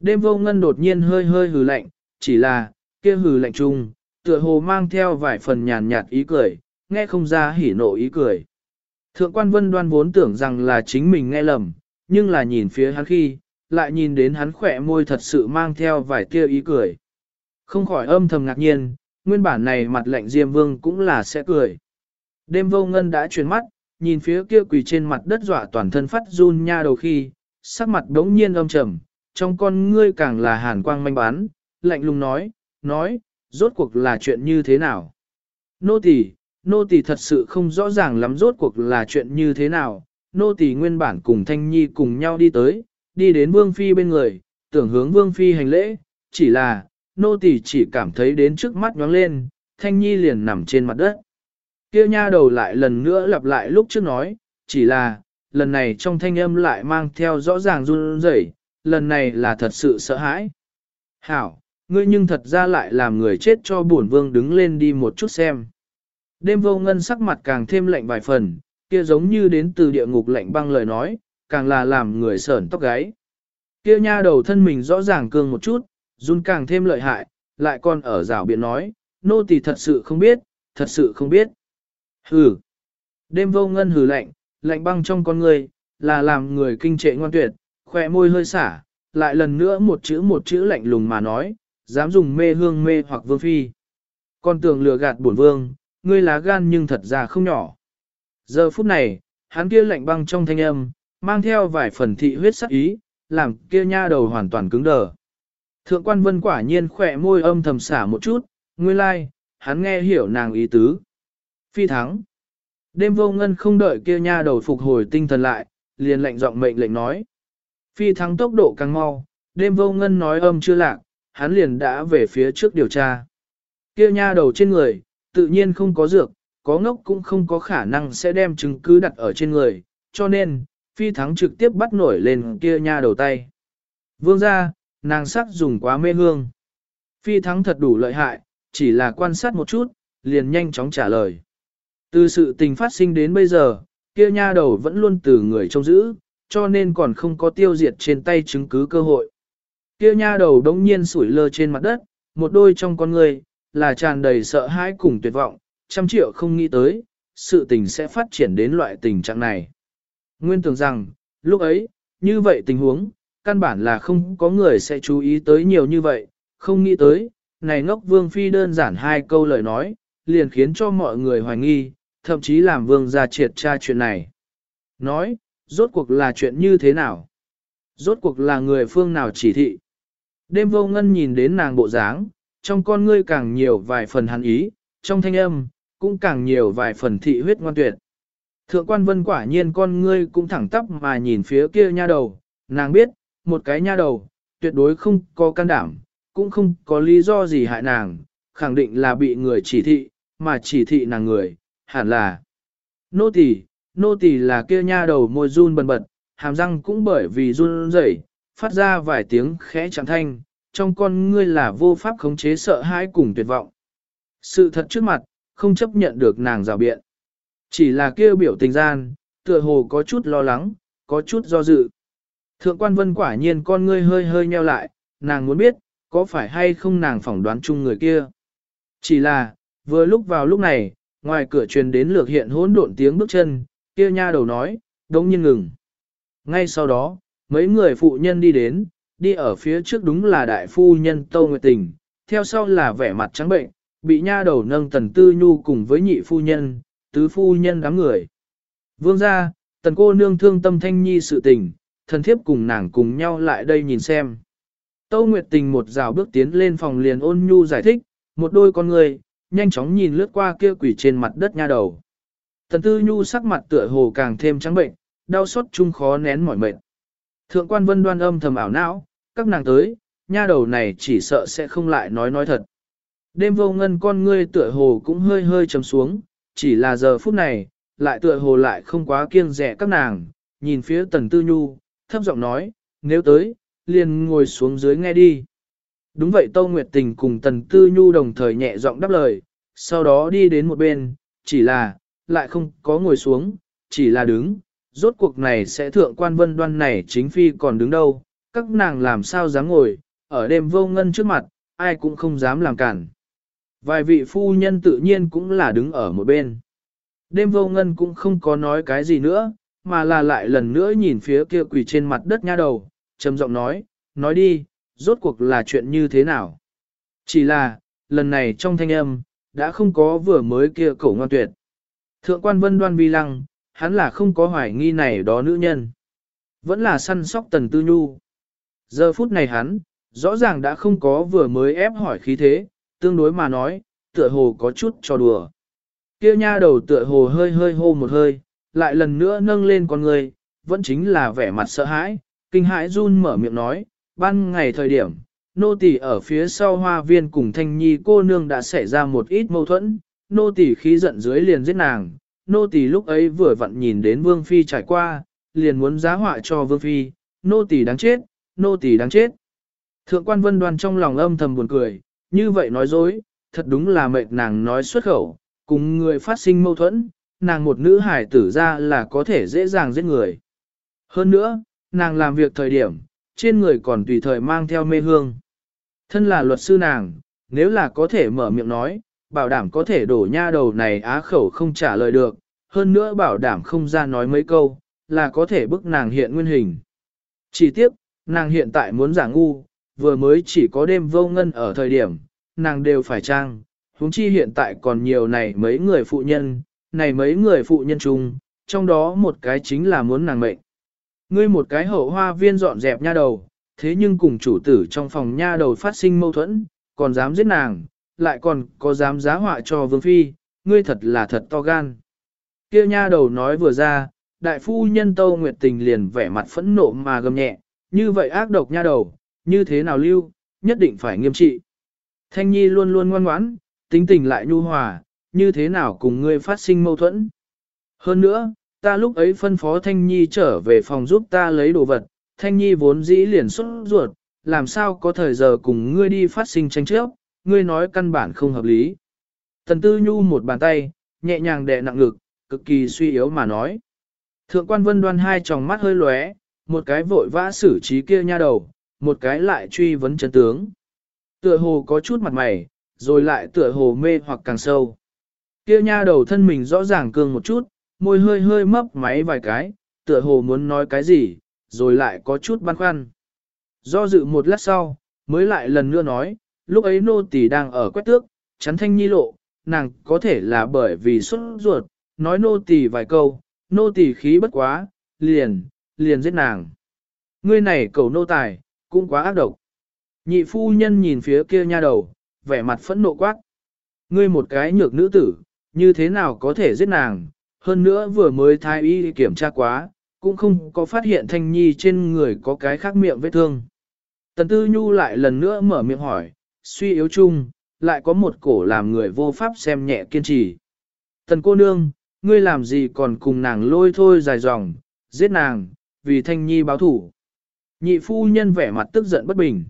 Đêm vô ngân đột nhiên hơi hơi hừ lạnh, chỉ là, kia hừ lạnh chung, tựa hồ mang theo vài phần nhàn nhạt ý cười, nghe không ra hỉ nộ ý cười. Thượng quan vân đoan vốn tưởng rằng là chính mình nghe lầm, nhưng là nhìn phía hắn khi, lại nhìn đến hắn khỏe môi thật sự mang theo vài tia ý cười. Không khỏi âm thầm ngạc nhiên, nguyên bản này mặt lạnh Diêm Vương cũng là sẽ cười. Đêm vô ngân đã chuyển mắt, nhìn phía kia quỳ trên mặt đất dọa toàn thân phát run nha đầu khi, sắc mặt đống nhiên âm trầm, trong con ngươi càng là hàn quang manh bán, lạnh lùng nói, nói, rốt cuộc là chuyện như thế nào. Nô tỳ, nô tỳ thật sự không rõ ràng lắm rốt cuộc là chuyện như thế nào, nô tỳ nguyên bản cùng Thanh Nhi cùng nhau đi tới, đi đến Vương Phi bên người, tưởng hướng Vương Phi hành lễ, chỉ là, nô tỳ chỉ cảm thấy đến trước mắt nhóng lên, Thanh Nhi liền nằm trên mặt đất. Kia nha đầu lại lần nữa lặp lại lúc trước nói, chỉ là, lần này trong thanh âm lại mang theo rõ ràng run rẩy, lần này là thật sự sợ hãi. Hảo, ngươi nhưng thật ra lại làm người chết cho bổn vương đứng lên đi một chút xem. Đêm vô ngân sắc mặt càng thêm lạnh vài phần, kia giống như đến từ địa ngục lạnh băng lời nói, càng là làm người sởn tóc gáy. Kia nha đầu thân mình rõ ràng cương một chút, run càng thêm lợi hại, lại còn ở rào biện nói, nô tỳ thật sự không biết, thật sự không biết. Hừ. Đêm vô ngân hừ lạnh, lạnh băng trong con người, là làm người kinh trệ ngoan tuyệt, khỏe môi hơi xả, lại lần nữa một chữ một chữ lạnh lùng mà nói, dám dùng mê hương mê hoặc vương phi. Con tưởng lừa gạt bổn vương, ngươi lá gan nhưng thật ra không nhỏ. Giờ phút này, hắn kia lạnh băng trong thanh âm, mang theo vài phần thị huyết sắc ý, làm kia nha đầu hoàn toàn cứng đờ. Thượng quan vân quả nhiên khỏe môi âm thầm xả một chút, nguyên lai, like, hắn nghe hiểu nàng ý tứ. Phi thắng. Đêm vô ngân không đợi kia nha đầu phục hồi tinh thần lại, liền lệnh giọng mệnh lệnh nói. Phi thắng tốc độ càng mau, đêm vô ngân nói âm chưa lạc, hắn liền đã về phía trước điều tra. Kia nha đầu trên người, tự nhiên không có dược, có ngốc cũng không có khả năng sẽ đem chứng cứ đặt ở trên người, cho nên, phi thắng trực tiếp bắt nổi lên kia nha đầu tay. Vương ra, nàng sắc dùng quá mê hương. Phi thắng thật đủ lợi hại, chỉ là quan sát một chút, liền nhanh chóng trả lời. Từ sự tình phát sinh đến bây giờ, kia nha đầu vẫn luôn từ người trông giữ, cho nên còn không có tiêu diệt trên tay chứng cứ cơ hội. Kia nha đầu đống nhiên sủi lơ trên mặt đất, một đôi trong con người, là tràn đầy sợ hãi cùng tuyệt vọng, trăm triệu không nghĩ tới, sự tình sẽ phát triển đến loại tình trạng này. Nguyên tưởng rằng, lúc ấy, như vậy tình huống, căn bản là không có người sẽ chú ý tới nhiều như vậy, không nghĩ tới, này ngốc vương phi đơn giản hai câu lời nói, liền khiến cho mọi người hoài nghi, thậm chí làm vương ra triệt tra chuyện này. Nói, rốt cuộc là chuyện như thế nào? Rốt cuộc là người phương nào chỉ thị? Đêm vô ngân nhìn đến nàng bộ dáng, trong con ngươi càng nhiều vài phần hắn ý, trong thanh âm, cũng càng nhiều vài phần thị huyết ngoan tuyệt. Thượng quan vân quả nhiên con ngươi cũng thẳng tắp mà nhìn phía kia nha đầu, nàng biết, một cái nha đầu, tuyệt đối không có can đảm, cũng không có lý do gì hại nàng, khẳng định là bị người chỉ thị, mà chỉ thị nàng người, hẳn là nô tỳ, nô tỳ là kia nha đầu môi run bần bật, hàm răng cũng bởi vì run rẩy, phát ra vài tiếng khẽ chẳng thanh, trong con ngươi là vô pháp khống chế sợ hãi cùng tuyệt vọng. Sự thật trước mặt, không chấp nhận được nàng rào biện. Chỉ là kia biểu tình gian, tựa hồ có chút lo lắng, có chút do dự. Thượng quan vân quả nhiên con ngươi hơi hơi nheo lại, nàng muốn biết, có phải hay không nàng phỏng đoán chung người kia. Chỉ là, vừa lúc vào lúc này, ngoài cửa truyền đến lược hiện hỗn độn tiếng bước chân, kia nha đầu nói, đống nhiên ngừng. Ngay sau đó, mấy người phụ nhân đi đến, đi ở phía trước đúng là đại phu nhân Tâu Nguyệt Tình, theo sau là vẻ mặt trắng bệnh, bị nha đầu nâng tần tư nhu cùng với nhị phu nhân, tứ phu nhân đám người. Vương ra, tần cô nương thương tâm thanh nhi sự tình, thần thiếp cùng nàng cùng nhau lại đây nhìn xem. Tâu Nguyệt Tình một rào bước tiến lên phòng liền ôn nhu giải thích, một đôi con người, nhanh chóng nhìn lướt qua kia quỷ trên mặt đất nha đầu. Tần Tư Nhu sắc mặt tựa hồ càng thêm trắng bệnh, đau xót chung khó nén mỏi mệt. Thượng quan vân đoan âm thầm ảo não, các nàng tới, nha đầu này chỉ sợ sẽ không lại nói nói thật. Đêm vô ngân con ngươi tựa hồ cũng hơi hơi trầm xuống, chỉ là giờ phút này, lại tựa hồ lại không quá kiêng rẻ các nàng, nhìn phía tần tư nhu, thấp giọng nói, nếu tới, liền ngồi xuống dưới nghe đi. Đúng vậy Tâu Nguyệt Tình cùng tần tư nhu đồng thời nhẹ giọng đáp lời, sau đó đi đến một bên, chỉ là, lại không có ngồi xuống, chỉ là đứng, rốt cuộc này sẽ thượng quan vân đoan này chính phi còn đứng đâu, các nàng làm sao dám ngồi, ở đêm vô ngân trước mặt, ai cũng không dám làm cản. Vài vị phu nhân tự nhiên cũng là đứng ở một bên. Đêm vô ngân cũng không có nói cái gì nữa, mà là lại lần nữa nhìn phía kia quỳ trên mặt đất nha đầu, trầm giọng nói, nói đi, rốt cuộc là chuyện như thế nào. Chỉ là, lần này trong thanh âm, đã không có vừa mới kia cổ ngoan tuyệt. Thượng quan vân đoan vi lăng, hắn là không có hoài nghi này đó nữ nhân. Vẫn là săn sóc tần tư nhu. Giờ phút này hắn, rõ ràng đã không có vừa mới ép hỏi khí thế, tương đối mà nói, tựa hồ có chút cho đùa. Kia nha đầu tựa hồ hơi hơi hô một hơi, lại lần nữa nâng lên con người, vẫn chính là vẻ mặt sợ hãi, kinh hãi run mở miệng nói, ban ngày thời điểm, nô tỳ ở phía sau hoa viên cùng thanh nhi cô nương đã xảy ra một ít mâu thuẫn, nô tỳ khí giận dưới liền giết nàng, nô tỳ lúc ấy vừa vặn nhìn đến vương phi trải qua, liền muốn giá họa cho vương phi, nô tỳ đáng chết, nô tỳ đáng chết. Thượng quan vân đoan trong lòng âm thầm buồn cười, như vậy nói dối, thật đúng là mệt nàng nói xuất khẩu, cùng người phát sinh mâu thuẫn, nàng một nữ hải tử ra là có thể dễ dàng giết người. Hơn nữa, nàng làm việc thời điểm, trên người còn tùy thời mang theo mê hương. Thân là luật sư nàng, nếu là có thể mở miệng nói, bảo đảm có thể đổ nha đầu này á khẩu không trả lời được, hơn nữa bảo đảm không ra nói mấy câu, là có thể bức nàng hiện nguyên hình. Chỉ tiếp, nàng hiện tại muốn giả ngu, vừa mới chỉ có đêm vô ngân ở thời điểm, nàng đều phải trang, huống chi hiện tại còn nhiều này mấy người phụ nhân, này mấy người phụ nhân chung, trong đó một cái chính là muốn nàng mệnh. Ngươi một cái hậu hoa viên dọn dẹp nha đầu, thế nhưng cùng chủ tử trong phòng nha đầu phát sinh mâu thuẫn, còn dám giết nàng, lại còn có dám giá họa cho vương phi, ngươi thật là thật to gan. Kia nha đầu nói vừa ra, đại phu nhân Tâu Nguyệt Tình liền vẻ mặt phẫn nộ mà gầm nhẹ, như vậy ác độc nha đầu, như thế nào lưu, nhất định phải nghiêm trị. Thanh Nhi luôn luôn ngoan ngoãn, tính tình lại nhu hòa, như thế nào cùng ngươi phát sinh mâu thuẫn. Hơn nữa, ta lúc ấy phân phó Thanh Nhi trở về phòng giúp ta lấy đồ vật, Thanh Nhi vốn dĩ liền xuất ruột, làm sao có thời giờ cùng ngươi đi phát sinh tranh chấp, ngươi nói căn bản không hợp lý. Tần Tư Nhu một bàn tay, nhẹ nhàng đè nặng ngực, cực kỳ suy yếu mà nói. Thượng quan vân đoan hai tròng mắt hơi lóe, một cái vội vã xử trí kia nha đầu, một cái lại truy vấn chân tướng. Tựa hồ có chút mặt mày, rồi lại tựa hồ mê hoặc càng sâu. Kia nha đầu thân mình rõ ràng cương một chút, môi hơi hơi mấp máy vài cái, tựa hồ muốn nói cái gì, rồi lại có chút băn khoăn. Do dự một lát sau, mới lại lần nữa nói, lúc ấy nô tỳ đang ở quét tước, chắn thanh nhi lộ, nàng có thể là bởi vì xuất ruột, nói nô tỳ vài câu, nô tỳ khí bất quá, liền, liền giết nàng. Ngươi này cầu nô tài, cũng quá ác độc. Nhị phu nhân nhìn phía kia nha đầu, vẻ mặt phẫn nộ quát. Ngươi một cái nhược nữ tử, như thế nào có thể giết nàng, hơn nữa vừa mới thái y kiểm tra quá, cũng không có phát hiện thanh nhi trên người có cái khác miệng vết thương. Tần Tư Nhu lại lần nữa mở miệng hỏi, suy yếu chung, lại có một cổ làm người vô pháp xem nhẹ kiên trì. Tần cô nương, ngươi làm gì còn cùng nàng lôi thôi dài dòng, giết nàng, vì thanh nhi báo thủ. Nhị phu nhân vẻ mặt tức giận bất bình.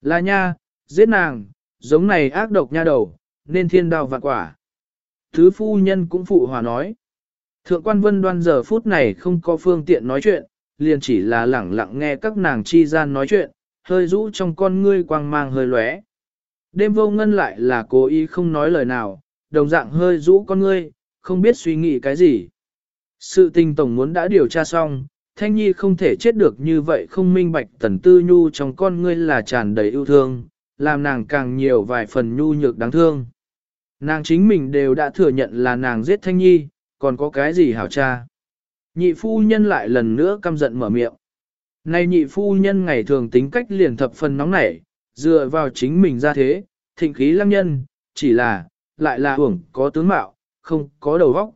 Là nha, giết nàng, giống này ác độc nha đầu, nên thiên đao vạn quả. Thứ phu nhân cũng phụ hòa nói. Thượng quan vân đoan giờ phút này không có phương tiện nói chuyện, liền chỉ là lẳng lặng nghe các nàng chi gian nói chuyện, hơi rũ trong con ngươi quang mang hơi lóe. Đêm vô ngân lại là cố ý không nói lời nào, đồng dạng hơi rũ con ngươi, không biết suy nghĩ cái gì. Sự tình tổng muốn đã điều tra xong, Thanh Nhi không thể chết được như vậy không minh bạch tần tư nhu trong con ngươi là tràn đầy yêu thương, làm nàng càng nhiều vài phần nhu nhược đáng thương. Nàng chính mình đều đã thừa nhận là nàng giết Thanh Nhi, còn có cái gì hảo cha. Nhị phu nhân lại lần nữa căm giận mở miệng. Này nhị phu nhân ngày thường tính cách liền thập phần nóng nảy, dựa vào chính mình ra thế, thịnh khí lăng nhân, chỉ là, lại là hưởng có tướng mạo, không có đầu vóc.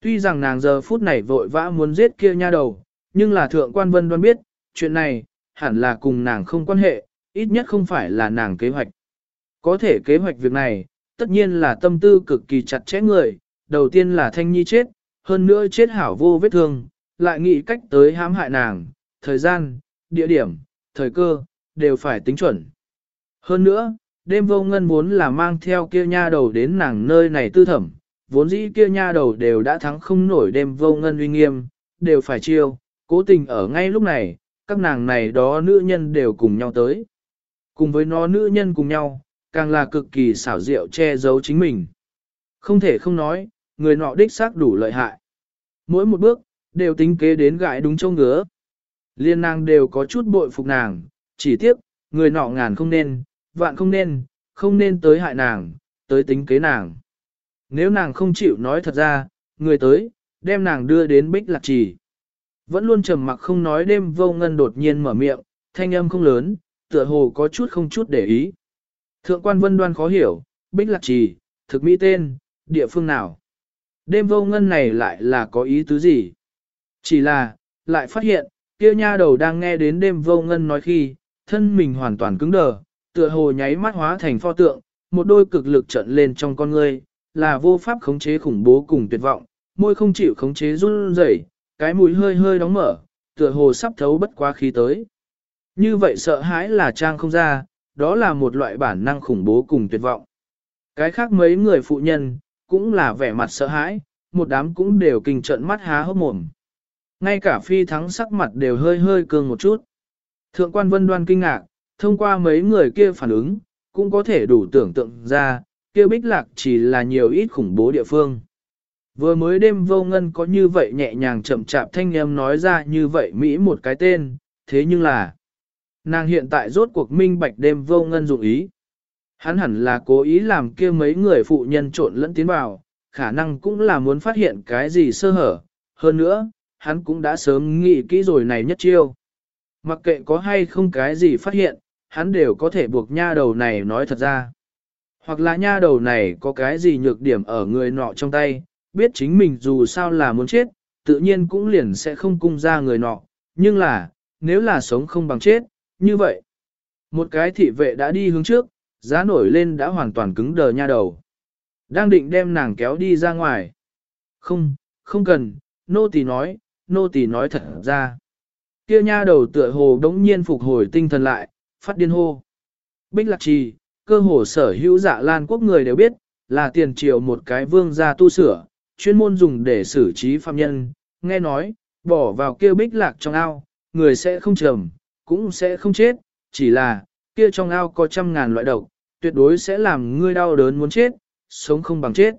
Tuy rằng nàng giờ phút này vội vã muốn giết kia nha đầu, nhưng là thượng quan vân đoan biết, chuyện này, hẳn là cùng nàng không quan hệ, ít nhất không phải là nàng kế hoạch. Có thể kế hoạch việc này, tất nhiên là tâm tư cực kỳ chặt chẽ người, đầu tiên là Thanh Nhi chết, hơn nữa chết hảo vô vết thương, lại nghĩ cách tới hãm hại nàng, thời gian, địa điểm, thời cơ, đều phải tính chuẩn. Hơn nữa, đêm vô ngân muốn là mang theo kia nha đầu đến nàng nơi này tư thẩm, vốn dĩ kia nha đầu đều đã thắng không nổi đêm vô ngân uy nghiêm, đều phải chiêu, cố tình ở ngay lúc này, các nàng này đó nữ nhân đều cùng nhau tới. Cùng với nó nữ nhân cùng nhau, càng là cực kỳ xảo diệu che giấu chính mình. Không thể không nói, người nọ đích xác đủ lợi hại. Mỗi một bước, đều tính kế đến gãi đúng châu ngứa. Liên nàng đều có chút bội phục nàng, chỉ tiếc, người nọ ngàn không nên, vạn không nên, không nên tới hại nàng, tới tính kế nàng. Nếu nàng không chịu nói thật ra, người tới, đem nàng đưa đến bích lạc trì. Vẫn luôn trầm mặc không nói đêm vô ngân đột nhiên mở miệng, thanh âm không lớn, tựa hồ có chút không chút để ý. Thượng quan vân đoan khó hiểu, bích lạc trì, thực mỹ tên, địa phương nào. Đêm vô ngân này lại là có ý tứ gì? Chỉ là, lại phát hiện, kia nha đầu đang nghe đến đêm vô ngân nói khi, thân mình hoàn toàn cứng đờ, tựa hồ nháy mắt hóa thành pho tượng, một đôi cực lực trận lên trong con ngươi, là vô pháp khống chế khủng bố cùng tuyệt vọng, môi không chịu khống chế run rẩy, cái mũi hơi hơi đóng mở, tựa hồ sắp thấu bất quá khí tới. Như vậy sợ hãi là trang không ra, đó là một loại bản năng khủng bố cùng tuyệt vọng. Cái khác mấy người phụ nhân, cũng là vẻ mặt sợ hãi, một đám cũng đều kinh trận mắt há hốc mồm. Ngay cả phi thắng sắc mặt đều hơi hơi cường một chút. Thượng quan vân đoan kinh ngạc, thông qua mấy người kia phản ứng, cũng có thể đủ tưởng tượng ra, kia bích lạc chỉ là nhiều ít khủng bố địa phương. Vừa mới đêm vô ngân có như vậy nhẹ nhàng chậm chạp thanh em nói ra như vậy Mỹ một cái tên, thế nhưng là nàng hiện tại rốt cuộc minh bạch đêm vô ngân dụng ý. Hắn hẳn là cố ý làm kia mấy người phụ nhân trộn lẫn tiến vào, khả năng cũng là muốn phát hiện cái gì sơ hở. Hơn nữa, hắn cũng đã sớm nghĩ kỹ rồi này nhất chiêu. Mặc kệ có hay không cái gì phát hiện, hắn đều có thể buộc nha đầu này nói thật ra. Hoặc là nha đầu này có cái gì nhược điểm ở người nọ trong tay, biết chính mình dù sao là muốn chết, tự nhiên cũng liền sẽ không cung ra người nọ. Nhưng là, nếu là sống không bằng chết, như vậy. Một cái thị vệ đã đi hướng trước, giá nổi lên đã hoàn toàn cứng đờ nha đầu. Đang định đem nàng kéo đi ra ngoài. Không, không cần, nô tỳ nói, nô tỳ nói thật ra. Kia nha đầu tựa hồ đống nhiên phục hồi tinh thần lại, phát điên hô. Bích lạc trì, cơ hồ sở hữu dạ lan quốc người đều biết, là tiền triệu một cái vương gia tu sửa, chuyên môn dùng để xử trí phạm nhân. Nghe nói, bỏ vào kia bích lạc trong ao, người sẽ không trầm, cũng sẽ không chết, chỉ là, kia trong ao có trăm ngàn loại độc, tuyệt đối sẽ làm ngươi đau đớn muốn chết, sống không bằng chết.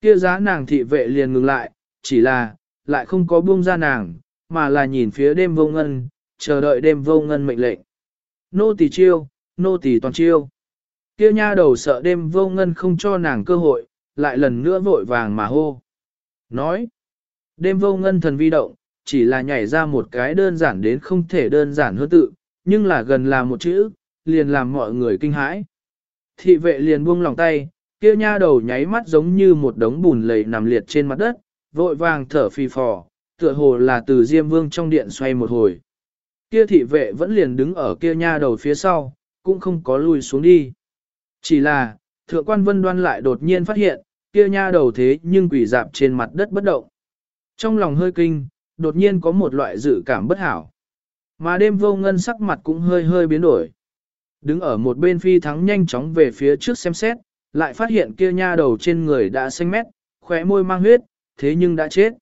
Kia giá nàng thị vệ liền ngừng lại, chỉ là, lại không có buông ra nàng, mà là nhìn phía đêm vô ngân, chờ đợi đêm vô ngân mệnh lệnh. Nô tỳ chiêu, nô tỳ toàn chiêu. Kia nha đầu sợ đêm vô ngân không cho nàng cơ hội, lại lần nữa vội vàng mà hô. Nói, đêm vô ngân thần vi động, chỉ là nhảy ra một cái đơn giản đến không thể đơn giản hơn tự, nhưng là gần là một chữ, liền làm mọi người kinh hãi. Thị vệ liền buông lòng tay, kia nha đầu nháy mắt giống như một đống bùn lầy nằm liệt trên mặt đất, vội vàng thở phì phò, tựa hồ là từ Diêm Vương trong điện xoay một hồi. Kia thị vệ vẫn liền đứng ở kia nha đầu phía sau, cũng không có lui xuống đi. Chỉ là, thượng quan vân đoan lại đột nhiên phát hiện, kia nha đầu thế nhưng quỷ dạp trên mặt đất bất động. Trong lòng hơi kinh, đột nhiên có một loại dự cảm bất hảo. Mà đêm vô ngân sắc mặt cũng hơi hơi biến đổi. Đứng ở một bên phi thắng nhanh chóng về phía trước xem xét, lại phát hiện kia nha đầu trên người đã xanh mét, khóe môi mang huyết, thế nhưng đã chết.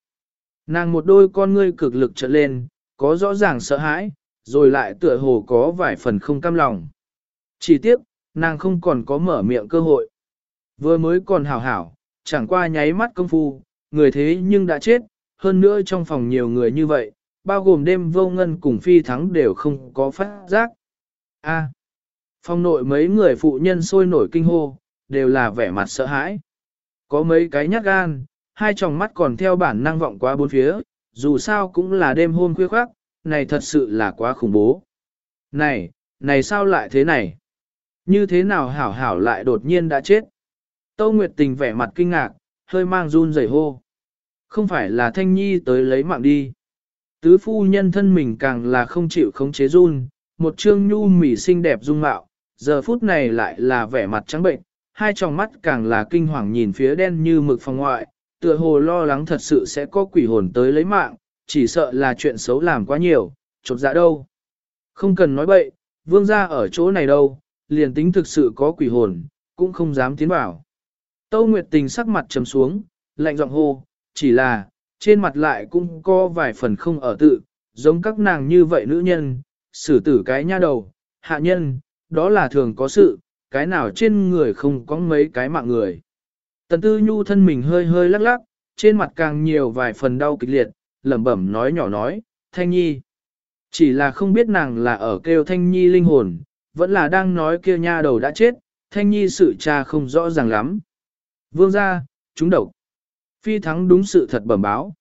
Nàng một đôi con ngươi cực lực trợn lên, có rõ ràng sợ hãi, rồi lại tựa hồ có vài phần không cam lòng. Chỉ tiếc, nàng không còn có mở miệng cơ hội. Vừa mới còn hảo hảo, chẳng qua nháy mắt công phu, người thế nhưng đã chết, hơn nữa trong phòng nhiều người như vậy, bao gồm đêm vô ngân cùng phi thắng đều không có phát giác. A. Phong nội mấy người phụ nhân sôi nổi kinh hô, đều là vẻ mặt sợ hãi. Có mấy cái nhát gan, hai tròng mắt còn theo bản năng vọng qua bốn phía, dù sao cũng là đêm hôm khuya khoác, này thật sự là quá khủng bố. Này, này sao lại thế này? Như thế nào hảo hảo lại đột nhiên đã chết? Tâu Nguyệt Tình vẻ mặt kinh ngạc, hơi mang run rẩy hô. Không phải là Thanh Nhi tới lấy mạng đi. Tứ phu nhân thân mình càng là không chịu khống chế run, một trương nhu mỉ xinh đẹp dung mạo, giờ phút này lại là vẻ mặt trắng bệnh, hai tròng mắt càng là kinh hoàng nhìn phía đen như mực phòng ngoại, tựa hồ lo lắng thật sự sẽ có quỷ hồn tới lấy mạng, chỉ sợ là chuyện xấu làm quá nhiều, chột dạ đâu. Không cần nói bậy, vương gia ở chỗ này đâu, liền tính thực sự có quỷ hồn, cũng không dám tiến vào. Tâu Nguyệt Tình sắc mặt trầm xuống, lạnh giọng hô, chỉ là, trên mặt lại cũng có vài phần không ở tự, giống các nàng như vậy nữ nhân, xử tử cái nha đầu, hạ nhân, đó là thường có sự, cái nào trên người không có mấy cái mạng người. Tần Tư Nhu thân mình hơi hơi lắc lắc, trên mặt càng nhiều vài phần đau kịch liệt, lẩm bẩm nói nhỏ nói, Thanh Nhi. Chỉ là không biết nàng là ở kêu Thanh Nhi linh hồn, vẫn là đang nói kia nha đầu đã chết, Thanh Nhi sự cha không rõ ràng lắm. Vương gia, chúng độc. Phi thắng đúng sự thật bẩm báo.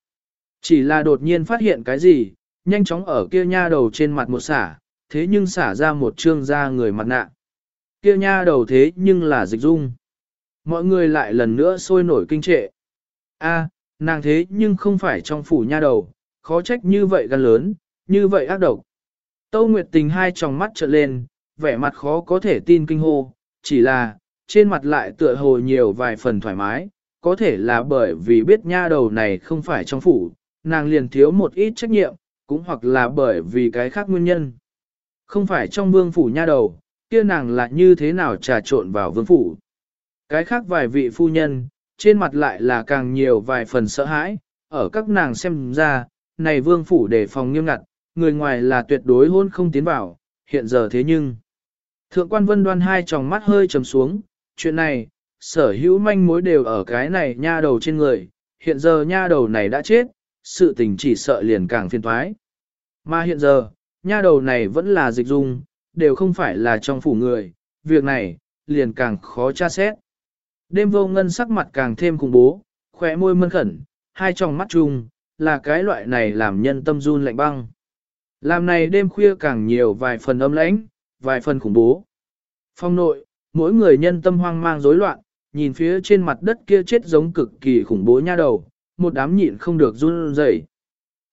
Chỉ là đột nhiên phát hiện cái gì, nhanh chóng ở kia nha đầu trên mặt một xả, thế nhưng xả ra một trương da người mặt nạ. Kia nha đầu thế nhưng là dịch dung. Mọi người lại lần nữa sôi nổi kinh trệ. A, nàng thế nhưng không phải trong phủ nha đầu, khó trách như vậy gan lớn, như vậy ác độc. Tâu Nguyệt Tình hai tròng mắt trợn lên, vẻ mặt khó có thể tin kinh hô, chỉ là, trên mặt lại tựa hồ nhiều vài phần thoải mái, có thể là bởi vì biết nha đầu này không phải trong phủ, nàng liền thiếu một ít trách nhiệm, cũng hoặc là bởi vì cái khác nguyên nhân. Không phải trong vương phủ nha đầu, kia nàng là như thế nào trà trộn vào vương phủ. Cái khác vài vị phu nhân, trên mặt lại là càng nhiều vài phần sợ hãi, ở các nàng xem ra, này vương phủ đề phòng nghiêm ngặt, người ngoài là tuyệt đối hôn không tiến vào, hiện giờ thế nhưng. Thượng quan vân đoan hai tròng mắt hơi trầm xuống, chuyện này, sở hữu manh mối đều ở cái này nha đầu trên người, hiện giờ nha đầu này đã chết, sự tình chỉ sợ liền càng phiền thoái. Mà hiện giờ, nha đầu này vẫn là dịch dung, đều không phải là trong phủ người, việc này, liền càng khó tra xét. Đêm vô ngân sắc mặt càng thêm khủng bố, khỏe môi mân khẩn, hai tròng mắt chung, là cái loại này làm nhân tâm run lạnh băng. Làm này đêm khuya càng nhiều vài phần âm lãnh, vài phần khủng bố. Phong nội, mỗi người nhân tâm hoang mang rối loạn, nhìn phía trên mặt đất kia chết giống cực kỳ khủng bố nha đầu, một đám nhịn không được run rẩy.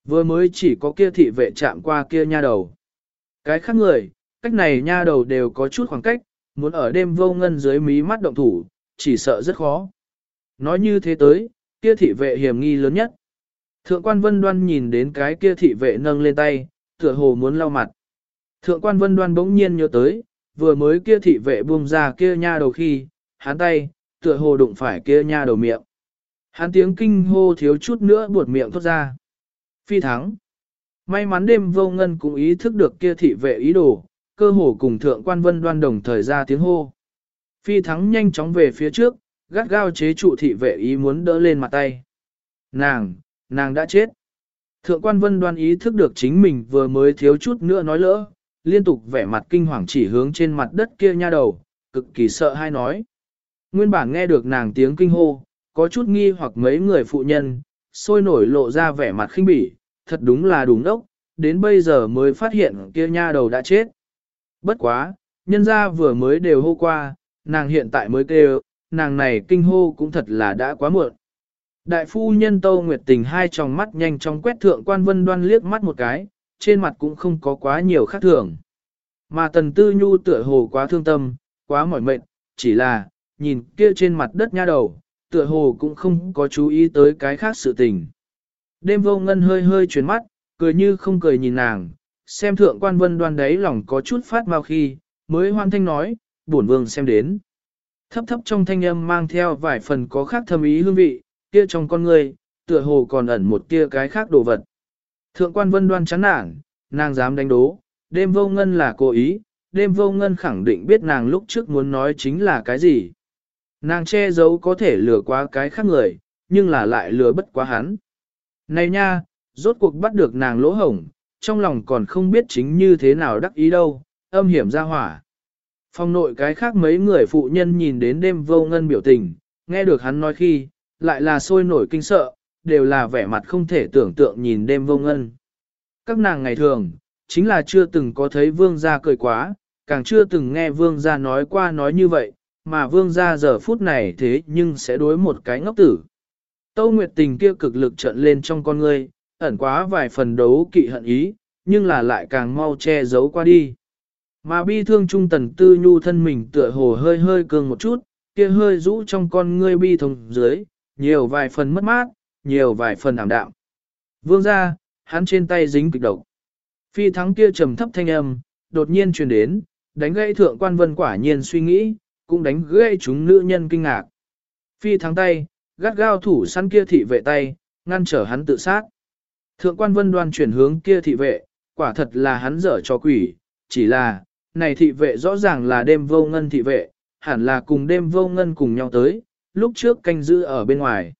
Vừa mới chỉ có kia thị vệ chạm qua kia nha đầu. Cái khác người, cách này nha đầu đều có chút khoảng cách, muốn ở đêm vô ngân dưới mí mắt động thủ, chỉ sợ rất khó. Nói như thế tới, kia thị vệ hiểm nghi lớn nhất. Thượng quan vân đoan nhìn đến cái kia thị vệ nâng lên tay, tựa hồ muốn lau mặt. Thượng quan vân đoan bỗng nhiên nhớ tới, vừa mới kia thị vệ buông ra kia nha đầu khi, hắn tay, tựa hồ đụng phải kia nha đầu miệng. Hắn tiếng kinh hô thiếu chút nữa buột miệng thốt ra. Phi thắng. May mắn đêm vô ngân cũng ý thức được kia thị vệ ý đồ, cơ hồ cùng thượng quan vân đoan đồng thời ra tiếng hô. Phi thắng nhanh chóng về phía trước, gắt gao chế trụ thị vệ ý muốn đỡ lên mặt tay. Nàng, nàng đã chết. Thượng quan vân đoan ý thức được chính mình vừa mới thiếu chút nữa nói lỡ, liên tục vẻ mặt kinh hoàng chỉ hướng trên mặt đất kia nha đầu, cực kỳ sợ hai nói. Nguyên bản nghe được nàng tiếng kinh hô, có chút nghi hoặc mấy người phụ nhân, sôi nổi lộ ra vẻ mặt khinh bỉ, thật đúng là đúng đốc, đến bây giờ mới phát hiện kia nha đầu đã chết. Bất quá, nhân ra vừa mới đều hô qua, nàng hiện tại mới kêu, nàng này kinh hô cũng thật là đã quá muộn. Đại phu nhân Tâu Nguyệt Tình hai tròng mắt nhanh chóng quét thượng quan vân đoan liếc mắt một cái, trên mặt cũng không có quá nhiều khác thường. Mà tần tư nhu tựa hồ quá thương tâm, quá mỏi mệt, chỉ là, nhìn kia trên mặt đất nha đầu, tựa hồ cũng không có chú ý tới cái khác sự tình. Đêm vô ngân hơi hơi chuyển mắt, cười như không cười nhìn nàng, xem thượng quan vân đoan đấy lòng có chút phát mau khi, mới hoan thanh nói, bổn vương xem đến. Thấp thấp trong thanh âm mang theo vài phần có khác thâm ý hương vị, kia trong con người, tựa hồ còn ẩn một kia cái khác đồ vật. Thượng quan vân đoan chán nản, nàng dám đánh đố, đêm vô ngân là cố ý, đêm vô ngân khẳng định biết nàng lúc trước muốn nói chính là cái gì. Nàng che giấu có thể lừa qua cái khác người, nhưng là lại lừa bất quá hắn. Này nha, rốt cuộc bắt được nàng lỗ hổng, trong lòng còn không biết chính như thế nào đắc ý đâu, âm hiểm ra hỏa. Phong nội cái khác mấy người phụ nhân nhìn đến đêm vô ngân biểu tình, nghe được hắn nói khi, lại là sôi nổi kinh sợ, đều là vẻ mặt không thể tưởng tượng nhìn đêm vô ngân. Các nàng ngày thường, chính là chưa từng có thấy vương gia cười quá, càng chưa từng nghe vương gia nói qua nói như vậy, mà vương gia giờ phút này thế nhưng sẽ đối một cái ngốc tử. Tâu Nguyệt tình kia cực lực trận lên trong con ngươi, ẩn quá vài phần đấu kỵ hận ý, nhưng là lại càng mau che giấu qua đi. Mà bi thương trung tần tư nhu thân mình tựa hồ hơi hơi cường một chút, kia hơi rũ trong con ngươi bi thông dưới, nhiều vài phần mất mát, nhiều vài phần ảm đạm. Vương ra, hắn trên tay dính kịch độc. Phi thắng kia trầm thấp thanh âm, đột nhiên truyền đến, đánh gãy thượng quan vân quả nhiên suy nghĩ, cũng đánh gãy chúng nữ nhân kinh ngạc. Phi thắng tay, gắt gao thủ săn kia thị vệ tay, ngăn trở hắn tự sát. Thượng quan vân đoan chuyển hướng kia thị vệ, quả thật là hắn dở cho quỷ, chỉ là, này thị vệ rõ ràng là đêm vô ngân thị vệ, hẳn là cùng đêm vô ngân cùng nhau tới, lúc trước canh giữ ở bên ngoài.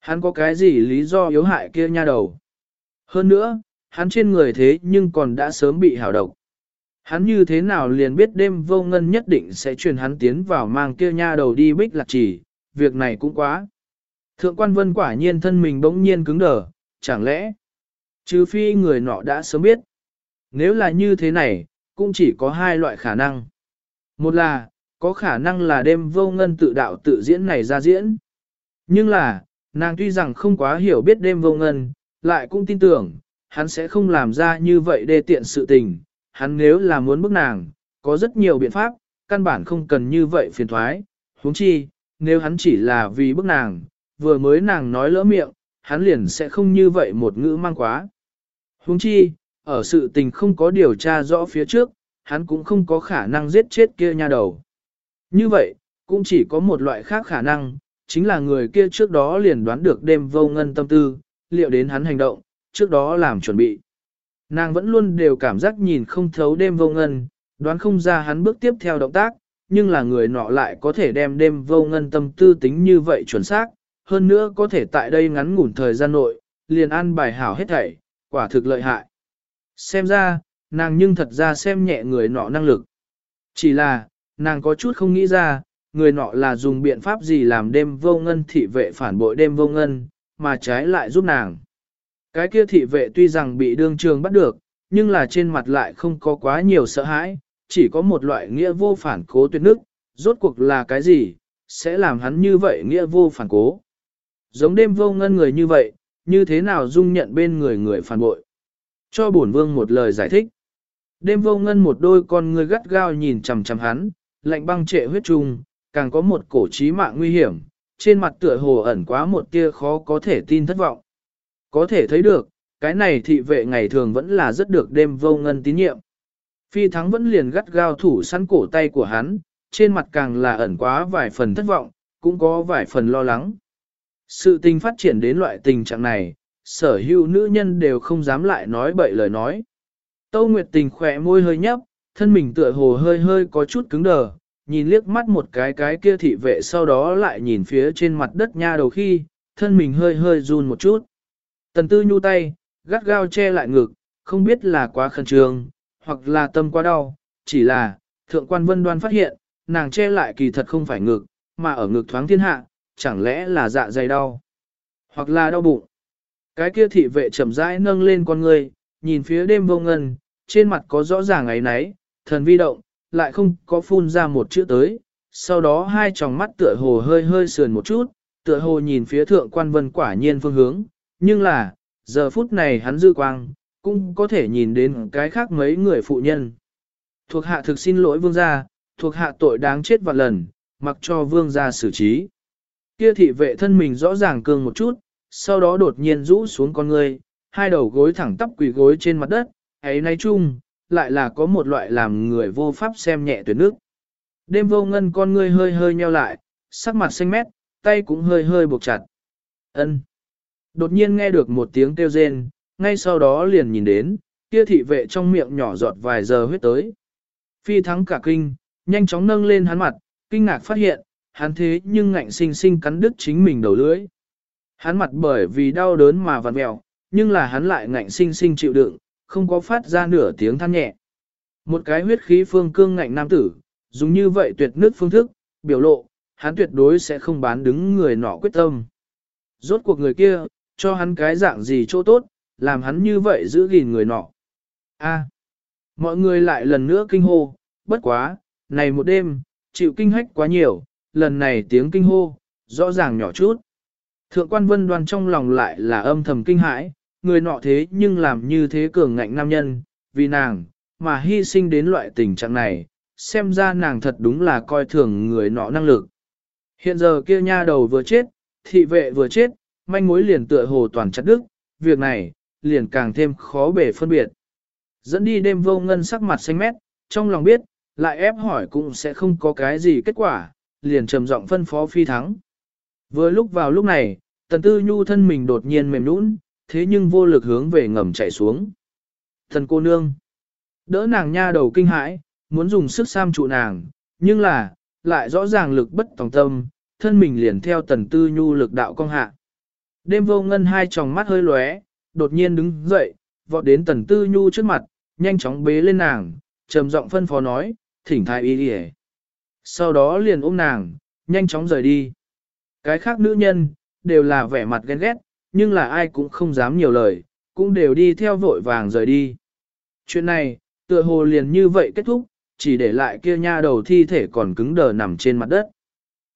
Hắn có cái gì lý do yếu hại kia nha đầu? Hơn nữa, hắn trên người thế nhưng còn đã sớm bị hảo độc. Hắn như thế nào liền biết đêm vô ngân nhất định sẽ truyền hắn tiến vào mang kia nha đầu đi bích lạc chỉ, việc này cũng quá. Thượng quan vân quả nhiên thân mình bỗng nhiên cứng đờ, chẳng lẽ, trừ phi người nọ đã sớm biết. Nếu là như thế này, cũng chỉ có hai loại khả năng. Một là, có khả năng là đêm vô ngân tự đạo tự diễn này ra diễn. Nhưng là, nàng tuy rằng không quá hiểu biết đêm vô ngân, lại cũng tin tưởng, hắn sẽ không làm ra như vậy để tiện sự tình. Hắn nếu là muốn bức nàng, có rất nhiều biện pháp, căn bản không cần như vậy phiền thoái. huống chi, nếu hắn chỉ là vì bức nàng, vừa mới nàng nói lỡ miệng, hắn liền sẽ không như vậy một ngữ mang quá. huống chi, ở sự tình không có điều tra rõ phía trước, hắn cũng không có khả năng giết chết kia nha đầu. Như vậy, cũng chỉ có một loại khác khả năng, chính là người kia trước đó liền đoán được đêm vô ngân tâm tư, liệu đến hắn hành động, trước đó làm chuẩn bị. Nàng vẫn luôn đều cảm giác nhìn không thấu đêm vô ngân, đoán không ra hắn bước tiếp theo động tác, nhưng là người nọ lại có thể đem đêm vô ngân tâm tư tính như vậy chuẩn xác, hơn nữa có thể tại đây ngắn ngủn thời gian nội, liền ăn bài hảo hết thảy, quả thực lợi hại. Xem ra, nàng nhưng thật ra xem nhẹ người nọ năng lực. Chỉ là, nàng có chút không nghĩ ra, người nọ là dùng biện pháp gì làm đêm vô ngân thị vệ phản bội đêm vô ngân, mà trái lại giúp nàng. Cái kia thị vệ tuy rằng bị đương trường bắt được, nhưng là trên mặt lại không có quá nhiều sợ hãi, chỉ có một loại nghĩa vô phản cố tuyệt nước, rốt cuộc là cái gì, sẽ làm hắn như vậy nghĩa vô phản cố. Giống đêm vô ngân người như vậy, như thế nào dung nhận bên người người phản bội. Cho bổn vương một lời giải thích. Đêm vô ngân một đôi con người gắt gao nhìn chằm chằm hắn, lạnh băng trệ huyết trùng, càng có một cổ trí mạng nguy hiểm, trên mặt tựa hồ ẩn quá một tia khó có thể tin thất vọng. Có thể thấy được, cái này thị vệ ngày thường vẫn là rất được đêm vô ngân tín nhiệm. Phi thắng vẫn liền gắt gao thủ săn cổ tay của hắn, trên mặt càng là ẩn quá vài phần thất vọng, cũng có vài phần lo lắng. Sự tình phát triển đến loại tình trạng này, sở hữu nữ nhân đều không dám lại nói bậy lời nói. Tâu Nguyệt tình khỏe môi hơi nhấp, thân mình tựa hồ hơi hơi có chút cứng đờ, nhìn liếc mắt một cái cái kia thị vệ sau đó lại nhìn phía trên mặt đất nha đầu khi, thân mình hơi hơi run một chút. Tần tư nhu tay, gắt gao che lại ngực, không biết là quá khẩn trương, hoặc là tâm quá đau, chỉ là, thượng quan vân đoan phát hiện, nàng che lại kỳ thật không phải ngực, mà ở ngực thoáng thiên hạ, chẳng lẽ là dạ dày đau, hoặc là đau bụng. Cái kia thị vệ chậm rãi nâng lên con người, nhìn phía đêm vô ngân, trên mặt có rõ ràng ấy nấy, thần vi động, lại không có phun ra một chữ tới, sau đó hai tròng mắt tựa hồ hơi hơi sườn một chút, tựa hồ nhìn phía thượng quan vân quả nhiên phương hướng, nhưng là, giờ phút này hắn dư quang, cũng có thể nhìn đến cái khác mấy người phụ nhân. Thuộc hạ thực xin lỗi vương gia, thuộc hạ tội đáng chết vạn lần, mặc cho vương gia xử trí. Kia thị vệ thân mình rõ ràng cường một chút, sau đó đột nhiên rũ xuống con người, hai đầu gối thẳng tắp quỳ gối trên mặt đất, ấy nay chung, lại là có một loại làm người vô pháp xem nhẹ tuyệt nước. Đêm vô ngân con ngươi hơi hơi nheo lại, sắc mặt xanh mét, tay cũng hơi hơi buộc chặt. ân Đột nhiên nghe được một tiếng kêu rên, ngay sau đó liền nhìn đến, kia thị vệ trong miệng nhỏ giọt vài giờ huyết tới. Phi thắng cả kinh, nhanh chóng nâng lên hắn mặt, kinh ngạc phát hiện, hắn thế nhưng ngạnh sinh sinh cắn đứt chính mình đầu lưỡi. Hắn mặt bởi vì đau đớn mà vặn mèo, nhưng là hắn lại ngạnh sinh sinh chịu đựng, không có phát ra nửa tiếng than nhẹ. Một cái huyết khí phương cương ngạnh nam tử, dùng như vậy tuyệt nước phương thức, biểu lộ, hắn tuyệt đối sẽ không bán đứng người nọ quyết tâm. Rốt cuộc người kia, cho hắn cái dạng gì chỗ tốt, làm hắn như vậy giữ gìn người nọ. A. mọi người lại lần nữa kinh hô, bất quá, này một đêm, chịu kinh hách quá nhiều, lần này tiếng kinh hô, rõ ràng nhỏ chút. Thượng quan vân đoan trong lòng lại là âm thầm kinh hãi, người nọ thế nhưng làm như thế cường ngạnh nam nhân, vì nàng, mà hy sinh đến loại tình trạng này, xem ra nàng thật đúng là coi thường người nọ năng lực. Hiện giờ kia nha đầu vừa chết, thị vệ vừa chết, manh mối liền tựa hồ toàn chặt đức, việc này, liền càng thêm khó bể phân biệt. Dẫn đi đêm vô ngân sắc mặt xanh mét, trong lòng biết, lại ép hỏi cũng sẽ không có cái gì kết quả, liền trầm giọng phân phó phi thắng. Vừa lúc vào lúc này, tần tư nhu thân mình đột nhiên mềm nũng, thế nhưng vô lực hướng về ngầm chạy xuống. Thần cô nương, đỡ nàng nha đầu kinh hãi, muốn dùng sức sam trụ nàng, nhưng là, lại rõ ràng lực bất tòng tâm, thân mình liền theo tần tư nhu lực đạo cong hạ. Đêm vô ngân hai tròng mắt hơi lóe, đột nhiên đứng dậy, vọt đến tần tư nhu trước mặt, nhanh chóng bế lên nàng, trầm giọng phân phó nói, thỉnh thai y đi Sau đó liền ôm nàng, nhanh chóng rời đi. Cái khác nữ nhân, đều là vẻ mặt ghen ghét, nhưng là ai cũng không dám nhiều lời, cũng đều đi theo vội vàng rời đi. Chuyện này, tựa hồ liền như vậy kết thúc, chỉ để lại kia nha đầu thi thể còn cứng đờ nằm trên mặt đất.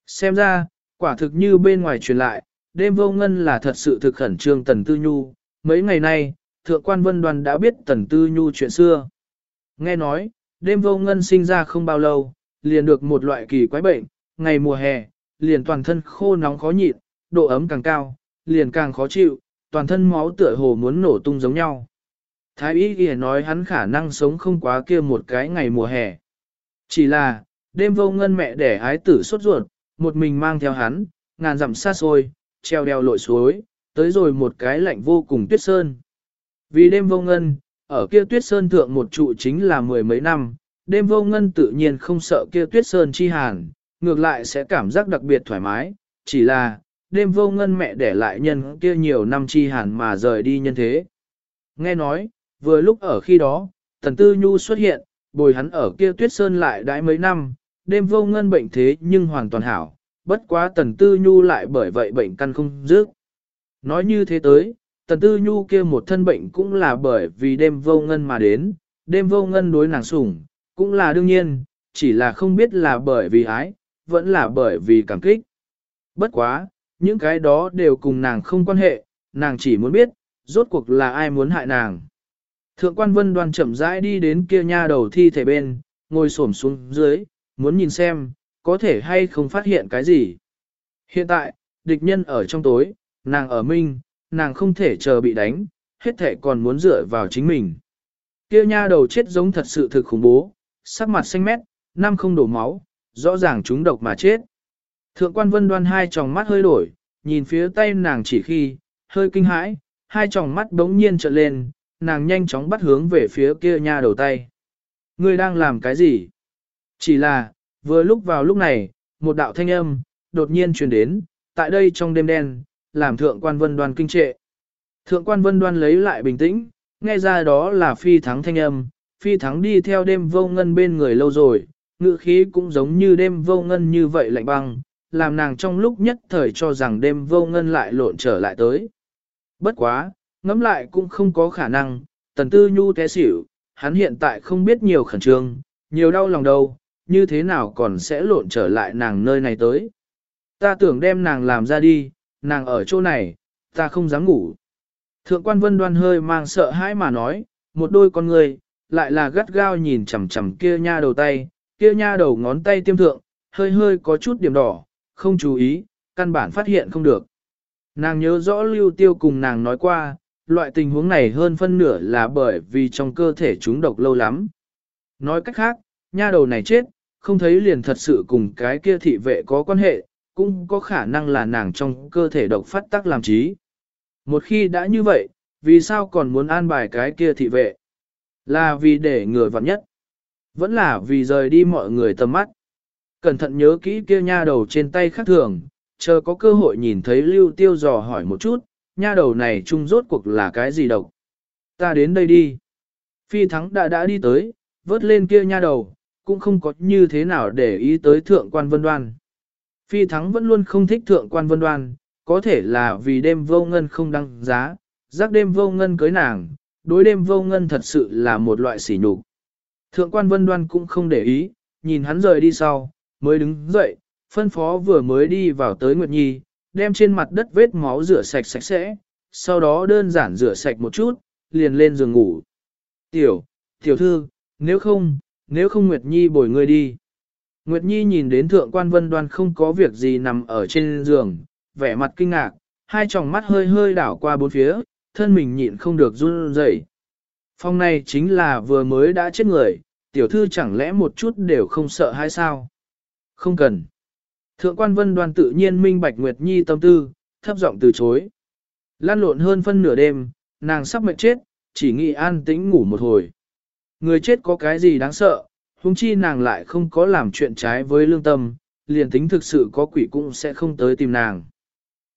Xem ra, quả thực như bên ngoài truyền lại, đêm vô ngân là thật sự thực khẩn trương Tần Tư Nhu. Mấy ngày nay, Thượng quan Vân Đoàn đã biết Tần Tư Nhu chuyện xưa. Nghe nói, đêm vô ngân sinh ra không bao lâu, liền được một loại kỳ quái bệnh, ngày mùa hè, liền toàn thân khô nóng khó nhịn, độ ấm càng cao, liền càng khó chịu, toàn thân máu tựa hồ muốn nổ tung giống nhau. Thái y ghi nói hắn khả năng sống không quá kia một cái ngày mùa hè. Chỉ là, đêm vô ngân mẹ đẻ ái tử sốt ruột, một mình mang theo hắn, ngàn dặm xa xôi, treo đeo lội suối, tới rồi một cái lạnh vô cùng tuyết sơn. Vì đêm vô ngân, ở kia tuyết sơn thượng một trụ chính là mười mấy năm, đêm vô ngân tự nhiên không sợ kia tuyết sơn chi hàn, ngược lại sẽ cảm giác đặc biệt thoải mái, chỉ là, đêm vô ngân mẹ để lại nhân kia nhiều năm chi hàn mà rời đi nhân thế. Nghe nói, vừa lúc ở khi đó, thần tư nhu xuất hiện, bồi hắn ở kia tuyết sơn lại đãi mấy năm, đêm vô ngân bệnh thế nhưng hoàn toàn hảo, bất quá tần tư nhu lại bởi vậy bệnh căn không dứt. Nói như thế tới, tần tư nhu kia một thân bệnh cũng là bởi vì đêm vô ngân mà đến, đêm vô ngân đối nàng sủng, cũng là đương nhiên, chỉ là không biết là bởi vì ái, vẫn là bởi vì cảm kích. Bất quá, những cái đó đều cùng nàng không quan hệ, nàng chỉ muốn biết, rốt cuộc là ai muốn hại nàng. Thượng quan vân đoan chậm rãi đi đến kia nha đầu thi thể bên, ngồi xổm xuống dưới, muốn nhìn xem, có thể hay không phát hiện cái gì. Hiện tại, địch nhân ở trong tối, nàng ở minh, nàng không thể chờ bị đánh, hết thể còn muốn dựa vào chính mình. Kia nha đầu chết giống thật sự thực khủng bố, sắc mặt xanh mét, năm không đổ máu, rõ ràng chúng độc mà chết. Thượng quan vân đoan hai tròng mắt hơi đổi, nhìn phía tay nàng chỉ khi, hơi kinh hãi, hai tròng mắt đống nhiên trợn lên, nàng nhanh chóng bắt hướng về phía kia nha đầu tay. Ngươi đang làm cái gì? Chỉ là, vừa lúc vào lúc này, một đạo thanh âm, đột nhiên truyền đến, tại đây trong đêm đen, làm thượng quan vân đoan kinh trệ. Thượng quan vân đoan lấy lại bình tĩnh, nghe ra đó là phi thắng thanh âm, phi thắng đi theo đêm vô ngân bên người lâu rồi, ngự khí cũng giống như đêm vô ngân như vậy lạnh băng, làm nàng trong lúc nhất thời cho rằng đêm vô ngân lại lộn trở lại tới. Bất quá, ngẫm lại cũng không có khả năng, tần tư nhu té xỉu, hắn hiện tại không biết nhiều khẩn trương, nhiều đau lòng đâu, như thế nào còn sẽ lộn trở lại nàng nơi này tới. Ta tưởng đem nàng làm ra đi, nàng ở chỗ này, ta không dám ngủ. Thượng quan vân đoan hơi mang sợ hãi mà nói, một đôi con người, lại là gắt gao nhìn chằm chằm kia nha đầu tay, kia nha đầu ngón tay tiêm thượng, hơi hơi có chút điểm đỏ, không chú ý, căn bản phát hiện không được. Nàng nhớ rõ lưu tiêu cùng nàng nói qua, loại tình huống này hơn phân nửa là bởi vì trong cơ thể chúng độc lâu lắm. Nói cách khác, nha đầu này chết, không thấy liền thật sự cùng cái kia thị vệ có quan hệ, cũng có khả năng là nàng trong cơ thể độc phát tác làm trí. Một khi đã như vậy, vì sao còn muốn an bài cái kia thị vệ? Là vì để người vặn nhất. Vẫn là vì rời đi mọi người tầm mắt. Cẩn thận nhớ kỹ kia nha đầu trên tay khác thường, chờ có cơ hội nhìn thấy lưu tiêu dò hỏi một chút, nha đầu này chung rốt cuộc là cái gì độc. Ta đến đây đi. Phi thắng đã đã đi tới, vớt lên kia nha đầu, cũng không có như thế nào để ý tới thượng quan vân đoan. Phi thắng vẫn luôn không thích thượng quan vân đoan, có thể là vì đêm vô ngân không đăng giá, giác đêm vô ngân cưới nàng, đối đêm vô ngân thật sự là một loại sỉ nhục. Thượng quan vân đoan cũng không để ý, nhìn hắn rời đi sau, mới đứng dậy, phân phó vừa mới đi vào tới Nguyệt Nhi, đem trên mặt đất vết máu rửa sạch sạch sẽ, sau đó đơn giản rửa sạch một chút, liền lên giường ngủ. Tiểu, tiểu thư, nếu không, nếu không Nguyệt Nhi bồi ngươi đi. Nguyệt Nhi nhìn đến thượng quan vân đoan không có việc gì nằm ở trên giường, vẻ mặt kinh ngạc, hai tròng mắt hơi hơi đảo qua bốn phía, thân mình nhịn không được run rẩy. Phong này chính là vừa mới đã chết người, tiểu thư chẳng lẽ một chút đều không sợ hay sao? Không cần. Thượng quan vân đoan tự nhiên minh bạch Nguyệt Nhi tâm tư, thấp giọng từ chối. Lan lộn hơn phân nửa đêm, nàng sắp mệt chết, chỉ nghĩ an tĩnh ngủ một hồi. Người chết có cái gì đáng sợ, huống chi nàng lại không có làm chuyện trái với lương tâm, liền tính thực sự có quỷ cũng sẽ không tới tìm nàng.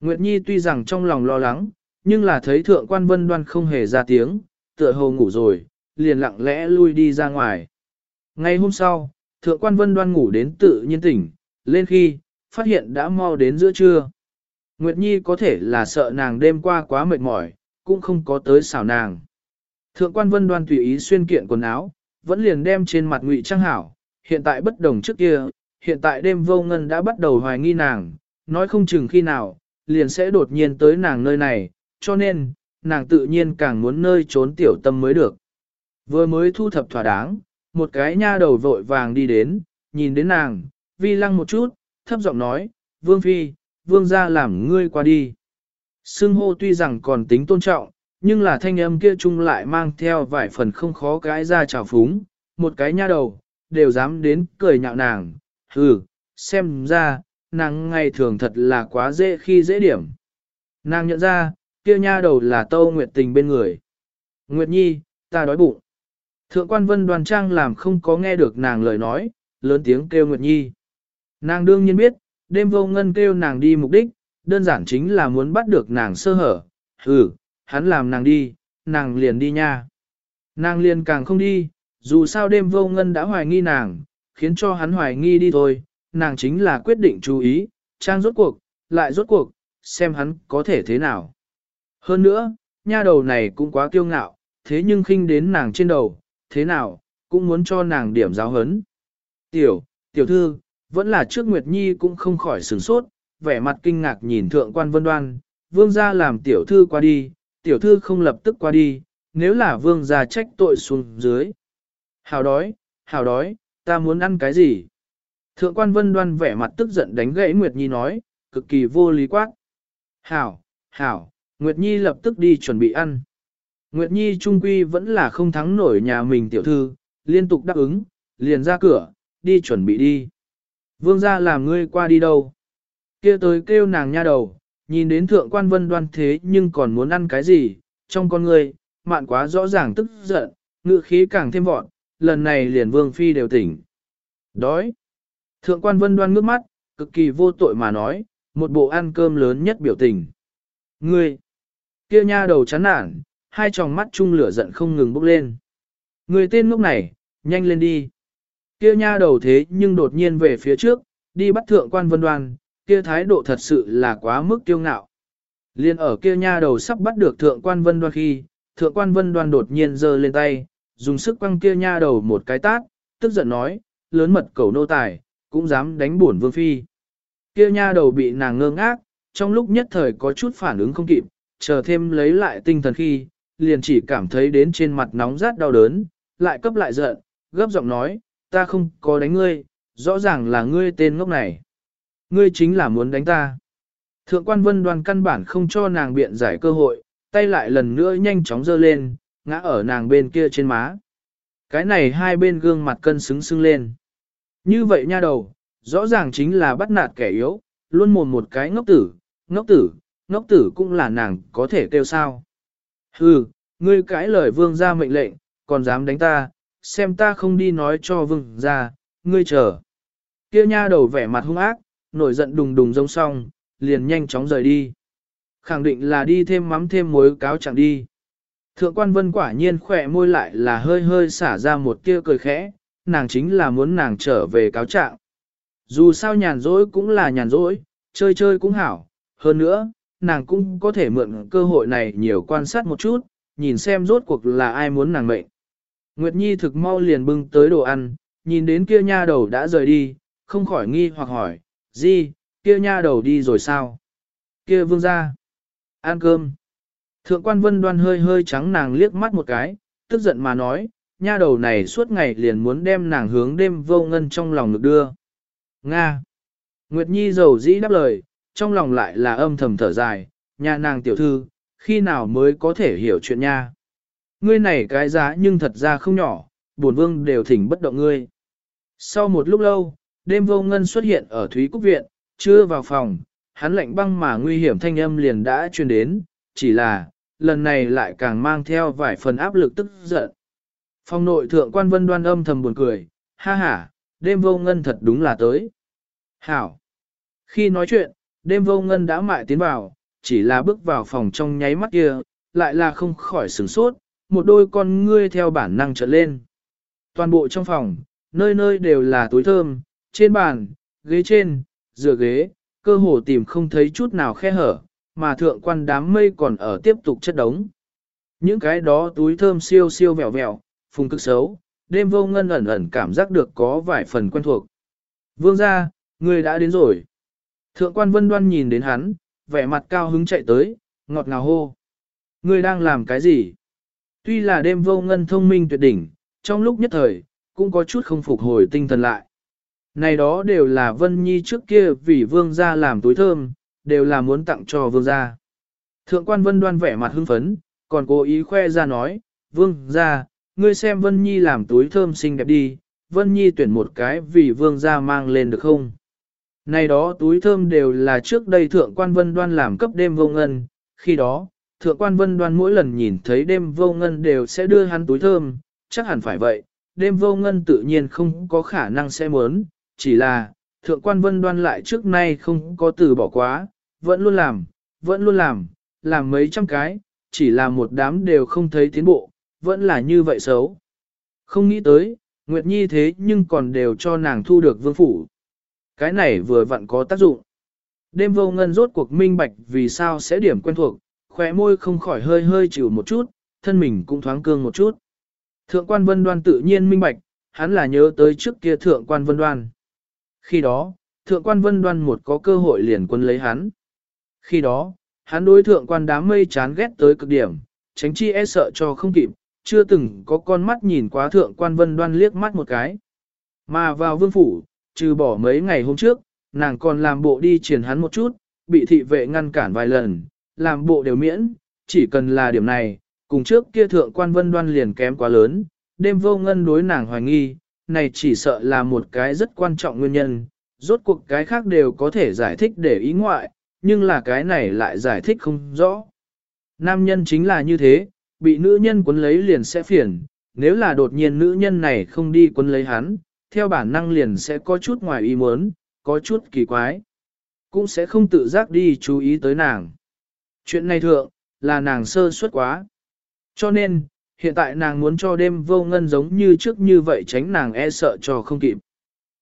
Nguyệt Nhi tuy rằng trong lòng lo lắng, nhưng là thấy thượng quan vân đoan không hề ra tiếng, tựa hồ ngủ rồi, liền lặng lẽ lui đi ra ngoài. Ngay hôm sau, thượng quan vân đoan ngủ đến tự nhiên tỉnh, lên khi, phát hiện đã mau đến giữa trưa. Nguyệt Nhi có thể là sợ nàng đêm qua quá mệt mỏi, cũng không có tới xảo nàng. Thượng quan vân đoan tùy ý xuyên kiện quần áo, vẫn liền đem trên mặt ngụy trang hảo, hiện tại bất đồng trước kia, hiện tại đêm vô ngân đã bắt đầu hoài nghi nàng, nói không chừng khi nào, liền sẽ đột nhiên tới nàng nơi này, cho nên, nàng tự nhiên càng muốn nơi trốn tiểu tâm mới được. Vừa mới thu thập thỏa đáng, một cái nha đầu vội vàng đi đến, nhìn đến nàng, vi lăng một chút, thấp giọng nói, Vương Phi, Vương gia làm ngươi qua đi. Sưng hô tuy rằng còn tính tôn trọng, nhưng là thanh âm kia chung lại mang theo vài phần không khó cái ra trào phúng, một cái nha đầu, đều dám đến cười nhạo nàng, hừ, xem ra, nàng ngày thường thật là quá dễ khi dễ điểm. Nàng nhận ra, kia nha đầu là Tâu Nguyệt Tình bên người. Nguyệt Nhi, ta đói bụng. Thượng quan vân đoàn trang làm không có nghe được nàng lời nói, lớn tiếng kêu Nguyệt Nhi. Nàng đương nhiên biết, đêm vô ngân kêu nàng đi mục đích, đơn giản chính là muốn bắt được nàng sơ hở. Ừ, hắn làm nàng đi, nàng liền đi nha. Nàng liền càng không đi, dù sao đêm vô ngân đã hoài nghi nàng, khiến cho hắn hoài nghi đi thôi, nàng chính là quyết định chú ý, trang rốt cuộc, lại rốt cuộc, xem hắn có thể thế nào. Hơn nữa, nha đầu này cũng quá kiêu ngạo, thế nhưng khinh đến nàng trên đầu, thế nào, cũng muốn cho nàng điểm giáo hấn. Tiểu, tiểu thư, vẫn là trước Nguyệt Nhi cũng không khỏi sửng sốt, vẻ mặt kinh ngạc nhìn thượng quan vân đoan, vương gia làm tiểu thư qua đi, tiểu thư không lập tức qua đi, nếu là vương gia trách tội xuống dưới. Hào đói, hào đói, ta muốn ăn cái gì? Thượng quan vân đoan vẻ mặt tức giận đánh gãy Nguyệt Nhi nói, cực kỳ vô lý quát. Hảo, hảo, Nguyệt Nhi lập tức đi chuẩn bị ăn. Nguyệt Nhi trung quy vẫn là không thắng nổi nhà mình tiểu thư, liên tục đáp ứng, liền ra cửa, đi chuẩn bị đi. Vương gia làm ngươi qua đi đâu? Kia tới kêu nàng nha đầu, nhìn đến thượng quan vân đoan thế nhưng còn muốn ăn cái gì, trong con người mạn quá rõ ràng tức giận, ngự khí càng thêm vọt lần này liền vương phi đều tỉnh. Đói. Thượng quan vân đoan ngước mắt, cực kỳ vô tội mà nói, một bộ ăn cơm lớn nhất biểu tình. Ngươi, kia nha đầu chán nản, hai tròng mắt chung lửa giận không ngừng bốc lên. Người tên lúc này, nhanh lên đi. Kia nha đầu thế nhưng đột nhiên về phía trước, đi bắt thượng quan vân đoan, kia thái độ thật sự là quá mức kiêu ngạo. Liên ở kia nha đầu sắp bắt được thượng quan vân đoan khi, thượng quan vân đoan đột nhiên giơ lên tay, dùng sức quăng kia nha đầu một cái tát, tức giận nói, lớn mật cầu nô tài, cũng dám đánh bổn vương phi. Kia nha đầu bị nàng ngơ ngác, trong lúc nhất thời có chút phản ứng không kịp, chờ thêm lấy lại tinh thần khi, liền chỉ cảm thấy đến trên mặt nóng rát đau đớn, lại cấp lại giận, gấp giọng nói, ta không có đánh ngươi, rõ ràng là ngươi tên ngốc này. Ngươi chính là muốn đánh ta. Thượng quan vân đoàn căn bản không cho nàng biện giải cơ hội, tay lại lần nữa nhanh chóng dơ lên, ngã ở nàng bên kia trên má. Cái này hai bên gương mặt cân xứng xưng lên. Như vậy nha đầu, rõ ràng chính là bắt nạt kẻ yếu, luôn mồm một cái ngốc tử, ngốc tử, ngốc tử cũng là nàng có thể kêu sao. Hừ, ngươi cãi lời vương ra mệnh lệnh, còn dám đánh ta, xem ta không đi nói cho vương ra, ngươi chờ. Kia nha đầu vẻ mặt hung ác, nổi giận đùng đùng rông xong, liền nhanh chóng rời đi. Khẳng định là đi thêm mắm thêm muối cáo chẳng đi. Thượng quan vân quả nhiên khỏe môi lại là hơi hơi xả ra một kia cười khẽ, nàng chính là muốn nàng trở về cáo trạng. Dù sao nhàn rỗi cũng là nhàn rỗi, chơi chơi cũng hảo, hơn nữa, nàng cũng có thể mượn cơ hội này nhiều quan sát một chút, nhìn xem rốt cuộc là ai muốn nàng mệnh. Nguyệt Nhi thực mau liền bưng tới đồ ăn, nhìn đến kia nha đầu đã rời đi, không khỏi nghi hoặc hỏi, gì, kia nha đầu đi rồi sao? Kia vương ra, ăn cơm. Thượng quan vân đoan hơi hơi trắng nàng liếc mắt một cái, tức giận mà nói, nha đầu này suốt ngày liền muốn đem nàng hướng đêm vô ngân trong lòng được đưa. Nga. Nguyệt Nhi giàu dĩ đáp lời, trong lòng lại là âm thầm thở dài, nhà nàng tiểu thư, khi nào mới có thể hiểu chuyện nha. Ngươi này cái giá nhưng thật ra không nhỏ, bổn vương đều thỉnh bất động ngươi. Sau một lúc lâu, đêm vô ngân xuất hiện ở Thúy Cúc Viện, chưa vào phòng, hắn lạnh băng mà nguy hiểm thanh âm liền đã truyền đến, chỉ là, lần này lại càng mang theo vài phần áp lực tức giận. Phòng nội thượng quan vân đoan âm thầm buồn cười, ha ha, đêm vô ngân thật đúng là tới. Hảo! Khi nói chuyện, đêm vô ngân đã mại tiến vào, chỉ là bước vào phòng trong nháy mắt kia, lại là không khỏi sửng sốt, một đôi con ngươi theo bản năng trợn lên. Toàn bộ trong phòng, nơi nơi đều là túi thơm, trên bàn, ghế trên, dựa ghế, cơ hồ tìm không thấy chút nào khe hở, mà thượng quan đám mây còn ở tiếp tục chất đống. Những cái đó túi thơm siêu siêu vẹo vẹo, phùng cực xấu, đêm vô ngân ẩn ẩn cảm giác được có vài phần quen thuộc. Vương ra, người đã đến rồi. Thượng quan vân đoan nhìn đến hắn, vẻ mặt cao hứng chạy tới, ngọt ngào hô. Người đang làm cái gì? Tuy là đêm vô ngân thông minh tuyệt đỉnh, trong lúc nhất thời, cũng có chút không phục hồi tinh thần lại. Này đó đều là Vân Nhi trước kia vì vương gia làm túi thơm, đều là muốn tặng cho vương gia. Thượng quan Vân đoan vẻ mặt hưng phấn, còn cố ý khoe ra nói, vương gia, ngươi xem Vân Nhi làm túi thơm xinh đẹp đi, Vân Nhi tuyển một cái vì vương gia mang lên được không? Này đó túi thơm đều là trước đây thượng quan Vân đoan làm cấp đêm vô ngân, khi đó, thượng quan Vân đoan mỗi lần nhìn thấy đêm vô ngân đều sẽ đưa hắn túi thơm, chắc hẳn phải vậy, đêm vô ngân tự nhiên không có khả năng sẽ muốn, chỉ là, thượng quan vân đoan lại trước nay không có từ bỏ quá, vẫn luôn làm, vẫn luôn làm, làm mấy trăm cái, chỉ là một đám đều không thấy tiến bộ, vẫn là như vậy xấu. Không nghĩ tới, Nguyệt Nhi thế nhưng còn đều cho nàng thu được vương phủ. Cái này vừa vặn có tác dụng. Đêm vô ngân rốt cuộc minh bạch vì sao sẽ điểm quen thuộc, khóe môi không khỏi hơi hơi chịu một chút, thân mình cũng thoáng cương một chút. Thượng quan vân đoan tự nhiên minh bạch, hắn là nhớ tới trước kia thượng quan vân đoan. Khi đó, thượng quan vân đoan một có cơ hội liền quân lấy hắn. Khi đó, hắn đối thượng quan đám mây chán ghét tới cực điểm, tránh chi e sợ cho không kịp, chưa từng có con mắt nhìn quá thượng quan vân đoan liếc mắt một cái. Mà vào vương phủ, trừ bỏ mấy ngày hôm trước, nàng còn làm bộ đi triển hắn một chút, bị thị vệ ngăn cản vài lần, làm bộ đều miễn, chỉ cần là điểm này, cùng trước kia thượng quan vân đoan liền kém quá lớn, đêm vô ngân đối nàng hoài nghi, này chỉ sợ là một cái rất quan trọng nguyên nhân, rốt cuộc cái khác đều có thể giải thích để ý ngoại, nhưng là cái này lại giải thích không rõ. Nam nhân chính là như thế, bị nữ nhân quấn lấy liền sẽ phiền, nếu là đột nhiên nữ nhân này không đi quấn lấy hắn, theo bản năng liền sẽ có chút ngoài ý muốn, có chút kỳ quái, cũng sẽ không tự giác đi chú ý tới nàng. Chuyện này thượng, là nàng sơ suất quá. Cho nên, hiện tại nàng muốn cho đêm vô ngân giống như trước như vậy tránh nàng e sợ cho không kịp.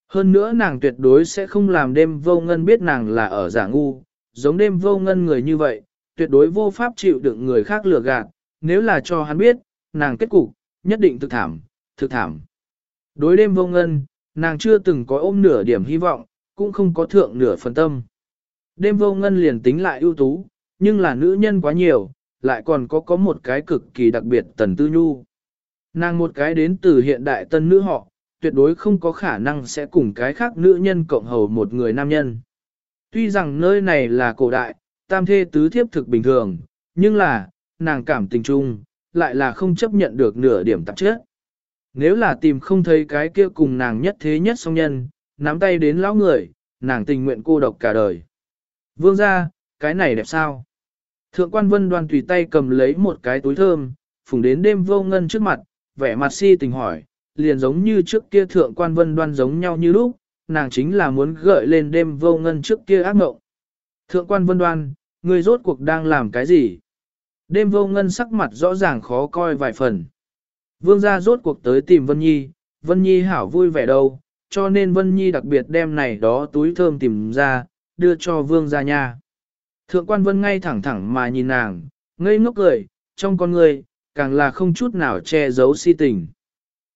Hơn nữa nàng tuyệt đối sẽ không làm đêm vô ngân biết nàng là ở giả ngu, giống đêm vô ngân người như vậy, tuyệt đối vô pháp chịu đựng người khác lừa gạt, nếu là cho hắn biết, nàng kết cục, nhất định thực thảm, thực thảm. Đối đêm vô ngân, nàng chưa từng có ôm nửa điểm hy vọng, cũng không có thượng nửa phần tâm. Đêm vô ngân liền tính lại ưu tú, nhưng là nữ nhân quá nhiều, lại còn có có một cái cực kỳ đặc biệt tần tư nhu. Nàng một cái đến từ hiện đại tân nữ họ, tuyệt đối không có khả năng sẽ cùng cái khác nữ nhân cộng hầu một người nam nhân. Tuy rằng nơi này là cổ đại, tam thê tứ thiếp thực bình thường, nhưng là, nàng cảm tình chung, lại là không chấp nhận được nửa điểm tạp chất. Nếu là tìm không thấy cái kia cùng nàng nhất thế nhất song nhân, nắm tay đến lão người, nàng tình nguyện cô độc cả đời. Vương ra, cái này đẹp sao? Thượng quan vân đoan tùy tay cầm lấy một cái túi thơm, phùng đến đêm vô ngân trước mặt, vẻ mặt si tình hỏi, liền giống như trước kia thượng quan vân đoan giống nhau như lúc, nàng chính là muốn gợi lên đêm vô ngân trước kia ác mộng. Thượng quan vân đoan, người rốt cuộc đang làm cái gì? Đêm vô ngân sắc mặt rõ ràng khó coi vài phần. Vương gia rốt cuộc tới tìm Vân Nhi, Vân Nhi hảo vui vẻ đâu, cho nên Vân Nhi đặc biệt đem này đó túi thơm tìm ra, đưa cho vương gia nha. Thượng quan vân ngay thẳng thẳng mà nhìn nàng, ngây ngốc cười, trong con người, càng là không chút nào che giấu si tình.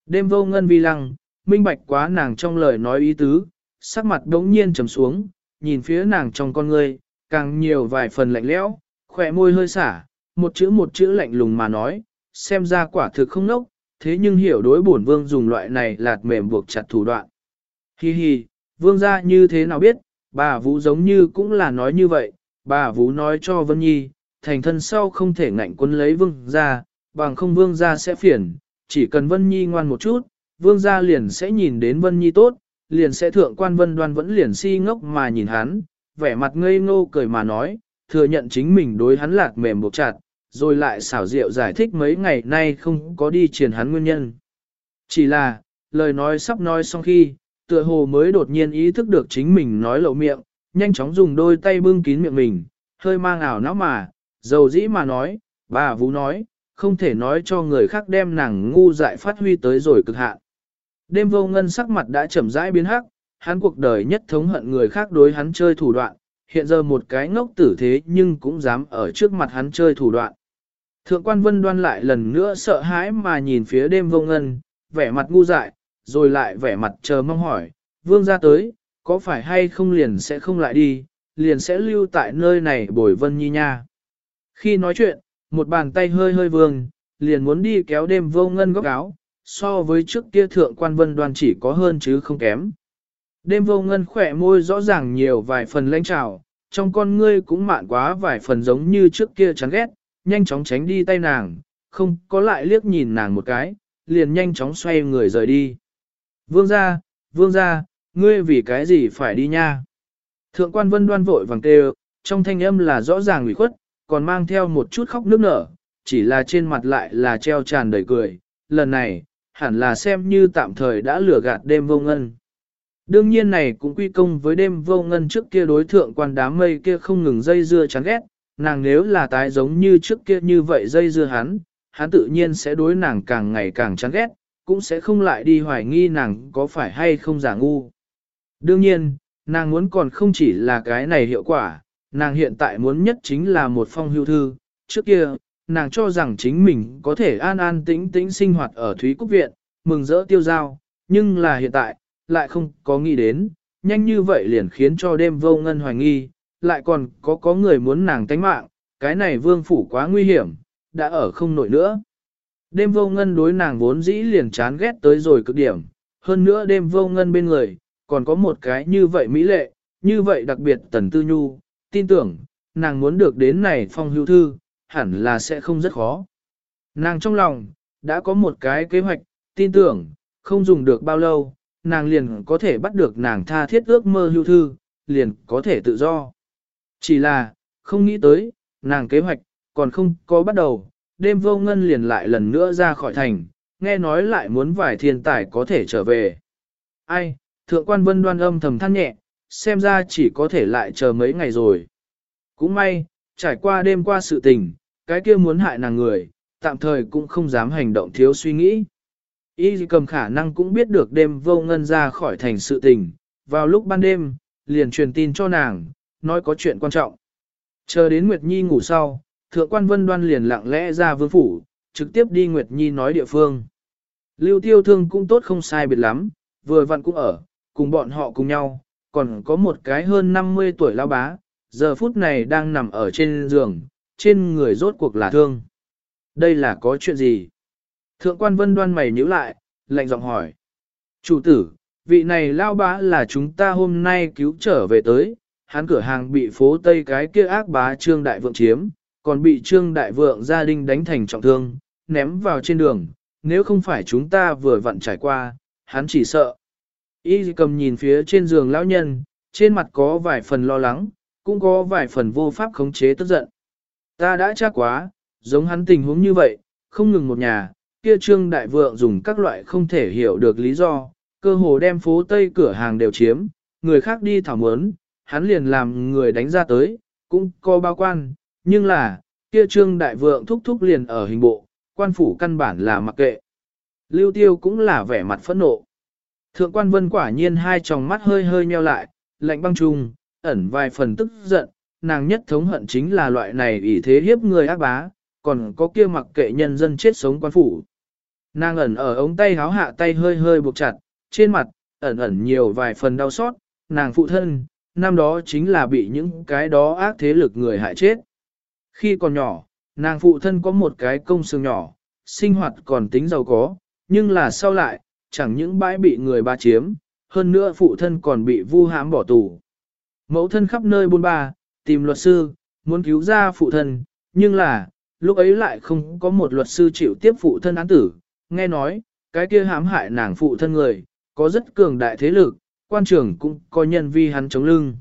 Đêm vô ngân vi lăng, minh bạch quá nàng trong lời nói ý tứ, sắc mặt đống nhiên trầm xuống, nhìn phía nàng trong con người, càng nhiều vài phần lạnh lẽo, khỏe môi hơi xả, một chữ một chữ lạnh lùng mà nói, xem ra quả thực không nốc, thế nhưng hiểu đối bổn vương dùng loại này lạt mềm buộc chặt thủ đoạn. Hi hi, vương gia như thế nào biết, bà Vũ giống như cũng là nói như vậy, bà Vũ nói cho Vân Nhi, thành thân sau không thể ngạnh quân lấy vương gia, bằng không vương gia sẽ phiền, chỉ cần Vân Nhi ngoan một chút, vương gia liền sẽ nhìn đến Vân Nhi tốt, liền sẽ thượng quan Vân Đoan vẫn liền si ngốc mà nhìn hắn, vẻ mặt ngây ngô cười mà nói, thừa nhận chính mình đối hắn lạc mềm buộc chặt, rồi lại xảo diệu giải thích mấy ngày nay không có đi truyền hắn nguyên nhân. Chỉ là, lời nói sắp nói xong khi, tựa hồ mới đột nhiên ý thức được chính mình nói lậu miệng, nhanh chóng dùng đôi tay bưng kín miệng mình, hơi mang ảo não mà, dầu dĩ mà nói, bà Vũ nói, không thể nói cho người khác đem nàng ngu dại phát huy tới rồi cực hạn. Đêm vô ngân sắc mặt đã chậm rãi biến hắc, hắn cuộc đời nhất thống hận người khác đối hắn chơi thủ đoạn, hiện giờ một cái ngốc tử thế nhưng cũng dám ở trước mặt hắn chơi thủ đoạn. Thượng quan vân đoan lại lần nữa sợ hãi mà nhìn phía đêm vô ngân, vẻ mặt ngu dại, rồi lại vẻ mặt chờ mong hỏi, vương ra tới, có phải hay không liền sẽ không lại đi, liền sẽ lưu tại nơi này bồi vân nhi nha. Khi nói chuyện, một bàn tay hơi hơi vương, liền muốn đi kéo đêm vô ngân góc áo, so với trước kia thượng quan vân đoan chỉ có hơn chứ không kém. Đêm vô ngân khỏe môi rõ ràng nhiều vài phần lãnh trào, trong con ngươi cũng mạn quá vài phần giống như trước kia chán ghét, nhanh chóng tránh đi tay nàng, không có lại liếc nhìn nàng một cái, liền nhanh chóng xoay người rời đi. Vương ra, vương ra, ngươi vì cái gì phải đi nha? Thượng quan vân đoan vội vàng kêu, trong thanh âm là rõ ràng ủy khuất, còn mang theo một chút khóc nước nở, chỉ là trên mặt lại là treo tràn đầy cười. Lần này, hẳn là xem như tạm thời đã lừa gạt đêm vô ngân. Đương nhiên này cũng quy công với đêm vô ngân trước kia đối thượng quan đám mây kia không ngừng dây dưa chán ghét, nàng nếu là tái giống như trước kia như vậy dây dưa hắn, hắn tự nhiên sẽ đối nàng càng ngày càng chán ghét, cũng sẽ không lại đi hoài nghi nàng có phải hay không giả ngu. Đương nhiên, nàng muốn còn không chỉ là cái này hiệu quả, nàng hiện tại muốn nhất chính là một phong hưu thư, trước kia, nàng cho rằng chính mình có thể an an tĩnh tĩnh sinh hoạt ở Thúy Cúc Viện, mừng rỡ tiêu giao, nhưng là hiện tại, lại không có nghĩ đến, nhanh như vậy liền khiến cho đêm vô ngân hoài nghi, lại còn có có người muốn nàng tánh mạng, cái này vương phủ quá nguy hiểm, đã ở không nổi nữa. Đêm vô ngân đối nàng vốn dĩ liền chán ghét tới rồi cực điểm, hơn nữa đêm vô ngân bên người, còn có một cái như vậy mỹ lệ, như vậy đặc biệt tần tư nhu, tin tưởng, nàng muốn được đến này phong hưu thư, hẳn là sẽ không rất khó. Nàng trong lòng, đã có một cái kế hoạch, tin tưởng, không dùng được bao lâu, nàng liền có thể bắt được nàng tha thiết ước mơ hưu thư, liền có thể tự do. Chỉ là, không nghĩ tới, nàng kế hoạch, còn không có bắt đầu, đêm vô ngân liền lại lần nữa ra khỏi thành, nghe nói lại muốn vài thiên tài có thể trở về. Ai, thượng quan vân đoan âm thầm than nhẹ, xem ra chỉ có thể lại chờ mấy ngày rồi. Cũng may, trải qua đêm qua sự tình, cái kia muốn hại nàng người, tạm thời cũng không dám hành động thiếu suy nghĩ. Y cầm khả năng cũng biết được đêm vô ngân ra khỏi thành sự tình, vào lúc ban đêm, liền truyền tin cho nàng, nói có chuyện quan trọng. Chờ đến Nguyệt Nhi ngủ sau, thượng quan vân đoan liền lặng lẽ ra vương phủ, trực tiếp đi Nguyệt Nhi nói địa phương. Lưu tiêu thương cũng tốt không sai biệt lắm, vừa vặn cũng ở, cùng bọn họ cùng nhau, còn có một cái hơn 50 tuổi lao bá, giờ phút này đang nằm ở trên giường, trên người rốt cuộc là thương. Đây là có chuyện gì? Thượng quan vân đoan mày nhíu lại, lạnh giọng hỏi. Chủ tử, vị này lao bá là chúng ta hôm nay cứu trở về tới, hắn cửa hàng bị phố Tây cái kia ác bá Trương Đại Vượng chiếm, còn bị Trương Đại Vượng gia đình đánh thành trọng thương, ném vào trên đường, nếu không phải chúng ta vừa vặn trải qua, hắn chỉ sợ. Y cầm nhìn phía trên giường lão nhân, trên mặt có vài phần lo lắng, cũng có vài phần vô pháp khống chế tức giận. Ta đã chắc quá, giống hắn tình huống như vậy, không ngừng một nhà, kia trương đại vượng dùng các loại không thể hiểu được lý do, cơ hồ đem phố Tây cửa hàng đều chiếm, người khác đi thảo mớn, hắn liền làm người đánh ra tới, cũng có bao quan, nhưng là, kia trương đại vượng thúc thúc liền ở hình bộ, quan phủ căn bản là mặc kệ. Lưu tiêu cũng là vẻ mặt phẫn nộ. Thượng quan vân quả nhiên hai tròng mắt hơi hơi nheo lại, lạnh băng trùng, ẩn vài phần tức giận, nàng nhất thống hận chính là loại này ủy thế hiếp người ác bá, còn có kia mặc kệ nhân dân chết sống quan phủ. Nàng ẩn ở ống tay háo hạ tay hơi hơi buộc chặt, trên mặt, ẩn ẩn nhiều vài phần đau xót, nàng phụ thân, năm đó chính là bị những cái đó ác thế lực người hại chết. Khi còn nhỏ, Nàng phụ thân có một cái công xương nhỏ, sinh hoạt còn tính giàu có, nhưng là sau lại, chẳng những bãi bị người ba chiếm, hơn nữa phụ thân còn bị vu hãm bỏ tù. Mẫu thân khắp nơi buôn ba, tìm luật sư, muốn cứu ra phụ thân, nhưng là, lúc ấy lại không có một luật sư chịu tiếp phụ thân án tử, nghe nói, cái kia hãm hại nàng phụ thân người, có rất cường đại thế lực, quan trưởng cũng có nhân vi hắn chống lưng.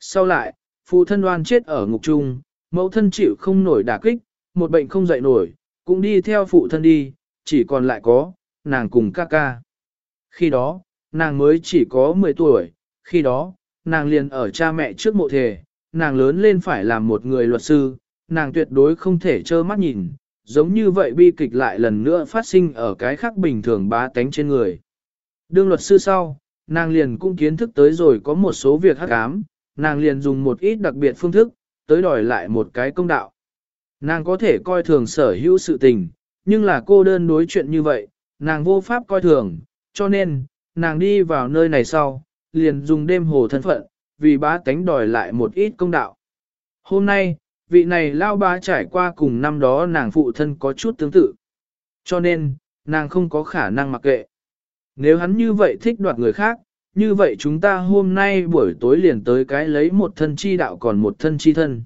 Sau lại, phụ thân oan chết ở ngục trung, mẫu thân chịu không nổi đả kích, một bệnh không dậy nổi, cũng đi theo phụ thân đi, chỉ còn lại có, nàng cùng ca ca. Khi đó, nàng mới chỉ có 10 tuổi, khi đó, nàng liền ở cha mẹ trước mộ thề. nàng lớn lên phải làm một người luật sư, nàng tuyệt đối không thể trơ mắt nhìn, giống như vậy bi kịch lại lần nữa phát sinh ở cái khác bình thường bá tánh trên người. Đương luật sư sau, nàng liền cũng kiến thức tới rồi có một số việc hắc ám, nàng liền dùng một ít đặc biệt phương thức, tới đòi lại một cái công đạo. Nàng có thể coi thường sở hữu sự tình, nhưng là cô đơn đối chuyện như vậy, nàng vô pháp coi thường, cho nên, nàng đi vào nơi này sau, liền dùng đêm hồ thân phận, vì bá tánh đòi lại một ít công đạo. Hôm nay, vị này lao bá trải qua cùng năm đó nàng phụ thân có chút tương tự. Cho nên, nàng không có khả năng mặc kệ. Nếu hắn như vậy thích đoạt người khác, như vậy chúng ta hôm nay buổi tối liền tới cái lấy một thân chi đạo còn một thân chi thân.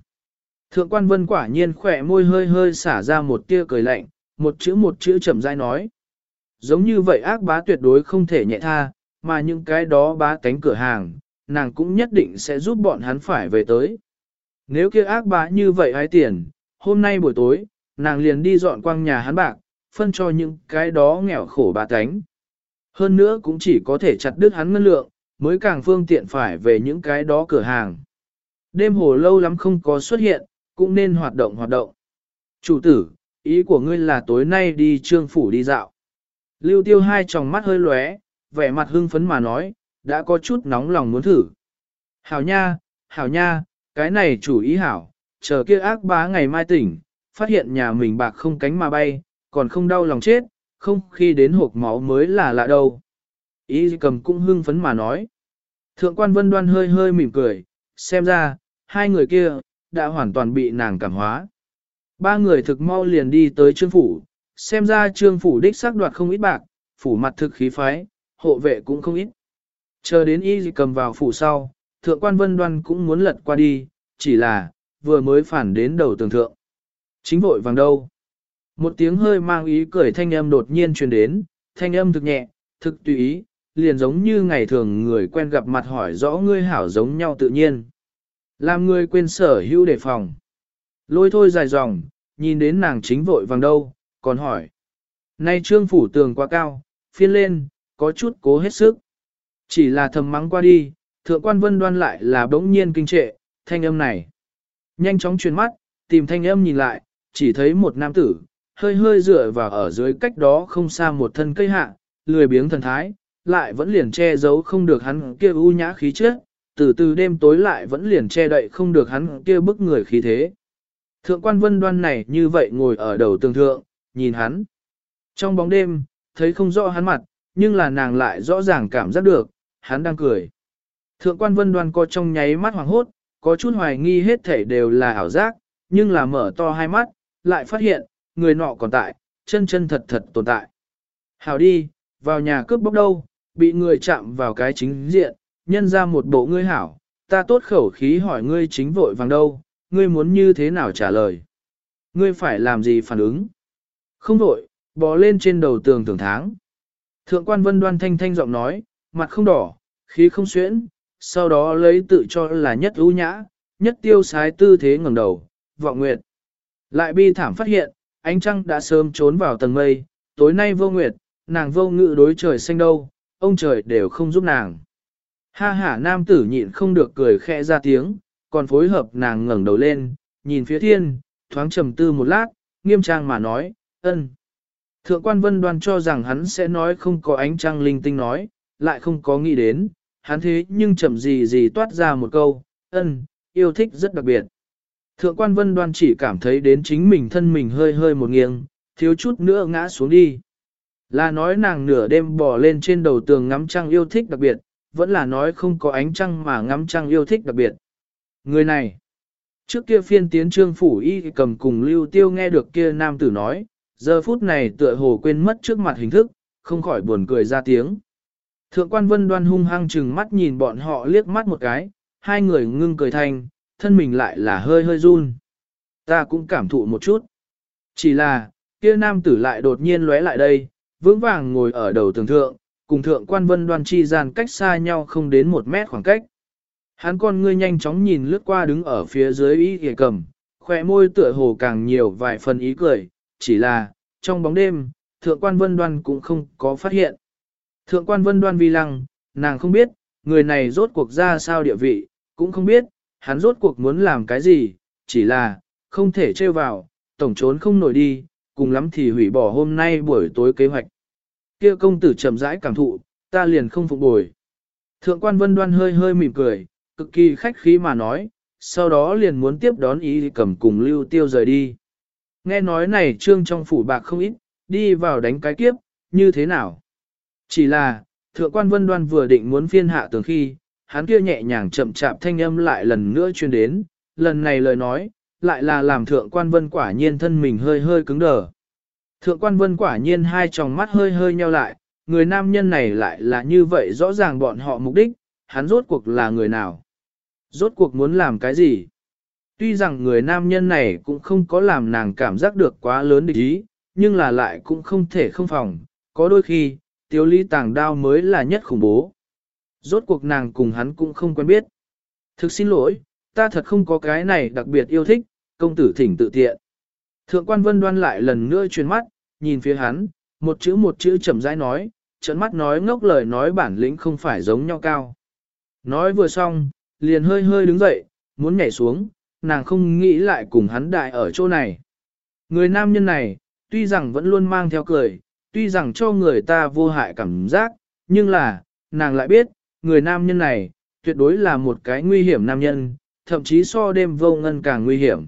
Thượng quan vân quả nhiên khỏe môi hơi hơi xả ra một tia cười lạnh, một chữ một chữ chậm rãi nói. Giống như vậy ác bá tuyệt đối không thể nhẹ tha, mà những cái đó bá cánh cửa hàng, nàng cũng nhất định sẽ giúp bọn hắn phải về tới. Nếu kia ác bá như vậy hái tiền, hôm nay buổi tối, nàng liền đi dọn quang nhà hắn bạc, phân cho những cái đó nghèo khổ bá cánh. Hơn nữa cũng chỉ có thể chặt đứt hắn ngân lượng, mới càng phương tiện phải về những cái đó cửa hàng. Đêm hồ lâu lắm không có xuất hiện, cũng nên hoạt động hoạt động. Chủ tử, ý của ngươi là tối nay đi trương phủ đi dạo. Lưu tiêu hai tròng mắt hơi lóe, vẻ mặt hưng phấn mà nói, đã có chút nóng lòng muốn thử. Hảo nha, hảo nha, cái này chủ ý hảo, chờ kia ác bá ngày mai tỉnh, phát hiện nhà mình bạc không cánh mà bay, còn không đau lòng chết, không khi đến hộp máu mới là lạ đâu. Ý cầm cũng hưng phấn mà nói. Thượng quan vân đoan hơi hơi mỉm cười, xem ra, hai người kia, đã hoàn toàn bị nàng cảm hóa. Ba người thực mau liền đi tới trương phủ, xem ra trương phủ đích xác đoạt không ít bạc, phủ mặt thực khí phái, hộ vệ cũng không ít. Chờ đến y cầm vào phủ sau, thượng quan vân đoan cũng muốn lật qua đi, chỉ là, vừa mới phản đến đầu tường thượng. Chính vội vàng đâu. Một tiếng hơi mang ý cười thanh âm đột nhiên truyền đến, thanh âm thực nhẹ, thực tùy ý, liền giống như ngày thường người quen gặp mặt hỏi rõ ngươi hảo giống nhau tự nhiên. Làm người quên sở hữu đề phòng. Lôi thôi dài dòng, nhìn đến nàng chính vội vàng đâu, còn hỏi. Nay trương phủ tường quá cao, phiên lên, có chút cố hết sức. Chỉ là thầm mắng qua đi, thượng quan vân đoan lại là bỗng nhiên kinh trệ, thanh âm này. Nhanh chóng chuyển mắt, tìm thanh âm nhìn lại, chỉ thấy một nam tử, hơi hơi dựa vào ở dưới cách đó không xa một thân cây hạ, lười biếng thần thái, lại vẫn liền che giấu không được hắn kia u nhã khí chất, từ từ đêm tối lại vẫn liền che đậy không được hắn kia bức người khí thế. Thượng quan vân đoan này như vậy ngồi ở đầu tường thượng, nhìn hắn. Trong bóng đêm, thấy không rõ hắn mặt, nhưng là nàng lại rõ ràng cảm giác được, hắn đang cười. Thượng quan vân đoan có trong nháy mắt hoàng hốt, có chút hoài nghi hết thể đều là ảo giác, nhưng là mở to hai mắt, lại phát hiện, người nọ còn tại, chân chân thật thật tồn tại. Hảo đi, vào nhà cướp bóc đâu, bị người chạm vào cái chính diện, nhân ra một bộ ngươi hảo, ta tốt khẩu khí hỏi ngươi chính vội vàng đâu, ngươi muốn như thế nào trả lời. Ngươi phải làm gì phản ứng. Không vội, bò lên trên đầu tường tưởng tháng. Thượng quan vân đoan thanh thanh giọng nói, mặt không đỏ, khí không xuyễn, sau đó lấy tự cho là nhất ưu nhã, nhất tiêu sái tư thế ngẩng đầu, vọng nguyệt. Lại bi thảm phát hiện, ánh trăng đã sớm trốn vào tầng mây, tối nay vô nguyệt, nàng vô ngự đối trời xanh đâu, ông trời đều không giúp nàng. Ha ha nam tử nhịn không được cười khẽ ra tiếng, còn phối hợp nàng ngẩng đầu lên, nhìn phía thiên, thoáng trầm tư một lát, nghiêm trang mà nói, ân. Thượng quan vân đoan cho rằng hắn sẽ nói không có ánh trăng linh tinh nói, lại không có nghĩ đến, hắn thế nhưng chậm gì gì toát ra một câu, ân, yêu thích rất đặc biệt. Thượng quan vân đoan chỉ cảm thấy đến chính mình thân mình hơi hơi một nghiêng, thiếu chút nữa ngã xuống đi. Là nói nàng nửa đêm bò lên trên đầu tường ngắm trăng yêu thích đặc biệt, vẫn là nói không có ánh trăng mà ngắm trăng yêu thích đặc biệt. Người này, Trước kia phiên tiến trương phủ y cầm cùng lưu tiêu nghe được kia nam tử nói, giờ phút này tựa hồ quên mất trước mặt hình thức, không khỏi buồn cười ra tiếng. Thượng quan vân đoan hung hăng chừng mắt nhìn bọn họ liếc mắt một cái, hai người ngưng cười thanh, thân mình lại là hơi hơi run. Ta cũng cảm thụ một chút. Chỉ là, kia nam tử lại đột nhiên lóe lại đây, vững vàng ngồi ở đầu tường thượng, cùng thượng quan vân đoan chi gian cách xa nhau không đến một mét khoảng cách. Hắn con ngươi nhanh chóng nhìn lướt qua đứng ở phía dưới ý kìa cầm, khỏe môi tựa hồ càng nhiều vài phần ý cười, chỉ là, trong bóng đêm, thượng quan vân đoan cũng không có phát hiện. Thượng quan vân đoan vi lăng, nàng không biết, người này rốt cuộc ra sao địa vị, cũng không biết, hắn rốt cuộc muốn làm cái gì, chỉ là, không thể trêu vào, tổng trốn không nổi đi, cùng lắm thì hủy bỏ hôm nay buổi tối kế hoạch. Kia công tử chậm rãi cảm thụ, ta liền không phục bồi. Thượng quan vân đoan hơi hơi mỉm cười, cực kỳ khách khí mà nói, sau đó liền muốn tiếp đón ý cầm cùng lưu tiêu rời đi. Nghe nói này trương trong phủ bạc không ít, đi vào đánh cái kiếp, như thế nào? Chỉ là, thượng quan vân đoan vừa định muốn phiên hạ tường khi, hắn kia nhẹ nhàng chậm chạp thanh âm lại lần nữa truyền đến, lần này lời nói, lại là làm thượng quan vân quả nhiên thân mình hơi hơi cứng đờ. Thượng quan vân quả nhiên hai tròng mắt hơi hơi nheo lại, người nam nhân này lại là như vậy rõ ràng bọn họ mục đích, hắn rốt cuộc là người nào. Rốt cuộc muốn làm cái gì? Tuy rằng người nam nhân này cũng không có làm nàng cảm giác được quá lớn địch ý, nhưng là lại cũng không thể không phòng, có đôi khi, tiêu ly tàng đao mới là nhất khủng bố. Rốt cuộc nàng cùng hắn cũng không quen biết. Thực xin lỗi, ta thật không có cái này đặc biệt yêu thích, công tử thỉnh tự tiện. Thượng quan vân đoan lại lần nữa chuyển mắt, nhìn phía hắn, một chữ một chữ chậm rãi nói, trận mắt nói ngốc lời nói bản lĩnh không phải giống nhau cao. Nói vừa xong, liền hơi hơi đứng dậy, muốn nhảy xuống, nàng không nghĩ lại cùng hắn đại ở chỗ này. Người nam nhân này, tuy rằng vẫn luôn mang theo cười, tuy rằng cho người ta vô hại cảm giác, nhưng là, nàng lại biết, người nam nhân này, tuyệt đối là một cái nguy hiểm nam nhân, thậm chí so đêm vô ngân càng nguy hiểm.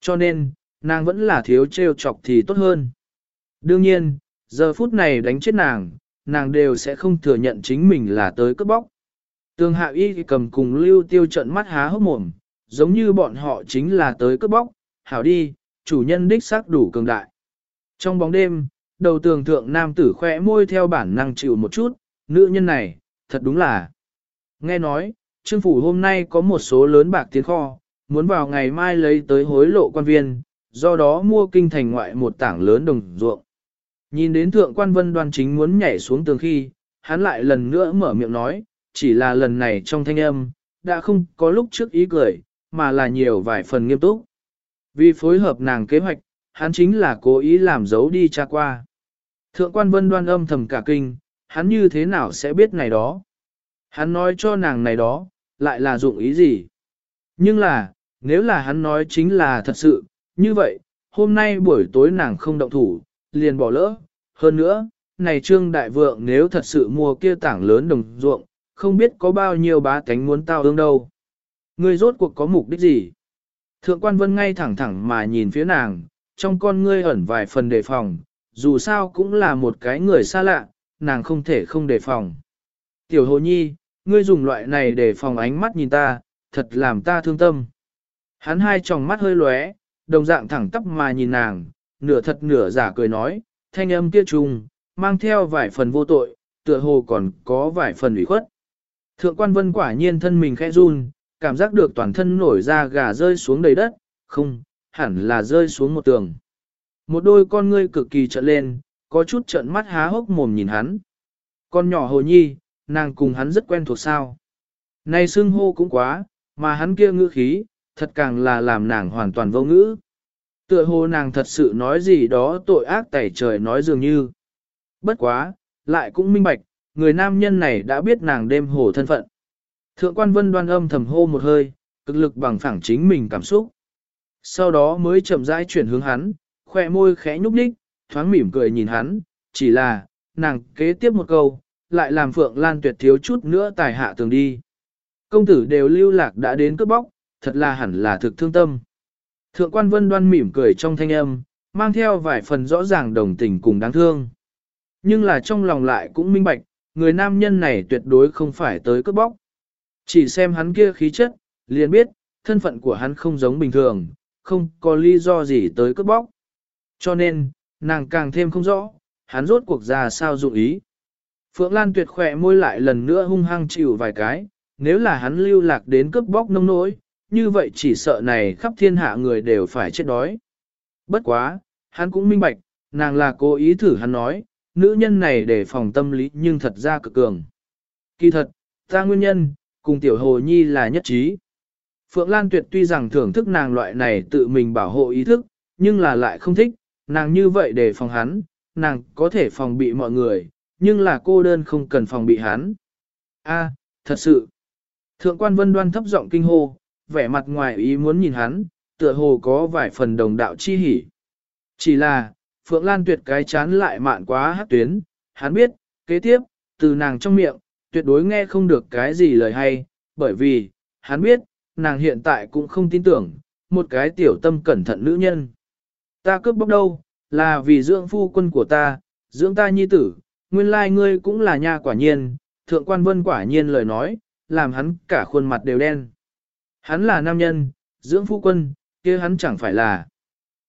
Cho nên, nàng vẫn là thiếu trêu chọc thì tốt hơn. Đương nhiên, giờ phút này đánh chết nàng, nàng đều sẽ không thừa nhận chính mình là tới cướp bóc. Tương hạ y cầm cùng lưu tiêu trận mắt há hốc mồm, giống như bọn họ chính là tới cướp bóc, hảo đi, chủ nhân đích xác đủ cường đại. Trong bóng đêm, đầu tường thượng nam tử khẽ môi theo bản năng chịu một chút, nữ nhân này, thật đúng là. Nghe nói, trương phủ hôm nay có một số lớn bạc tiến kho, muốn vào ngày mai lấy tới hối lộ quan viên, do đó mua kinh thành ngoại một tảng lớn đồng ruộng. Nhìn đến thượng quan vân đoan chính muốn nhảy xuống tường khi, hắn lại lần nữa mở miệng nói, chỉ là lần này trong thanh âm, đã không có lúc trước ý cười, mà là nhiều vài phần nghiêm túc. Vì phối hợp nàng kế hoạch, hắn chính là cố ý làm giấu đi cha qua. Thượng quan vân đoan âm thầm cả kinh, hắn như thế nào sẽ biết này đó? Hắn nói cho nàng này đó, lại là dụng ý gì? Nhưng là, nếu là hắn nói chính là thật sự, như vậy, hôm nay buổi tối nàng không động thủ, liền bỏ lỡ. Hơn nữa, này trương đại vượng nếu thật sự mua kia tảng lớn đồng ruộng, không biết có bao nhiêu bá tánh muốn tao ương đâu. Ngươi rốt cuộc có mục đích gì? Thượng quan vân ngay thẳng thẳng mà nhìn phía nàng, trong con ngươi ẩn vài phần đề phòng, dù sao cũng là một cái người xa lạ, nàng không thể không đề phòng. Tiểu hồ nhi, ngươi dùng loại này để phòng ánh mắt nhìn ta, thật làm ta thương tâm. Hắn hai tròng mắt hơi lóe, đồng dạng thẳng tắp mà nhìn nàng, nửa thật nửa giả cười nói, thanh âm kia trùng, mang theo vài phần vô tội, tựa hồ còn có vài phần ủy khuất. Thượng quan vân quả nhiên thân mình khẽ run, cảm giác được toàn thân nổi ra gà rơi xuống đầy đất, không, hẳn là rơi xuống một tường. Một đôi con ngươi cực kỳ trợn lên, có chút trợn mắt há hốc mồm nhìn hắn. Con nhỏ hồ nhi, nàng cùng hắn rất quen thuộc sao. Này xưng hô cũng quá, mà hắn kia ngữ khí, thật càng là làm nàng hoàn toàn vô ngữ. Tựa hồ nàng thật sự nói gì đó tội ác tẩy trời nói dường như. Bất quá, lại cũng minh bạch, người nam nhân này đã biết nàng đêm hồ thân phận. Thượng quan vân đoan âm thầm hô một hơi, cực lực bằng phẳng chính mình cảm xúc. Sau đó mới chậm rãi chuyển hướng hắn, khoe môi khẽ nhúc nhích, thoáng mỉm cười nhìn hắn, chỉ là, nàng kế tiếp một câu, lại làm Phượng Lan tuyệt thiếu chút nữa tài hạ tường đi. Công tử đều lưu lạc đã đến cướp bóc, thật là hẳn là thực thương tâm. Thượng quan vân đoan mỉm cười trong thanh âm, mang theo vài phần rõ ràng đồng tình cùng đáng thương. Nhưng là trong lòng lại cũng minh bạch, người nam nhân này tuyệt đối không phải tới cướp bóc. Chỉ xem hắn kia khí chất, liền biết, thân phận của hắn không giống bình thường, không có lý do gì tới cướp bóc. Cho nên, nàng càng thêm không rõ, hắn rốt cuộc ra sao dụng ý. Phượng Lan tuyệt khỏe môi lại lần nữa hung hăng chịu vài cái, nếu là hắn lưu lạc đến cướp bóc nông nỗi, như vậy chỉ sợ này khắp thiên hạ người đều phải chết đói. Bất quá, hắn cũng minh bạch, nàng là cố ý thử hắn nói, nữ nhân này để phòng tâm lý nhưng thật ra cực cường. Kỳ thật, ta nguyên nhân, cùng tiểu hồ nhi là nhất trí. Phượng Lan Tuyệt tuy rằng thưởng thức nàng loại này tự mình bảo hộ ý thức, nhưng là lại không thích, nàng như vậy để phòng hắn, nàng có thể phòng bị mọi người, nhưng là cô đơn không cần phòng bị hắn. A, thật sự. Thượng quan vân đoan thấp giọng kinh hô, vẻ mặt ngoài ý muốn nhìn hắn, tựa hồ có vài phần đồng đạo chi hỉ. Chỉ là, Phượng Lan tuyệt cái chán lại mạn quá hát tuyến, hắn biết, kế tiếp, từ nàng trong miệng, tuyệt đối nghe không được cái gì lời hay, bởi vì, hắn biết, nàng hiện tại cũng không tin tưởng, một cái tiểu tâm cẩn thận nữ nhân. Ta cướp bóc đâu, là vì dưỡng phu quân của ta, dưỡng ta nhi tử, nguyên lai ngươi cũng là nha quả nhiên, thượng quan vân quả nhiên lời nói, làm hắn cả khuôn mặt đều đen. Hắn là nam nhân, dưỡng phu quân, kia hắn chẳng phải là.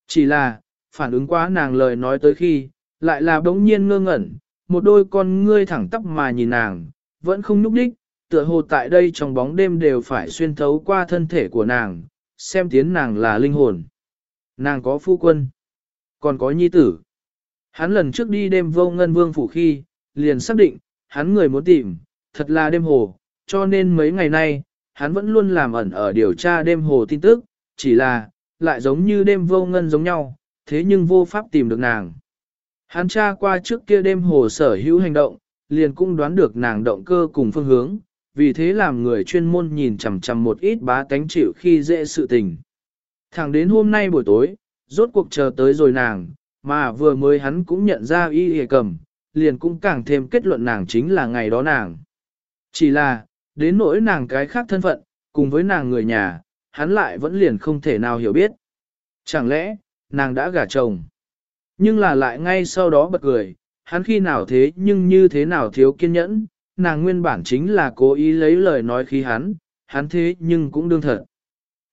Chỉ là, phản ứng quá nàng lời nói tới khi, lại là đống nhiên ngơ ngẩn, một đôi con ngươi thẳng tắp mà nhìn nàng, vẫn không núp đích, tựa hồ tại đây trong bóng đêm đều phải xuyên thấu qua thân thể của nàng, xem tiến nàng là linh hồn. Nàng có phu quân, còn có nhi tử. Hắn lần trước đi đêm vô ngân vương phủ khi, liền xác định, hắn người muốn tìm, thật là đêm hồ, cho nên mấy ngày nay, hắn vẫn luôn làm ẩn ở điều tra đêm hồ tin tức, chỉ là, lại giống như đêm vô ngân giống nhau, thế nhưng vô pháp tìm được nàng. Hắn tra qua trước kia đêm hồ sở hữu hành động, liền cũng đoán được nàng động cơ cùng phương hướng, vì thế làm người chuyên môn nhìn chằm chằm một ít bá tánh chịu khi dễ sự tình. Thẳng đến hôm nay buổi tối, rốt cuộc chờ tới rồi nàng, mà vừa mới hắn cũng nhận ra y hề cầm, liền cũng càng thêm kết luận nàng chính là ngày đó nàng. Chỉ là, đến nỗi nàng cái khác thân phận, cùng với nàng người nhà, hắn lại vẫn liền không thể nào hiểu biết. Chẳng lẽ, nàng đã gả chồng? Nhưng là lại ngay sau đó bật cười, hắn khi nào thế nhưng như thế nào thiếu kiên nhẫn, nàng nguyên bản chính là cố ý lấy lời nói khi hắn, hắn thế nhưng cũng đương thật.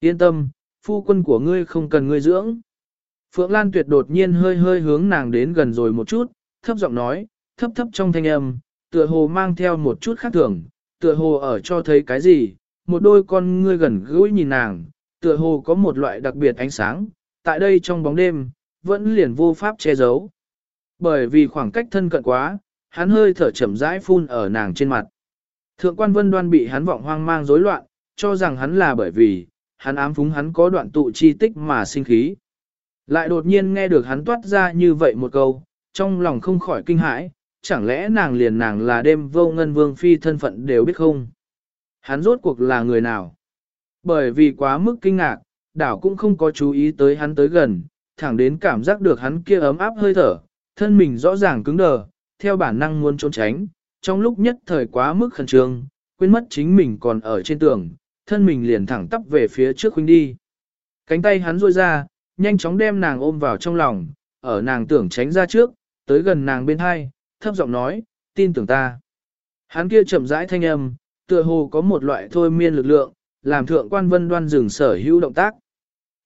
Yên tâm, phu quân của ngươi không cần ngươi dưỡng. Phượng Lan Tuyệt đột nhiên hơi hơi hướng nàng đến gần rồi một chút, thấp giọng nói, thấp thấp trong thanh âm, tựa hồ mang theo một chút khác thường, tựa hồ ở cho thấy cái gì, một đôi con ngươi gần gũi nhìn nàng, tựa hồ có một loại đặc biệt ánh sáng, tại đây trong bóng đêm, vẫn liền vô pháp che giấu. Bởi vì khoảng cách thân cận quá, hắn hơi thở chậm rãi phun ở nàng trên mặt. Thượng quan vân đoan bị hắn vọng hoang mang rối loạn, cho rằng hắn là bởi vì, hắn ám phúng hắn có đoạn tụ chi tích mà sinh khí. Lại đột nhiên nghe được hắn toát ra như vậy một câu, trong lòng không khỏi kinh hãi, chẳng lẽ nàng liền nàng là đêm vô ngân vương phi thân phận đều biết không? Hắn rốt cuộc là người nào? Bởi vì quá mức kinh ngạc, đảo cũng không có chú ý tới hắn tới gần, thẳng đến cảm giác được hắn kia ấm áp hơi thở, thân mình rõ ràng cứng đờ, theo bản năng muốn trốn tránh, trong lúc nhất thời quá mức khẩn trương, quên mất chính mình còn ở trên tường, thân mình liền thẳng tắp về phía trước huynh đi. Cánh tay hắn rôi ra, nhanh chóng đem nàng ôm vào trong lòng, ở nàng tưởng tránh ra trước, tới gần nàng bên hai, thấp giọng nói, tin tưởng ta. Hắn kia chậm rãi thanh âm, tựa hồ có một loại thôi miên lực lượng, làm thượng quan vân đoan dừng sở hữu động tác.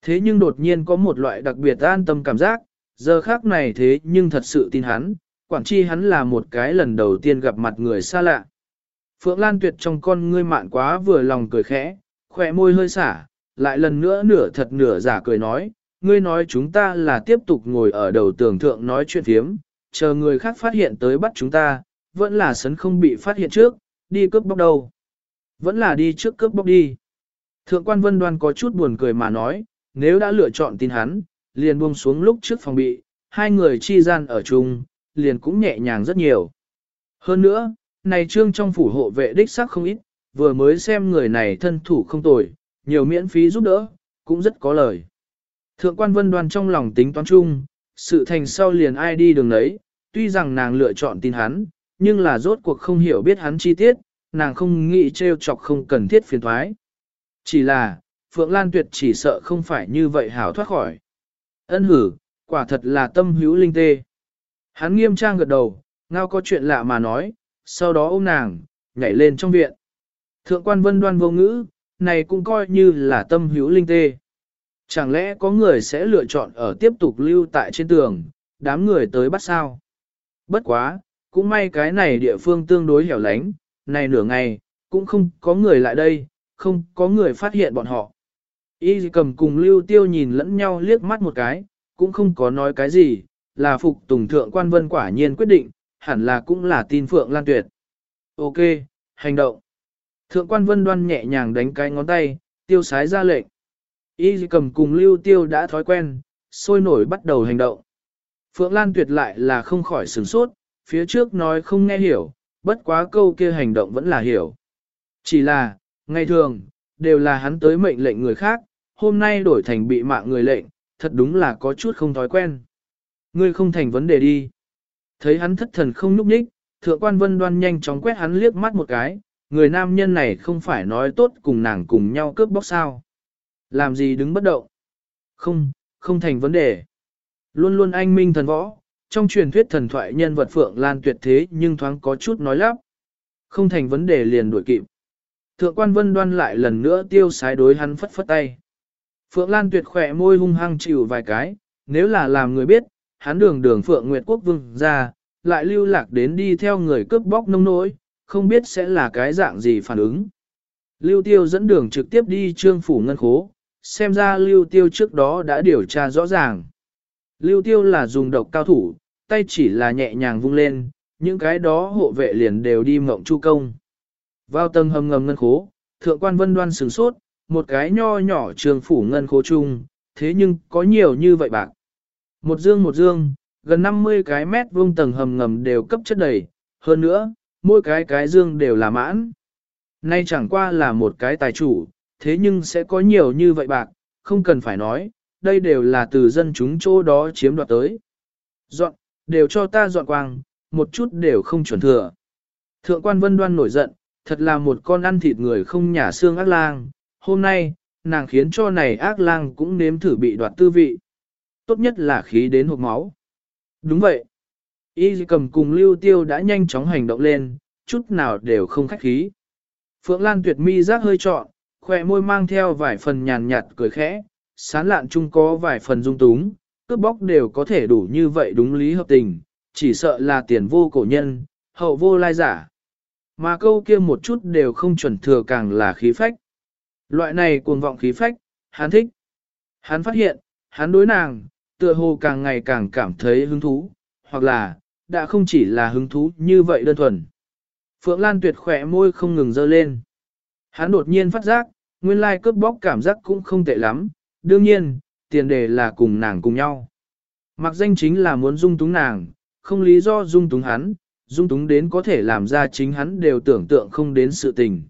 Thế nhưng đột nhiên có một loại đặc biệt an tâm cảm giác, giờ khác này thế nhưng thật sự tin hắn, quản chi hắn là một cái lần đầu tiên gặp mặt người xa lạ. Phượng Lan Tuyệt trong con ngươi mạn quá vừa lòng cười khẽ, khỏe môi hơi xả, lại lần nữa nửa thật nửa giả cười nói, ngươi nói chúng ta là tiếp tục ngồi ở đầu tường thượng nói chuyện thiếm, chờ người khác phát hiện tới bắt chúng ta, vẫn là sấn không bị phát hiện trước, đi cướp bóc đâu. Vẫn là đi trước cướp bóc đi. Thượng quan vân đoan có chút buồn cười mà nói, nếu đã lựa chọn tin hắn, liền buông xuống lúc trước phòng bị, hai người chi gian ở chung, liền cũng nhẹ nhàng rất nhiều. Hơn nữa, này trương trong phủ hộ vệ đích xác không ít, vừa mới xem người này thân thủ không tồi, nhiều miễn phí giúp đỡ, cũng rất có lời. Thượng quan vân đoan trong lòng tính toán chung, sự thành sau liền ai đi đường đấy, tuy rằng nàng lựa chọn tin hắn, nhưng là rốt cuộc không hiểu biết hắn chi tiết, nàng không nghĩ trêu chọc không cần thiết phiền thoái. Chỉ là, Phượng Lan Tuyệt chỉ sợ không phải như vậy hảo thoát khỏi. Ân hử, quả thật là tâm hữu linh tê. Hắn nghiêm trang gật đầu, ngao có chuyện lạ mà nói, sau đó ôm nàng, nhảy lên trong viện. Thượng quan vân đoan vô ngữ, này cũng coi như là tâm hữu linh tê. Chẳng lẽ có người sẽ lựa chọn ở tiếp tục lưu tại trên tường, đám người tới bắt sao? Bất quá, cũng may cái này địa phương tương đối hẻo lánh, này nửa ngày, cũng không có người lại đây, không có người phát hiện bọn họ. Y cầm cùng lưu tiêu nhìn lẫn nhau liếc mắt một cái, cũng không có nói cái gì, là phục tùng thượng quan vân quả nhiên quyết định, hẳn là cũng là tin Phượng Lan Tuyệt. Ok, hành động. Thượng quan vân đoan nhẹ nhàng đánh cái ngón tay, tiêu sái ra lệnh. Y cầm cùng lưu tiêu đã thói quen, sôi nổi bắt đầu hành động. Phượng Lan Tuyệt lại là không khỏi sửng sốt, phía trước nói không nghe hiểu, bất quá câu kia hành động vẫn là hiểu. Chỉ là, ngày thường, đều là hắn tới mệnh lệnh người khác, hôm nay đổi thành bị mạng người lệnh, thật đúng là có chút không thói quen. Ngươi không thành vấn đề đi. Thấy hắn thất thần không núp nhích, thượng quan vân đoan nhanh chóng quét hắn liếc mắt một cái, người nam nhân này không phải nói tốt cùng nàng cùng nhau cướp bóc sao. Làm gì đứng bất động? Không, không thành vấn đề. Luôn luôn anh minh thần võ, trong truyền thuyết thần thoại nhân vật Phượng Lan tuyệt thế nhưng thoáng có chút nói lắp. Không thành vấn đề liền đuổi kịp. Thượng quan vân đoan lại lần nữa tiêu sái đối hắn phất phất tay. Phượng Lan tuyệt khỏe môi hung hăng chịu vài cái, nếu là làm người biết, hắn đường đường Phượng Nguyệt Quốc Vương ra, lại lưu lạc đến đi theo người cướp bóc nông nỗi, không biết sẽ là cái dạng gì phản ứng. Lưu Tiêu dẫn đường trực tiếp đi trương phủ ngân khố, xem ra Lưu Tiêu trước đó đã điều tra rõ ràng. Lưu Tiêu là dùng độc cao thủ, tay chỉ là nhẹ nhàng vung lên, những cái đó hộ vệ liền đều đi mộng chu công. Vào tầng hầm ngầm ngân khố, thượng quan vân đoan sừng sốt, một cái nho nhỏ trường phủ ngân khố chung, thế nhưng có nhiều như vậy bạc. Một dương một dương, gần 50 cái mét vuông tầng hầm ngầm đều cấp chất đầy, hơn nữa, mỗi cái cái dương đều là mãn. Nay chẳng qua là một cái tài chủ, thế nhưng sẽ có nhiều như vậy bạc, không cần phải nói, đây đều là từ dân chúng chỗ đó chiếm đoạt tới. Dọn, đều cho ta dọn quang, một chút đều không chuẩn thừa. Thượng quan vân đoan nổi giận, thật là một con ăn thịt người không nhả xương ác lang, hôm nay, nàng khiến cho này ác lang cũng nếm thử bị đoạt tư vị. Tốt nhất là khí đến hộp máu. Đúng vậy. Y cầm cùng lưu tiêu đã nhanh chóng hành động lên, chút nào đều không khách khí. Phượng Lan tuyệt mi giác hơi trọn, khỏe môi mang theo vài phần nhàn nhạt cười khẽ, sán lạn chung có vài phần dung túng, cướp bóc đều có thể đủ như vậy đúng lý hợp tình, chỉ sợ là tiền vô cổ nhân, hậu vô lai giả. Mà câu kia một chút đều không chuẩn thừa càng là khí phách. Loại này cuồng vọng khí phách, hắn thích. Hắn phát hiện, hắn đối nàng, tựa hồ càng ngày càng cảm thấy hứng thú, hoặc là, đã không chỉ là hứng thú như vậy đơn thuần. Phượng Lan tuyệt khỏe môi không ngừng dơ lên. Hắn đột nhiên phát giác, nguyên lai cướp bóc cảm giác cũng không tệ lắm, đương nhiên, tiền đề là cùng nàng cùng nhau. Mặc danh chính là muốn dung túng nàng, không lý do dung túng hắn, dung túng đến có thể làm ra chính hắn đều tưởng tượng không đến sự tình.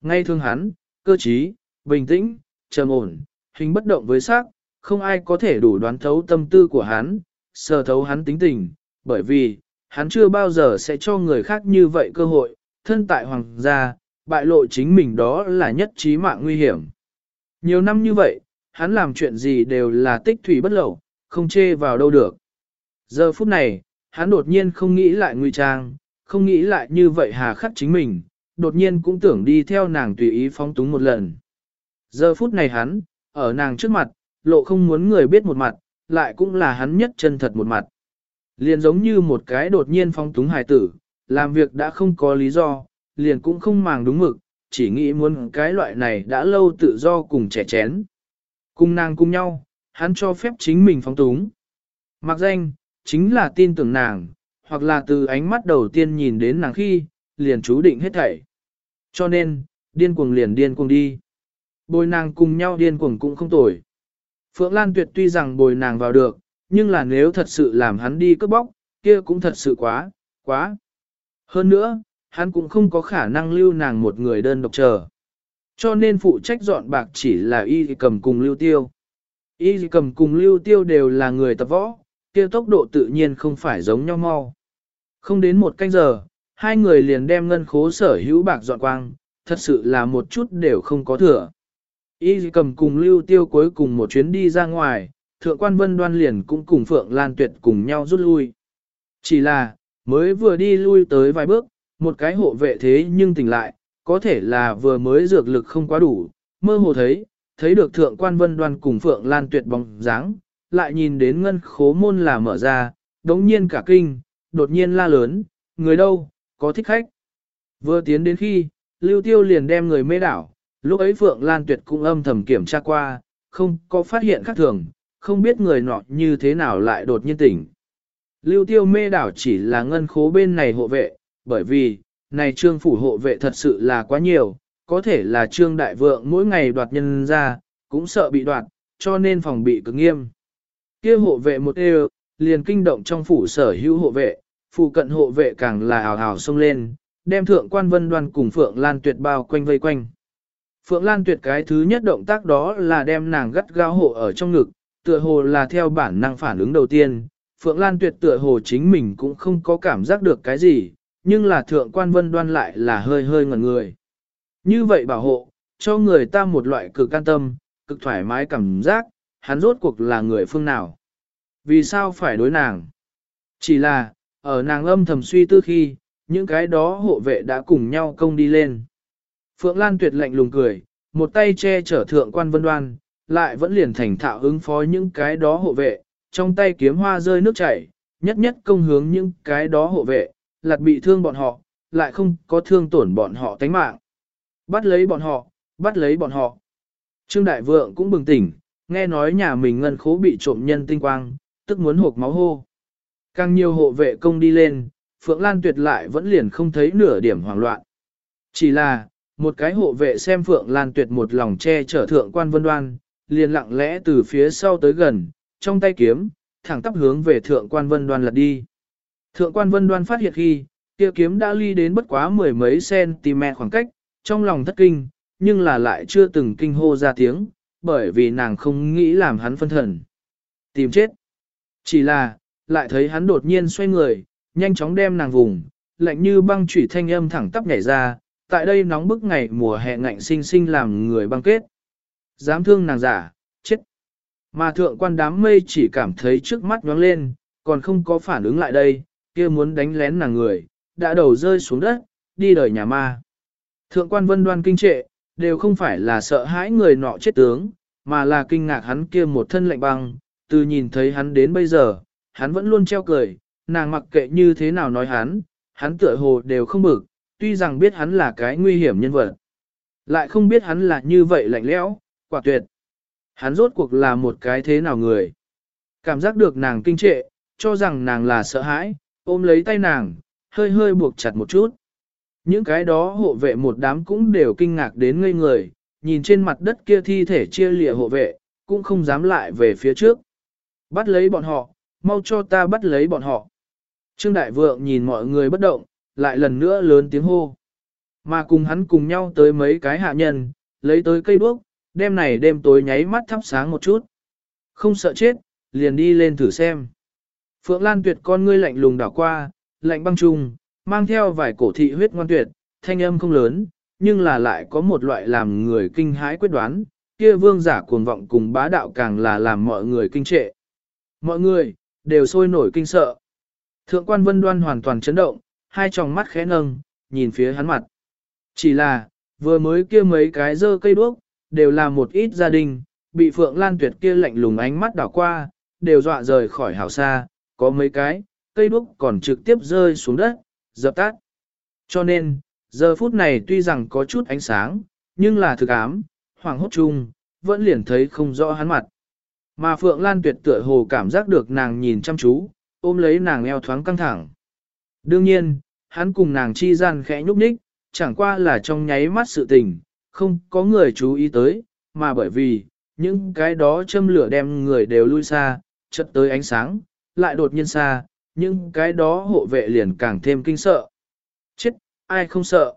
Ngay thương hắn, cơ trí, bình tĩnh, trầm ổn, hình bất động với xác, không ai có thể đủ đoán thấu tâm tư của hắn, sờ thấu hắn tính tình, bởi vì, hắn chưa bao giờ sẽ cho người khác như vậy cơ hội, thân tại hoàng gia, bại lộ chính mình đó là nhất trí mạng nguy hiểm. Nhiều năm như vậy, hắn làm chuyện gì đều là tích thủy bất lậu, không chê vào đâu được. Giờ phút này, hắn đột nhiên không nghĩ lại nguy trang, không nghĩ lại như vậy hà khắc chính mình, đột nhiên cũng tưởng đi theo nàng tùy ý phóng túng một lần. Giờ phút này hắn, ở nàng trước mặt, lộ không muốn người biết một mặt, lại cũng là hắn nhất chân thật một mặt. Liền giống như một cái đột nhiên phóng túng hài tử, làm việc đã không có lý do, liền cũng không màng đúng mực, chỉ nghĩ muốn cái loại này đã lâu tự do cùng trẻ chén. Cùng nàng cùng nhau, hắn cho phép chính mình phóng túng. Mặc danh, chính là tin tưởng nàng, hoặc là từ ánh mắt đầu tiên nhìn đến nàng khi, liền chú định hết thảy. Cho nên, điên cuồng liền điên cuồng đi. Bồi nàng cùng nhau điên cuồng cũng không tồi. Phượng Lan Tuyệt tuy rằng bồi nàng vào được, nhưng là nếu thật sự làm hắn đi cướp bóc, kia cũng thật sự quá, quá. Hơn nữa, hắn cũng không có khả năng lưu nàng một người đơn độc chờ. Cho nên phụ trách dọn bạc chỉ là y cầm cùng lưu tiêu. Y cầm cùng lưu tiêu đều là người tập võ, kia tốc độ tự nhiên không phải giống nhau mau. Không đến một canh giờ, hai người liền đem ngân khố sở hữu bạc dọn quang, thật sự là một chút đều không có thừa. Y cầm cùng lưu tiêu cuối cùng một chuyến đi ra ngoài, thượng quan vân đoan liền cũng cùng Phượng Lan Tuyệt cùng nhau rút lui. Chỉ là, mới vừa đi lui tới vài bước, một cái hộ vệ thế nhưng tỉnh lại, có thể là vừa mới dược lực không quá đủ, mơ hồ thấy, thấy được thượng quan vân đoan cùng Phượng Lan tuyệt bóng dáng, lại nhìn đến ngân khố môn là mở ra, đống nhiên cả kinh, đột nhiên la lớn, người đâu, có thích khách. Vừa tiến đến khi, Lưu Tiêu liền đem người mê đảo, lúc ấy Phượng Lan tuyệt cũng âm thầm kiểm tra qua, không có phát hiện khác thường, không biết người nọ như thế nào lại đột nhiên tỉnh. Lưu Tiêu mê đảo chỉ là ngân khố bên này hộ vệ, bởi vì, này trương phủ hộ vệ thật sự là quá nhiều, có thể là trương đại vượng mỗi ngày đoạt nhân ra, cũng sợ bị đoạt, cho nên phòng bị cực nghiêm. kia hộ vệ một đều, liền kinh động trong phủ sở hữu hộ vệ, phụ cận hộ vệ càng là ảo ảo xông lên, đem thượng quan vân đoan cùng Phượng Lan Tuyệt bao quanh vây quanh. Phượng Lan Tuyệt cái thứ nhất động tác đó là đem nàng gắt gao hộ ở trong ngực, tựa hồ là theo bản năng phản ứng đầu tiên. Phượng Lan Tuyệt tựa hồ chính mình cũng không có cảm giác được cái gì, nhưng là thượng quan vân đoan lại là hơi hơi ngẩn người. Như vậy bảo hộ, cho người ta một loại cực can tâm, cực thoải mái cảm giác, hắn rốt cuộc là người phương nào. Vì sao phải đối nàng? Chỉ là, ở nàng âm thầm suy tư khi, những cái đó hộ vệ đã cùng nhau công đi lên. Phượng Lan tuyệt lạnh lùng cười, một tay che chở thượng quan vân đoan, lại vẫn liền thành thạo ứng phó những cái đó hộ vệ, trong tay kiếm hoa rơi nước chảy, nhất nhất công hướng những cái đó hộ vệ, lạt bị thương bọn họ, lại không có thương tổn bọn họ tánh mạng. Bắt lấy bọn họ, bắt lấy bọn họ. Trương Đại Vượng cũng bừng tỉnh, nghe nói nhà mình ngân khố bị trộm nhân tinh quang, tức muốn hộp máu hô. Càng nhiều hộ vệ công đi lên, Phượng Lan tuyệt lại vẫn liền không thấy nửa điểm hoảng loạn. Chỉ là, một cái hộ vệ xem Phượng Lan tuyệt một lòng che chở thượng quan vân đoan, liền lặng lẽ từ phía sau tới gần, trong tay kiếm, thẳng tắp hướng về thượng quan vân đoan lật đi. Thượng quan vân đoan phát hiện khi, kia kiếm đã ly đến bất quá mười mấy cm khoảng cách, trong lòng thất kinh, nhưng là lại chưa từng kinh hô ra tiếng, bởi vì nàng không nghĩ làm hắn phân thần. Tìm chết. Chỉ là, lại thấy hắn đột nhiên xoay người, nhanh chóng đem nàng vùng, lạnh như băng chủy thanh âm thẳng tắp nhảy ra, tại đây nóng bức ngày mùa hè ngạnh sinh sinh làm người băng kết. Dám thương nàng giả, chết. Mà thượng quan đám mây chỉ cảm thấy trước mắt nhoáng lên, còn không có phản ứng lại đây, kia muốn đánh lén nàng người, đã đầu rơi xuống đất, đi đời nhà ma. Thượng quan vân đoan kinh trệ, đều không phải là sợ hãi người nọ chết tướng, mà là kinh ngạc hắn kia một thân lạnh băng, từ nhìn thấy hắn đến bây giờ, hắn vẫn luôn treo cười, nàng mặc kệ như thế nào nói hắn, hắn tựa hồ đều không bực, tuy rằng biết hắn là cái nguy hiểm nhân vật. Lại không biết hắn là như vậy lạnh lẽo, quả tuyệt. Hắn rốt cuộc là một cái thế nào người. Cảm giác được nàng kinh trệ, cho rằng nàng là sợ hãi, ôm lấy tay nàng, hơi hơi buộc chặt một chút. Những cái đó hộ vệ một đám cũng đều kinh ngạc đến ngây người, nhìn trên mặt đất kia thi thể chia lìa hộ vệ, cũng không dám lại về phía trước. Bắt lấy bọn họ, mau cho ta bắt lấy bọn họ. Trương Đại Vượng nhìn mọi người bất động, lại lần nữa lớn tiếng hô. Mà cùng hắn cùng nhau tới mấy cái hạ nhân, lấy tới cây đuốc, đêm này đêm tối nháy mắt thắp sáng một chút. Không sợ chết, liền đi lên thử xem. Phượng Lan tuyệt con ngươi lạnh lùng đảo qua, lạnh băng trùng, mang theo vài cổ thị huyết ngoan tuyệt, thanh âm không lớn, nhưng là lại có một loại làm người kinh hãi quyết đoán, kia vương giả cuồng vọng cùng bá đạo càng là làm mọi người kinh trệ. Mọi người, đều sôi nổi kinh sợ. Thượng quan vân đoan hoàn toàn chấn động, hai tròng mắt khẽ nâng, nhìn phía hắn mặt. Chỉ là, vừa mới kia mấy cái dơ cây đuốc, đều là một ít gia đình, bị Phượng Lan Tuyệt kia lạnh lùng ánh mắt đảo qua, đều dọa rời khỏi hảo xa, có mấy cái, cây đuốc còn trực tiếp rơi xuống đất, dập tắt. Cho nên, giờ phút này tuy rằng có chút ánh sáng, nhưng là thực ám, hoàng hốt chung, vẫn liền thấy không rõ hắn mặt. Mà Phượng Lan Tuyệt tựa hồ cảm giác được nàng nhìn chăm chú, ôm lấy nàng eo thoáng căng thẳng. Đương nhiên, hắn cùng nàng chi gian khẽ nhúc nhích, chẳng qua là trong nháy mắt sự tình, không có người chú ý tới, mà bởi vì, những cái đó châm lửa đem người đều lui xa, chợt tới ánh sáng, lại đột nhiên xa, những cái đó hộ vệ liền càng thêm kinh sợ. Chết, ai không sợ.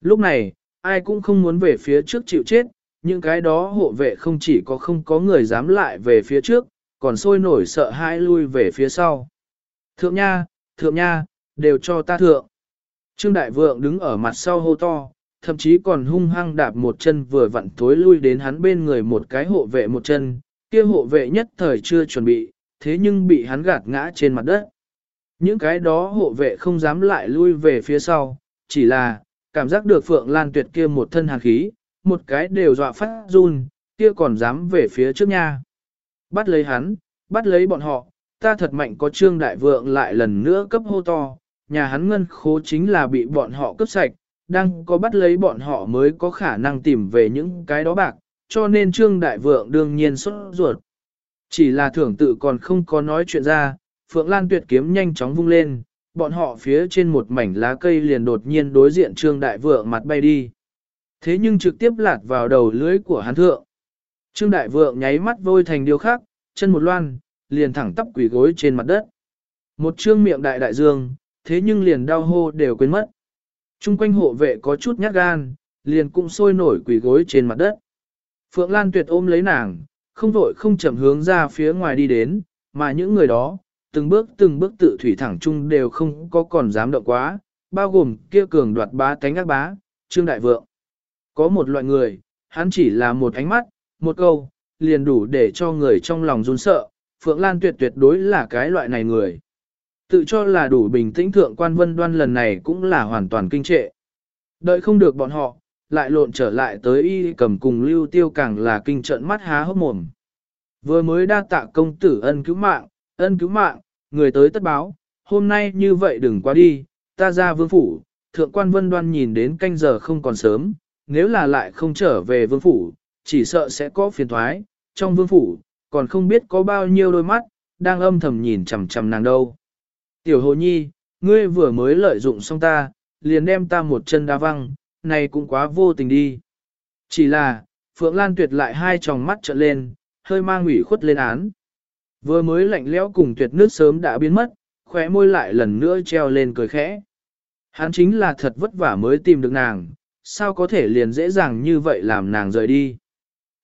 Lúc này, ai cũng không muốn về phía trước chịu chết, những cái đó hộ vệ không chỉ có không có người dám lại về phía trước, còn sôi nổi sợ hãi lui về phía sau. Thượng nha, thượng nha, đều cho ta thượng. Trương Đại Vượng đứng ở mặt sau hô to, thậm chí còn hung hăng đạp một chân vừa vặn thối lui đến hắn bên người một cái hộ vệ một chân, kia hộ vệ nhất thời chưa chuẩn bị, thế nhưng bị hắn gạt ngã trên mặt đất. Những cái đó hộ vệ không dám lại lui về phía sau, chỉ là, cảm giác được Phượng Lan Tuyệt kia một thân hàn khí, một cái đều dọa phát run, kia còn dám về phía trước nha. Bắt lấy hắn, bắt lấy bọn họ, ta thật mạnh có trương đại vượng lại lần nữa cấp hô to, nhà hắn ngân khố chính là bị bọn họ cướp sạch, đang có bắt lấy bọn họ mới có khả năng tìm về những cái đó bạc, cho nên trương đại vượng đương nhiên xuất ruột. Chỉ là thưởng tự còn không có nói chuyện ra, Phượng Lan tuyệt kiếm nhanh chóng vung lên, bọn họ phía trên một mảnh lá cây liền đột nhiên đối diện trương đại vượng mặt bay đi. Thế nhưng trực tiếp lạt vào đầu lưới của hắn thượng. Trương đại vượng nháy mắt vôi thành điều khác, chân một loan, liền thẳng tắp quỷ gối trên mặt đất. Một trương miệng đại đại dương, thế nhưng liền đau hô đều quên mất. Trung quanh hộ vệ có chút nhát gan, liền cũng sôi nổi quỷ gối trên mặt đất. Phượng Lan tuyệt ôm lấy nàng, không vội không chậm hướng ra phía ngoài đi đến, mà những người đó, từng bước từng bước tự thủy thẳng chung đều không có còn dám động quá, bao gồm kia cường đoạt bá tánh ác bá, trương đại vượng. Có một loại người, hắn chỉ là một ánh mắt, một câu, liền đủ để cho người trong lòng run sợ, Phượng Lan tuyệt tuyệt đối là cái loại này người. Tự cho là đủ bình tĩnh thượng quan vân đoan lần này cũng là hoàn toàn kinh trệ. Đợi không được bọn họ, lại lộn trở lại tới y cầm cùng lưu tiêu càng là kinh trận mắt há hốc mồm. Vừa mới đa tạ công tử ân cứu mạng, ân cứu mạng, người tới tất báo, hôm nay như vậy đừng qua đi, ta ra vương phủ, thượng quan vân đoan nhìn đến canh giờ không còn sớm, nếu là lại không trở về vương phủ, chỉ sợ sẽ có phiền thoái, trong vương phủ, còn không biết có bao nhiêu đôi mắt, đang âm thầm nhìn chằm chằm nàng đâu. Tiểu hồ nhi, ngươi vừa mới lợi dụng xong ta, liền đem ta một chân đá văng, này cũng quá vô tình đi. Chỉ là, Phượng Lan tuyệt lại hai tròng mắt trợn lên, hơi mang ủy khuất lên án. Vừa mới lạnh lẽo cùng tuyệt nước sớm đã biến mất, khóe môi lại lần nữa treo lên cười khẽ. Hắn chính là thật vất vả mới tìm được nàng, sao có thể liền dễ dàng như vậy làm nàng rời đi.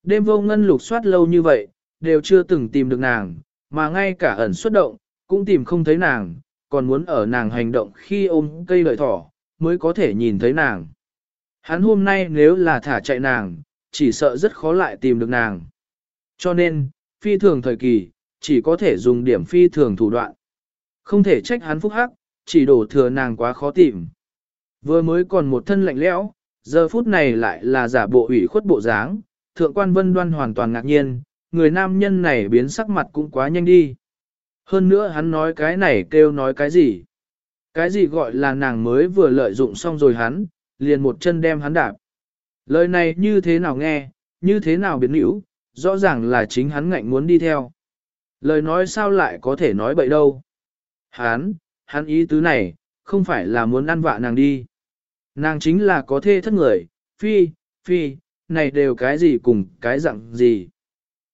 Đêm vô ngân lục soát lâu như vậy, đều chưa từng tìm được nàng, mà ngay cả ẩn xuất động, cũng tìm không thấy nàng, còn muốn ở nàng hành động khi ôm cây lợi thỏ, mới có thể nhìn thấy nàng. Hắn hôm nay nếu là thả chạy nàng, chỉ sợ rất khó lại tìm được nàng. Cho nên, phi thường thời kỳ, chỉ có thể dùng điểm phi thường thủ đoạn. Không thể trách hắn phúc hắc, chỉ đổ thừa nàng quá khó tìm. Vừa mới còn một thân lạnh lẽo, giờ phút này lại là giả bộ ủy khuất bộ dáng, thượng quan vân đoan hoàn toàn ngạc nhiên, người nam nhân này biến sắc mặt cũng quá nhanh đi. Hơn nữa hắn nói cái này kêu nói cái gì? Cái gì gọi là nàng mới vừa lợi dụng xong rồi hắn, liền một chân đem hắn đạp. Lời này như thế nào nghe, như thế nào biến hữu, rõ ràng là chính hắn ngạnh muốn đi theo. Lời nói sao lại có thể nói bậy đâu. Hắn, hắn ý tứ này, không phải là muốn ăn vạ nàng đi. Nàng chính là có thê thất người, phi, phi, này đều cái gì cùng cái dạng gì.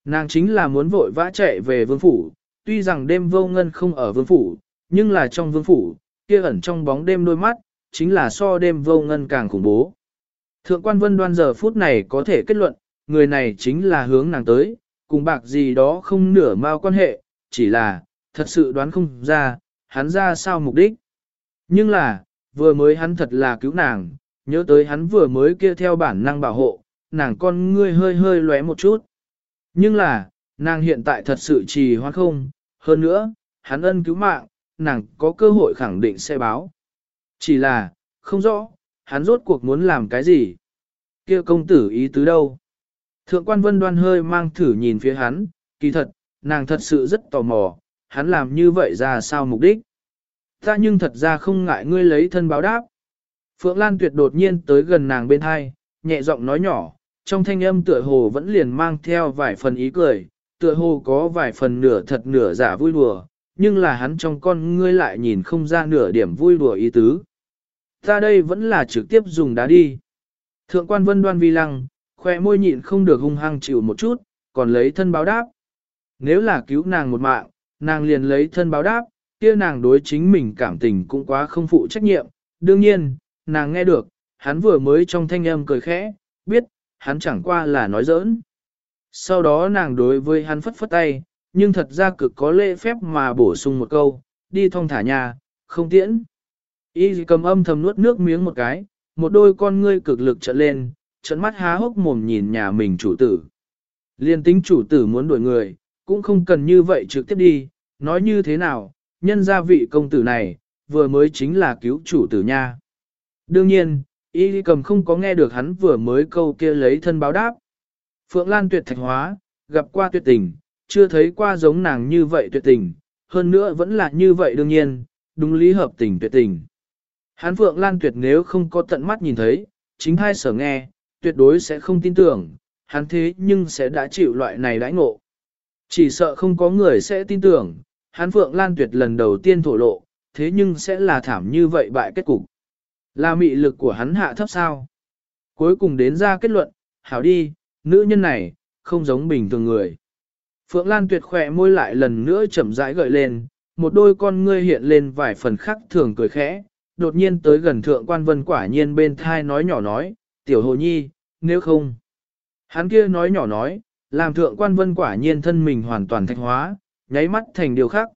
Nàng chính là muốn vội vã chạy về vương phủ, tuy rằng đêm vô ngân không ở vương phủ, nhưng là trong vương phủ, kia ẩn trong bóng đêm đôi mắt, chính là so đêm vô ngân càng khủng bố. Thượng quan vân đoan giờ phút này có thể kết luận, người này chính là hướng nàng tới, cùng bạc gì đó không nửa mao quan hệ, chỉ là, thật sự đoán không ra, hắn ra sao mục đích. Nhưng là, vừa mới hắn thật là cứu nàng, nhớ tới hắn vừa mới kia theo bản năng bảo hộ, nàng con ngươi hơi hơi lóe một chút. Nhưng là, nàng hiện tại thật sự trì hoãn không, hơn nữa, hắn ân cứu mạng, nàng có cơ hội khẳng định sẽ báo. Chỉ là, không rõ, hắn rốt cuộc muốn làm cái gì? kia công tử ý tứ đâu? Thượng quan vân đoan hơi mang thử nhìn phía hắn, kỳ thật, nàng thật sự rất tò mò, hắn làm như vậy ra sao mục đích? Ta nhưng thật ra không ngại ngươi lấy thân báo đáp. Phượng Lan tuyệt đột nhiên tới gần nàng bên hai, nhẹ giọng nói nhỏ, trong thanh âm tựa hồ vẫn liền mang theo vài phần ý cười, tựa hồ có vài phần nửa thật nửa giả vui đùa, nhưng là hắn trong con ngươi lại nhìn không ra nửa điểm vui đùa ý tứ. Ta đây vẫn là trực tiếp dùng đá đi. Thượng quan vân đoan vi lăng, khoe môi nhịn không được hung hăng chịu một chút, còn lấy thân báo đáp. Nếu là cứu nàng một mạng, nàng liền lấy thân báo đáp, kia nàng đối chính mình cảm tình cũng quá không phụ trách nhiệm. Đương nhiên, nàng nghe được, hắn vừa mới trong thanh âm cười khẽ, biết, hắn chẳng qua là nói giỡn. Sau đó nàng đối với hắn phất phất tay, nhưng thật ra cực có lễ phép mà bổ sung một câu, đi thong thả nhà, không tiễn. Y cầm âm thầm nuốt nước miếng một cái, một đôi con ngươi cực lực trợn lên, trận mắt há hốc mồm nhìn nhà mình chủ tử. Liên tính chủ tử muốn đuổi người, cũng không cần như vậy trực tiếp đi, nói như thế nào, nhân gia vị công tử này, vừa mới chính là cứu chủ tử nha. Đương nhiên, Y cầm không có nghe được hắn vừa mới câu kia lấy thân báo đáp. Phượng Lan tuyệt thạch hóa, gặp qua tuyệt tình, chưa thấy qua giống nàng như vậy tuyệt tình, hơn nữa vẫn là như vậy đương nhiên, đúng lý hợp tình tuyệt tình. Hắn Phượng Lan tuyệt nếu không có tận mắt nhìn thấy, chính hai sở nghe, tuyệt đối sẽ không tin tưởng, hắn thế nhưng sẽ đã chịu loại này đãi ngộ. Chỉ sợ không có người sẽ tin tưởng, hắn Phượng Lan tuyệt lần đầu tiên thổ lộ, thế nhưng sẽ là thảm như vậy bại kết cục. Là mị lực của hắn hạ thấp sao? Cuối cùng đến ra kết luận, hảo đi, nữ nhân này, không giống bình thường người. Phượng Lan tuyệt khỏe môi lại lần nữa chậm rãi gợi lên, một đôi con ngươi hiện lên vài phần khắc thường cười khẽ, đột nhiên tới gần thượng quan vân quả nhiên bên thai nói nhỏ nói, tiểu hồ nhi, nếu không. Hắn kia nói nhỏ nói, làm thượng quan vân quả nhiên thân mình hoàn toàn thạch hóa, nháy mắt thành điều khác,